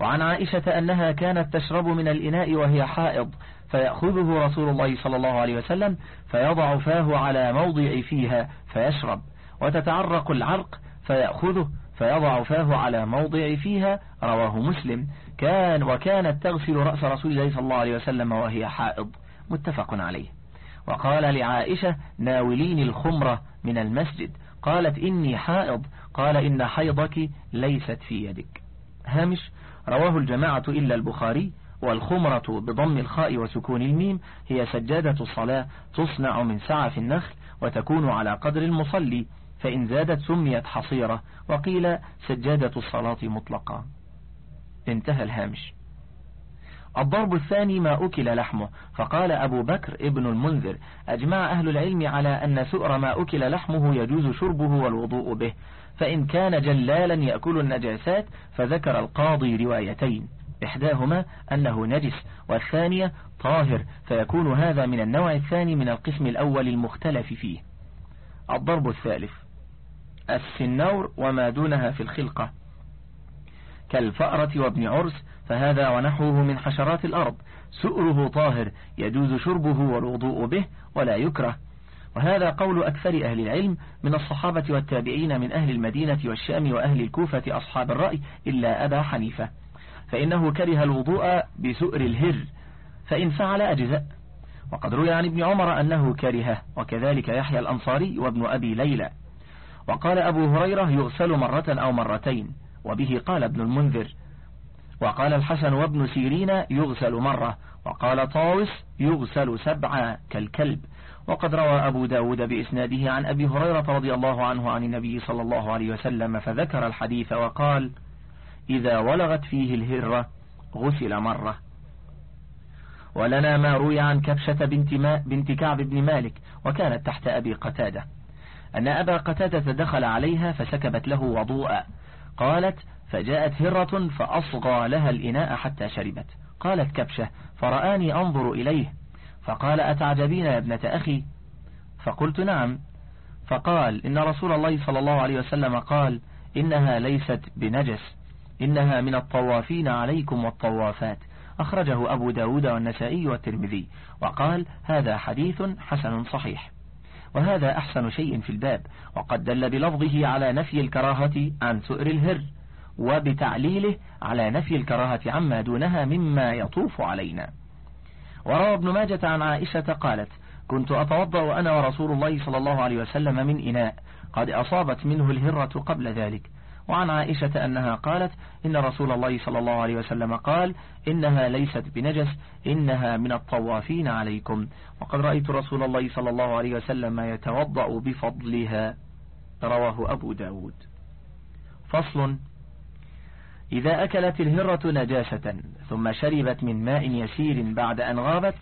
وعن عائشة أنها كانت تشرب من الإناء وهي حائض فيأخذه رسول الله صلى الله عليه وسلم فيضع فاه على موضع فيها فيشرب. وتتعرق العرق فيأخذه فيضع فاه على موضع فيها رواه مسلم. كان وكانت تغسل رأس رسول الله صلى الله عليه وسلم وهي حائض. متفق عليه. وقال لعائشة ناوليني الخمرة من المسجد. قالت إني حائض. قال إن حيضك ليست في يدك. هامش رواه الجماعة إلا البخاري والخمرة بضم الخاء وسكون الميم هي سجادة الصلاة تصنع من سعف النخل وتكون على قدر المصلي فإن زادت سميت حصيرة وقيل سجادة الصلاة مطلقة. انتهى الهامش. الضرب الثاني ما أكل لحمه فقال أبو بكر ابن المنذر أجمع أهل العلم على أن سؤر ما أكل لحمه يجوز شربه والوضوء به. فإن كان جلالا يأكل النجاسات فذكر القاضي روايتين. إحداهما أنه نجس والثانية طاهر فيكون هذا من النوع الثاني من القسم الأول المختلف فيه. الضرب الثالث. السنور وما دونها في الخلقة. كالفأرة وابن عرس فهذا ونحوه من حشرات الأرض. سؤره طاهر يجوز شربه والوضوء به ولا يكره. وهذا قول أكثر أهل العلم من الصحابة والتابعين من أهل المدينة والشام وأهل الكوفة أصحاب الرأي إلا أبا حنيفة. فإنه كره الوضوء بسؤر الهر فإن فعل أجزاء وقد روي عن ابن عمر أنه كرهه وكذلك يحيى الأنصاري وابن أبي ليلى. وقال أبو هريرة يغسل مرة أو مرتين وبه قال ابن المنذر. وقال الحسن وابن سيرين يغسل مرة وقال طاوس يغسل سبعة كالكلب. وقد روى أبو داود بإسناده عن أبي هريرة رضي الله عنه عن النبي صلى الله عليه وسلم فذكر الحديث وقال إذا ولغت فيه الهرة غسل مرة. ولنا ما روي عن كبشة بنت, ما بنت كعب بن مالك وكانت تحت أبي قتادة. أن أبا قتادة دخل عليها فسكبت له وضوءا. قالت فجاءت هرة فأصغى لها الإناء حتى شربت. قالت كبشة فرآني أنظر إليه. فقال أتعجبين يا ابنة أخي؟ فقلت نعم. فقال إن رسول الله صلى الله عليه وسلم قال إنها ليست بنجس إنها من الطوافين عليكم والطوافات. أخرجه أبو داود والنسائي والترمذي وقال هذا حديث حسن صحيح. وهذا أحسن شيء في الباب وقد دل بلفظه على نفي الكراهة عن سؤر الهر وبتعليله على نفي الكراهة عما دونها مما يطوف علينا. وروى ابن ماجة عن عائشة قالت كنت أتوضأ أنا ورسول الله صلى الله عليه وسلم من إناء قد أصابت منه الهرة قبل ذلك. وعن عائشة أنها قالت إن رسول الله صلى الله عليه وسلم قال إنها ليست بنجس إنها من الطوافين عليكم. وقد رأيت رسول الله صلى الله عليه وسلم يتوضأ بفضلها. رواه أبو داود. فصل إذا أكلت الهرة نجاسة ثم شربت من ماء يسير بعد أن غابت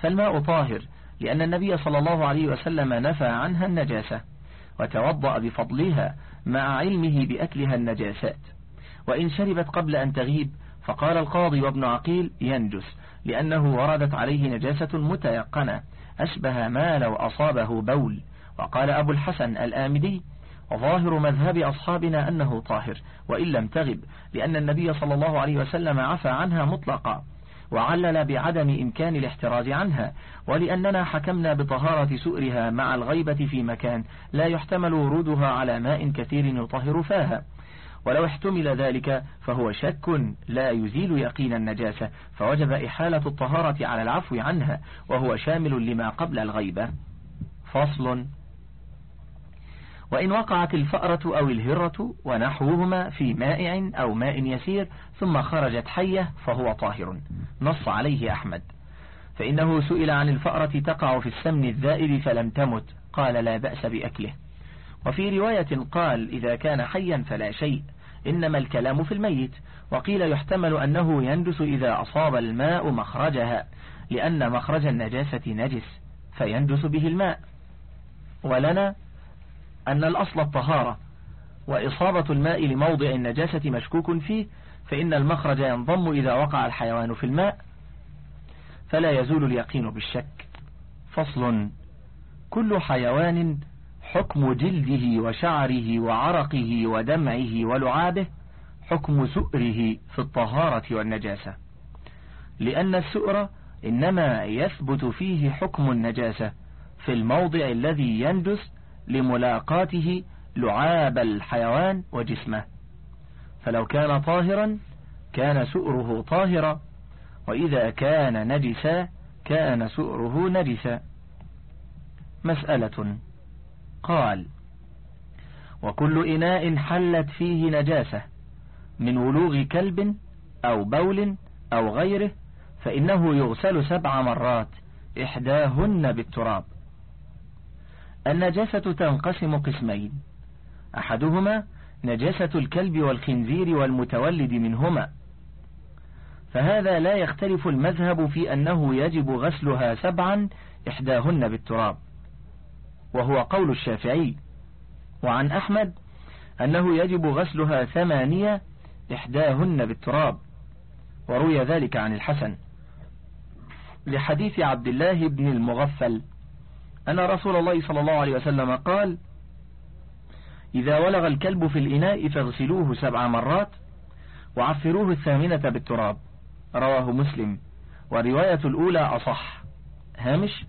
فالماء طاهر لأن النبي صلى الله عليه وسلم نفى عنها النجاسة وتوضأ بفضلها مع علمه بأكلها النجاسات. وإن شربت قبل أن تغيب فقال القاضي وابن عقيل ينجس لأنه وردت عليه نجاسة متيقنة أشبه ما لو أصابه بول. وقال أبو الحسن الآمدي وظاهر مذهب أصحابنا أنه طاهر وإن لم تغب لأن النبي صلى الله عليه وسلم عفى عنها مطلقا وعلل بعدم إمكان الاحتراز عنها ولأننا حكمنا بطهارة سؤرها مع الغيبة في مكان لا يحتمل ورودها على ماء كثير يطهر فاها. ولو احتمل ذلك فهو شك لا يزيل يقين النجاسة فوجب إحالة الطهارة على العفو عنها وهو شامل لما قبل الغيبة. فصل وإن وقعت الفأرة أو الهرة ونحوهما في مائع أو ماء يسير ثم خرجت حية فهو طاهر. نص عليه أحمد. فإنه سئل عن الفأرة تقع في السمن الذائب فلم تمت. قال لا بأس بأكله. وفي رواية قال إذا كان حيا فلا شيء. إنما الكلام في الميت. وقيل يحتمل أنه يندس إذا أصاب الماء مخرجها لأن مخرج النجاسة نجس فيندس به الماء. ولنا أن الأصل الطهارة وإصابة الماء لموضع النجاسة مشكوك فيه فإن المخرج ينضم إذا وقع الحيوان في الماء فلا يزول اليقين بالشك. فصل كل حيوان حكم جلده وشعره وعرقه ودمعه ولعابه حكم سؤره في الطهارة والنجاسة. لأن السؤر إنما يثبت فيه حكم النجاسة في الموضع الذي يندس لملاقاته لعاب الحيوان وجسمه. فلو كان طاهرا كان سؤره طاهرا وإذا كان نجسا كان سؤره نجسا. مسألة. قال وكل إناء حلت فيه نجاسة من ولوغ كلب أو بول أو غيره فإنه يغسل سبع مرات إحداهن بالتراب. النجاسة تنقسم قسمين. أحدهما نجاسة الكلب والخنزير والمتولد منهما. فهذا لا يختلف المذهب في أنه يجب غسلها سبعا إحداهن بالتراب. وهو قول الشافعي. وعن أحمد أنه يجب غسلها ثمانية إحداهن بالتراب. وروي ذلك عن الحسن. لحديث عبد الله بن المغفل. أن رسول الله صلى الله عليه وسلم قال إذا ولغ الكلب في الإناء فاغسلوه سبع مرات وعفروه الثامنة بالتراب. رواه مسلم. ورواية الأولى أصح. هامش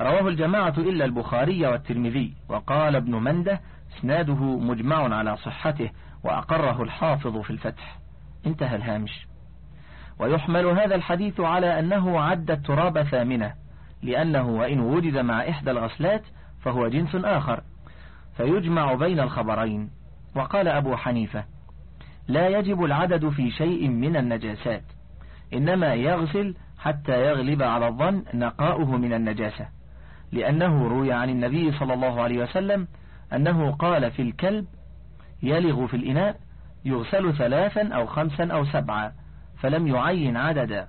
رواه الجماعة إلا البخاري والترمذي. وقال ابن منده إسناده مجمع على صحته وأقره الحافظ في الفتح. انتهى الهامش. ويحمل هذا الحديث على أنه عد التراب ثامنة. لأنه وإن وجد مع إحدى الغسلات فهو جنس آخر فيجمع بين الخبرين. وقال أبو حنيفة لا يجب العدد في شيء من النجاسات إنما يغسل حتى يغلب على الظن نقاؤه من النجاسة لأنه روي عن النبي صلى الله عليه وسلم أنه قال في الكلب يلغ في الإناء يغسل ثلاثا أو خمسا أو سبعا فلم يعين عددا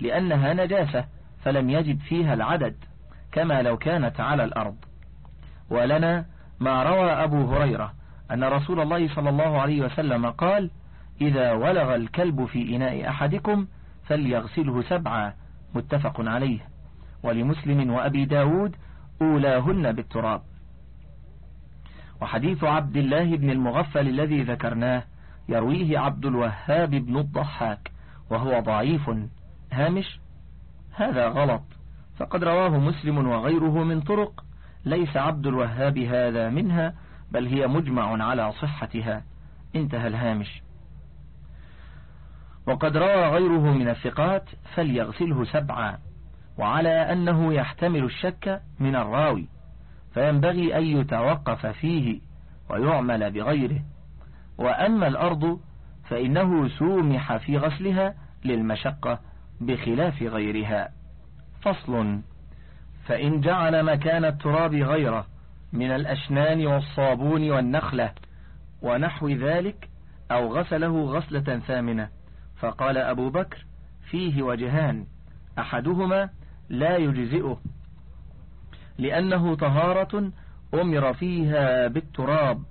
لأنها نجاسة. فلم يجد فيها العدد كما لو كانت على الأرض. ولنا ما روى أبو هريرة أن رسول الله صلى الله عليه وسلم قال إذا ولغ الكلب في إناء أحدكم فليغسله سبعا متفق عليه. ولمسلم وأبي داود أولاهن بالتراب. وحديث عبد الله بن المغفل الذي ذكرناه يرويه عبد الوهاب بن الضحاك وهو ضعيف هامش هذا غلط. فقد رواه مسلم وغيره من طرق. ليس عبد الوهاب هذا منها بل هي مجمع على صحتها. انتهى الهامش. وقد روى غيره من الثقات فليغسله سبعا. وعلى أنه يحتمل الشك من الراوي. فينبغي أن يتوقف فيه ويعمل بغيره. وأما الأرض فإنه سومح في غسلها للمشقة. بخلاف غيرها. فصل. فإن جعل مكان التراب غيره من الأشنان والصابون والنخلة ونحو ذلك أو غسله غسلة ثامنة. فقال أبو بكر فيه وجهان. أحدهما لا يجزئه لأنه طهارة أمر فيها بالتراب.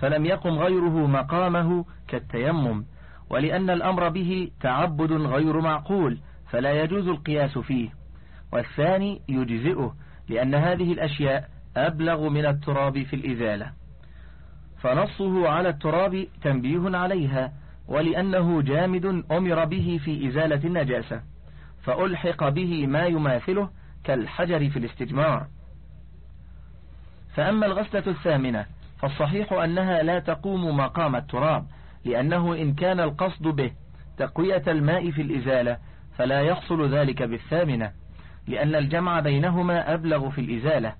فلم يقم غيره مقامه كالتيمم. ولأن الأمر به تعبد غير معقول فلا يجوز القياس فيه. والثاني يجزئه لأن هذه الأشياء أبلغ من التراب في الإزالة. فنصه على التراب تنبيه عليها ولأنه جامد أمر به في إزالة النجاسة فألحق به ما يماثله كالحجر في الاستجمار. فأما الغسلة الثامنة فالصحيح أنها لا تقوم مقام التراب لأنه إن كان القصد به تقوية الماء في الإزالة فلا يحصل ذلك بالثامنة لأن الجمع بينهما أبلغ في الإزالة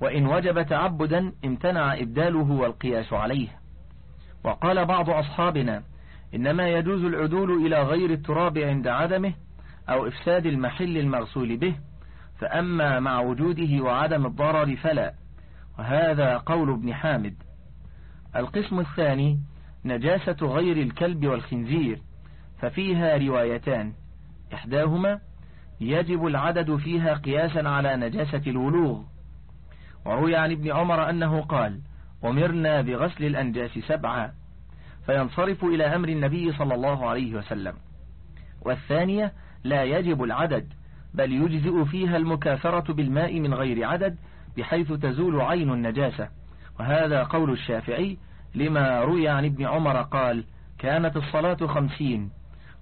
وإن وجب تعبدا امتنع إبداله والقياس عليه. وقال بعض أصحابنا إنما يجوز العدول إلى غير التراب عند عدمه أو إفساد المحل المغسول به فأما مع وجوده وعدم الضرر فلا وهذا قول ابن حامد. القسم الثاني نجاسة غير الكلب والخنزير ففيها روايتان. إحداهما يجب العدد فيها قياسا على نجاسة الولوغ. وروي عن ابن عمر أنه قال أمرنا بغسل الأنجاس سبعا فينصرف إلى أمر النبي صلى الله عليه وسلم. والثانية لا يجب العدد بل يجزئ فيها المكاثرة بالماء من غير عدد بحيث تزول عين النجاسة. وهذا قول الشافعي لما روي عن ابن عمر قال كانت الصلاة خمسين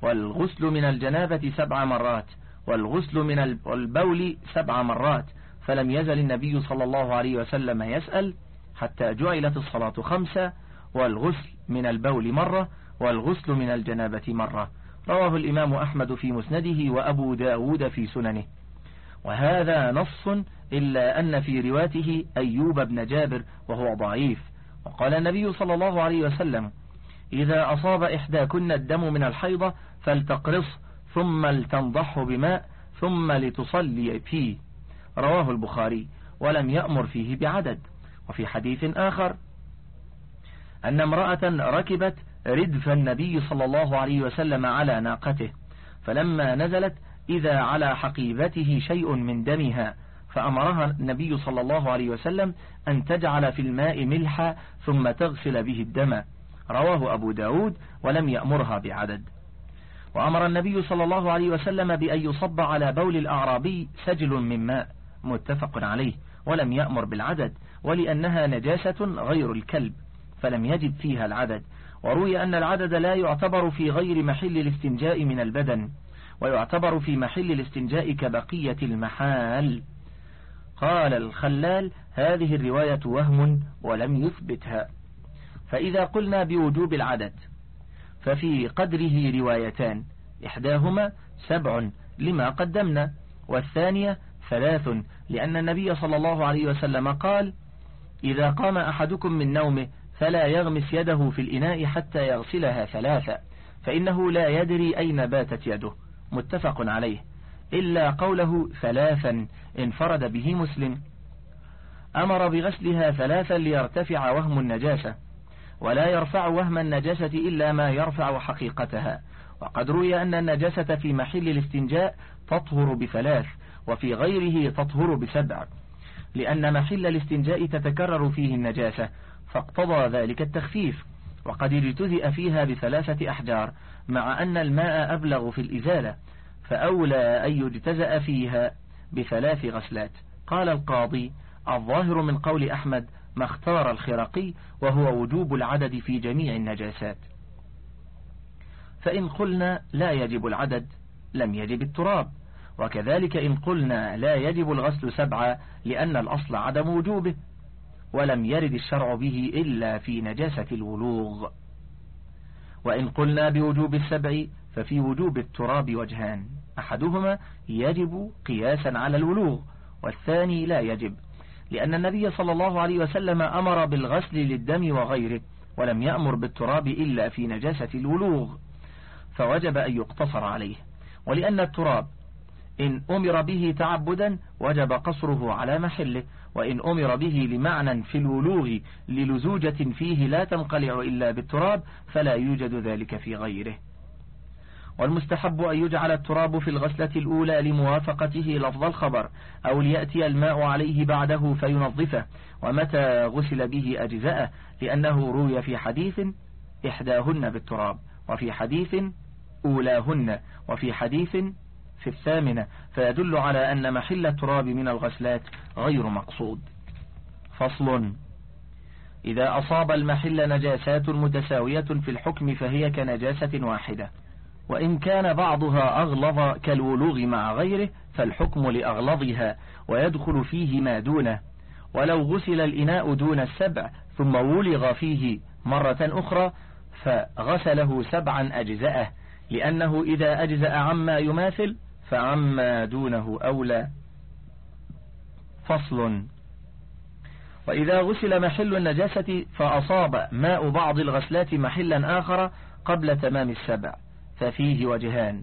والغسل من الجنابة سبع مرات والغسل من البول سبع مرات فلم يزل النبي صلى الله عليه وسلم يسأل حتى جعلت الصلاة خمسة والغسل من البول مرة والغسل من الجنابة مرة. رواه الإمام أحمد في مسنده وأبو داود في سننه. وهذا نص إلا أن في رواته أيوب بن جابر وهو ضعيف. وقال النبي صلى الله عليه وسلم إذا أصاب إحداكن الدم من الحيضة فلتقرص ثم لتنضحه بماء ثم لتصلي فيه. رواه البخاري ولم يأمر فيه بعدد. وفي حديث آخر أن امرأة ركبت ردف النبي صلى الله عليه وسلم على ناقته فلما نزلت إذا على حقيبته شيء من دمها فأمرها النبي صلى الله عليه وسلم أن تجعل في الماء ملحا ثم تغسل به الدم. رواه أبو داود ولم يأمرها بعدد. وأمر النبي صلى الله عليه وسلم بأن يصب على بول الأعرابي سجل من ماء. متفق عليه. ولم يأمر بالعدد. ولأنها نجاسة غير الكلب. فلم يجد فيها العدد. وروي أن العدد لا يعتبر في غير محل الاستنجاء من البدن. ويعتبر في محل الاستنجاء كبقية المحال. قال الخلال هذه الرواية وهم ولم يثبتها. فإذا قلنا بوجوب العدد ففي قدره روايتان إحداهما سبع لما قدمنا والثانية ثلاث لأن النبي صلى الله عليه وسلم قال إذا قام أحدكم من نومه فلا يغمس يده في الإناء حتى يغسلها ثلاثا فإنه لا يدري أين باتت يده. متفق عليه. إلا قوله ثلاثا انفرد به مسلم. أمر بغسلها ثلاثا ليرتفع وهم النجاسة ولا يرفع وهم النجاسة إلا ما يرفع حقيقتها. وقد روي أن النجاسة في محل الاستنجاء تطهر بثلاث وفي غيره تطهر بسبع. لأن محل الاستنجاء تتكرر فيه النجاسة فاقتضى ذلك التخفيف. وقد اجتزئ فيها بثلاثة أحجار مع أن الماء أبلغ في الإزالة فأولى أن يجتزأ فيها بثلاث غسلات. قال القاضي الظاهر من قول أحمد ما اختار الخرقي وهو وجوب العدد في جميع النجاسات. فإن قلنا لا يجب العدد لم يجب التراب وكذلك إن قلنا لا يجب الغسل سبعة لأن الأصل عدم وجوبه ولم يرد الشرع به إلا في نجاسة الولوغ. وإن قلنا بوجوب السبع ففي وجوب التراب وجهان أحدهما يجب قياسا على الولوغ والثاني لا يجب لأن النبي صلى الله عليه وسلم أمر بالغسل للدم وغيره ولم يأمر بالتراب إلا في نجاسة الولوغ فوجب أن يقتصر عليه. ولأن التراب إن أمر به تعبدا وجب قصره على محله وإن أمر به لمعنى في الولوغ للزوجة فيه لا تنقلع إلا بالتراب فلا يوجد ذلك في غيره. والمستحب أن يجعل التراب في الغسلة الأولى لموافقته لفظ الخبر أو ليأتي الماء عليه بعده فينظفه. ومتى غسل به أجزاءه؟ لأنه روي في حديث إحداهن بالتراب وفي حديث أولاهن وفي حديث في الثامنة. فيدل على أن محل التراب من الغسلات غير مقصود. فصل إذا أصاب المحل نجاسات متساوية في الحكم فهي كنجاسة واحدة. وإن كان بعضها أغلظ كالولوغ مع غيره فالحكم لأغلظها ويدخل فيه ما دونه. ولو غسل الإناء دون السبع ثم ولغ فيه مرة أخرى فغسله سبعا أجزأه لأنه إذا أجزأ عما يماثل فعما دونه أولى. فصل. وإذا غسل محل النجاسة فأصاب ماء بعض الغسلات محلا آخر قبل تمام السبع. ففيه وجهان.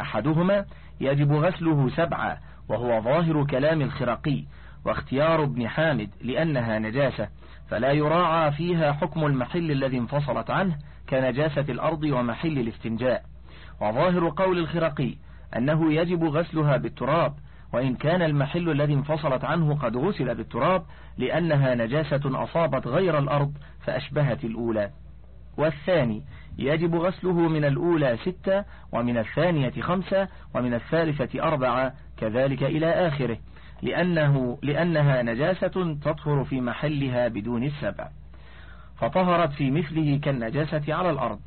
أحدهما يجب غسله سبعة وهو ظاهر كلام الخرقي واختيار ابن حامد لأنها نجاسة فلا يراعى فيها حكم المحل الذي انفصلت عنه كنجاسة الأرض ومحل الاستنجاء. وظاهر قول الخرقي أنه يجب غسلها بالتراب وإن كان المحل الذي انفصلت عنه قد غسل بالتراب لأنها نجاسة أصابت غير الأرض فأشبهت الأولى. والثاني يجب غسله من الأولى ستة ومن الثانية خمسة ومن الثالثة أربعة كذلك إلى آخره لأنه لأنها نجاسة تطهر في محلها بدون السبع. فطهرت في مثله كالنجاسة على الأرض.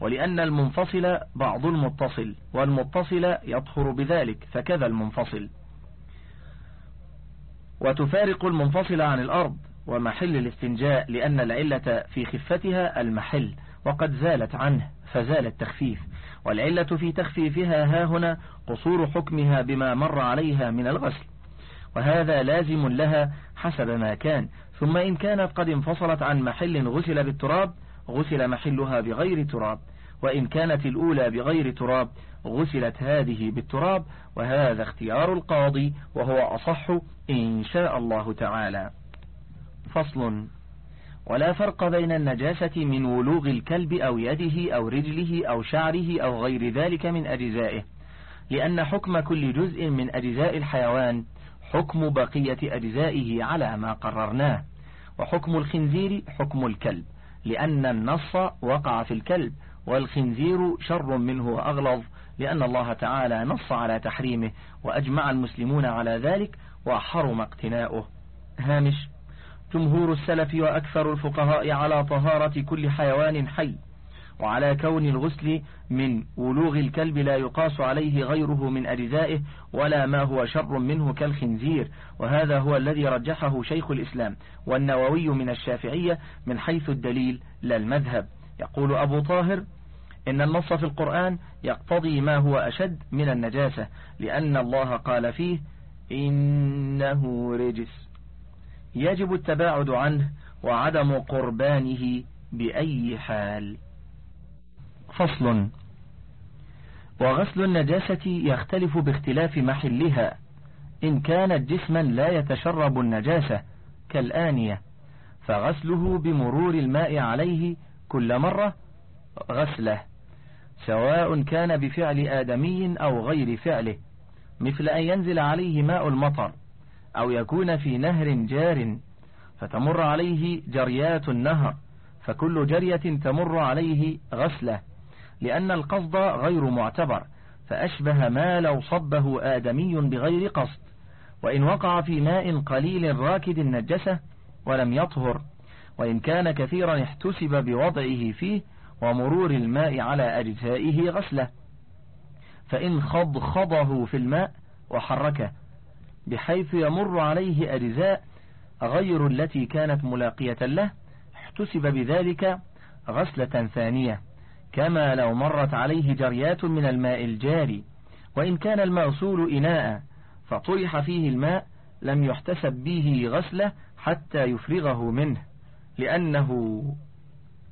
ولأن المنفصل بعض المتصل والمتصل يطهر بذلك فكذا المنفصل. وتفارق المنفصل عن الأرض ومحل الاستنجاء لأن العلة في خفتها المحل. وقد زالت عنه فزال التخفيف. والعلة في تخفيفها ها هنا قصور حكمها بما مر عليها من الغسل. وهذا لازم لها حسب ما كان. ثم إن كانت قد انفصلت عن محل غسل بالتراب غسل محلها بغير تراب. وإن كانت الأولى بغير تراب غسلت هذه بالتراب. وهذا اختيار القاضي وهو أصح إن شاء الله تعالى. فصل. ولا فرق بين النجاسة من ولوغ الكلب أو يده أو رجله أو شعره أو غير ذلك من أجزائه لأن حكم كل جزء من أجزاء الحيوان حكم بقية أجزائه على ما قررناه وحكم الخنزير حكم الكلب لأن النص وقع في الكلب والخنزير شر منه وأغلظ لأن الله تعالى نص على تحريمه وأجمع المسلمون على ذلك وحرم اقتناؤه. هامش. جمهور السلف وأكثر الفقهاء على طهارة كل حيوان حي وعلى كون الغسل من ولوغ الكلب لا يقاس عليه غيره من أجزائه ولا ما هو شر منه كالخنزير وهذا هو الذي رجحه شيخ الإسلام والنووي من الشافعية من حيث الدليل لا المذهب. يقول أبو طاهر إن النص في القرآن يقتضي ما هو أشد من النجاسة لأن الله قال فيه إنه رجس. يجب التباعد عنه وعدم قربانه بأي حال. فصل. وغسل النجاسة يختلف باختلاف محلها إن كانت جسما لا يتشرب النجاسة كالآنية فغسله بمرور الماء عليه كل مرة غسله سواء كان بفعل آدمي أو غير فعله مثل أن ينزل عليه ماء المطر. أو يكون في نهر جار فتمر عليه جريات النهر فكل جرية تمر عليه غسلة لأن القصد غير معتبر فأشبه ما لو صبه آدمي بغير قصد وإن وقع في ماء قليل راكد النجسة ولم يطهر وإن كان كثيرا احتسب بوضعه فيه ومرور الماء على أجزائه غسلة فإن خض خضه في الماء وحركه. بحيث يمر عليه أجزاء غير التي كانت ملاقية له احتسب بذلك غسلة ثانية. كما لو مرت عليه جريات من الماء الجاري وإن كان المغسول إناء فطرح فيه الماء لم يحتسب به غسلة حتى يفرغه منه لأنه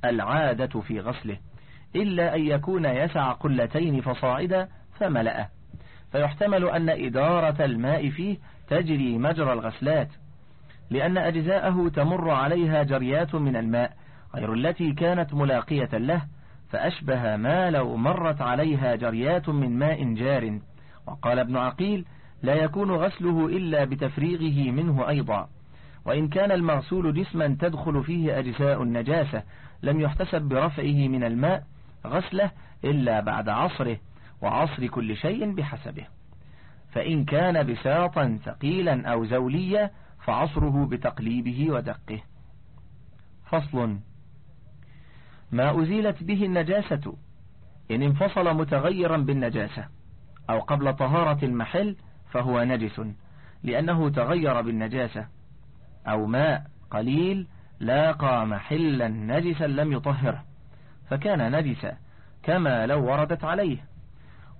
العادة في غسله. إلا أن يكون يسع قلتين فصاعدا فملأه. فيحتمل أن إدارة الماء فيه تجري مجرى الغسلات لأن أجزاءه تمر عليها جريات من الماء غير التي كانت ملاقية له فأشبه ما لو مرت عليها جريات من ماء جار. وقال ابن عقيل لا يكون غسله إلا بتفريغه منه أيضا وإن كان المغسول جسما تدخل فيه أجزاء النجاسة لم يحتسب برفعه من الماء غسله إلا بعد عصره. وعصر كل شيء بحسبه. فإن كان بساطا ثقيلا أو زوليا فعصره بتقليبه ودقه. فصل. ما أزيلت به النجاسة. إن انفصل متغيرا بالنجاسة أو قبل طهارة المحل فهو نجس لأنه تغير بالنجاسة. أو ماء قليل لاقى محلا نجسا لم يطهره فكان نجسا كما لو وردت عليه.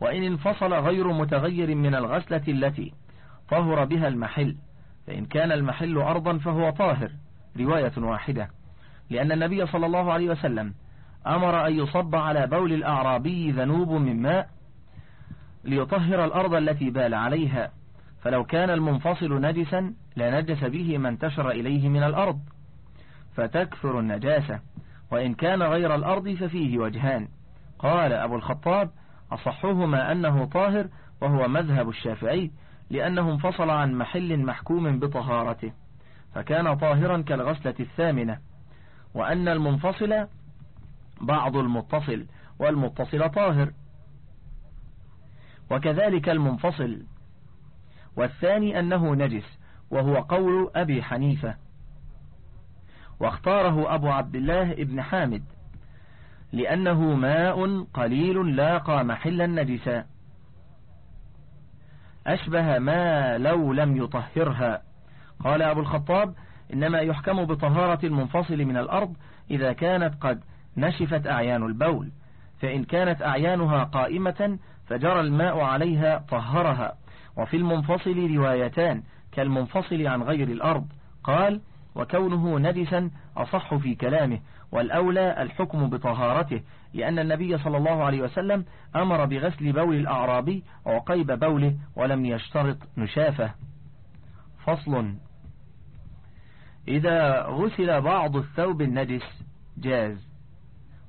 وإن انفصل غير متغير من الغسلة التي طهر بها المحل فإن كان المحل أرضا فهو طاهر. رواية واحدة. لأن النبي صلى الله عليه وسلم أمر أن يصب على بول الأعرابي ذنوب من ماء ليطهر الأرض التي بال عليها. فلو كان المنفصل نجسا لنجس به ما انتشر إليه من الأرض. فتكثر النجاسة. وإن كان غير الأرض ففيه وجهان. قال أبو الخطاب أصحهما أنه طاهر وهو مذهب الشافعي لأنه انفصل عن محل محكوم بطهارته فكان طاهرا كالغسلة الثامنة وأن المنفصل بعض المتصل والمتصل طاهر. وكذلك المنفصل والثاني أنه نجس وهو قول أبي حنيفة واختاره أبو عبد الله ابن حامد. لأنه ماء قليل لاقى محلا نجسا. أشبه ما لو لم يطهرها. قال أبو الخطاب إنما يحكم بطهارة المنفصل من الأرض إذا كانت قد نشفت أعيان البول. فإن كانت أعيانها قائمة فجرى الماء عليها طهرها. وفي المنفصل روايتان كالمنفصل عن غير الأرض. قال وكونه نجسا أصح في كلامه. والأولى الحكم بطهارته لأن النبي صلى الله عليه وسلم أمر بغسل بول الأعرابي وقيب بوله ولم يشترط نشافة. فصل. إذا غسل بعض الثوب النجس جاز.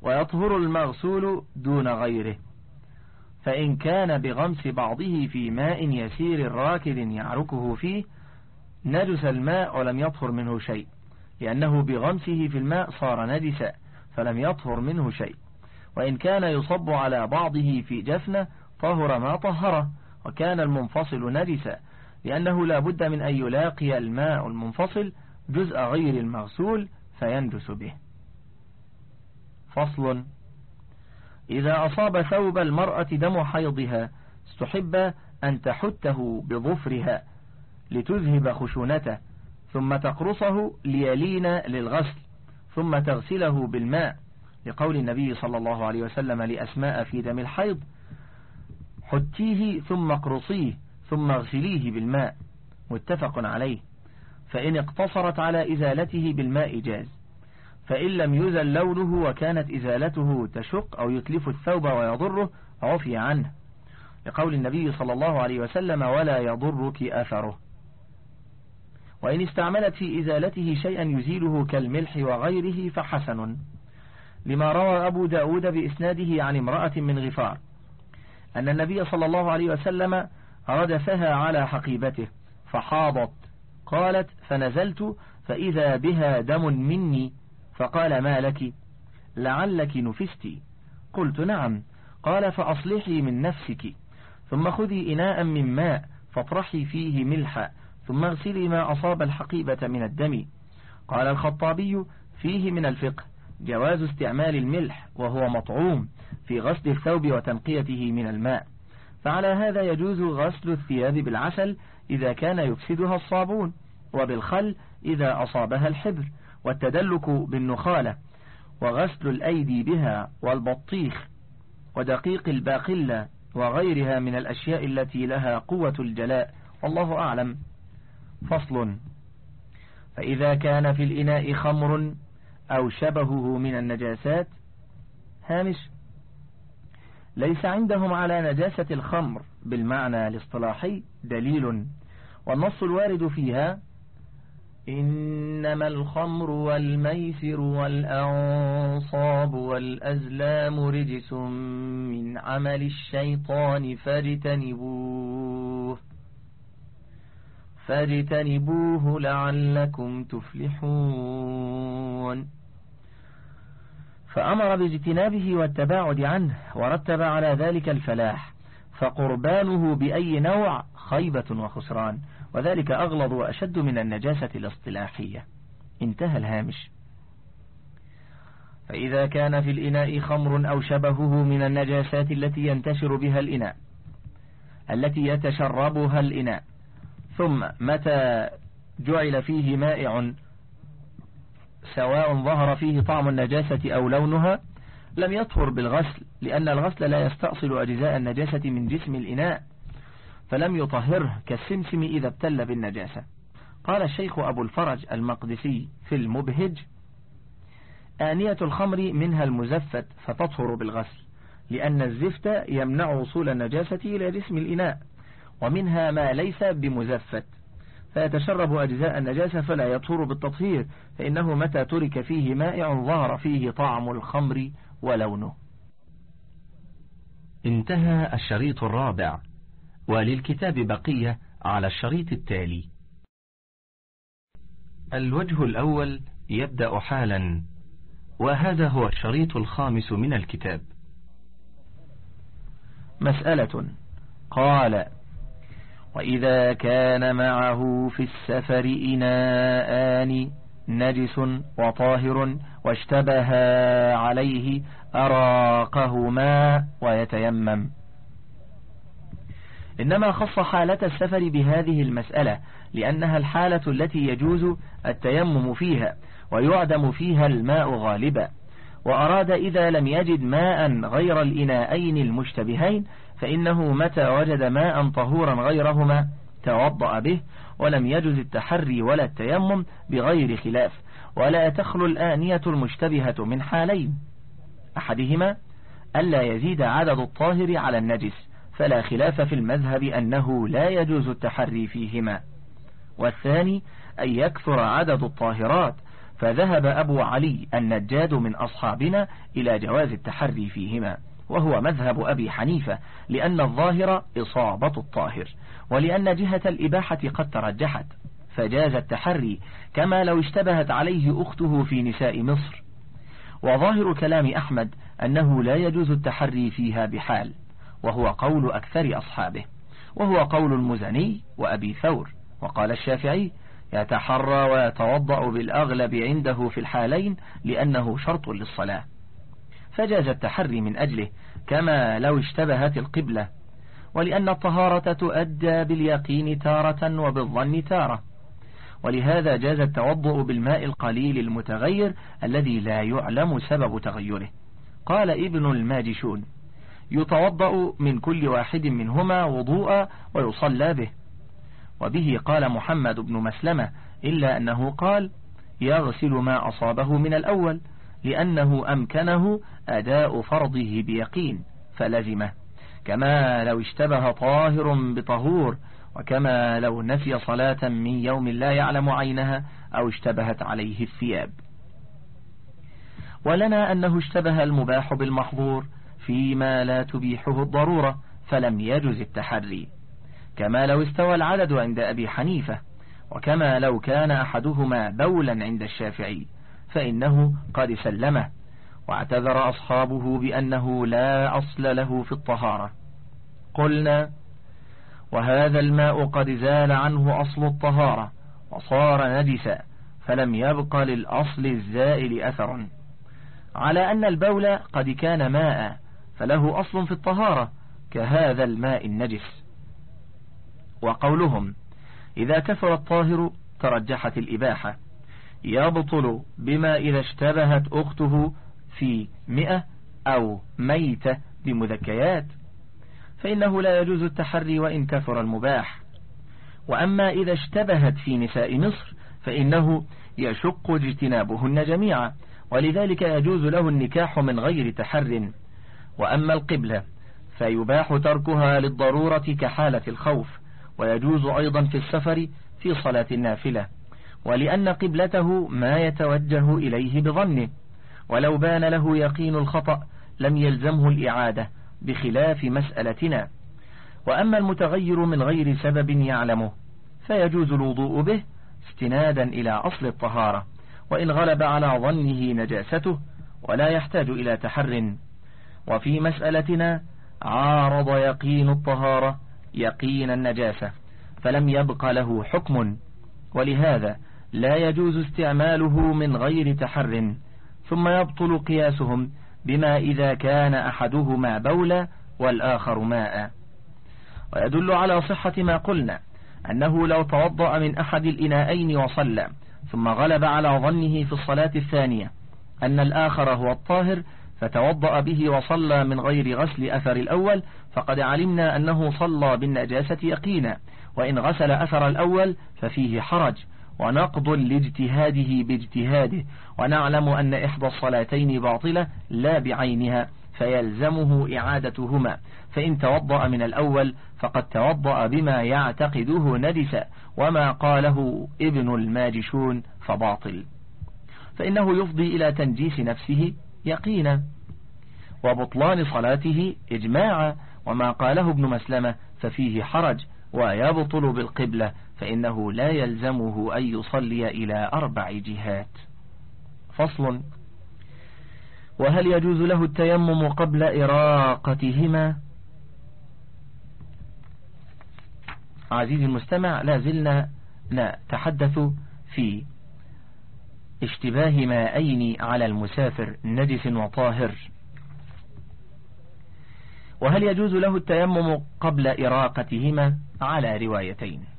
ويطهر المغسول دون غيره. فإن كان بغمس بعضه في ماء يسير راكد يعركه فيه نجس الماء ولم يطهر منه شيء. لأنه بغمسه في الماء صار نجسا فلم يطهر منه شيء. وإن كان يصب على بعضه في جفنة طهر ما طهره وكان المنفصل نجسا لأنه لا بد من أن يلاقي الماء المنفصل جزء غير المغسول فينجس به. فصل إذا أصاب ثوب المرأة دم حيضها استحب أن تحته بظفرها لتذهب خشونته. ثم تقرصه ليلين للغسل ثم تغسله بالماء لقول النبي صلى الله عليه وسلم لأسماء في دم الحيض حتيه ثم اقرصيه ثم اغسليه بالماء. متفق عليه. فإن اقتصرت على إزالته بالماء جاز. فإن لم يزل لونه وكانت إزالته تشق أو يتلف الثوب ويضره عفي عنه. لقول النبي صلى الله عليه وسلم ولا يضرك أثره. وإن استعملت في إزالته شيئا يزيله كالملح وغيره فحسن. لما روى أبو داود بإسناده عن امرأة من غفار أن النبي صلى الله عليه وسلم ردفها على حقيبته فحاضت. قالت فنزلت فإذا بها دم مني. فقال ما لك؟ لعلك نفستي قلت نعم. قال فأصلحي من نفسك ثم خذي إناء من ماء فاطرحي فيه ملحا. ثم اغسلي ما أصاب الحقيبة من الدم. قال الخطابي فيه من الفقه جواز استعمال الملح وهو مطعوم في غسل الثوب وتنقيته من الماء. فعلى هذا يجوز غسل الثياب بالعسل إذا كان يفسدها الصابون وبالخل إذا أصابها الحبر والتدلك بالنخالة وغسل الأيدي بها والبطيخ ودقيق الباقلة وغيرها من الأشياء التي لها قوة الجلاء. والله أعلم. فصل. فإذا كان في الإناء خمر أو شبهه من النجاسات هامش. ليس عندهم على نجاسة الخمر بالمعنى الاصطلاحي دليل. والنص الوارد فيها إنما الخمر والميسر والأنصاب والأزلام رجس من عمل الشيطان فاجتنبوه. فاجتنبوه لعلكم تفلحون. فأمر باجتنابه والتباعد عنه ورتب على ذلك الفلاح فقربانه بأي نوع خيبة وخسران وذلك أغلظ وأشد من النجاسة الاصطلاحية. انتهى الهامش. فإذا كان في الإناء خمر أو شبهه من النجاسات التي ينتشر بها الإناء التي يتشربها الإناء ثم متى جعل فيه مائع سواء ظهر فيه طعم النجاسة أو لونها؟ لم يطهر بالغسل لأن الغسل لا يستأصل أجزاء النجاسة من جسم الإناء فلم يطهره كالسمسم إذا ابتل بالنجاسة. قال الشيخ أبو الفرج المقدسي في المبهج آنية الخمر منها المزفت فتطهر بالغسل لأن الزفت يمنع وصول النجاسة إلى جسم الإناء. ومنها ما ليس بمزفت. فيتشرب أجزاء النجاسة فلا يطهر بالتطهير فإنه متى ترك فيه مائع ظهر فيه طعم الخمر ولونه. انتهى الشريط الرابع وللكتاب بقية على الشريط التالي. الوجه الأول يبدأ حالا وهذا هو الشريط الخامس من الكتاب. مسألة قال وإذا كان معه في السفر إناءان نجس وطاهر واشتبها عليه أراقهما ويتيمم. إنما خص حالة السفر بهذه المسألة لأنها الحالة التي يجوز التيمم فيها ويعدم فيها الماء غالبا. وأراد إذا لم يجد ماء غير الإناءين المشتبهين فإنه متى وجد ماء طهورا غيرهما توضأ به ولم يجز التحري ولا التيمم بغير خلاف. ولا تخلو الآنية المشتبهة من حالين. أحدهما ألا يزيد عدد الطاهر على النجس فلا خلاف في المذهب أنه لا يجوز التحري فيهما. والثاني أن يكثر عدد الطاهرات فذهب أبو علي النجاد من أصحابنا إلى جواز التحري فيهما. وهو مذهب أبي حنيفة لأن الظاهر إصابة الطاهر ولأن جهة الإباحة قد ترجحت فجاز التحري كما لو اشتبهت عليه أخته في نساء مصر. وظاهر كلام أحمد أنه لا يجوز التحري فيها بحال وهو قول أكثر أصحابه وهو قول المزني وأبي ثور. وقال الشافعي يتحرى ويتوضأ بالأغلب عنده في الحالين لأنه شرط للصلاة. فجاز التحري من أجله كما لو اشتبهت القبلة. ولأن الطهارة تؤدى باليقين تارة وبالظن تارة. ولهذا جاز التوضؤ بالماء القليل المتغير الذي لا يعلم سبب تغيره. قال ابن الماجشون يتوضأ من كل واحد منهما وضوءا ويصلى به. وبه قال محمد بن مسلمة إلا أنه قال يغسل ما أصابه من الأول. لأنه أمكنه أداء فرضه بيقين فلزمه. كما لو اشتبه طاهر بطهور وكما لو نسي صلاة من يوم لا يعلم عينها أو اشتبهت عليه الثياب. ولنا أنه اشتبه المباح بالمحظور فيما لا تبيحه الضرورة فلم يجز التحري. كما لو استوى العدد عند أبي حنيفة وكما لو كان أحدهما بولا عند الشافعي. فإنه قد سلمه واعتذر أصحابه بأنه لا أصل له في الطهارة. قلنا وهذا الماء قد زال عنه أصل الطهارة وصار نجسا فلم يبق للأصل الزائل أثر. على أن البول قد كان ماء فله أصل في الطهارة كهذا الماء النجس. وقولهم إذا كثر الطاهر ترجحت الإباحة. يبطل بما إذا اشتبهت أخته في مئة أو ميتة بمذكيات فإنه لا يجوز التحري وإن كثر المباح. وأما إذا اشتبهت في نساء مصر فإنه يشق اجتنابهن جميعا ولذلك يجوز له النكاح من غير تحر. وأما القبلة فيباح تركها للضرورة كحالة الخوف ويجوز أيضا في السفر في صلاة النافلة. ولأن قبلته ما يتوجه إليه بظنه ولو بان له يقين الخطأ لم يلزمه الإعادة بخلاف مسألتنا. وأما المتغير من غير سبب يعلمه فيجوز الوضوء به استنادا إلى أصل الطهارة وإن غلب على ظنه نجاسته ولا يحتاج إلى تحر. وفي مسألتنا عارض يقين الطهارة يقين النجاسة فلم يبق له حكم. ولهذا لا يجوز استعماله من غير تحر ثم يبطل قياسهم بما إذا كان أحدهما بولا والآخر ماء. ويدل على صحة ما قلنا أنه لو توضأ من أحد الإناءين وصلى ثم غلب على ظنه في الصلاة الثانية أن الآخر هو الطاهر فتوضأ به وصلى من غير غسل أثر الأول فقد علمنا أنه صلى بالنجاسة يقينا وإن غسل أثر الأول ففيه حرج. ونقض لاجتهاده باجتهاده ونعلم أن إحدى الصلاتين باطلة لا بعينها فيلزمه إعادتهما. فإن توضأ من الأول فقد توضأ بما يعتقده نجس وما قاله ابن الماجشون فباطل. فإنه يفضي إلى تنجيس نفسه يقينا. وبطلان صلاته إجماعا وما قاله ابن مسلمة ففيه حرج ويبطل بالقبلة فإنه لا يلزمه أن يصلي إلى أربع جهات. فصل وهل يجوز له التيمم قبل إراقتهما؟ عزيزي المستمع لا زلنا نتحدث في اشتباه ماءين على المسافر نجس وطاهر. وهل يجوز له التيمم قبل إراقتهما؟ على روايتين.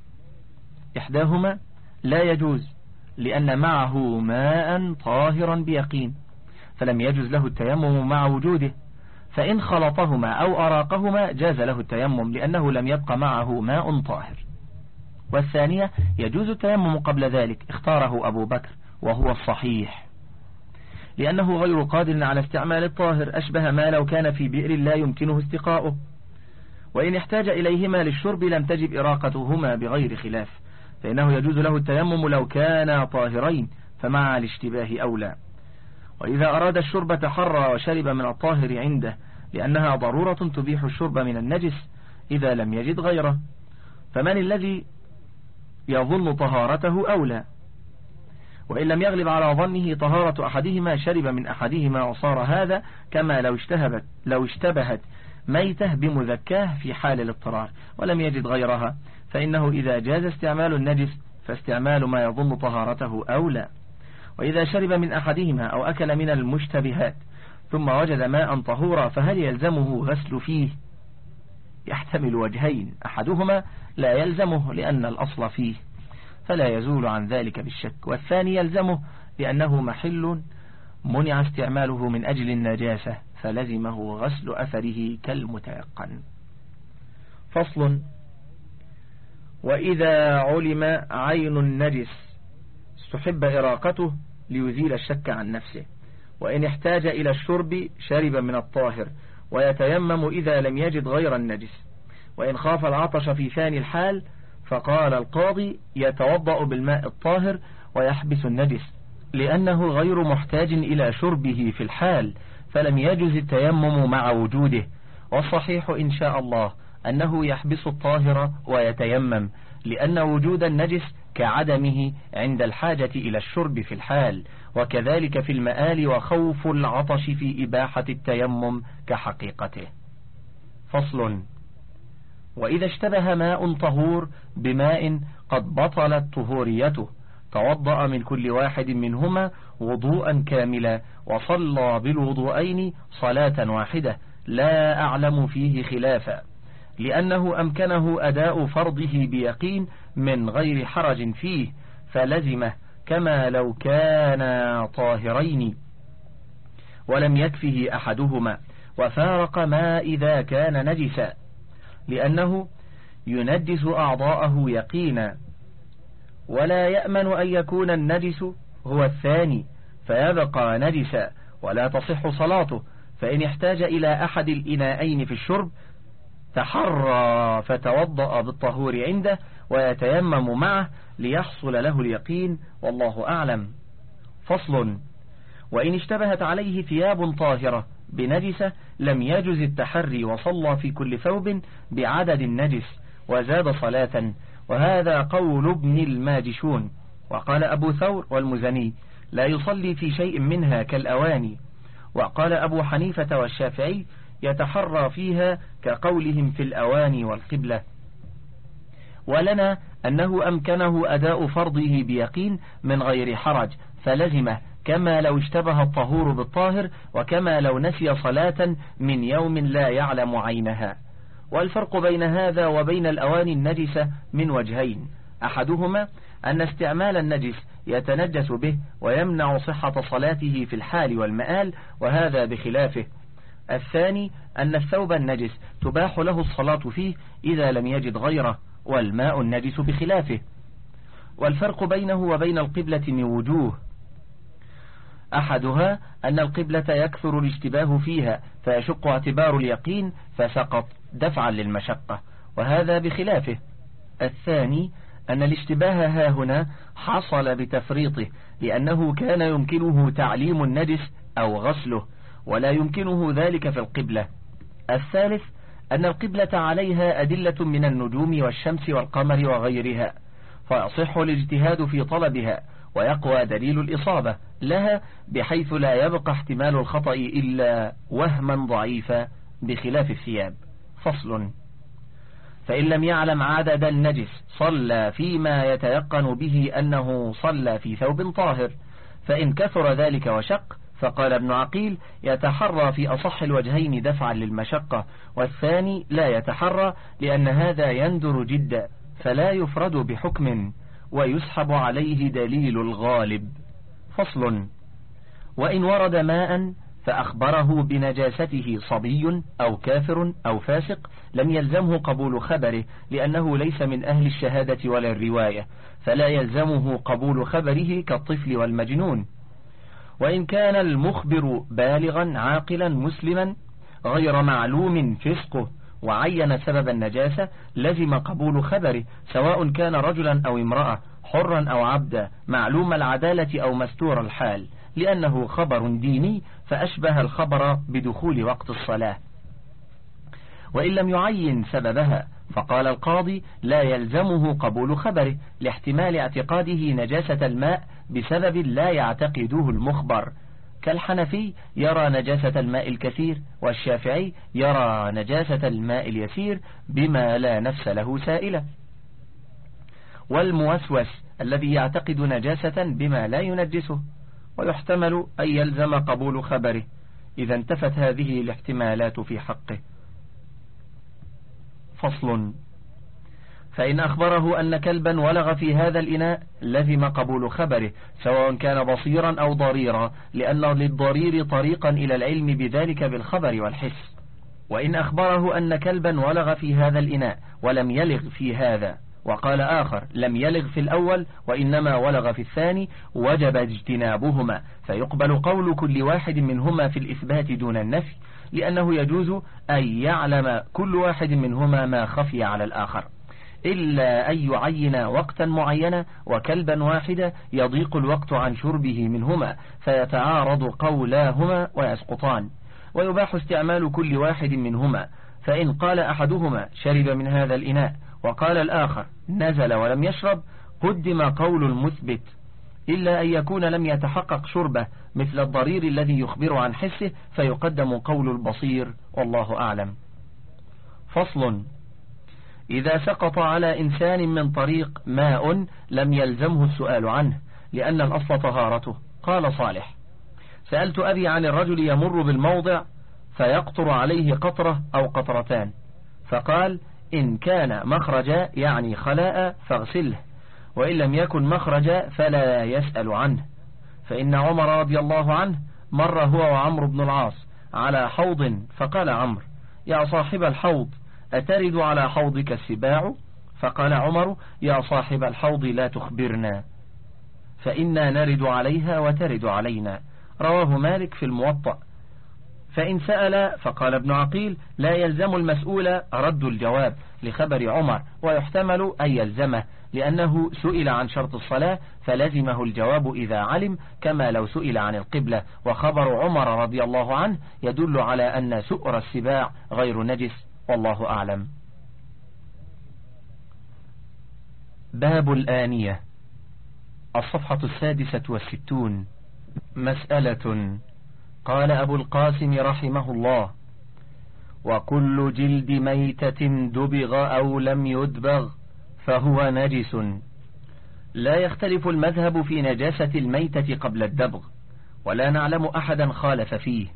إحداهما لا يجوز لأن معه ماء طاهرا بيقين فلم يجوز له التيمم مع وجوده فإن خلطهما أو أراقهما جاز له التيمم لأنه لم يبق معه ماء طاهر. والثانية يجوز التيمم قبل ذلك اختاره أبو بكر وهو الصحيح لأنه غير قادر على استعمال الطاهر أشبه ما لو كان في بئر لا يمكنه استقاؤه. وإن احتاج إليهما للشرب لم تجب إراقتهما بغير خلاف. فإنه يجوز له التيمم لو كانا طاهرين فمع الاشتباه أولى. وإذا أراد الشرب تحرى وشرب من الطاهر عنده لأنها ضرورة تبيح الشرب من النجس إذا لم يجد غيره. فمن الذي يظن طهارته أولى؟ وإن لم يغلب على ظنه طهارة أحدهما شرب من أحدهما وصار هذا كما لو اشتهبت لو اشتبهت ميته بمذكاه في حال الاضطرار ولم يجد غيرها. فإنه إذا جاز استعمال النجس فاستعمال ما يظن طهارته أولى وإذا شرب من أحدهما أو أكل من المشتبهات ثم وجد ماء طهورا فهل يلزمه غسل فيه؟ يحتمل وجهين. أحدهما لا يلزمه لأن الأصل فيه فلا يزول عن ذلك بالشك. والثاني يلزمه لأنه محل منع استعماله من أجل النجاسة فلزمه غسل أثره كالمتيقن. فصل وإذا علم عين النجس استحب إراقته ليزيل الشك عن نفسه. وإن احتاج إلى الشرب شرب من الطاهر ويتيمم إذا لم يجد غير النجس. وإن خاف العطش في ثاني الحال فقال القاضي يتوضأ بالماء الطاهر ويحبس النجس. لأنه غير محتاج إلى شربه في الحال فلم يجز التيمم مع وجوده. والصحيح إن شاء الله. أنه يحبس الطاهر ويتيمم لأن وجود النجس كعدمه عند الحاجة إلى الشرب في الحال وكذلك في المآل وخوف العطش في إباحة التيمم كحقيقته. فصل. وإذا اشتبه ماء طهور بماء قد بطلت طهوريته توضأ من كل واحد منهما وضوءا كاملا وصلى بالوضوءين صلاة واحدة لا أعلم فيه خلافا. لأنه أمكنه أداء فرضه بيقين من غير حرج فيه فلزمه كما لو كانا طاهرين. ولم يكفه أحدهما وفارق ما إذا كان نجسا لأنه ينجس أعضاءه يقينا. ولا يأمن أن يكون النجس هو الثاني فيبقى نجسا ولا تصح صلاته فإن احتاج إلى أحد الإناءين في الشرب تحرى فتوضأ بالطهور عنده ويتيمم معه ليحصل له اليقين والله أعلم. فصل وإن اشتبهت عليه ثياب طاهرة بنجسة لم يجز التحري وصلى في كل ثوب بعدد النجس وزاد صلاة وهذا قول ابن الماجشون. وقال أبو ثور والمزني لا يصلي في شيء منها كالأواني. وقال أبو حنيفة والشافعي يتحرى فيها كقولهم في الأواني والقبلة. ولنا أنه أمكنه أداء فرضه بيقين من غير حرج فلزمه كما لو اشتبه الطهور بالطاهر وكما لو نسي صلاة من يوم لا يعلم عينها. والفرق بين هذا وبين الأواني النجسة من وجهين. أحدهما أن استعمال النجس يتنجس به ويمنع صحة صلاته في الحال والمآل وهذا بخلافه. الثاني أن الثوب النجس تباح له الصلاة فيه إذا لم يجد غيره والماء النجس بخلافه. والفرق بينه وبين القبلة من وجوه. أحدها أن القبلة يكثر الاشتباه فيها فيشق اعتبار اليقين فسقط دفعا للمشقة وهذا بخلافه. الثاني أن الاشتباه ها هنا حصل بتفريطه لأنه كان يمكنه تعليم النجس أو غسله. ولا يمكنه ذلك في القبلة. الثالث أن القبلة عليها أدلة من النجوم والشمس والقمر وغيرها فيصح الاجتهاد في طلبها ويقوى دليل الإصابة لها بحيث لا يبقى احتمال الخطأ إلا وهما ضعيفا بخلاف الثياب. فصل. فإن لم يعلم عدد النجس صلى فيما يتيقن به أنه صلى في ثوب طاهر فإن كثر ذلك وشق فقال ابن عقيل يتحرى في أصح الوجهين دفعا للمشقة والثاني لا يتحرى لأن هذا يندر جدا فلا يفرد بحكم ويسحب عليه دليل الغالب. فصل. وإن ورد ماء فأخبره بنجاسته صبي أو كافر أو فاسق لم يلزمه قبول خبره لأنه ليس من أهل الشهادة ولا الرواية فلا يلزمه قبول خبره كالطفل والمجنون. وإن كان المخبر بالغا عاقلا مسلما غير معلوم فسقه وعين سبب النجاسة لزم قبول خبره سواء كان رجلا أو امرأة حرا أو عبدا معلوم العدالة أو مستور الحال. لأنه خبر ديني فأشبه الخبر بدخول وقت الصلاة. وإن لم يعين سببها فقال القاضي لا يلزمه قبول خبره لاحتمال اعتقاده نجاسة الماء بسبب لا يعتقده المخبر. كالحنفي يرى نجاسة الماء الكثير والشافعي يرى نجاسة الماء اليسير بما لا نفس له سائلة. والموسوس الذي يعتقد نجاسة بما لا ينجسه ويحتمل أن يلزم قبول خبره. إذا انتفت هذه الاحتمالات في حقه. فصل. فإن أخبره أن كلبا ولغ في هذا الإناء لزم قبول خبره سواء كان بصيرا أو ضريرا لأن للضرير طريقا إلى العلم بذلك بالخبر والحس. وإن أخبره أن كلبا ولغ في هذا الإناء ولم يلغ في هذا. وقال آخر لم يلغ في الأول وإنما ولغ في الثاني وجب اجتنابهما. فيقبل قول كل واحد منهما في الإثبات دون النفي لأنه يجوز أن يعلم كل واحد منهما ما خفي على الآخر إلا أن يعين وقتا معينا وكلبا واحدا يضيق الوقت عن شربه منهما فيتعارض قولاهما ويسقطان ويباح استعمال كل واحد منهما فإن قال أحدهما شرب من هذا الإناء وقال الآخر نزل ولم يشرب قدم قول المثبت إلا أن يكون لم يتحقق شربه مثل الضرير الذي يخبر عن حسه فيقدم قول البصير والله أعلم. فصل إذا سقط على إنسان من طريق ماء لم يلزمه السؤال عنه لأن الأصل طهارته. قال صالح سألت أبي عن الرجل يمر بالموضع فيقطر عليه قطرة أو قطرتان. فقال إن كان مخرجا يعني خلاء فاغسله وإن لم يكن مخرجا فلا يسأل عنه. فإن عمر رضي الله عنه مر هو وعمر بن العاص على حوض فقال عمرو يا صاحب الحوض أترد على حوضك السباع؟ فقال عمر يا صاحب الحوض لا تخبرنا. فإنا نرد عليها وترد علينا. رواه مالك في الموطأ. فإن سأل فقال ابن عقيل لا يلزم المسؤول رد الجواب لخبر عمر ويحتمل أن يلزمه. لأنه سئل عن شرط الصلاة فلزمه الجواب إذا علم كما لو سئل عن القبلة. وخبر عمر رضي الله عنه يدل على أن سؤر السباع غير نجس والله أعلم. باب الآنية. الصفحة السادسة والستون. مسألة. قال أبو القاسم رحمه الله وكل جلد ميتة دبغ أو لم يدبغ. فهو نجس. لا يختلف المذهب في نجاسة الميتة قبل الدبغ ولا نعلم أحدا خالف فيه.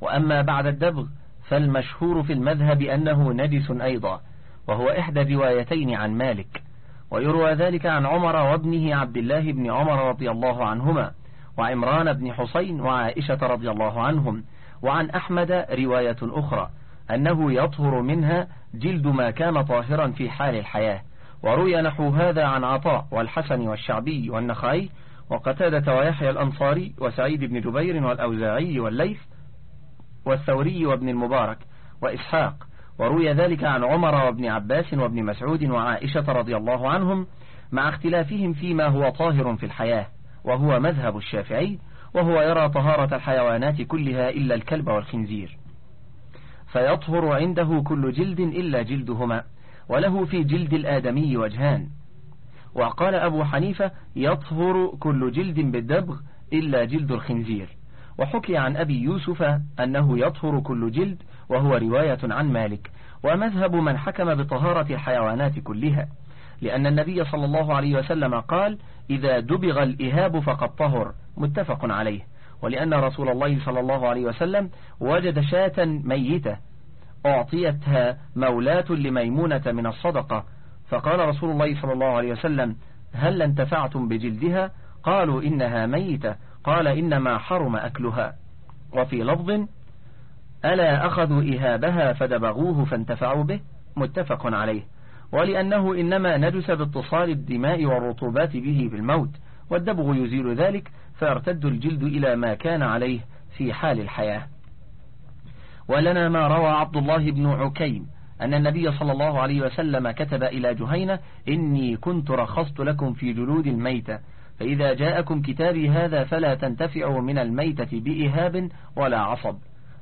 وأما بعد الدبغ فالمشهور في المذهب أنه نجس أيضا وهو إحدى الروايتين عن مالك. ويروى ذلك عن عمر وابنه عبد الله بن عمر رضي الله عنهما وعمران بن حسين وعائشة رضي الله عنهم. وعن أحمد رواية أخرى أنه يطهر منها جلد ما كان طاهرا في حال الحياة. وروي نحو هذا عن عطاء والحسن والشعبي والنخعي وقتادة ويحيى الأنصاري وسعيد بن جبير والأوزاعي والليث والثوري وابن المبارك وإسحاق. وروي ذلك عن عمر وابن عباس وابن مسعود وعائشة رضي الله عنهم مع اختلافهم فيما هو طاهر في الحياة وهو مذهب الشافعي وهو يرى طهارة الحيوانات كلها إلا الكلب والخنزير. فيطهر عنده كل جلد إلا جلدهما. وله في جلد الآدمي وجهان. وقال أبو حنيفة يطهر كل جلد بالدبغ إلا جلد الخنزير. وحكي عن أبي يوسف أنه يطهر كل جلد وهو رواية عن مالك. ومذهب من حكم بطهارة الحيوانات كلها. لأن النبي صلى الله عليه وسلم قال إذا دبغ الإهاب فقد طهر. متفق عليه. ولأن رسول الله صلى الله عليه وسلم وجد شاة ميتة. أعطيتها مولاة لميمونة من الصدقة. فقال رسول الله صلى الله عليه وسلم هل انتفعتم بجلدها؟ قالوا إنها ميتة. قال إنما حرم أكلها. وفي لفظ ألا أخذوا إهابها فدبغوه فانتفعوا به؟ متفق عليه. ولأنه إنما نجس باتصال الدماء والرطوبات به بالموت والدبغ يزيل ذلك فيرتد الجلد إلى ما كان عليه في حال الحياة. ولنا ما روى عبد الله بن عكيم أن النبي صلى الله عليه وسلم كتب إلى جهينة إني كنت رخصت لكم في جلود الميتة فإذا جاءكم كتابي هذا فلا تنتفعوا من الميتة بإهاب ولا عصب.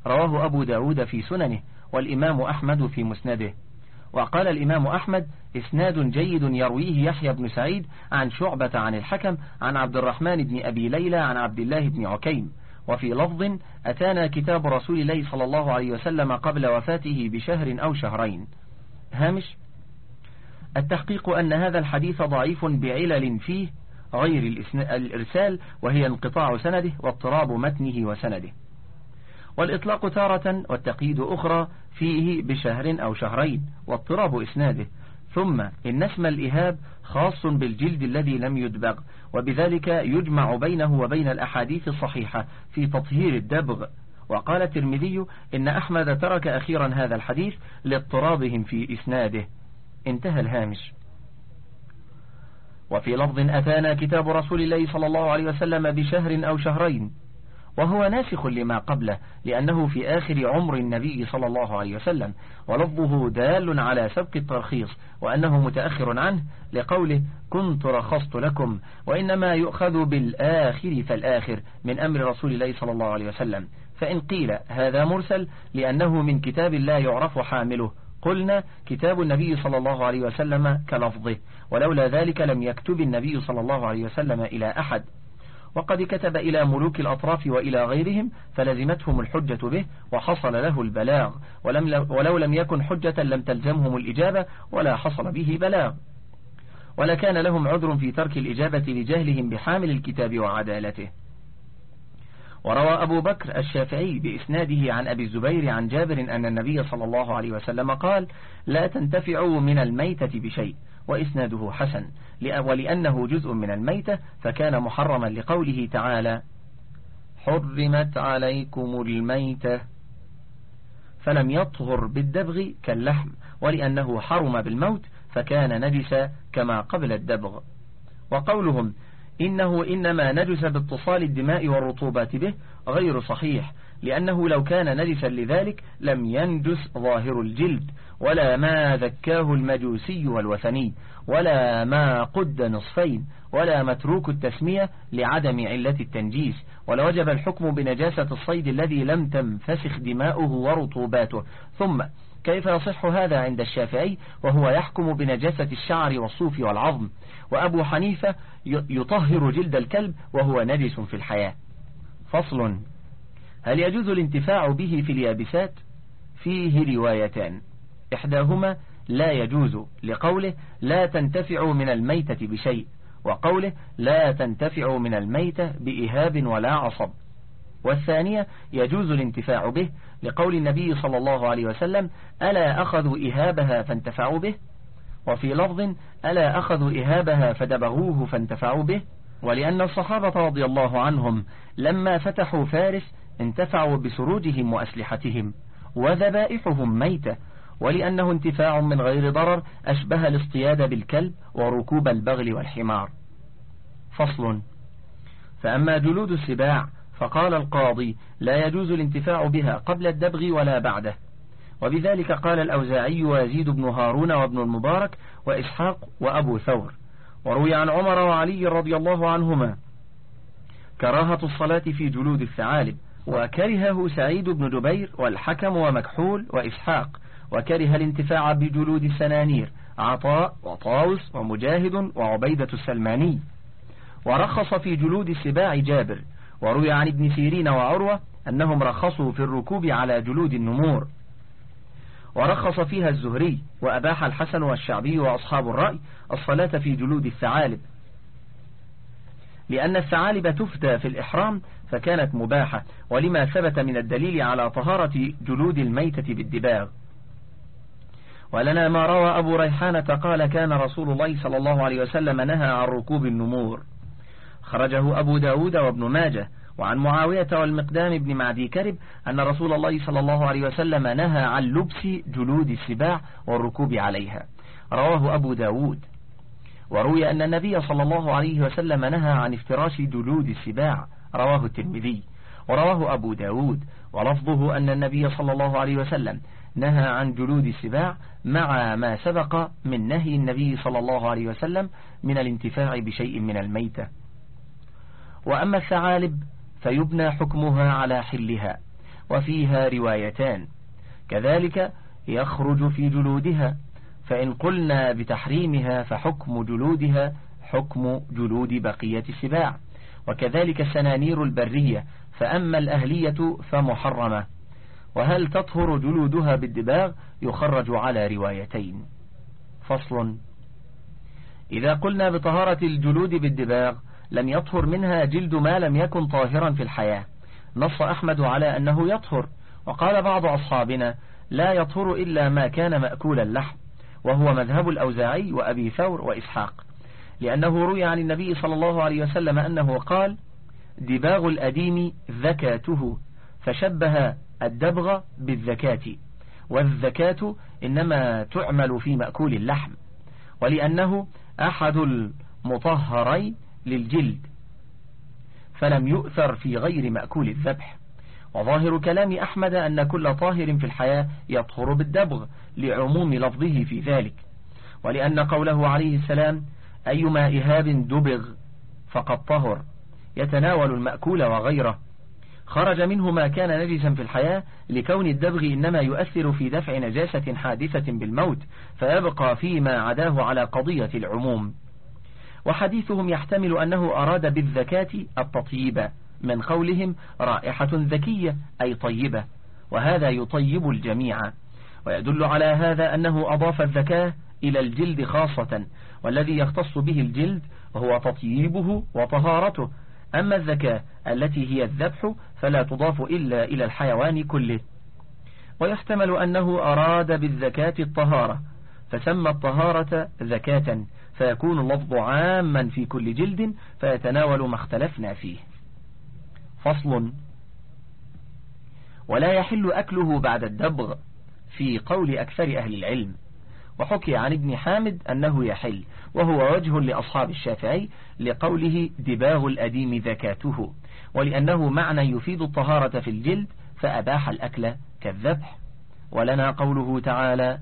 رواه أبو داود في سننه والإمام أحمد في مسنده. وقال الإمام أحمد إسناد جيد يرويه يحيى بن سعيد عن شعبة عن الحكم عن عبد الرحمن بن أبي ليلى عن عبد الله بن عكيم. وفي لفظ أتانا كتاب رسول الله صلى الله عليه وسلم قبل وفاته بشهر أو شهرين. هامش التحقيق أن هذا الحديث ضعيف بعلل فيه غير الإرسال وهي انقطاع سنده واضطراب متنه وسنده. والإطلاق تارة والتقييد أخرى فيه بشهر أو شهرين واضطراب إسناده. ثم إن اسم الإهاب خاص بالجلد الذي لم يدبغ وبذلك يجمع بينه وبين الأحاديث الصحيحة في تطهير الدبغ. وقال الترمذي إن أحمد ترك أخيرا هذا الحديث لاضطرابهم في إسناده. انتهى الهامش. وفي لفظ أتانا كتاب رسول الله صلى الله عليه وسلم بشهر أو شهرين. وهو ناسخ لما قبله لأنه في آخر عمر النبي صلى الله عليه وسلم ولفظه دال على سبق الترخيص وأنه متأخر عنه لقوله كنت رخصت لكم. وإنما يؤخذ بالآخر فالآخر من أمر رسول الله صلى الله عليه وسلم. فإن قيل هذا مرسل لأنه من كتاب لا يعرف حامله. قلنا كتاب النبي صلى الله عليه وسلم كلفظه ولولا ذلك لم يكتب النبي صلى الله عليه وسلم إلى أحد. وقد كتب إلى ملوك الأطراف وإلى غيرهم فلزمتهم الحجة به وحصل له البلاغ. ولم ولو لم يكن حجة لم تلزمهم الإجابة ولا حصل به بلاغ. ولكان لهم عذر في ترك الإجابة لجهلهم بحامل الكتاب وعدالته. وروى أبو بكر الشافعي بإسناده عن أبي الزبير عن جابر أن النبي صلى الله عليه وسلم قال لا تنتفعوا من الميتة بشيء. وإسناده حسن. ولأنه جزء من الميتة فكان محرما لقوله تعالى حرمت عليكم الميتة فلم يطهر بالدبغ كاللحم ولأنه حرم بالموت فكان نجس كما قبل الدبغ. وقولهم إنه إنما نجس باتصال الدماء والرطوبات به غير صحيح. لأنه لو كان نجسا لذلك لم ينجس ظاهر الجلد ولا ما ذكاه المجوسي والوثني ولا ما قد نصفين ولا متروك التسمية لعدم علة التنجيس ولوجب الحكم بنجاسة الصيد الذي لم تنفسخ دماؤه ورطوباته. ثم كيف يصح هذا عند الشافعي؟ وهو يحكم بنجاسة الشعر والصوف والعظم. وأبو حنيفة يطهر جلد الكلب وهو نجس في الحياة. فصل. هل يجوز الانتفاع به في اليابسات؟ فيه روايتان. إحداهما لا يجوز لقوله لا تنتفع من الميتة بشيء وقوله لا تنتفع من الميتة بإهاب ولا عصب. والثانية يجوز الانتفاع به لقول النبي صلى الله عليه وسلم ألا أخذوا إهابها فانتفعوا به؟ وفي لفظ ألا أخذوا إهابها فدبغوه فانتفعوا به؟ ولأن الصحابة رضي الله عنهم لما فتحوا فارس انتفعوا بسروجهم وأسلحتهم وذبائحهم ميتة ولأنه انتفاع من غير ضرر أشبه الاصطياد بالكلب وركوب البغل والحمار. فصل. فأما جلود السباع فقال القاضي لا يجوز الانتفاع بها قبل الدبغ ولا بعده. وبذلك قال الأوزاعي ويزيد بن هارون وابن المبارك وإسحاق وأبو ثور. وروي عن عمر وعلي رضي الله عنهما كراهة الصلاة في جلود الثعالب. وكرهه سعيد بن جبير والحكم ومكحول وإسحاق وكره الانتفاع بجلود السنانير عطاء وطاوس ومجاهد وعبيدة السلماني. ورخص في جلود السباع جابر وروي عن ابن سيرين وعروة أنهم رخصوا في الركوب على جلود النمور. ورخص فيها الزهري وأباح الحسن والشعبي وأصحاب الرأي الصلاة في جلود الثعالب. لأن الثعالب تفدى في الإحرام فكانت مباحة ولما ثبت من الدليل على طهارة جلود الميتة بالدباغ. ولنا ما روى أبو ريحانة قال كان رسول الله صلى الله عليه وسلم نهى عن ركوب النمور خرجه أبو داود وابن ماجه وعن معاوية والمقدام بن معدي كرب أن رسول الله صلى الله عليه وسلم نهى عن لبس جلود السباع والركوب عليها. رواه أبو داود. وروي أن النبي صلى الله عليه وسلم نهى عن افتراش جلود السباع رواه الترمذي ورواه أبو داود ولفظه أن النبي صلى الله عليه وسلم نهى عن جلود السباع مع ما سبق من نهي النبي صلى الله عليه وسلم من الانتفاع بشيء من الميتة. وأما الثعالب فيبنى حكمها على حلها وفيها روايتان. كذلك يخرج في جلودها فإن قلنا بتحريمها فحكم جلودها حكم جلود بقية السباع. وكذلك السنانير البرية فأما الأهلية فمحرمة. وهل تطهر جلودها بالدباغ؟ يخرج على روايتين. فصل. إذا قلنا بطهارة الجلود بالدباغ لم يطهر منها جلد ما لم يكن طاهرا في الحياة. نص أحمد على أنه يطهر. وقال بعض أصحابنا لا يطهر إلا ما كان مأكول اللحم وهو مذهب الأوزاعي وأبي ثور وإسحاق. لأنه روي عن النبي صلى الله عليه وسلم أنه قال دباغ الأديم ذكاته فشبه الدبغ بالذكاة والذكاة إنما تعمل في مأكول اللحم ولأنه أحد المطهرين للجلد فلم يؤثر في غير مأكول الذبح. وظاهر كلام أحمد أن كل طاهر في الحياة يطهر بالدبغ لعموم لفظه في ذلك ولأن قوله عليه السلام أيما إهاب دبغ فقد طهر. يتناول المأكول وغيره. خرج منه ما كان نجسا في الحياة لكون الدبغ إنما يؤثر في دفع نجاسة حادثة بالموت فيبقى فيما عداه على قضية العموم. وحديثهم يحتمل أنه أراد بالذكاة التطيب. من قولهم رائحة ذكية أي طيبة وهذا يطيب الجميع. ويدل على هذا أنه أضاف الذكاة إلى الجلد خاصة والذي يختص به الجلد هو تطييبه وطهارته. أما الذكاة التي هي الذبح فلا تضاف إلا إلى الحيوان كله. ويحتمل أنه أراد بالذكاة الطهارة فسمى الطهارة ذكاة فيكون اللفظ عاما في كل جلد فيتناول ما اختلفنا فيه. فصل ولا يحل أكله بعد الدبغ في قول أكثر أهل العلم. وحكي عن ابن حامد أنه يحل وهو وجه لأصحاب الشافعي لقوله دباغ الأديم ذكاته ولأنه معنى يفيد الطهارة في الجلد فأباح الأكل كالذبح. ولنا قوله تعالى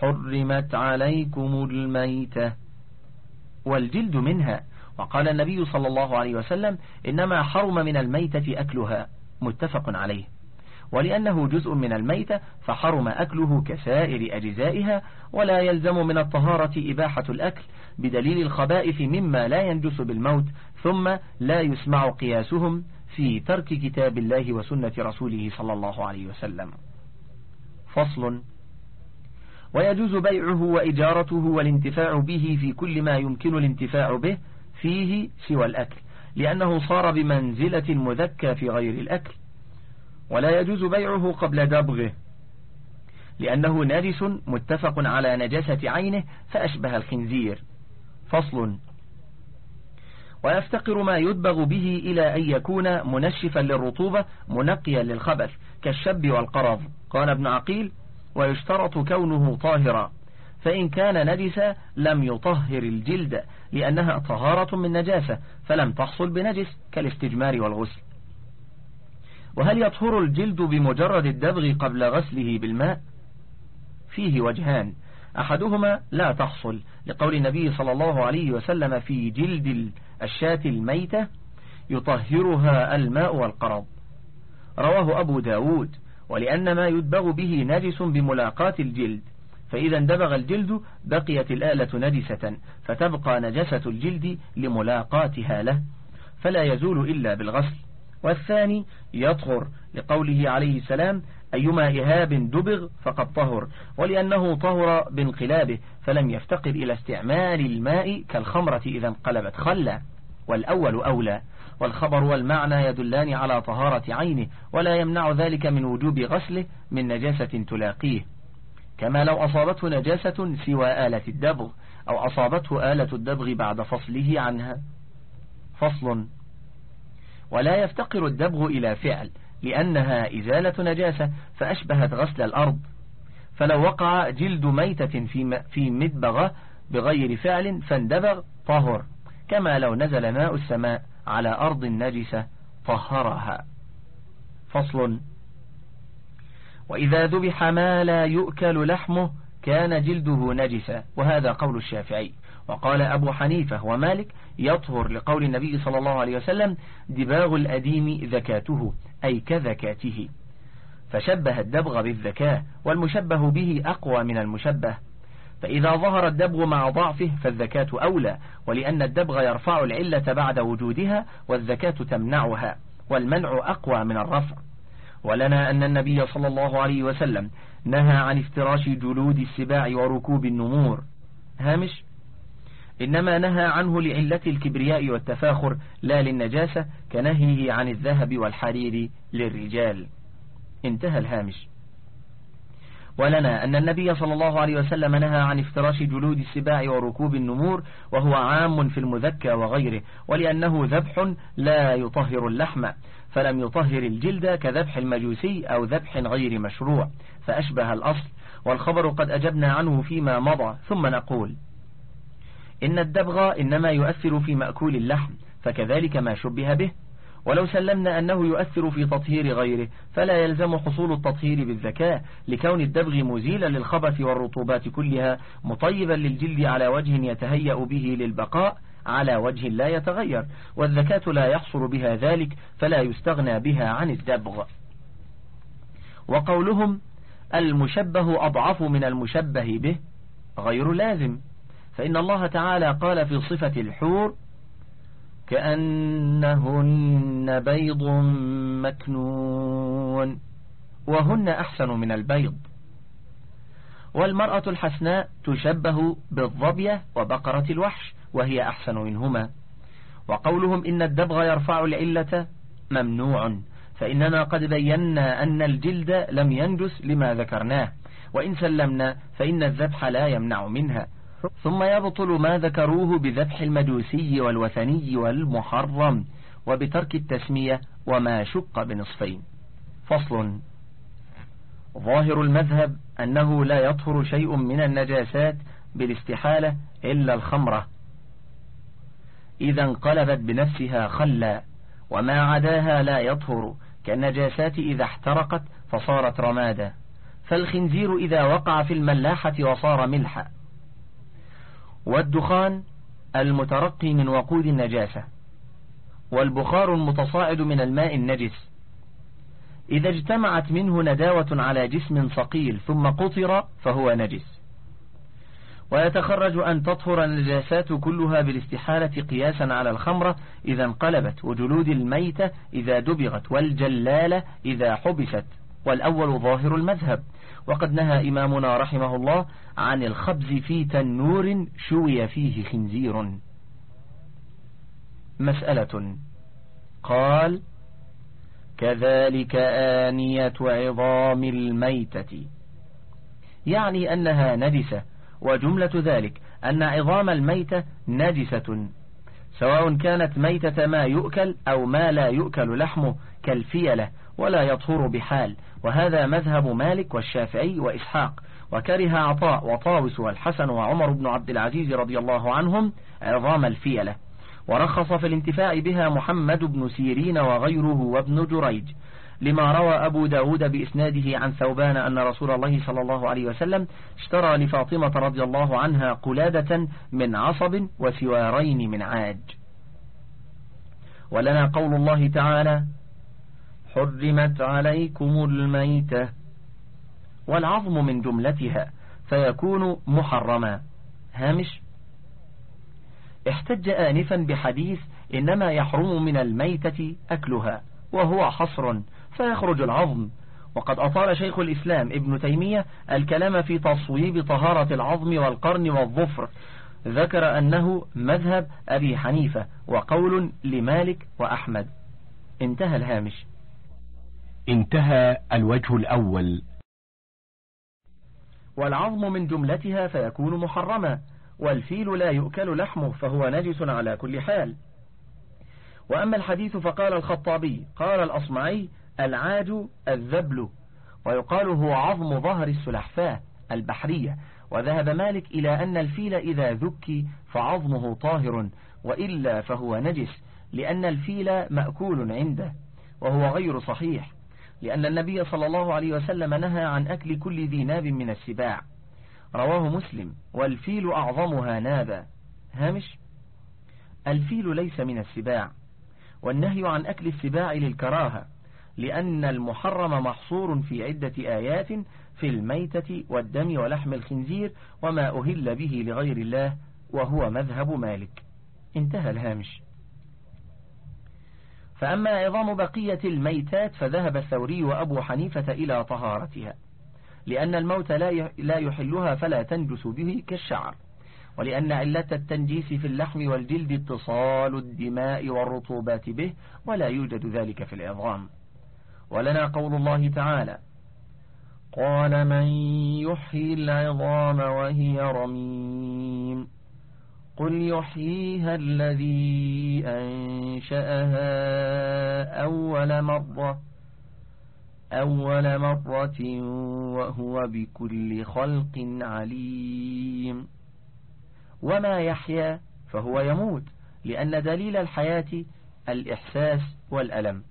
حرمت عليكم الميتة والجلد منها. وقال النبي صلى الله عليه وسلم إنما حرم من الميتة أكلها. متفق عليه. ولأنه جزء من الميتة فحرم أكله كسائر أجزائها ولا يلزم من الطهارة إباحة الأكل بدليل الخبائث مما لا ينجس بالموت ثم لا يسمع قياسهم في ترك كتاب الله وسنة رسوله صلى الله عليه وسلم. فصل ويجوز بيعه وإجارته والانتفاع به في كل ما يمكن الانتفاع به فيه سوى الأكل لأنه صار بمنزلة مذكى في غير الأكل. ولا يجوز بيعه قبل دبغه. لأنه نجس متفق على نجاسة عينه فأشبه الخنزير. فصل. ويفتقر ما يدبغ به إلى أن يكون منشفا للرطوبة منقيا للخبث كالشب والقرض. قال ابن عقيل ويشترط كونه طاهرا. فإن كان نجسا لم يطهر الجلد لأنها طهارة من نجاسة فلم تحصل بنجس كالاستجمار والغسل. وهل يطهر الجلد بمجرد الدبغ قبل غسله بالماء؟ فيه وجهان. أحدهما لا تحصل لقول النبي صلى الله عليه وسلم في جلد الشاة الميتة يطهرها الماء والقرض. رواه أبو داود. ولأن ما يدبغ به نجس بملاقاة الجلد. فإذا اندبغ الجلد بقيت الآلة نجسة فتبقى نجسة الجلد لملاقاتها له. فلا يزول إلا بالغسل. والثاني يطهر لقوله عليه السلام أيما إهاب دبغ فقد طهر ولأنه طهر بانقلابه فلم يفتقر إلى استعمال الماء كالخمرة إذا انقلبت. خلا والأول أولى والخبر والمعنى يدلان على طهارة عينه ولا يمنع ذلك من وجوب غسله من نجاسة تلاقيه. كما لو أصابته نجاسة سوى آلة الدبغ أو أصابته آلة الدبغ بعد فصله عنها. فصل ولا يفتقر الدبغ إلى فعل لأنها إزالة نجاسة فأشبهت غسل الأرض. فلو وقع جلد ميتة في في مدبغة بغير فعل فاندبغ طهر. كما لو نزل ماء السماء على أرض نجسة طهرها. فصل. وإذا ذبح ما لا يؤكل لحمه كان جلده نجسا. وهذا قول الشافعي. وقال أبو حنيفة ومالك يطهر لقول النبي صلى الله عليه وسلم دباغ الأديم ذكاته أي كذكاته فشبه الدبغ بالذكاء والمشبه به أقوى من المشبه. فإذا ظهر الدبغ مع ضعفه فالذكاة أولى ولأن الدبغ يرفع العلة بعد وجودها والذكاة تمنعها والمنع أقوى من الرفع. ولنا أن النبي صلى الله عليه وسلم نهى عن افتراش جلود السباع وركوب النمور. هامش؟ إنما نهى عنه لعلة الكبرياء والتفاخر لا للنجاسة كنهيه عن الذهب والحرير للرجال. انتهى الهامش. ولنا أن النبي صلى الله عليه وسلم نهى عن افتراش جلود السباع وركوب النمور وهو عام في المذكى وغيره ولأنه ذبح لا يطهر اللحم فلم يطهر الجلد كذبح المجوسي أو ذبح غير مشروع فأشبه الأصل والخبر قد أجبنا عنه فيما مضى ثم نقول إن الدبغ إنما يؤثر في مأكول اللحم فكذلك ما شبه به. ولو سلمنا أنه يؤثر في تطهير غيره فلا يلزم حصول التطهير بالذكاء لكون الدبغ مزيلا للخبث والرطوبات كلها مطيبا للجلد على وجه يتهيأ به للبقاء على وجه لا يتغير. والذكاة لا يحصل بها ذلك فلا يستغنى بها عن الدبغ. وقولهم المشبه أضعف من المشبه به غير لازم. فإن الله تعالى قال في صفة الحور كأنهن بيض مكنون وهن أحسن من البيض. والمرأة الحسناء تشبه بالظبية وبقرة الوحش وهي أحسن منهما. وقولهم إن الدبغ يرفع العلة ممنوع فإننا قد بينا أن الجلد لم ينجس لما ذكرناه. وإن سلمنا فإن الذبح لا يمنع منها. ثم يبطل ما ذكروه بذبح المجوسي والوثني والمحرم وبترك التسمية وما شق بنصفين. فصل. ظاهر المذهب أنه لا يطهر شيء من النجاسات بالاستحالة إلا الخمرة. إذا انقلبت بنفسها خلا وما عداها لا يطهر كالنجاسات إذا احترقت فصارت رمادا فالخنزير إذا وقع في الملاحة وصار ملحا. والدخان المترقي من وقود النجاسة والبخار المتصاعد من الماء النجس. إذا اجتمعت منه نداوة على جسم ثقيل ثم قطر فهو نجس. ويتخرج أن تطهر النجاسات كلها بالاستحالة قياسا على الخمرة إذا انقلبت وجلود الميتة إذا دبغت والجلالة إذا حبست والأول ظاهر المذهب. وقد نهى إمامنا رحمه الله عن الخبز في تنور شوي فيه خنزير. مسألة. قال كذلك آنية عظام الميتة. يعني أنها نجسة وجملة ذلك أن عظام الميتة نجسة سواء كانت ميتة ما يؤكل أو ما لا يؤكل لحمه كالفيلة ولا يطهر بحال. وهذا مذهب مالك والشافعي وإسحاق. وكره عطاء وطاوس والحسن وعمر بن عبد العزيز رضي الله عنهم عظام الفيلة. ورخص في الانتفاع بها محمد بن سيرين وغيره وابن جريج. لما روى أبو داود بإسناده عن ثوبان أن رسول الله صلى الله عليه وسلم اشترى لفاطمة رضي الله عنها قلادة من عصب وسوارين من عاج. ولنا قول الله تعالى حرمت عليكم الميتة والعظم من جملتها فيكون محرما. هامش احتج آنفا بحديث إنما يحرم من الميتة أكلها وهو حصر فيخرج العظم. وقد أطال شيخ الإسلام ابن تيمية الكلام في تصويب طهارة العظم والقرن والظفر. ذكر أنه مذهب أبي حنيفة وقول لمالك وأحمد. انتهى الهامش. انتهى الوجه الأول. والعظم من جملتها فيكون محرما والفيل لا يؤكل لحمه فهو نجس على كل حال. وأما الحديث فقال الخطابي قال الأصمعي العاج الذبل ويقال هو عظم ظهر السلحفاة البحرية. وذهب مالك إلى أن الفيل إذا ذكي فعظمه طاهر وإلا فهو نجس لأن الفيل مأكول عنده وهو غير صحيح. لأن النبي صلى الله عليه وسلم نهى عن أكل كل ذي ناب من السباع. رواه مسلم. والفيل أعظمها نابا. هامش؟ الفيل ليس من السباع. والنهي عن أكل السباع للكراهة لأن المحرم محصور في عدة آيات في الميتة والدم ولحم الخنزير وما أهل به لغير الله وهو مذهب مالك. انتهى الهامش. فأما عظام بقية الميتات فذهب الثوري وأبو حنيفة إلى طهارتها لأن الموت لا يحلها فلا تنجس به كالشعر ولأن علة التنجيس في اللحم والجلد اتصال الدماء والرطوبات به ولا يوجد ذلك في العظام. ولنا قول الله تعالى قال من يحيي العظام وهي رميم. قل يحييها الذي أنشأها أول مرة أول مرة وهو بكل خلق عليم. وما يحيا فهو يموت لأن دليل الحياة الإحساس والألم.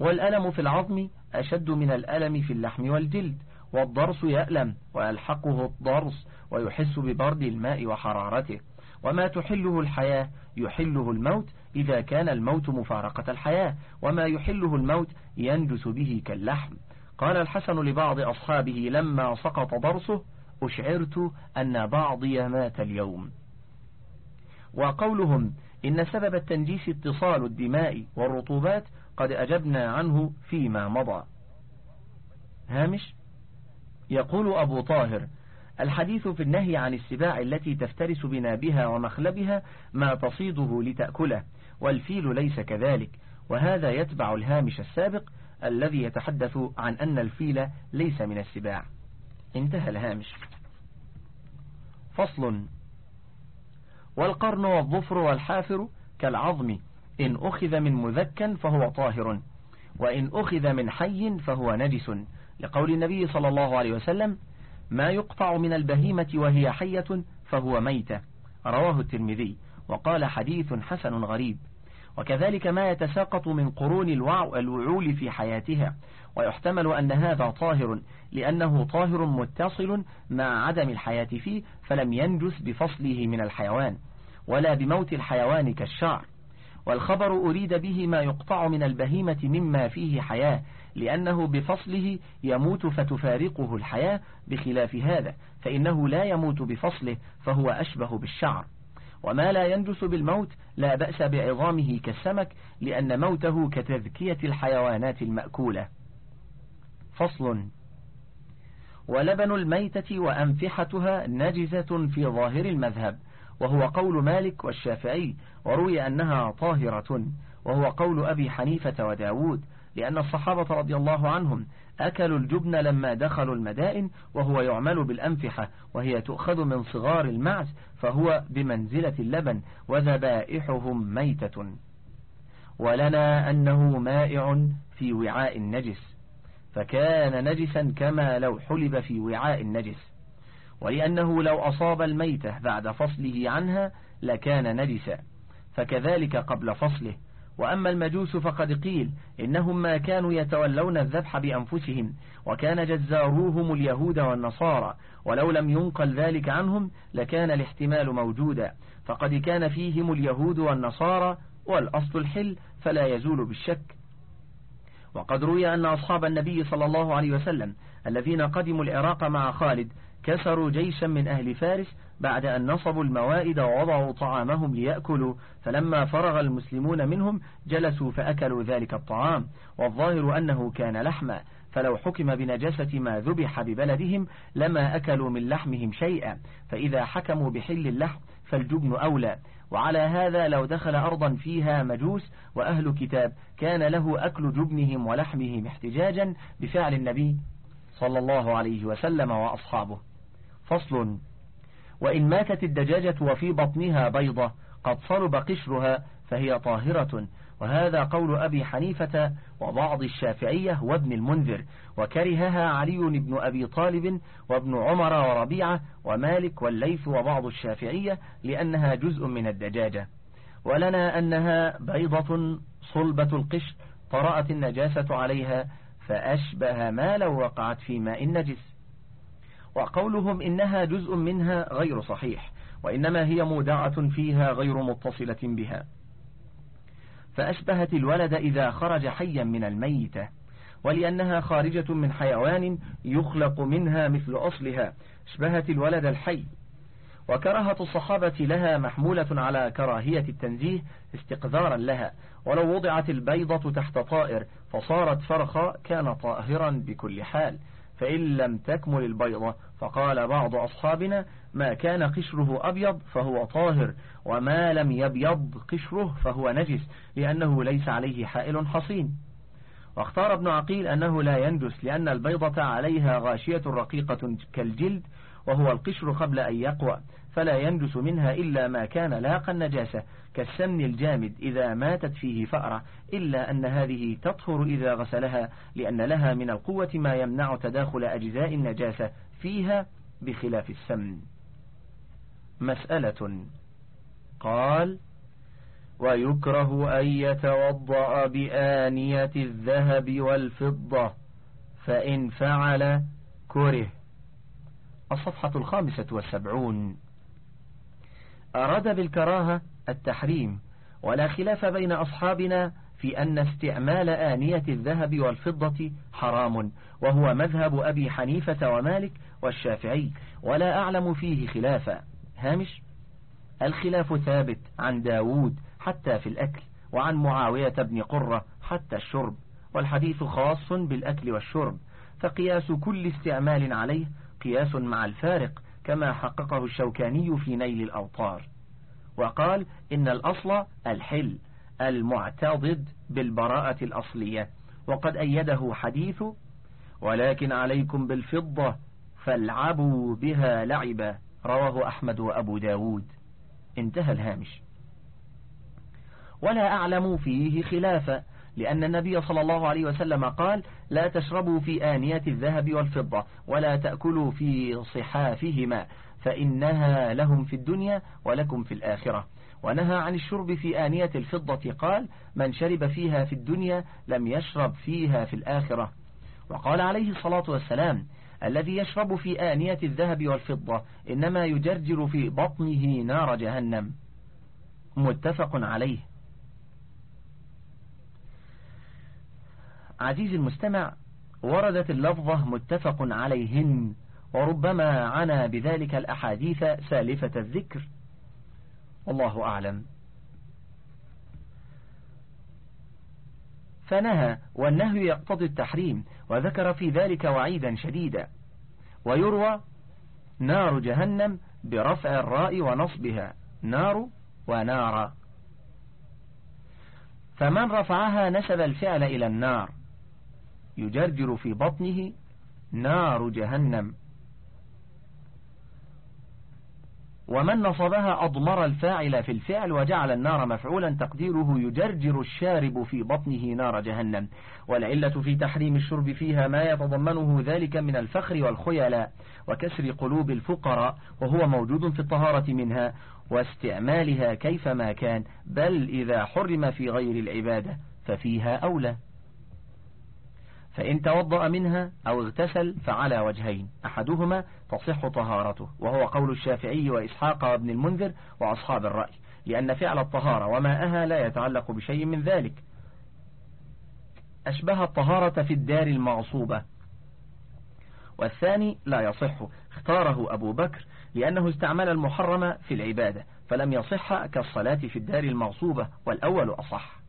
والألم في العظم أشد من الألم في اللحم والجلد والضرس يألم ويلحقه الضرس ويحس ببرد الماء وحرارته. وما تحله الحياة يحله الموت إذا كان الموت مفارقة الحياة وما يحله الموت ينجس به كاللحم. قال الحسن لبعض أصحابه لما سقط ضرسه أشعرت أن بعضي مات اليوم. وقولهم إن سبب التنجيس اتصال الدماء والرطوبات قد أجبنا عنه فيما مضى. هامش؟ يقول أبو طاهر الحديث في النهي عن السباع التي تفترس بنابها ومخلبها ما تصيده لتأكله والفيل ليس كذلك وهذا يتبع الهامش السابق الذي يتحدث عن أن الفيل ليس من السباع. انتهى الهامش. فصل والقرن والظفر والحافر كالعظم إن أخذ من مذكا فهو طاهر وإن أخذ من حي فهو نجس لقول النبي صلى الله عليه وسلم ما يقطع من البهيمة وهي حية فهو ميتة رواه الترمذي وقال حديث حسن غريب. وكذلك ما يتساقط من قرون الوعول في حياتها. ويحتمل أن هذا طاهر لأنه طاهر متصل مع عدم الحياة فيه فلم ينجس بفصله من الحيوان ولا بموت الحيوان كالشعر. والخبر أريد به ما يقطع من البهيمة مما فيه حياة لأنه بفصله يموت فتفارقه الحياة بخلاف هذا فإنه لا يموت بفصله فهو أشبه بالشعر. وما لا ينجس بالموت لا بأس بعظامه كالسمك لأن موته كتذكية الحيوانات المأكولة. فصل ولبن الميتة وأنفحتها نجزة في ظاهر المذهب وهو قول مالك والشافعي وروي أنها طاهرة وهو قول أبي حنيفة وداود. لأن الصحابة رضي الله عنهم أكلوا الجبن لما دخلوا المدائن وهو يعمل بالأنفحة وهي تؤخذ من صغار المعز فهو بمنزلة اللبن وذبائحهم ميتة. ولنا أنه مائع في وعاء النجس فكان نجسا كما لو حلب في وعاء النجس. ولأنه لو أصاب الميتة بعد فصله عنها لكان نجسا فكذلك قبل فصله وأما المجوس فقد قيل إنهم ما كانوا يتولون الذبح بأنفسهم وكان جزاروهم اليهود والنصارى ولو لم ينقل ذلك عنهم لكان الاحتمال موجودا فقد كان فيهم اليهود والنصارى والأصل الحل فلا يزول بالشك. وقد روي أن أصحاب النبي صلى الله عليه وسلم الذين قدموا العراق مع خالد كسروا جيشا من أهل فارس بعد أن نصبوا الموائد ووضعوا طعامهم ليأكلوا فلما فرغ المسلمون منهم جلسوا فأكلوا ذلك الطعام والظاهر أنه كان لحما فلو حكم بنجاسة ما ذبح ببلدهم لما أكلوا من لحمهم شيئا فإذا حكموا بحل اللحم فالجبن أولى. وعلى هذا لو دخل أرضا فيها مجوس وأهل كتاب كان له أكل جبنهم ولحمهم احتجاجا بفعل النبي صلى الله عليه وسلم وأصحابه. فصل. وإن ماتت الدجاجة وفي بطنها بيضة قد صلب قشرها فهي طاهرة. وهذا قول أبي حنيفة وبعض الشافعية وابن المنذر. وكرهها علي بن أبي طالب وابن عمر وربيعة ومالك والليث وبعض الشافعية لأنها جزء من الدجاجة. ولنا أنها بيضة صلبة القشر طرأت النجاسة عليها فأشبه ما لو وقعت في ماء النجس. وقولهم إنها جزء منها غير صحيح وإنما هي مودعة فيها غير متصلة بها. فأشبهت الولد إذا خرج حيا من الميتة ولأنها خارجة من حيوان يخلق منها مثل أصلها. أشبهت الولد الحي. وكراهة الصحابة لها محمولة على كراهية التنزيه استقذارا لها. ولو وضعت البيضة تحت طائر فصارت فرخا كان طاهرا بكل حال. فإن لم تكمل البيضة فقال بعض أصحابنا ما كان قشره أبيض فهو طاهر وما لم يبيض قشره فهو نجس لأنه ليس عليه حائل حصين. واختار ابن عقيل أنه لا ينجس لأن البيضة عليها غاشية رقيقة كالجلد وهو القشر قبل أن يقوى. فلا ينجس منها إلا ما كان لاقى النجاسة كالسمن الجامد إذا ماتت فيه فأرة إلا أن هذه تطهر إذا غسلها لأن لها من القوة ما يمنع تداخل أجزاء النجاسة فيها بخلاف السمن. مسألة. قال ويكره أن يتوضأ بآنية الذهب والفضة فإن فعل كره. الصفحة الخامسة والسبعون. أراد بالكراهة التحريم ولا خلاف بين أصحابنا في أن استعمال آنية الذهب والفضة حرام وهو مذهب أبي حنيفة ومالك والشافعي ولا أعلم فيه خلافا. هامش؟ الخلاف ثابت عن داود حتى في الأكل وعن معاوية بن قرة حتى الشرب والحديث خاص بالأكل والشرب فقياس كل استعمال عليه قياس مع الفارق كما حققه الشوكاني في نيل الأوطار. وقال إن الأصل الحل المعتضد بالبراءة الأصلية. وقد أيده حديث ولكن عليكم بالفضة فالعبوا بها لعبا. رواه أحمد وأبو داود. انتهى الهامش. ولا أعلم فيه خلافا. لأن النبي صلى الله عليه وسلم قال لا تشربوا في آنية الذهب والفضة ولا تأكلوا في صحافهما فإنها لهم في الدنيا ولكم في الآخرة. ونهى عن الشرب في آنية الفضة قال من شرب فيها في الدنيا لم يشرب فيها في الآخرة. وقال عليه الصلاة والسلام الذي يشرب في آنية الذهب والفضة إنما يجرجر في بطنه نار جهنم. متفق عليه. عزيزي المستمع وردت اللفظة متفق عليهن وربما عنا بذلك الأحاديث سالفة الذكر. والله أعلم. فنهى والنهي يقتضي التحريم وذكر في ذلك وعيدا شديدا. ويروى نار جهنم برفع الراء ونصبها. نار ونار فمن رفعها نسب الفعل إلى النار. يجرجر في بطنه نار جهنم. ومن نصبها أضمر الفاعل في الفعل وجعل النار مفعولا تقديره يجرجر الشارب في بطنه نار جهنم. والعلة في تحريم الشرب فيها ما يتضمنه ذلك من الفخر والخيلاء وكسر قلوب الفقراء وهو موجود في الطهارة منها واستعمالها كيفما كان بل إذا حرم في غير العبادة ففيها أولى. فإن توضأ منها أو اغتسل فعلى وجهين أحدهما تصح طهارته وهو قول الشافعي وإسحاق وابن المنذر وأصحاب الرأي لأن فعل الطهارة وماءها لا يتعلق بشيء من ذلك. أشبه الطهارة في الدار المغصوبة والثاني لا يصح اختاره أبو بكر لأنه استعمل المحرم في العبادة فلم يصح كالصلاة في الدار المغصوبة والأول أصح.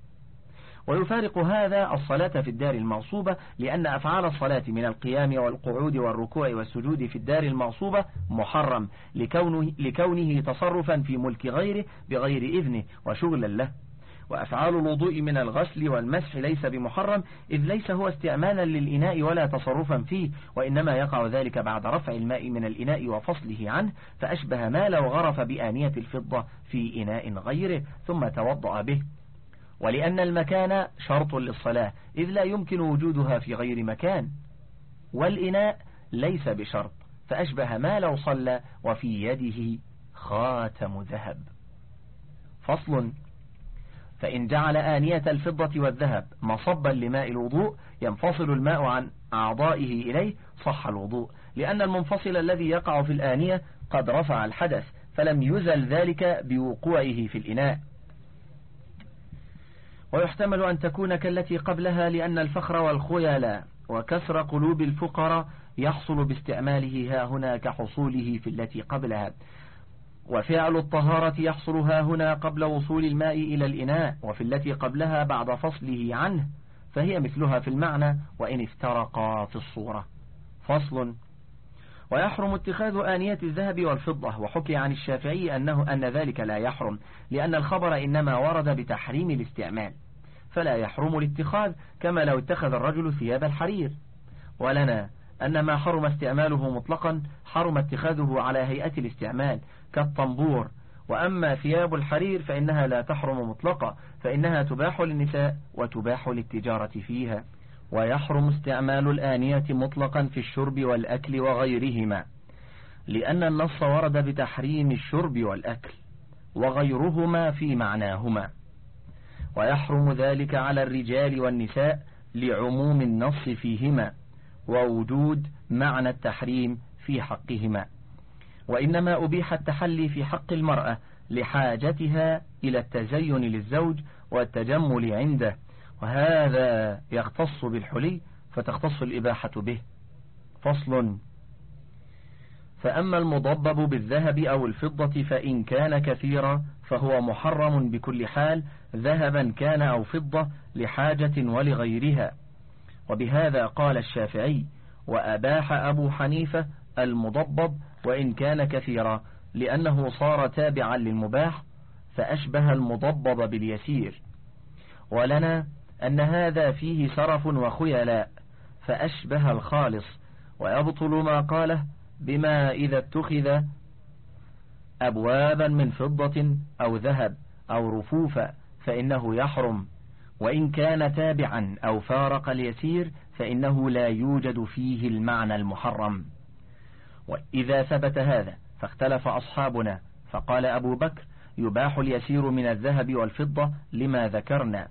ويفارق هذا الصلاة في الدار المغصوبة لأن أفعال الصلاة من القيام والقعود والركوع والسجود في الدار المغصوبة محرم لكونه, لكونه تصرفا في ملك غيره بغير إذنه وشغلا له. وأفعال الوضوء من الغسل والمسح ليس بمحرم إذ ليس هو استعمالا للإناء ولا تصرفا فيه وإنما يقع ذلك بعد رفع الماء من الإناء وفصله عنه فأشبه ما لو غرف بآنية الفضة في إناء غيره ثم توضأ به. ولأن المكان شرط للصلاة إذ لا يمكن وجودها في غير مكان والإناء ليس بشرط فأشبه ما لو صلى وفي يده خاتم ذهب. فصل فإن جعل آنية الفضة والذهب مصبا لماء الوضوء ينفصل الماء عن أعضائه إليه صح الوضوء لأن المنفصل الذي يقع في الآنية قد رفع الحدث فلم يزل ذلك بوقوعه في الإناء. ويحتمل أن تكون كالتي قبلها لأن الفخر والخيلاء وكسر قلوب الفقراء يحصل باستعماله ها هنا كحصوله في التي قبلها. وفعل الطهارة يحصل ها هنا قبل وصول الماء إلى الإناء وفي التي قبلها بعد فصله عنه فهي مثلها في المعنى وإن افترقا في الصورة. فصل ويحرم اتخاذ آنية الذهب والفضة. وحكي عن الشافعي أنه أن ذلك لا يحرم لأن الخبر إنما ورد بتحريم الاستعمال. فلا يحرم الاتخاذ كما لو اتخذ الرجل ثياب الحرير. ولنا أن ما حرم استعماله مطلقا حرم اتخاذه على هيئة الاستعمال كالطنبور. وأما ثياب الحرير فإنها لا تحرم مطلقا فإنها تباح للنساء وتباح للتجارة فيها. ويحرم استعمال الآنية مطلقا في الشرب والأكل وغيرهما لأن النص ورد بتحريم الشرب والأكل وغيرهما في معناهما. ويحرم ذلك على الرجال والنساء لعموم النص فيهما ووجود معنى التحريم في حقهما. وإنما أبيح التحلي في حق المرأة لحاجتها إلى التزين للزوج والتجمل عنده وهذا يختص بالحلي فتختص الإباحة به. فصل. فأما المضبب بالذهب أو الفضة فإن كان كثيرا فهو محرم بكل حال ذهبا كان أو فضة لحاجة ولغيرها. وبهذا قال الشافعي وأباح أبو حنيفة المضبب وإن كان كثيرا لأنه صار تابعا للمباح فأشبه المضبب باليسير. ولنا أن هذا فيه سرف وخيلاء فأشبه الخالص. ويبطل ما قاله بما إذا اتخذ أبوابا من فضة أو ذهب أو رفوفا فإنه يحرم وإن كان تابعا أو فارق اليسير فإنه لا يوجد فيه المعنى المحرم. وإذا ثبت هذا فاختلف أصحابنا فقال أبو بكر يباح اليسير من الذهب والفضة لما ذكرنا.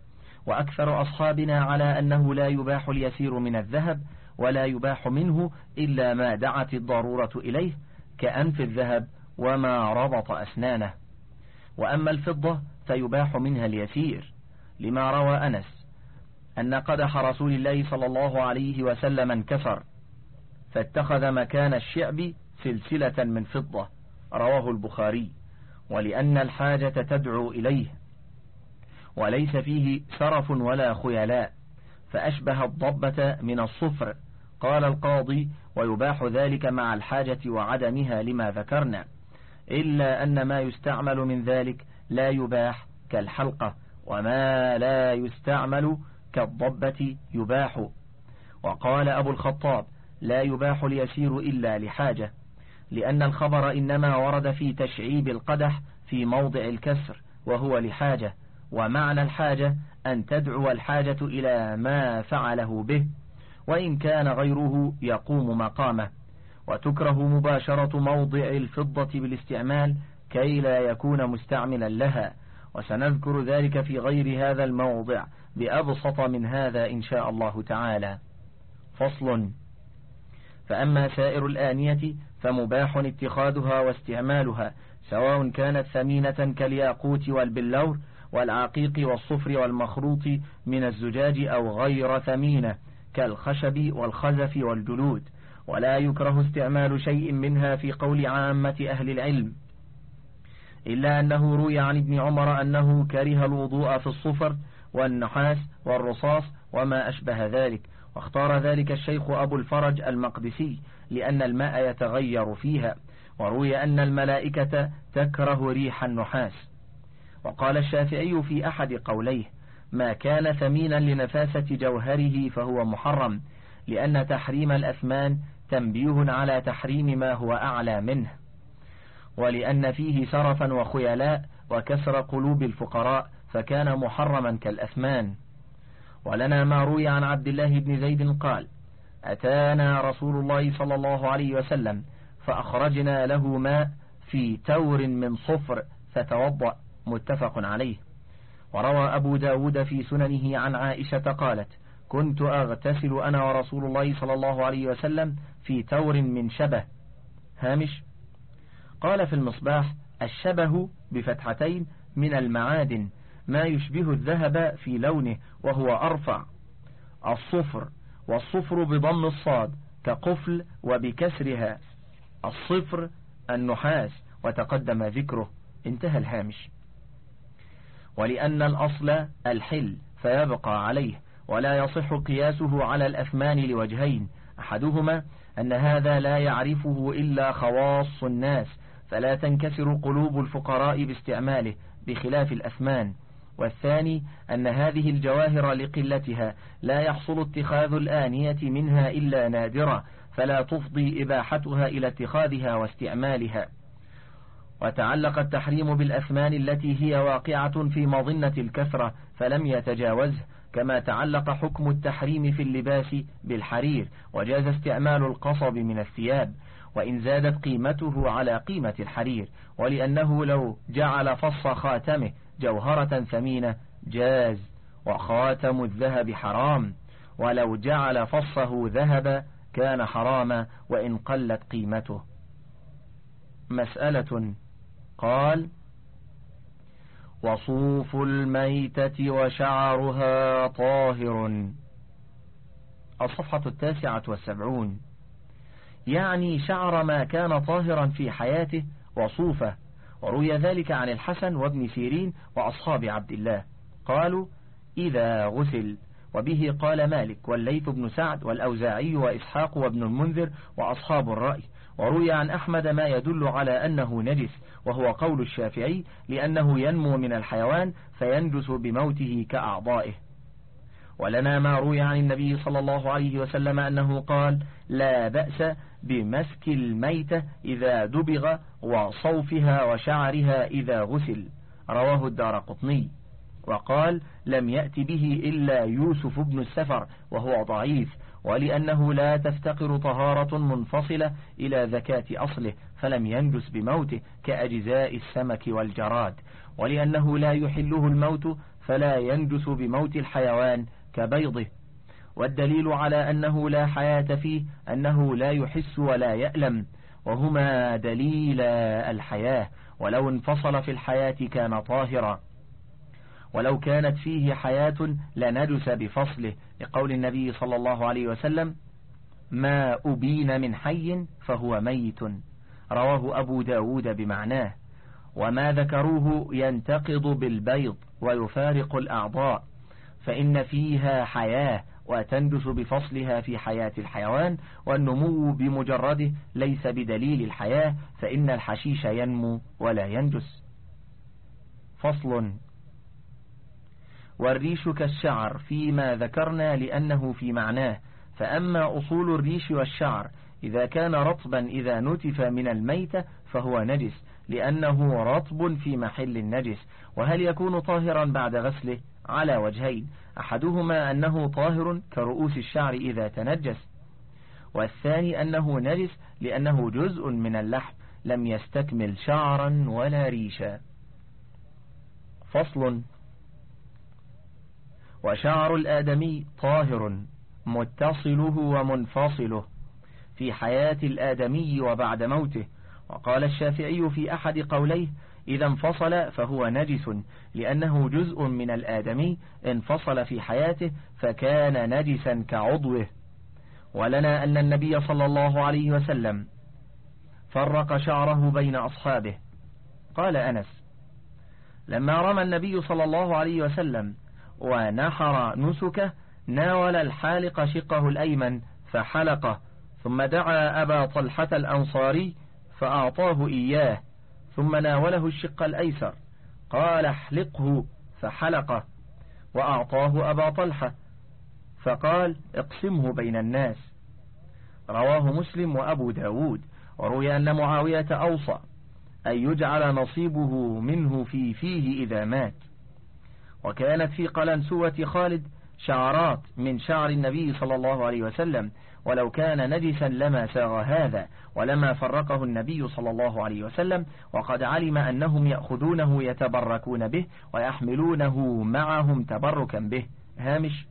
وأكثر أصحابنا على أنه لا يباح اليسير من الذهب ولا يباح منه إلا ما دعت الضرورة إليه كأنف الذهب وما ربط أسنانه. وأما الفضة فيباح منها اليسير لما روى أنس أن قدح رسول الله صلى الله عليه وسلم انكسر فاتخذ مكان الشعب سلسلة من فضة. رواه البخاري. ولأن الحاجة تدعو إليه. وليس فيه سرف ولا خيلاء فأشبه الضبة من الصفر. قال القاضي ويباح ذلك مع الحاجة وعدمها لما ذكرنا. إلا أن ما يستعمل من ذلك لا يباح كالحلقة وما لا يستعمل كالضبة يباح. وقال أبو الخطاب لا يباح اليسير إلا لحاجة لأن الخبر إنما ورد في تشعيب القدح في موضع الكسر وهو لحاجة. ومعنى الحاجة أن تدعو الحاجة إلى ما فعله به وإن كان غيره يقوم مقامه. وتكره مباشرة موضع الفضة بالاستعمال كي لا يكون مستعملا لها. وسنذكر ذلك في غير هذا الموضع بأبسط من هذا إن شاء الله تعالى. فصل. فأما سائر الآنية فمباح اتخاذها واستعمالها سواء كانت ثمينة كالياقوت والبلور والعقيق والصفر والمخروط من الزجاج أو غير ثمينة كالخشب والخزف والجلود. ولا يكره استعمال شيء منها في قول عامة أهل العلم. إلا أنه روي عن ابن عمر أنه كره الوضوء في الصفر والنحاس والرصاص وما أشبه ذلك. واختار ذلك الشيخ أبو الفرج المقدسي لأن الماء يتغير فيها. وروي أن الملائكة تكره ريح النحاس. وقال الشافعي في أحد قوليه ما كان ثمينا لنفاسة جوهره فهو محرم لأن تحريم الأثمان تنبيه على تحريم ما هو أعلى منه ولأن فيه سرفا وخيلاء وكسر قلوب الفقراء فكان محرما كالأثمان. ولنا ما روي عن عبد الله بن زيد قال أتانا رسول الله صلى الله عليه وسلم فأخرجنا له ماء في تور من صفر فتوضأ متفق عليه. وروى أبو داود في سننه عن عائشة قالت كنت أغتسل أنا ورسول الله صلى الله عليه وسلم في تور من شبه. هامش. قال في المصباح الشبه بفتحتين من المعادن ما يشبه الذهب في لونه وهو أرفع. الصفر والصفر بضم الصاد كقفل وبكسرها. الصفر النحاس وتقدم ذكره. انتهى الهامش. ولأن الأصل الحل فيبقى عليه. ولا يصح قياسه على الأثمان لوجهين. أحدهما أن هذا لا يعرفه إلا خواص الناس فلا تنكسر قلوب الفقراء باستعماله بخلاف الأثمان. والثاني أن هذه الجواهر لقلتها لا يحصل اتخاذ الآنية منها إلا نادرة فلا تفضي إباحتها إلى اتخاذها واستعمالها. وتعلق التحريم بالأثمان التي هي واقعة في مظنة الكثرة فلم يتجاوزه. كما تعلق حكم التحريم في اللباس بالحرير وجاز استعمال القصب من الثياب وإن زادت قيمته على قيمة الحرير ولأنه لو جعل فص خاتمه جوهرة ثمينة جاز وخاتم الذهب حرام ولو جعل فصه ذهب كان حراما وإن قلت قيمته. مسألة قال وصوف الميتة وشعرها طاهر. الصفحة التاسعة والسبعون. يعني شعر ما كان طاهرا في حياته وصوفه. وروي ذلك عن الحسن وابن سيرين وأصحاب عبد الله. قالوا إذا غسل. وبه قال مالك والليث بن سعد والأوزاعي وإسحاق وابن المنذر وأصحاب الرأي. وروي عن أحمد ما يدل على أنه نجس وهو قول الشافعي لأنه ينمو من الحيوان فينجس بموته كأعضائه. ولنا ما روي عن النبي صلى الله عليه وسلم أنه قال لا بأس بمسك الميتة إذا دبغ وصوفها وشعرها إذا غسل رواه الدار قطني. وقال لم يأت به إلا يوسف بن السفر وهو ضعيف ولأنه لا تفتقر طهارة منفصلة إلى ذكاة أصله فلم ينجس بموته كأجزاء السمك والجراد ولأنه لا يحله الموت فلا ينجس بموت الحيوان كبيضه. والدليل على أنه لا حياة فيه أنه لا يحس ولا يألم وهما دليل الحياة ولو انفصل في الحياة كان طاهرا. ولو كانت فيه حياة لنجس بفصله لقول النبي صلى الله عليه وسلم ما أبين من حي فهو ميت. رواه أبو داود بمعناه وما ذكروه ينتقض بالبيض ويفارق الأعضاء فإن فيها حياة وتندس بفصلها في حياة الحيوان والنمو بمجرده ليس بدليل الحياة فإن الحشيش ينمو ولا ينجس. فصل. والريش كالشعر فيما ذكرنا لأنه في معناه فأما أصول الريش والشعر إذا كان رطبا إذا نتف من الميتة فهو نجس لأنه رطب في محل النجس. وهل يكون طاهرا بعد غسله؟ على وجهين. أحدهما أنه طاهر كرؤوس الشعر إذا تنجس والثاني أنه نجس لأنه جزء من اللحم لم يستكمل شعرا ولا ريشا. فصل. وشعر الآدمي طاهر متصله ومنفصله. في حياة الآدمي وبعد موته. وقال الشافعي في أحد قوليه إذا انفصل فهو نجس لأنه جزء من الآدمي انفصل في حياته فكان نجسا كعضوه. ولنا أن النبي صلى الله عليه وسلم فرق شعره بين أصحابه. قال أنس لما رمى النبي صلى الله عليه وسلم ونحر نسكه ناول الحالق شقه الأيمن فحلقه. ثم دعا أبا طلحة الأنصاري فأعطاه إياه ثم ناوله الشق الأيسر قال احلقه. فحلقه وأعطاه أبا طلحة فقال اقسمه بين الناس. رواه مسلم وأبو داود وروي أن معاوية أوصى أن يجعل نصيبه منه في فيه إذا مات. وكانت في قلنسوة خالد شعرات من شعر النبي صلى الله عليه وسلم ولو كان نجسا لما ساغ هذا ولما فرقه النبي صلى الله عليه وسلم وقد علم أنهم يأخذونه يتبركون به ويحملونه معهم تبركا به. هامش.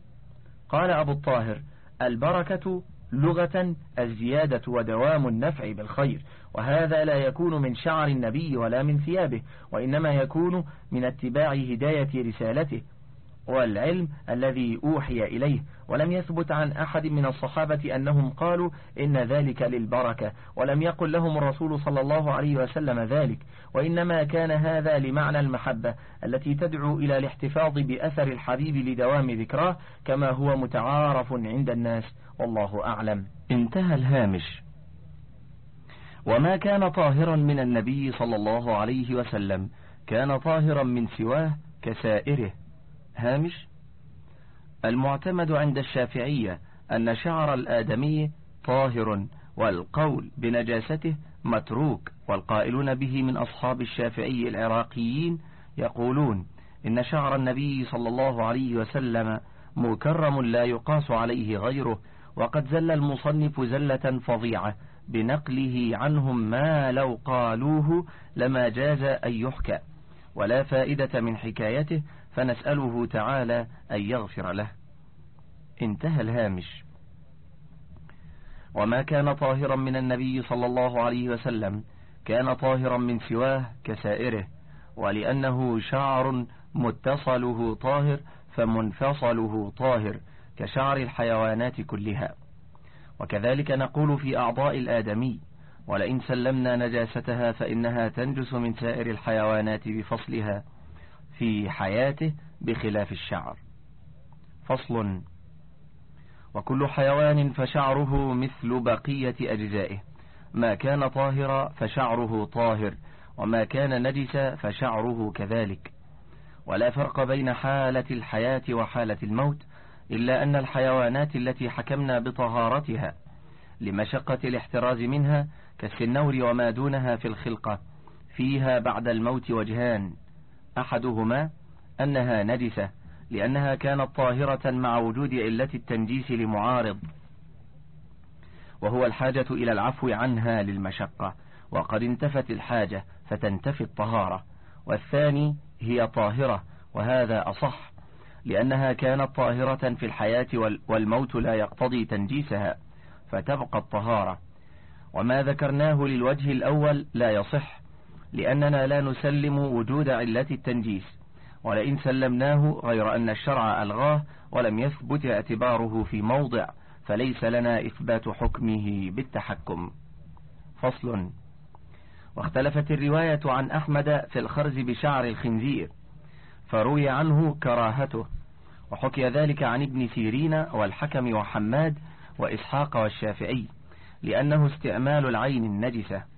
قال أبو الطاهر البركة لغة الزيادة ودوام النفع بالخير وهذا لا يكون من شعر النبي ولا من ثيابه وإنما يكون من اتباع هداية رسالته والعلم الذي أوحي إليه ولم يثبت عن أحد من الصحابة أنهم قالوا إن ذلك للبركة ولم يقل لهم الرسول صلى الله عليه وسلم ذلك وإنما كان هذا لمعنى المحبة التي تدعو إلى الاحتفاظ بأثر الحبيب لدوام ذكراه كما هو متعارف عند الناس والله أعلم. انتهى الهامش. وما كان طاهرا من النبي صلى الله عليه وسلم كان طاهرا من سواه كسائره. هامش المعتمد عند الشافعية أن شعر الآدمي طاهر والقول بنجاسته متروك والقائلون به من أصحاب الشافعي العراقيين يقولون إن شعر النبي صلى الله عليه وسلم مكرم لا يقاس عليه غيره وقد زل المصنف زلة فظيعة بنقله عنهم ما لو قالوه لما جاز أن يحكى ولا فائدة من حكايته فنسأله تعالى أن يغفر له. انتهى الهامش. وما كان طاهرا من النبي صلى الله عليه وسلم كان طاهرا من سواه كسائره ولأنه شعر متصله طاهر فمنفصله طاهر كشعر الحيوانات كلها. وكذلك نقول في أعضاء الآدمي ولئن سلمنا نجاستها فإنها تنجس من سائر الحيوانات بفصلها في حياته بخلاف الشعر. فصل وكل حيوان فشعره مثل بقية أجزائه. ما كان طاهرا فشعره طاهر وما كان نجس فشعره كذلك. ولا فرق بين حالة الحياة وحالة الموت إلا أن الحيوانات التي حكمنا بطهارتها لمشقة الاحتراز منها كالسنور وما دونها في الخلقة فيها بعد الموت وجهان. أحدهما أنها نجسة لأنها كانت طاهرة مع وجود علة التنجيس لمعارض. وهو الحاجة إلى العفو عنها للمشقة وقد انتفت الحاجة فتنتفي الطهارة. والثاني هي طاهرة وهذا أصح لأنها كانت طاهرة في الحياة والموت لا يقتضي تنجيسها فتبقى الطهارة. وما ذكرناه للوجه الأول لا يصح لأننا لا نسلم وجود علة التنجيس ولئن سلمناه غير أن الشرع ألغاه ولم يثبت اعتباره في موضع فليس لنا إثبات حكمه بالتحكم. فصل. واختلفت الرواية عن أحمد في الخرز بشعر الخنزير فروي عنه كراهته وحكي ذلك عن ابن سيرين والحكم وحماد وإسحاق والشافعي لأنه استعمال العين النجسة.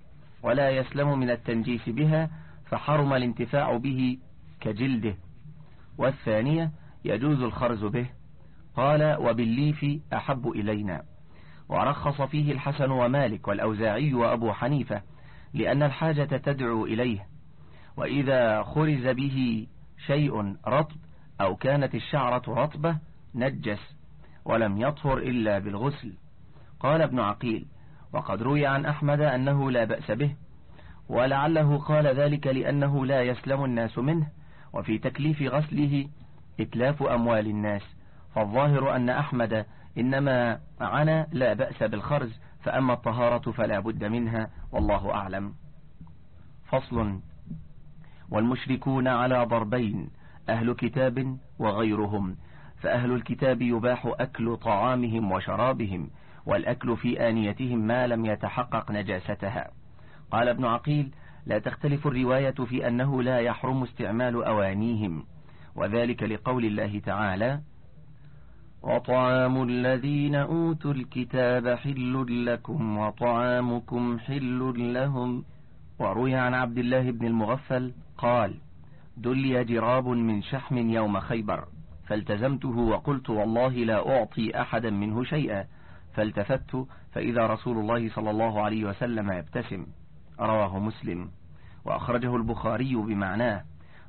ولا يسلم من التنجيس بها فحرم الانتفاع به كجلده. والثانية يجوز الخرز به. قال وبالليف أحب إلينا. ورخص فيه الحسن ومالك والأوزاعي وأبو حنيفة لأن الحاجة تدعو إليه. وإذا خرز به شيء رطب أو كانت الشعرة رطبة نجس ولم يطهر إلا بالغسل. قال ابن عقيل وقد روي عن أحمد أنه لا بأس به ولعله قال ذلك لأنه لا يسلم الناس منه وفي تكليف غسله إتلاف أموال الناس. فالظاهر أن أحمد إنما عنا لا بأس بالخرز فأما الطهارة فلا بد منها والله أعلم. فصل والمشركون على ضربين أهل كتاب وغيرهم فأهل الكتاب يباح أكل طعامهم وشرابهم والأكل في آنيتهم ما لم يتحقق نجاستها. قال ابن عقيل لا تختلف الرواية في أنه لا يحرم استعمال أوانيهم. وذلك لقول الله تعالى وطعام الذين أوتوا الكتاب حل لكم وطعامكم حل لهم. وروي عن عبد الله بن المغفل قال دلي جراب من شحم يوم خيبر فالتزمته وقلت والله لا أعطي أحدا منه شيئا. فالتفت فإذا رسول الله صلى الله عليه وسلم يبتسم. رواه مسلم. وأخرجه البخاري بمعناه.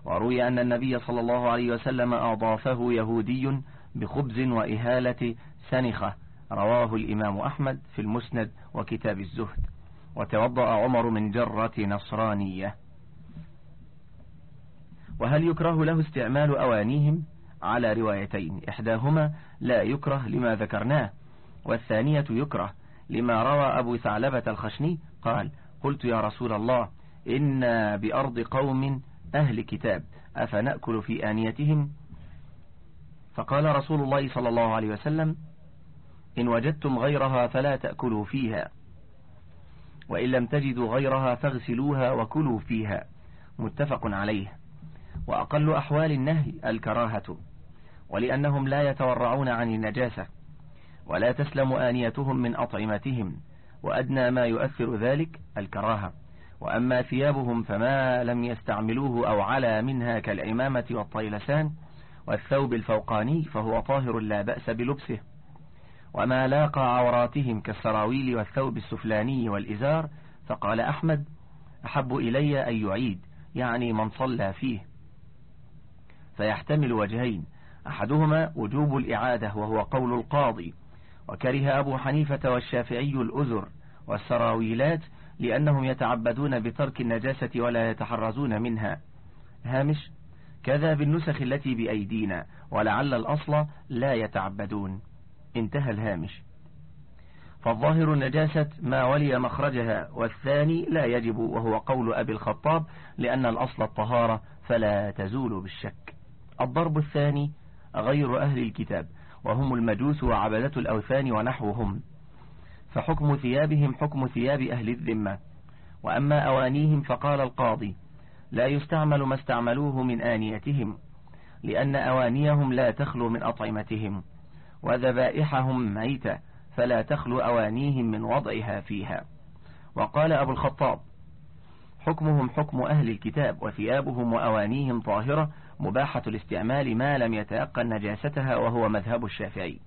وروي أن النبي صلى الله عليه وسلم أضافه يهودي بخبز وإهالة سنخة. رواه الإمام أحمد في المسند وكتاب الزهد. وتوضأ عمر من جرة نصرانية. وهل يكره له استعمال أوانيهم؟ على روايتين. إحداهما لا يكره لما ذكرناه. والثانية يكره لما روى أبو ثعلبة الخشني قال قلت يا رسول الله إنا بأرض قوم أهل كتاب أفنأكل في آنيتهم؟ فقال رسول الله صلى الله عليه وسلم إن وجدتم غيرها فلا تأكلوا فيها وإن لم تجدوا غيرها فاغسلوها وكلوا فيها. متفق عليه. وأقل أحوال النهي الكراهة ولأنهم لا يتورعون عن النجاسة. ولا تسلم آنيتهم من أطعمتهم وأدنى ما يؤثر ذلك الكراهة. وأما ثيابهم فما لم يستعملوه أو على منها كالعمامة والطيلسان والثوب الفوقاني فهو طاهر لا بأس بلبسه. وما لاقى عوراتهم كالسراويل والثوب السفلاني والإزار فقال أحمد أحب إلي أن يعيد يعني من صلى فيه. فيحتمل وجهين أحدهما وجوب الإعادة وهو قول القاضي وكره أبو حنيفة والشافعي الأزر والسراويلات لأنهم يتعبدون بترك النجاسة ولا يتحرزون منها. هامش كذا بالنسخ التي بأيدينا ولعل الأصل لا يتعبدون. انتهى الهامش. فالظاهر النجاسة ما ولي مخرجها والثاني لا يجب وهو قول أبي الخطاب لأن الأصل الطهارة فلا تزول بالشك. الضرب الثاني غير أهل الكتاب. وهم المجوس وعبدة الأوثان ونحوهم. فحكم ثيابهم حكم ثياب أهل الذمة. وأما أوانيهم فقال القاضي لا يستعمل ما استعملوه من آنيتهم لأن أوانيهم لا تخلو من أطعمتهم وذبائحهم ميتة فلا تخلو أوانيهم من وضعها فيها. وقال أبو الخطاب حكمهم حكم أهل الكتاب وثيابهم وأوانيهم طاهرة مباحة الاستعمال ما لم يتيقن نجاستها وهو مذهب الشافعي.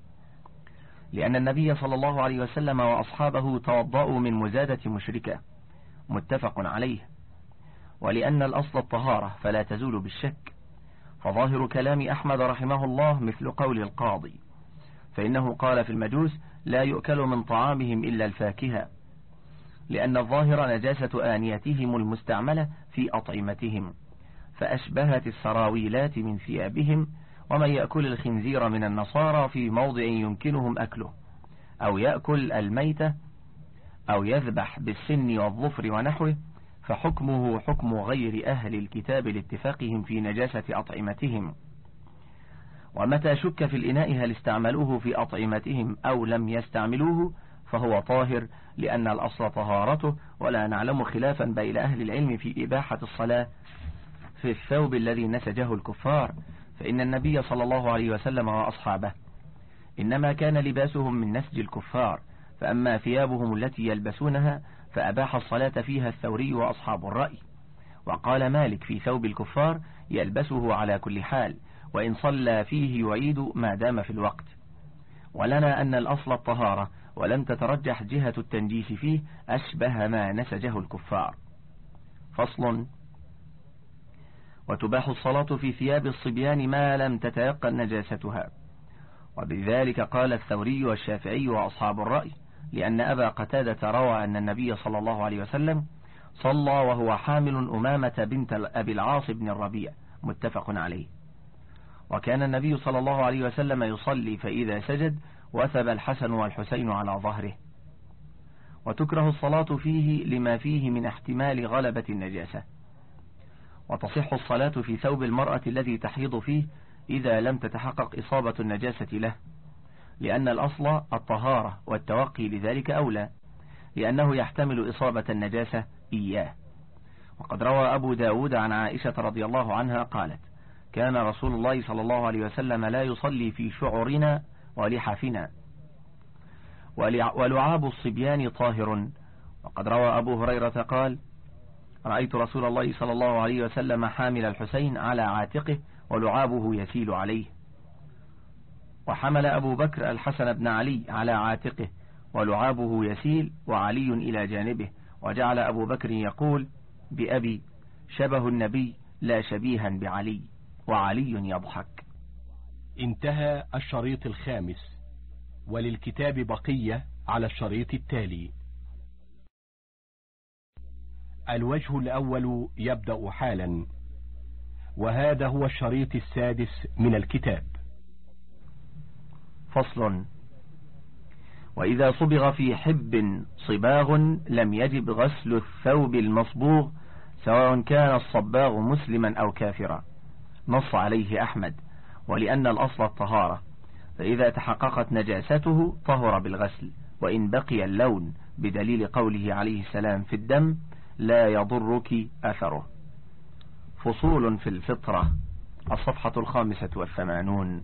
لأن النبي صلى الله عليه وسلم وأصحابه توضأوا من مزادة مشركة. متفق عليه. ولأن الأصل الطهارة فلا تزول بالشك. فظاهر كلام أحمد رحمه الله مثل قول القاضي. فإنه قال في المجوس لا يؤكل من طعامهم إلا الفاكهة. لأن الظاهر نجاسة آنيتهم المستعملة في أطعمتهم. فأشبهت السراويلات من ثيابهم ومن يأكل الخنزير من النصارى في موضع يمكنهم أكله أو يأكل الميتة أو يذبح بالسن والظفر ونحوه فحكمه حكم غير أهل الكتاب لاتفاقهم في نجاسة أطعمتهم. ومتى شك في الإناء هل استعملوه في أطعمتهم أو لم يستعملوه فهو طاهر لأن الأصل طهارته ولا نعلم خلافا بين أهل العلم في إباحة الصلاة في الثوب الذي نسجه الكفار فإن النبي صلى الله عليه وسلم وأصحابه. إنما كان لباسهم من نسج الكفار فأما ثيابهم التي يلبسونها فأباح الصلاة فيها الثوري وأصحاب الرأي. وقال مالك في ثوب الكفار يلبسه على كل حال وإن صلى فيه يعيد ما دام في الوقت. ولنا أن الأصل الطهارة ولم تترجح جهة التنجيس فيه أشبه ما نسجه الكفار. فصل وتباح الصلاة في ثياب الصبيان ما لم تتيقن نجاستها. وبذلك قال الثوري والشافعي وأصحاب الرأي لأن أبا قتادة روى أن النبي صلى الله عليه وسلم صلى وهو حامل أمامة بنت أبي العاص بن الربيع متفق عليه. وكان النبي صلى الله عليه وسلم يصلي فإذا سجد وثب الحسن والحسين على ظهره. وتكره الصلاة فيه لما فيه من احتمال غلبة النجاسة. وتصح الصلاة في ثوب المرأة الذي تحيض فيه إذا لم تتحقق إصابة النجاسة له. لأن الأصل الطهارة والتوقي لذلك أولى لأنه يحتمل إصابة النجاسة إياه. وقد روى أبو داود عن عائشة رضي الله عنها قالت كان رسول الله صلى الله عليه وسلم لا يصلي في شعرنا ولحافنا. ولعاب الصبيان طاهر. وقد روى أبو هريرة قال رأيت رسول الله صلى الله عليه وسلم حامل الحسين على عاتقه ولعابه يسيل عليه. وحمل أبو بكر الحسن بن علي على عاتقه ولعابه يسيل وعلي إلى جانبه. وجعل أبو بكر يقول بأبي شبه النبي لا شبيها بعلي وعلي يضحك. انتهى الشريط الخامس. وللكتاب بقية على الشريط التالي. الوجه الأول يبدأ حالا وهذا هو الشريط السادس من الكتاب. فصل. وإذا صبغ في حب صباغ لم يجب غسل الثوب المصبوغ سواء كان الصباغ مسلما أو كافرا. نص عليه أحمد. ولأن الأصل الطهارة. فإذا تحققت نجاسته طهر بالغسل. وإن بقي اللون بدليل قوله عليه السلام في الدم لا يضرك أثره. فصول في الفطرة الصفحة الخامسة والثمانون.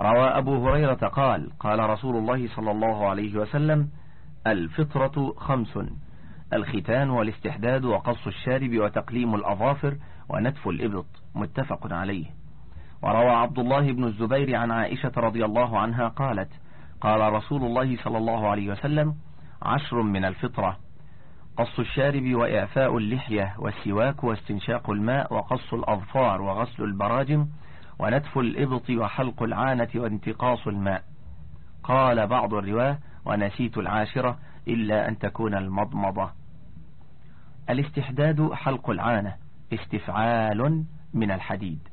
روى أبو هريرة قال قال رسول الله صلى الله عليه وسلم الفطرة خمس الختان والاستحداد وقص الشارب وتقليم الأظافر ونتف الإبط متفق عليه. وروى عبد الله بن الزبير عن عائشة رضي الله عنها قالت قال رسول الله صلى الله عليه وسلم عشر من الفطرة. قص الشارب وإعفاء اللحية والسواك واستنشاق الماء وقص الأظفار وغسل البراجم ونتف الإبط وحلق العانة وانتقاص الماء. قال بعض الرواه ونسيت العاشرة إلا أن تكون المضمضة. الاستحداد حلق العانة استفعال من الحديد.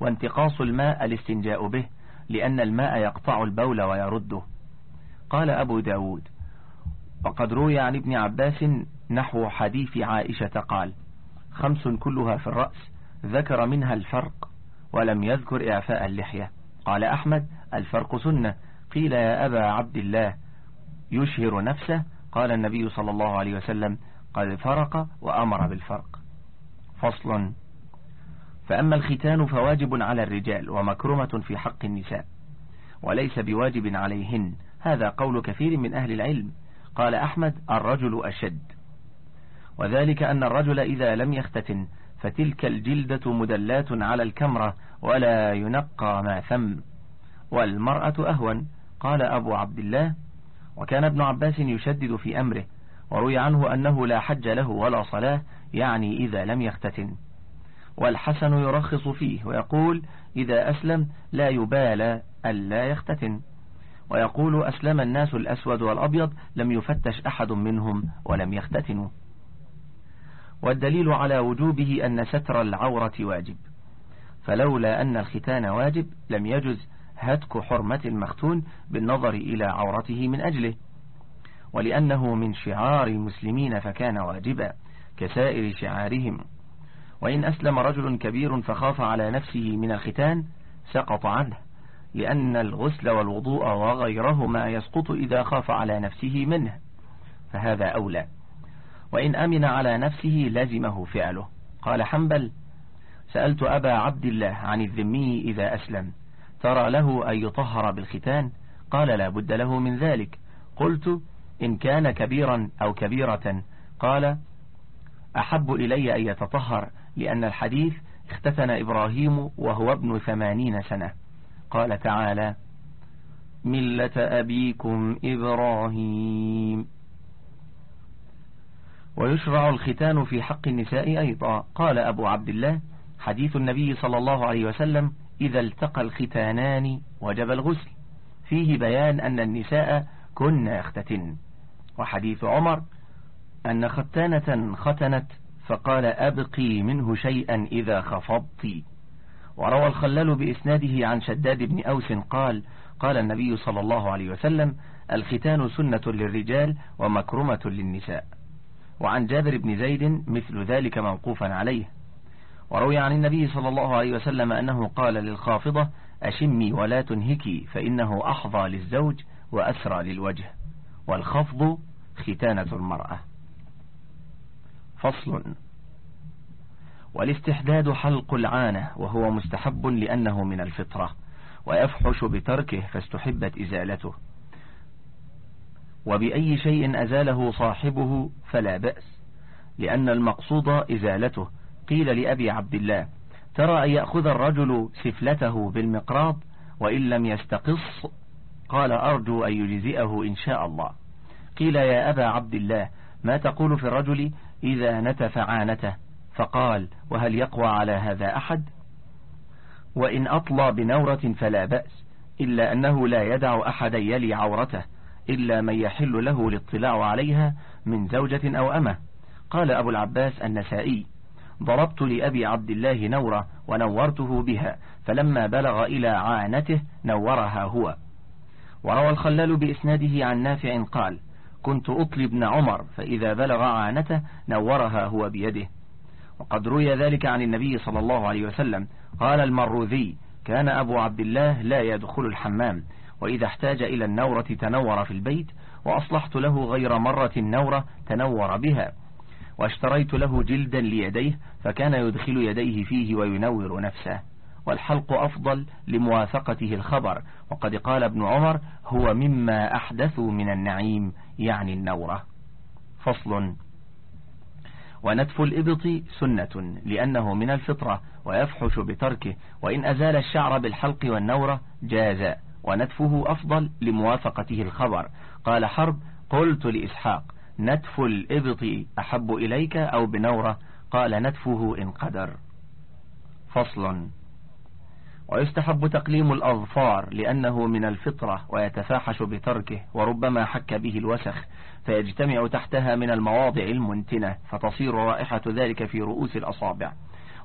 وانتقاص الماء الاستنجاء به لأن الماء يقطع البول ويرده. قال أبو داود وقد روي عن ابن عباس نحو حديث عائشة قال خمس كلها في الرأس ذكر منها الفرق ولم يذكر إعفاء اللحية. قال أحمد الفرق سنة. قيل يا أبا عبد الله. يشهر نفسه. قال النبي صلى الله عليه وسلم قد فرق وأمر بالفرق. فصل. فأما الختان فواجب على الرجال ومكرمة في حق النساء وليس بواجب عليهن. هذا قول كثير من أهل العلم. قال أحمد الرجل أشد. وذلك أن الرجل إذا لم يختتن فتلك الجلدة مدلات على الكمرة ولا ينقى ما ثم. والمرأة أهون. قال أبو عبد الله وكان ابن عباس يشدد في أمره وروي عنه أنه لا حج له ولا صلاة يعني إذا لم يختتن. والحسن يرخص فيه ويقول إذا أسلم لا يبالى ألا يختتن. ويقول أسلم الناس الأسود والأبيض لم يفتش أحد منهم ولم يختتنوا. والدليل على وجوبه أن ستر العورة واجب. فلولا أن الختان واجب لم يجز هتك حرمة المختون بالنظر إلى عورته من أجله. ولأنه من شعار المسلمين فكان واجبا كسائر شعارهم. وإن أسلم رجل كبير فخاف على نفسه من الختان سقط عنه. لأن الغسل والوضوء وغيرهما يسقط إذا خاف على نفسه منه فهذا أولى. وإن أمن على نفسه لزمه فعله. قال حنبل سألت أبا عبد الله عن الذمي إذا أسلم ترى له أن يطهر بالختان؟ قال لا بد له من ذلك. قلت إن كان كبيرا أو كبيرة. قال أحب إلي أن يتطهر لأن الحديث اختتن إبراهيم وهو ابن ثمانين سنة. قال تعالى ملة أبيكم إبراهيم. ويشرع الختان في حق النساء أيضا. قال أبو عبد الله حديث النبي صلى الله عليه وسلم إذا التقى الختانان وجب الغسل. فيه بيان أن النساء كن يختتن وحديث عمر أن ختانة ختنت فقال أبقي منه شيئا إذا خفضت. وروى الخلال بإسناده عن شداد بن أوس قال قال النبي صلى الله عليه وسلم الختان سنة للرجال ومكرمة للنساء. وعن جابر بن زيد مثل ذلك موقوفا عليه. وروي عن النبي صلى الله عليه وسلم أنه قال للخافضة أشمي ولا تنهكي فإنه أحظى للزوج وأسرى للوجه. والخفض ختانة المرأة. فصل. والاستحداد حلق العانة وهو مستحب لأنه من الفطرة ويفحش بتركه فاستحبت إزالته. وبأي شيء أزاله صاحبه فلا بأس لأن المقصود إزالته. قيل لأبي عبد الله ترى أن يأخذ الرجل سفلته بالمقراض وإن لم يستقص قال أرجو أن يجزئه إن شاء الله. قيل يا أبا عبد الله ما تقول في الرجل إذا نتف عانته؟ فقال وهل يقوى على هذا أحد؟ وإن أطلى بنورة فلا بأس إلا أنه لا يدع أحدا يلي عورته إلا من يحل له الاطلاع عليها من زوجة أو أمة. قال أبو العباس النسائي ضربت لأبي عبد الله نورة ونورته بها فلما بلغ إلى عانته نورها هو. وروى الخلال بإسناده عن نافع قال كنت أطلي ابن عمر فإذا بلغ عانته نورها هو بيده. وقد روي ذلك عن النبي صلى الله عليه وسلم. قال المروذي كان أبو عبد الله لا يدخل الحمام وإذا احتاج إلى النورة تنور في البيت وأصلحت له غير مرة النورة تنور بها واشتريت له جلدا ليديه فكان يدخل يديه فيه وينور نفسه. والحلق أفضل لموافقته الخبر وقد قال ابن عمر هو مما أحدثوا من النعيم يعني النورة. فصل. ونتف الإبط سنة لأنه من الفطرة ويفحش بتركه وإن أزال الشعر بالحلق والنورة جاز ونتفه أفضل لموافقته الخبر. قال حرب قلت لإسحاق نتف الإبط أحب إليك أو بنورة؟ قال نتفه إن قدر. فصل. ويستحب تقليم الأظفار لأنه من الفطرة ويتفاحش بتركه وربما حك به الوسخ. فيجتمع تحتها من المواضع المنتنة فتصير رائحة ذلك في رؤوس الأصابع.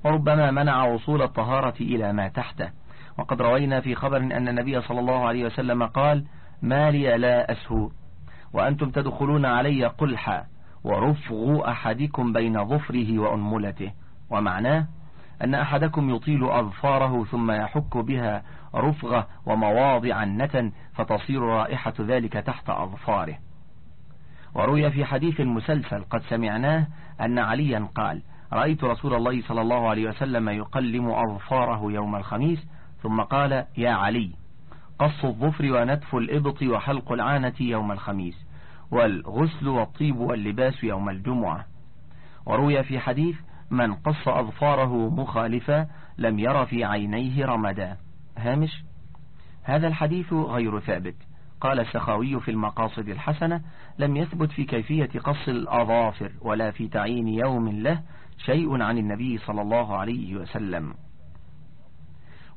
وربما منع وصول الطهارة إلى ما تحته. وقد روينا في خبر أن النبي صلى الله عليه وسلم قال ما لي لا أسهو. وأنتم تدخلون علي قلحا ورفغ أحدكم بين ظفره وأنملته. ومعناه أن أحدكم يطيل أظفاره ثم يحك بها رفغة ومواضع النتن فتصير رائحة ذلك تحت أظفاره. وروي في حديث المسلسل قد سمعناه أن عليا قال رأيت رسول الله صلى الله عليه وسلم يقلم أظفاره يوم الخميس ثم قال يا علي قص الظفر ونتف الإبط وحلق العانة يوم الخميس والغسل والطيب واللباس يوم الجمعة وروي في حديث من قص أظفاره مخالفا لم ير في عينيه رمدا هامش هذا الحديث غير ثابت. قال السخاوي في المقاصد الحسنة لم يثبت في كيفية قص الأظافر ولا في تعيين يوم له شيء عن النبي صلى الله عليه وسلم.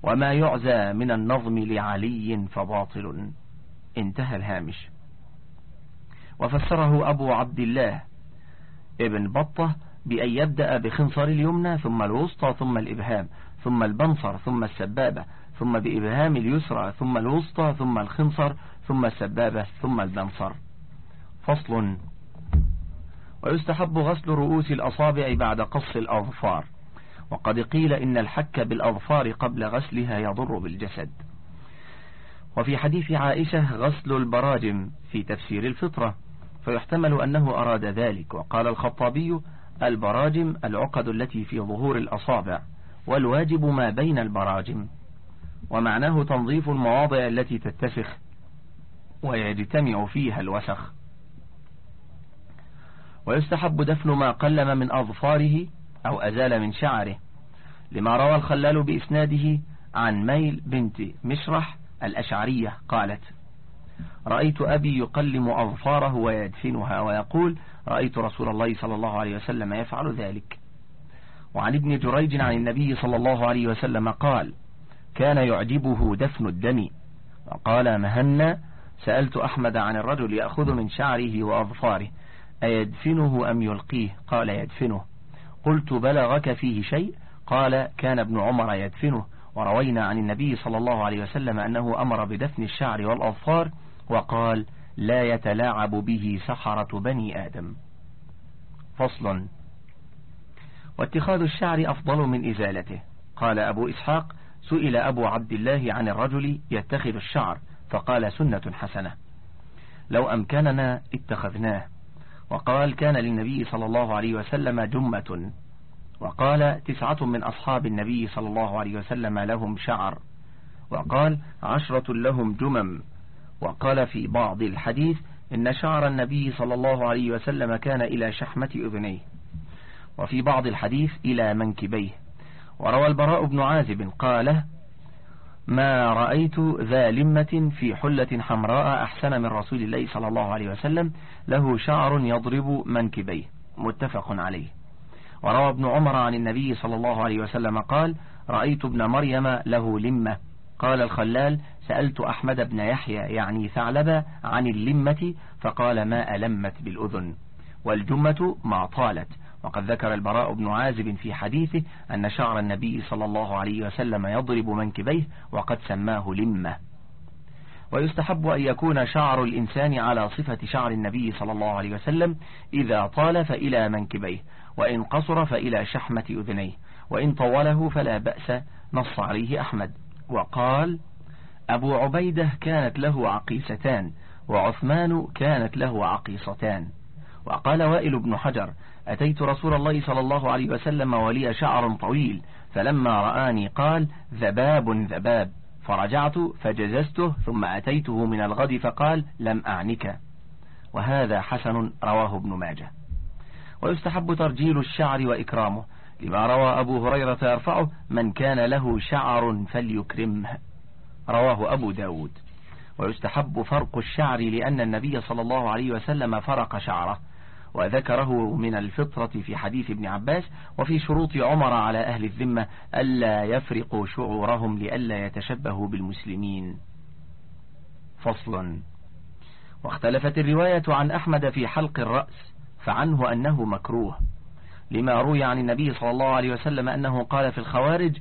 وما يعزى من النظم لعلي فباطل. انتهى الهامش. وفسره أبو عبد الله ابن بطة بأن يبدأ بخنصر اليمنى ثم الوسطى ثم الإبهام ثم البنصر ثم السبابة ثم بإبهام اليسرى ثم الوسطى ثم الخنصر ثم السبابة ثم البنصر. فصل. ويستحب غسل رؤوس الأصابع بعد قص الأظفار. وقد قيل إن الحك بالأظفار قبل غسلها يضر بالجسد. وفي حديث عائشة غسل البراجم في تفسير الفطرة فيحتمل أنه أراد ذلك. وقال الخطابي البراجم العقد التي في ظهور الأصابع والواجب ما بين البراجم. ومعناه تنظيف المواضع التي تتسخ ويجتمع فيها الوسخ. ويستحب دفن ما قلم من أظفاره أو أزال من شعره لما روى الخلال بإسناده عن ميل بنت مشرح الأشعرية قالت رأيت أبي يقلم أظفاره ويدفنها ويقول رأيت رسول الله صلى الله عليه وسلم يفعل ذلك وعن ابن جريج عن النبي صلى الله عليه وسلم قال كان يعجبه دفن الدم وقال مهنا سألت أحمد عن الرجل يأخذ من شعره وأظفاره أيدفنه أم يلقيه؟ قال يدفنه. قلت بلغك فيه شيء؟ قال كان ابن عمر يدفنه. وروينا عن النبي صلى الله عليه وسلم أنه أمر بدفن الشعر والأظفار وقال لا يتلاعب به سحرة بني آدم. فصل. واتخاذ الشعر أفضل من إزالته. قال أبو إسحاق سئل أبو عبد الله عن الرجل يتخذ الشعر فقال سنة حسنة. لو أمكننا اتخذناه. وقال كان للنبي صلى الله عليه وسلم جمة. وقال تسعة من أصحاب النبي صلى الله عليه وسلم لهم شعر. وقال عشرة لهم جمم. وقال في بعض الحديث إن شعر النبي صلى الله عليه وسلم كان إلى شحمة أذنيه. وفي بعض الحديث إلى منكبيه. وروى البراء بن عازب قال ما رأيت ذا لمة في حلة حمراء أحسن من رسول الله صلى الله عليه وسلم له شعر يضرب منكبيه. متفق عليه. وروى ابن عمر عن النبي صلى الله عليه وسلم قال رأيت ابن مريم له لمة. قال الخلال سألت أحمد بن يحيى يعني ثعلبة عن اللمة فقال ما ألمت بالأذن. والجمة ما طالت. وقد ذكر البراء بن عازب في حديثه أن شعر النبي صلى الله عليه وسلم يضرب منكبيه وقد سماه لمة. ويستحب أن يكون شعر الإنسان على صفة شعر النبي صلى الله عليه وسلم إذا طال فإلى منكبيه وإن قصر فإلى شحمة أذنيه وإن طوله فلا بأس نص عليه أحمد. وقال أبو عبيدة كانت له عقيستان وعثمان كانت له عقيصتان. وقال وائل بن حجر أتيت رسول الله صلى الله عليه وسلم ولي شعر طويل فلما رآني قال ذباب ذباب. فرجعت فجززته ثم أتيته من الغد فقال لم أعنك. وهذا حسن رواه ابن ماجه. ويستحب ترجيل الشعر وإكرامه لما روى أبو هريرة يرفعه من كان له شعر فليكرمه. رواه أبو داود. ويستحب فرق الشعر لأن النبي صلى الله عليه وسلم فرق شعره. وذكره من الفطرة في حديث ابن عباس وفي شروط عمر على أهل الذمة ألا يفرقوا شعورهم لئلا يتشبهوا بالمسلمين. فصل واختلفت الرواية عن أحمد في حلق الرأس فعنه أنه مكروه لما روي عن النبي صلى الله عليه وسلم أنه قال في الخوارج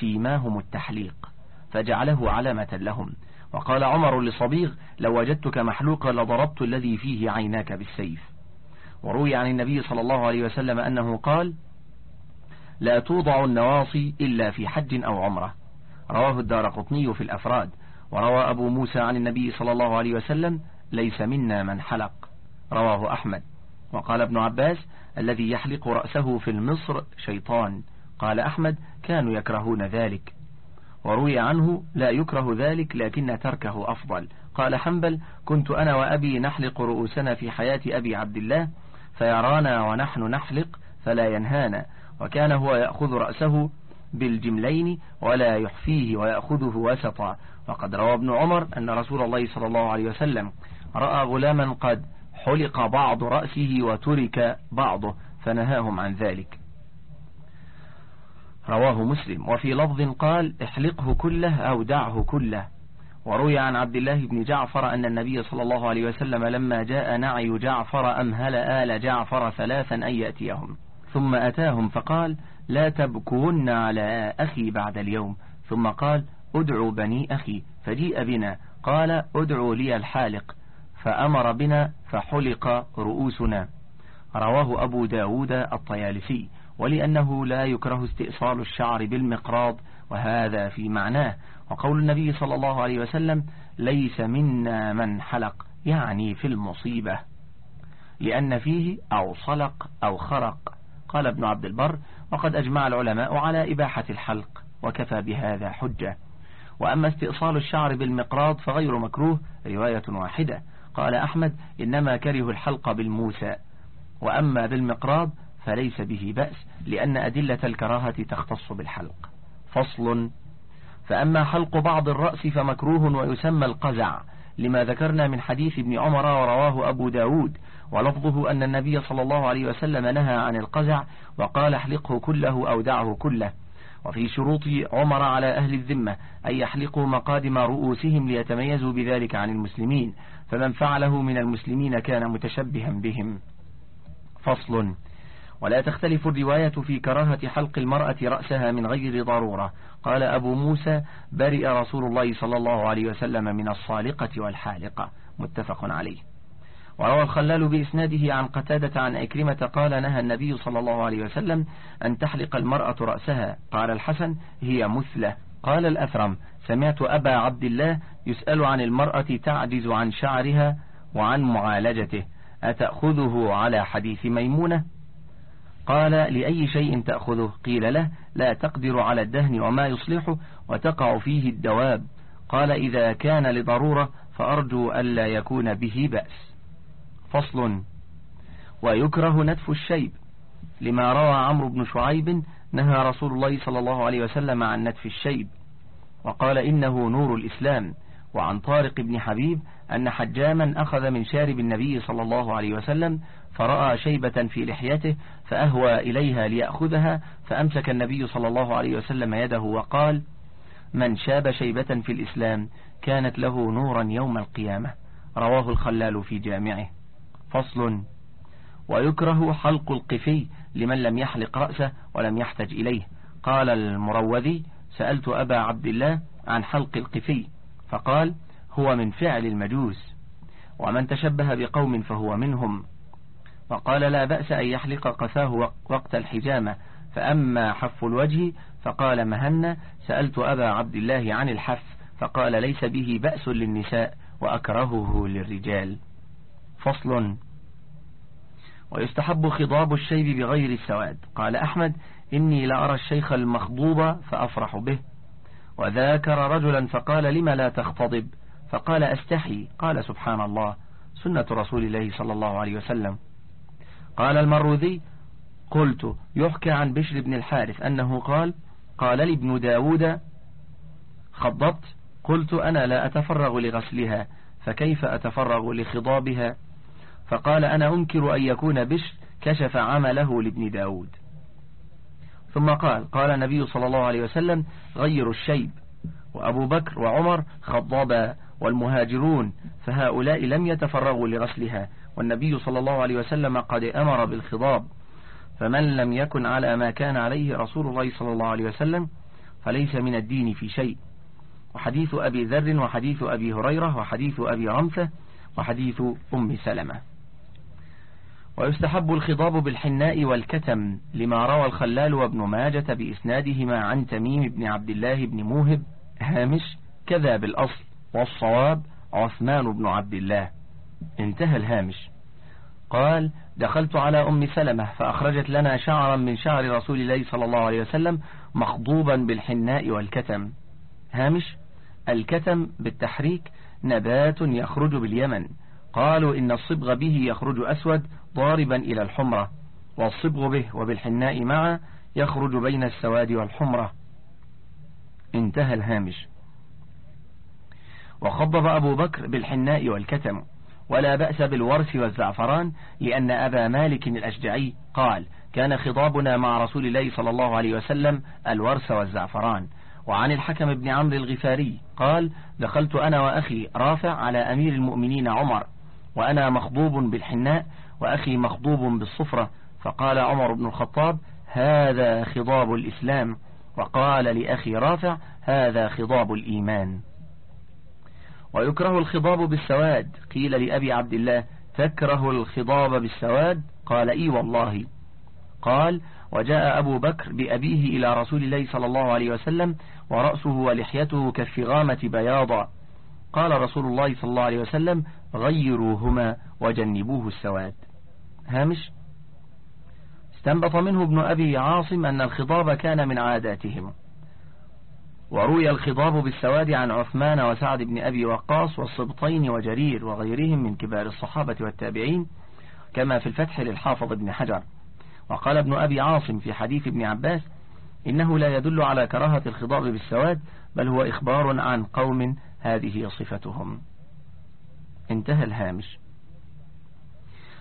سيماهم التحليق فجعله علامة لهم. وقال عمر لصبيغ لو وجدتك محلوقا لضربت الذي فيه عيناك بالسيف. وروي عن النبي صلى الله عليه وسلم أنه قال لا توضع النواصي إلا في حج أو عمرة. رواه الدار قطني في الأفراد وروى أبو موسى عن النبي صلى الله عليه وسلم ليس منا من حلق. رواه أحمد. وقال ابن عباس الذي يحلق رأسه في المصر شيطان. قال أحمد كانوا يكرهون ذلك. وروي عنه لا يكره ذلك لكن تركه أفضل. قال حنبل كنت أنا وأبي نحلق رؤوسنا في حياة أبي عبد الله فيرانا ونحن نحلق فلا ينهانا. وكان هو يأخذ رأسه بالجملين ولا يحفيه ويأخذه وسطا. وقد روى ابن عمر أن رسول الله صلى الله عليه وسلم رأى غلاما قد حلق بعض رأسه وترك بعضه فنهاهم عن ذلك. رواه مسلم. وفي لفظ قال احلقه كله أو دعه كله. وروي عن عبد الله بن جعفر أن النبي صلى الله عليه وسلم لما جاء نعي جعفر أمهل آل جعفر ثلاثا أن يأتيهم. ثم أتاهم فقال لا تبكون على أخي بعد اليوم. ثم قال ادعوا بني أخي. فجيء بنا. قال ادعوا لي الحالق. فأمر بنا فحلق رؤوسنا. رواه أبو داود الطيالسي. ولأنه لا يكره استئصال الشعر بالمقراض وهذا في معناه. وقول النبي صلى الله عليه وسلم ليس منا من حلق. يعني في المصيبة. لأن فيه أو صلق أو خرق. قال ابن عبد البر وقد أجمع العلماء على إباحة الحلق وكفى بهذا حجة. وأما استئصال الشعر بالمقراض فغير مكروه رواية واحدة. قال أحمد إنما كره الحلق بالموسى. وأما بالمقراض فليس به بأس لأن أدلة الكراهة تختص بالحلق. فصل فأما حلق بعض الرأس فمكروه ويسمى القزع لما ذكرنا من حديث ابن عمر ورواه أبو داود ولفظه أن النبي صلى الله عليه وسلم نهى عن القزع وقال احلقه كله أو دعه كله. وفي شروط عمر على أهل الذمة أن يحلقوا مقادم رؤوسهم ليتميزوا بذلك عن المسلمين فمن فعله من المسلمين كان متشبها بهم. فصل ولا تختلف الرواية في كراهة حلق المرأة رأسها من غير ضرورة قال أبو موسى برئ رسول الله صلى الله عليه وسلم من الصالقة والحالقة. متفق عليه. وروى الخلال بإسناده عن قتادة عن أكرمة قال نهى النبي صلى الله عليه وسلم أن تحلق المرأة رأسها. قال الحسن هي مثلة. قال الأثرم سمعت أبا عبد الله يسأل عن المرأة تعجز عن شعرها وعن معالجته. أتأخذه على حديث ميمونة؟ قال لأي شيء تأخذه؟ قيل له لا تقدر على الدهن وما يصلحه وتقع فيه الدواب. قال إذا كان لضرورة فأرجو ألا يكون به بأس. فصل. ويكره نتف الشيب. لما روى عمرو بن شعيب نهى رسول الله صلى الله عليه وسلم عن نتف الشيب. وقال إنه نور الإسلام. وعن طارق بن حبيب أن حجاما أخذ من شارب النبي صلى الله عليه وسلم فرأى شيبة في لحيته فأهوى إليها ليأخذها فأمسك النبي صلى الله عليه وسلم يده وقال من شاب شيبة في الإسلام كانت له نورا يوم القيامة. رواه الخلال في جامعه. فصل ويكره حلق القفي لمن لم يحلق رأسه ولم يحتج إليه. قال المروذي سألت أبا عبد الله عن حلق القفي فقال هو من فعل المجوس ومن تشبه بقوم فهو منهم. وقال لا بأس أن يحلق قفاه وقت الحجامة. فأما حف الوجه فقال مهنا سألت أبا عبد الله عن الحف فقال ليس به بأس للنساء وأكرهه للرجال. فصل. ويستحب خضاب الشيب بغير السواد. قال أحمد إني لأرى الشيخ المخضوب فأفرح به. وذاكر رجلا فقال لم لا تختضب فقال أستحي. قال سبحان الله. سنة رسول الله صلى الله عليه وسلم. قال المروذي قلت يحكى عن بشر بن الحارث أنه قال قال لي ابن داود خضبت قلت أنا لا أتفرغ لغسلها فكيف أتفرغ لخضابها؟ فقال أنا أنكر أن يكون بشر كشف عمله لابن داود. ثم قال قال النبي صلى الله عليه وسلم غيروا الشيب وأبو بكر وعمر خضابا والمهاجرون فهؤلاء لم يتفرغوا لغسلها والنبي صلى الله عليه وسلم قد أمر بالخضاب فمن لم يكن على ما كان عليه رسول الله صلى الله عليه وسلم فليس من الدين في شيء. وحديث أبي ذر وحديث أبي هريرة وحديث أبي رمثة وحديث أم سلمة. ويستحب الخضاب بالحناء والكتم لما روى الخلال وابن ماجة بإسنادهما عن تميم بن عبد الله بن موهب هامش كذا بالأصل والصواب عثمان بن عبد الله. انتهى الهامش. قال دخلت على أم سلمة فأخرجت لنا شعرا من شعر رسول الله صلى الله عليه وسلم مخضوبا بالحناء والكتم. هامش الكتم بالتحريك نبات يخرج باليمن. قالوا إن الصبغ به يخرج أسود ضاربا إلى الحمرة والصبغ به وبالحناء معا يخرج بين السواد والحمرة. انتهى الهامش. وخضب أبو بكر بالحناء والكتم. ولا بأس بالورس والزعفران لأن أبا مالك الأشجعي قال كان خضابنا مع رسول الله صلى الله عليه وسلم الورس والزعفران. وعن الحكم بن عمرو الغفاري قال دخلت أنا وأخي رافع على أمير المؤمنين عمر وأنا مخضوب بالحناء وأخي مخضوب بالصفرة. فقال عمر بن الخطاب هذا خضاب الإسلام. وقال لأخي رافع هذا خضاب الإيمان. ويكره الخضاب بالسواد. قيل لأبي عبد الله تكره الخضاب بالسواد؟ قال إي والله. قال وجاء أبو بكر بأبيه إلى رسول الله صلى الله عليه وسلم ورأسه ولحيته كالفغامة بياضا. قال رسول الله صلى الله عليه وسلم غيروهما وجنبوه السواد. هامش. استنبط منه ابن أبي عاصم أن الخضاب كان من عاداتهم. وروي الخضاب بالسواد عن عثمان وسعد بن أبي وقاص والصبطين وجرير وغيرهم من كبار الصحابة والتابعين كما في الفتح للحافظ ابن حجر. وقال ابن أبي عاصم في حديث ابن عباس إنه لا يدل على كراهة الخضاب بالسواد بل هو إخبار عن قوم هذه صفتهم. انتهى الهامش.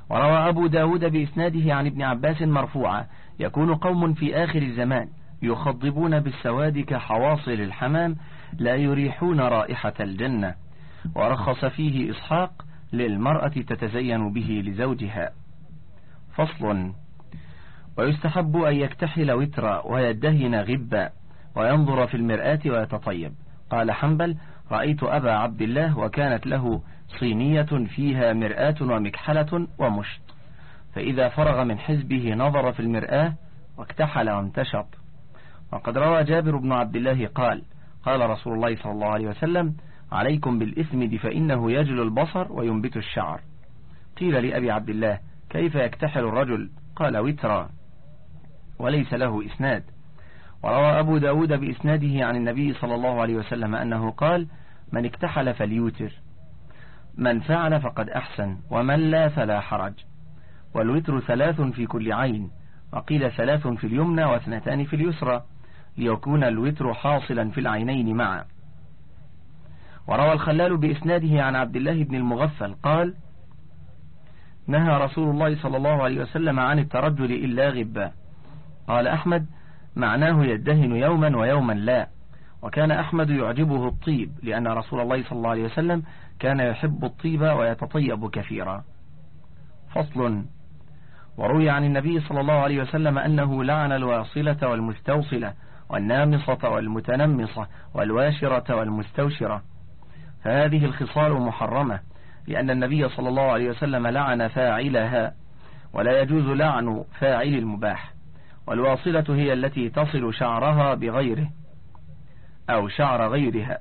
وروى أبو داود بإسناده عن ابن عباس مرفوعا يكون قوم في آخر الزمان يخضبون بالسواد كحواصل الحمام لا يريحون رائحة الجنة. ورخص فيه إسحاق للمرأة تتزين به لزوجها. فصل. ويستحب أن يكتحل وترا ويدهن غبا وينظر في المرآة ويتطيب. قال حنبل رأيت أبا عبد الله وكانت له صينية فيها مرآة ومكحلة ومشط. فإذا فرغ من حزبه نظر في المرآة واكتحل وامتشط وقد روى جابر بن عبد الله قال قال رسول الله صلى الله عليه وسلم عليكم بالإثم فإنه يجل البصر وينبت الشعر. قيل لأبي عبد الله كيف يكتحل الرجل؟ قال وترا وليس له إسناد. وروى أبو داود بإسناده عن النبي صلى الله عليه وسلم أنه قال من اكتحل فليوتر من فعل فقد أحسن ومن لا فلا حرج. والوتر ثلاث في كل عين وقيل ثلاث في اليمنى واثنتان في اليسرى. ليكون الوتر حاصلا في العينين معا. وروى الخلال بإسناده عن عبد الله بن المغفل قال نهى رسول الله صلى الله عليه وسلم عن الترجل إلا غبا. قال أحمد معناه يدهن يوما ويوما لا. وكان أحمد يعجبه الطيب لأن رسول الله صلى الله عليه وسلم كان يحب الطيب ويتطيب كثيرا. فصل. وروي عن النبي صلى الله عليه وسلم أنه لعن الواصلة والمستوصلة والنامصة والمتنمصة والواشرة والمستوشرة. فهذه الخصال محرمة لأن النبي صلى الله عليه وسلم لعن فاعلها ولا يجوز لعن فاعل المباح والواصلة هي التي تصل شعرها بغيره أو شعر غيرها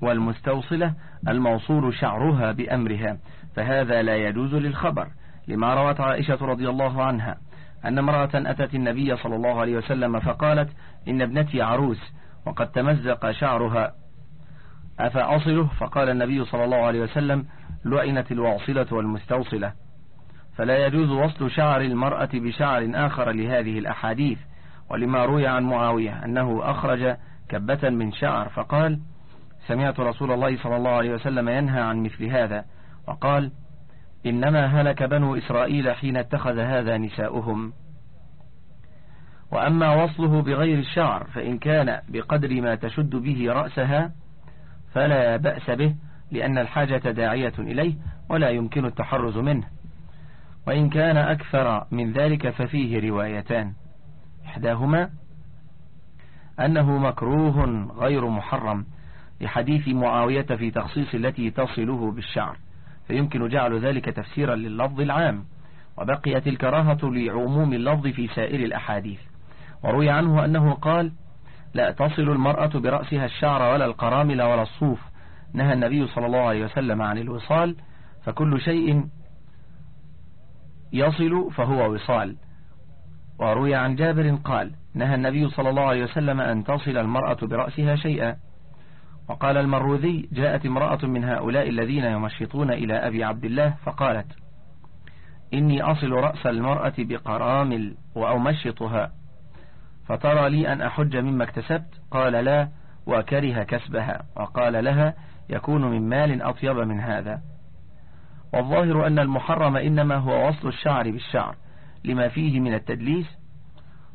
والمستوصلة الموصول شعرها بأمرها. فهذا لا يجوز للخبر لما روت عائشة رضي الله عنها أن امرأة أتت النبي صلى الله عليه وسلم فقالت إن ابنتي عروس وقد تمزق شعرها. أفأصله؟ فقال النبي صلى الله عليه وسلم لعنت الواصلة والمستوصلة. فلا يجوز وصل شعر المرأة بشعر آخر لهذه الأحاديث. ولما روي عن معاوية أنه أخرج كبة من شعر فقال سمعت رسول الله صلى الله عليه وسلم ينهى عن مثل هذا وقال إنما هلك بنو إسرائيل حين اتخذ هذا نساؤهم. وأما وصله بغير الشعر فإن كان بقدر ما تشد به رأسها فلا بأس به لأن الحاجة داعية إليه ولا يمكن التحرز منه. وإن كان أكثر من ذلك ففيه روايتان. إحداهما أنه مكروه غير محرم لحديث معاوية في تخصيص التي تصله بالشعر فيمكن جعل ذلك تفسيرا لللفظ العام وبقيت الكراهة لعموم اللفظ في سائر الأحاديث. وروي عنه أنه قال لا تصل المرأة برأسها الشعر ولا القرامل ولا الصوف. نهى النبي صلى الله عليه وسلم عن الوصال فكل شيء يصل فهو وصال. وروي عن جابر قال نهى النبي صلى الله عليه وسلم أن تصل المرأة برأسها شيئا. وقال المروذي جاءت امرأة من هؤلاء الذين يمشطون إلى أبي عبد الله فقالت إني أصل رأس المرأة بقرامل وأمشطها. فترى لي أن أحج مما اكتسبت؟ قال لا وكره كسبها. وقال لها يكون من مال أطيب من هذا. والظاهر أن المحرم إنما هو وصل الشعر بالشعر لما فيه من التدليس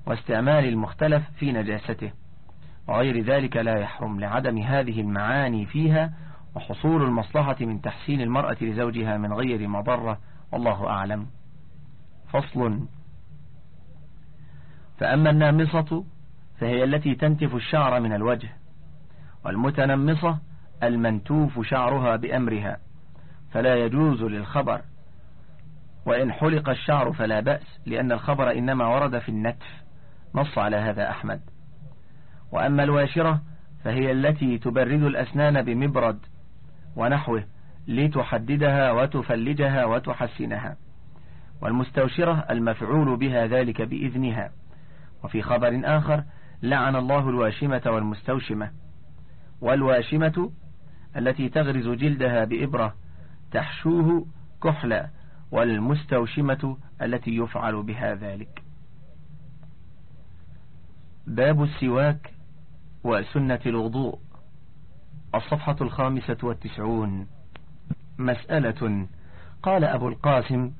واستعمال المختلف في نجاسته. وغير ذلك لا يحرم لعدم هذه المعاني فيها وحصول المصلحة من تحسين المرأة لزوجها من غير مضرة. والله أعلم. فصل. فأما النامصة فهي التي تنتف الشعر من الوجه والمتنمصة المنتوف شعرها بأمرها فلا يجوز للخبر وإن حلق الشعر فلا بأس لأن الخبر إنما ورد في النتف نص على هذا أحمد. وأما الواشرة فهي التي تبرد الأسنان بمبرد ونحوه لتحددها وتفلجها وتحسنها والمستوشرة المفعول بها ذلك بإذنها. وفي خبر آخر لعن الله الواشمة والمستوشمة. والواشمة التي تغرز جلدها بإبرة تحشوه كحلا والمستوشمة التي يفعل بها ذلك. باب السواك وسنة الوضوء. الصفحة الخامسة والتسعون. مسألة. قال أبو القاسم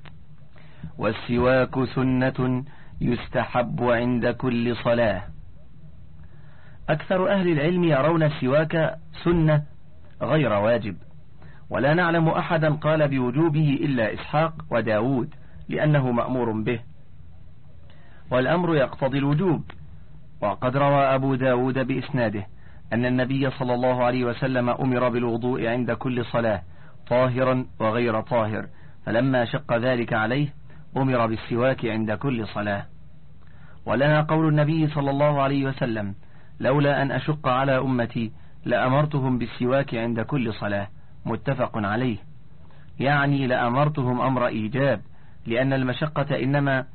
والسواك سنة يستحب عند كل صلاة. أكثر أهل العلم يرون السواك سنة غير واجب ولا نعلم أحدا قال بوجوبه إلا إسحاق وداود لأنه مأمور به. والأمر يقتضي الوجوب وقد روى أبو داود بإسناده أن النبي صلى الله عليه وسلم أمر بالوضوء عند كل صلاة طاهرا وغير طاهر فلما شق ذلك عليه أمر بالسواك عند كل صلاة. ولنا قول النبي صلى الله عليه وسلم لولا أن أشق على أمتي لأمرتهم بالسواك عند كل صلاة. متفق عليه. يعني لأمرتهم أمر إيجاب لأن المشقة إنما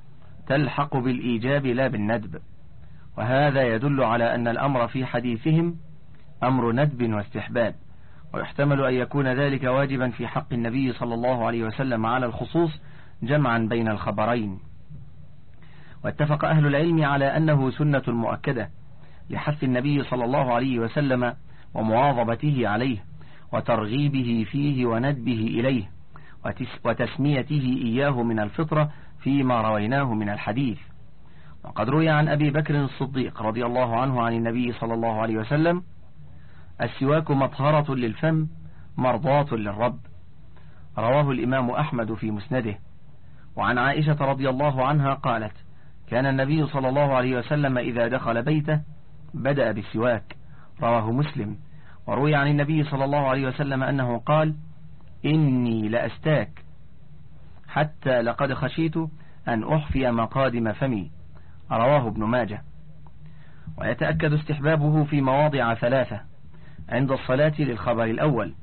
تلحق بالإيجاب لا بالندب. وهذا يدل على أن الأمر في حديثهم أمر ندب واستحباب. ويحتمل أن يكون ذلك واجبا في حق النبي صلى الله عليه وسلم على الخصوص جمعا بين الخبرين. واتفق أهل العلم على أنه سنة مؤكدة لحث النبي صلى الله عليه وسلم ومواظبته عليه وترغيبه فيه وندبه إليه وتسميته إياه من الفطرة فيما رويناه من الحديث. وقد روي عن أبي بكر الصديق رضي الله عنه عن النبي صلى الله عليه وسلم السواك مطهرة للفم مرضاة للرب. رواه الإمام أحمد في مسنده. وعن عائشة رضي الله عنها قالت كان النبي صلى الله عليه وسلم إذا دخل بيته بدأ بالسواك رواه مسلم. وروي عن النبي صلى الله عليه وسلم أنه قال إني لأستاك حتى لقد خشيت أن أحفي مقادم فمي. رواه ابن ماجه. ويتأكد استحبابه في مواضع ثلاثة عند الصلاة للخبر الأول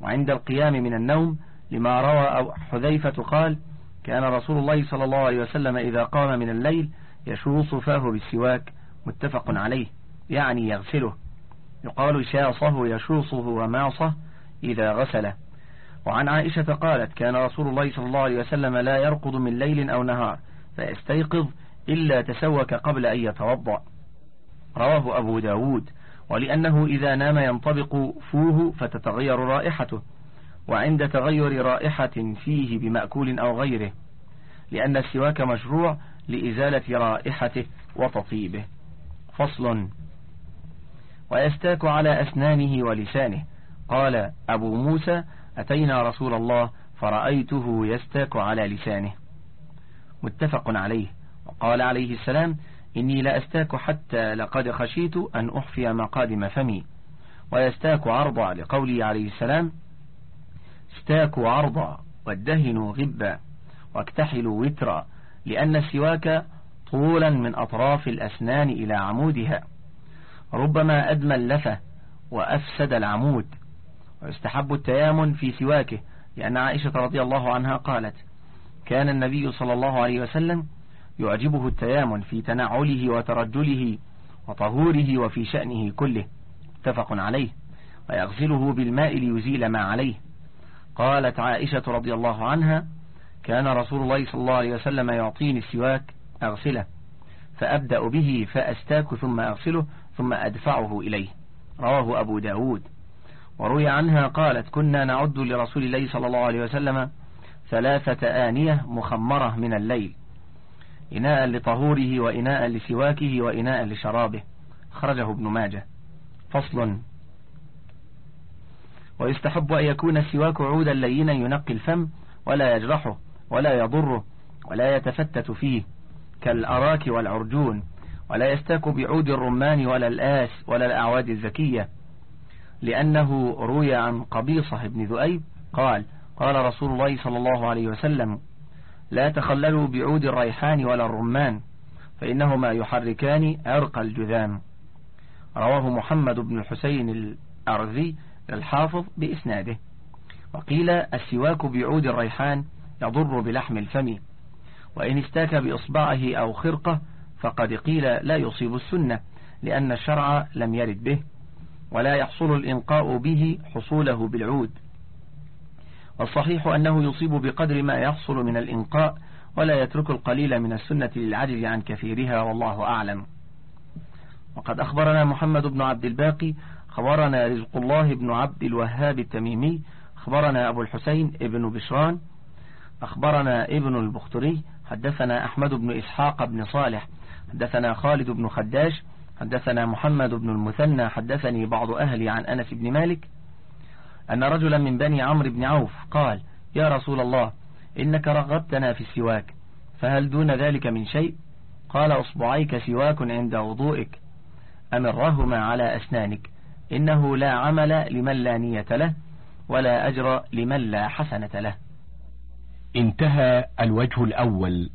وعند القيام من النوم لما روى حذيفة قال كان رسول الله صلى الله عليه وسلم إذا قام من الليل يشوص فاه بالسواك متفق عليه يعني يغسله. يقال شاصه يشوصه وماصه إذا غسله. وعن عائشة قالت كان رسول الله صلى الله عليه وسلم لا يرقد من ليل أو نهار فيستيقظ إلا تسوك قبل أن يتوضأ. رواه أبو داود. ولأنه إذا نام ينطبق فوه فتتغير رائحته. وعند تغير رائحة فيه بمأكول أو غيره لأن السواك مشروع لإزالة رائحته وتطيبه. فصل ويستاك على أسنانه ولسانه. قال أبو موسى أتينا رسول الله فرأيته يستاك على لسانه. متفق عليه. وقال عليه السلام إني لأستاك حتى لقد خشيت أن أحفي مقادم فمي. ويستاك عرضا لقوله عليه السلام استاكوا عرضا وادهنوا غبا واكتحلوا وترا لأن السواك طولا من أطراف الأسنان إلى عمودها. ربما أدمى اللفة وأفسد العمود. ويستحب التيامن في سواكه لأن عائشة رضي الله عنها قالت كان النبي صلى الله عليه وسلم يعجبه التيامن في تنعله وترجله وطهوره وفي شأنه كله. متفق عليه. ويغسله بالماء ليزيل ما عليه. قالت عائشة رضي الله عنها كان رسول الله صلى الله عليه وسلم يعطيني السواك أغسله فأبدأ به فأستاك ثم أغسله ثم أدفعه إليه. رواه أبو داود. وروي عنها قالت كنا نعد لرسول الله صلى الله عليه وسلم ثلاثة آنية مخمرة من الليل إناء لطهوره وإناء لسواكه وإناء لشرابه. خرجه ابن ماجه. فصل. ويستحب أن يكون السواك عودا لينا ينقي الفم ولا يجرحه ولا يضره ولا يتفتت فيه كالأراك والعرجون ولا يستاك بعود الرمان ولا الآس ولا الأعواد الزكية. لأنه روي عن قبيصة بن ذؤيب قال قال رسول الله صلى الله عليه وسلم لا تخللوا بعود الريحان ولا الرمان فإنهما يحركان عرق الجذام. رواه محمد بن الحسين الأرزي الحافظ بإسناده. وقيل السواك بعود الريحان يضر بلحم الفم. وإن استاك بإصبعه أو خرقة فقد قيل لا يصيب السنة لأن الشرع لم يرد به ولا يحصل الإنقاء به حصوله بالعود. والصحيح أنه يصيب بقدر ما يحصل من الإنقاء ولا يترك القليل من السنة للعجز عن كثيرها والله أعلم. وقد أخبرنا محمد بن عبد الباقي خبرنا رزق الله بن عبد الوهاب التميمي أخبرنا أبو الحسين ابن بشران أخبرنا ابن البختري حدثنا أحمد بن إسحاق بن صالح حدثنا خالد بن خداش حدثنا محمد بن المثنى حدثني بعض أهلي عن أنس بن مالك أن رجلا من بني عمرو بن عوف قال يا رسول الله إنك رغبتنا في السواك فهل دون ذلك من شيء؟ قال أصبعيك سواك عند وضوئك أمرهما على أسنانك. إنه لا عمل لمن لا نية له ولا أجر لمن لا حسنة له. انتهى الوجه الأول.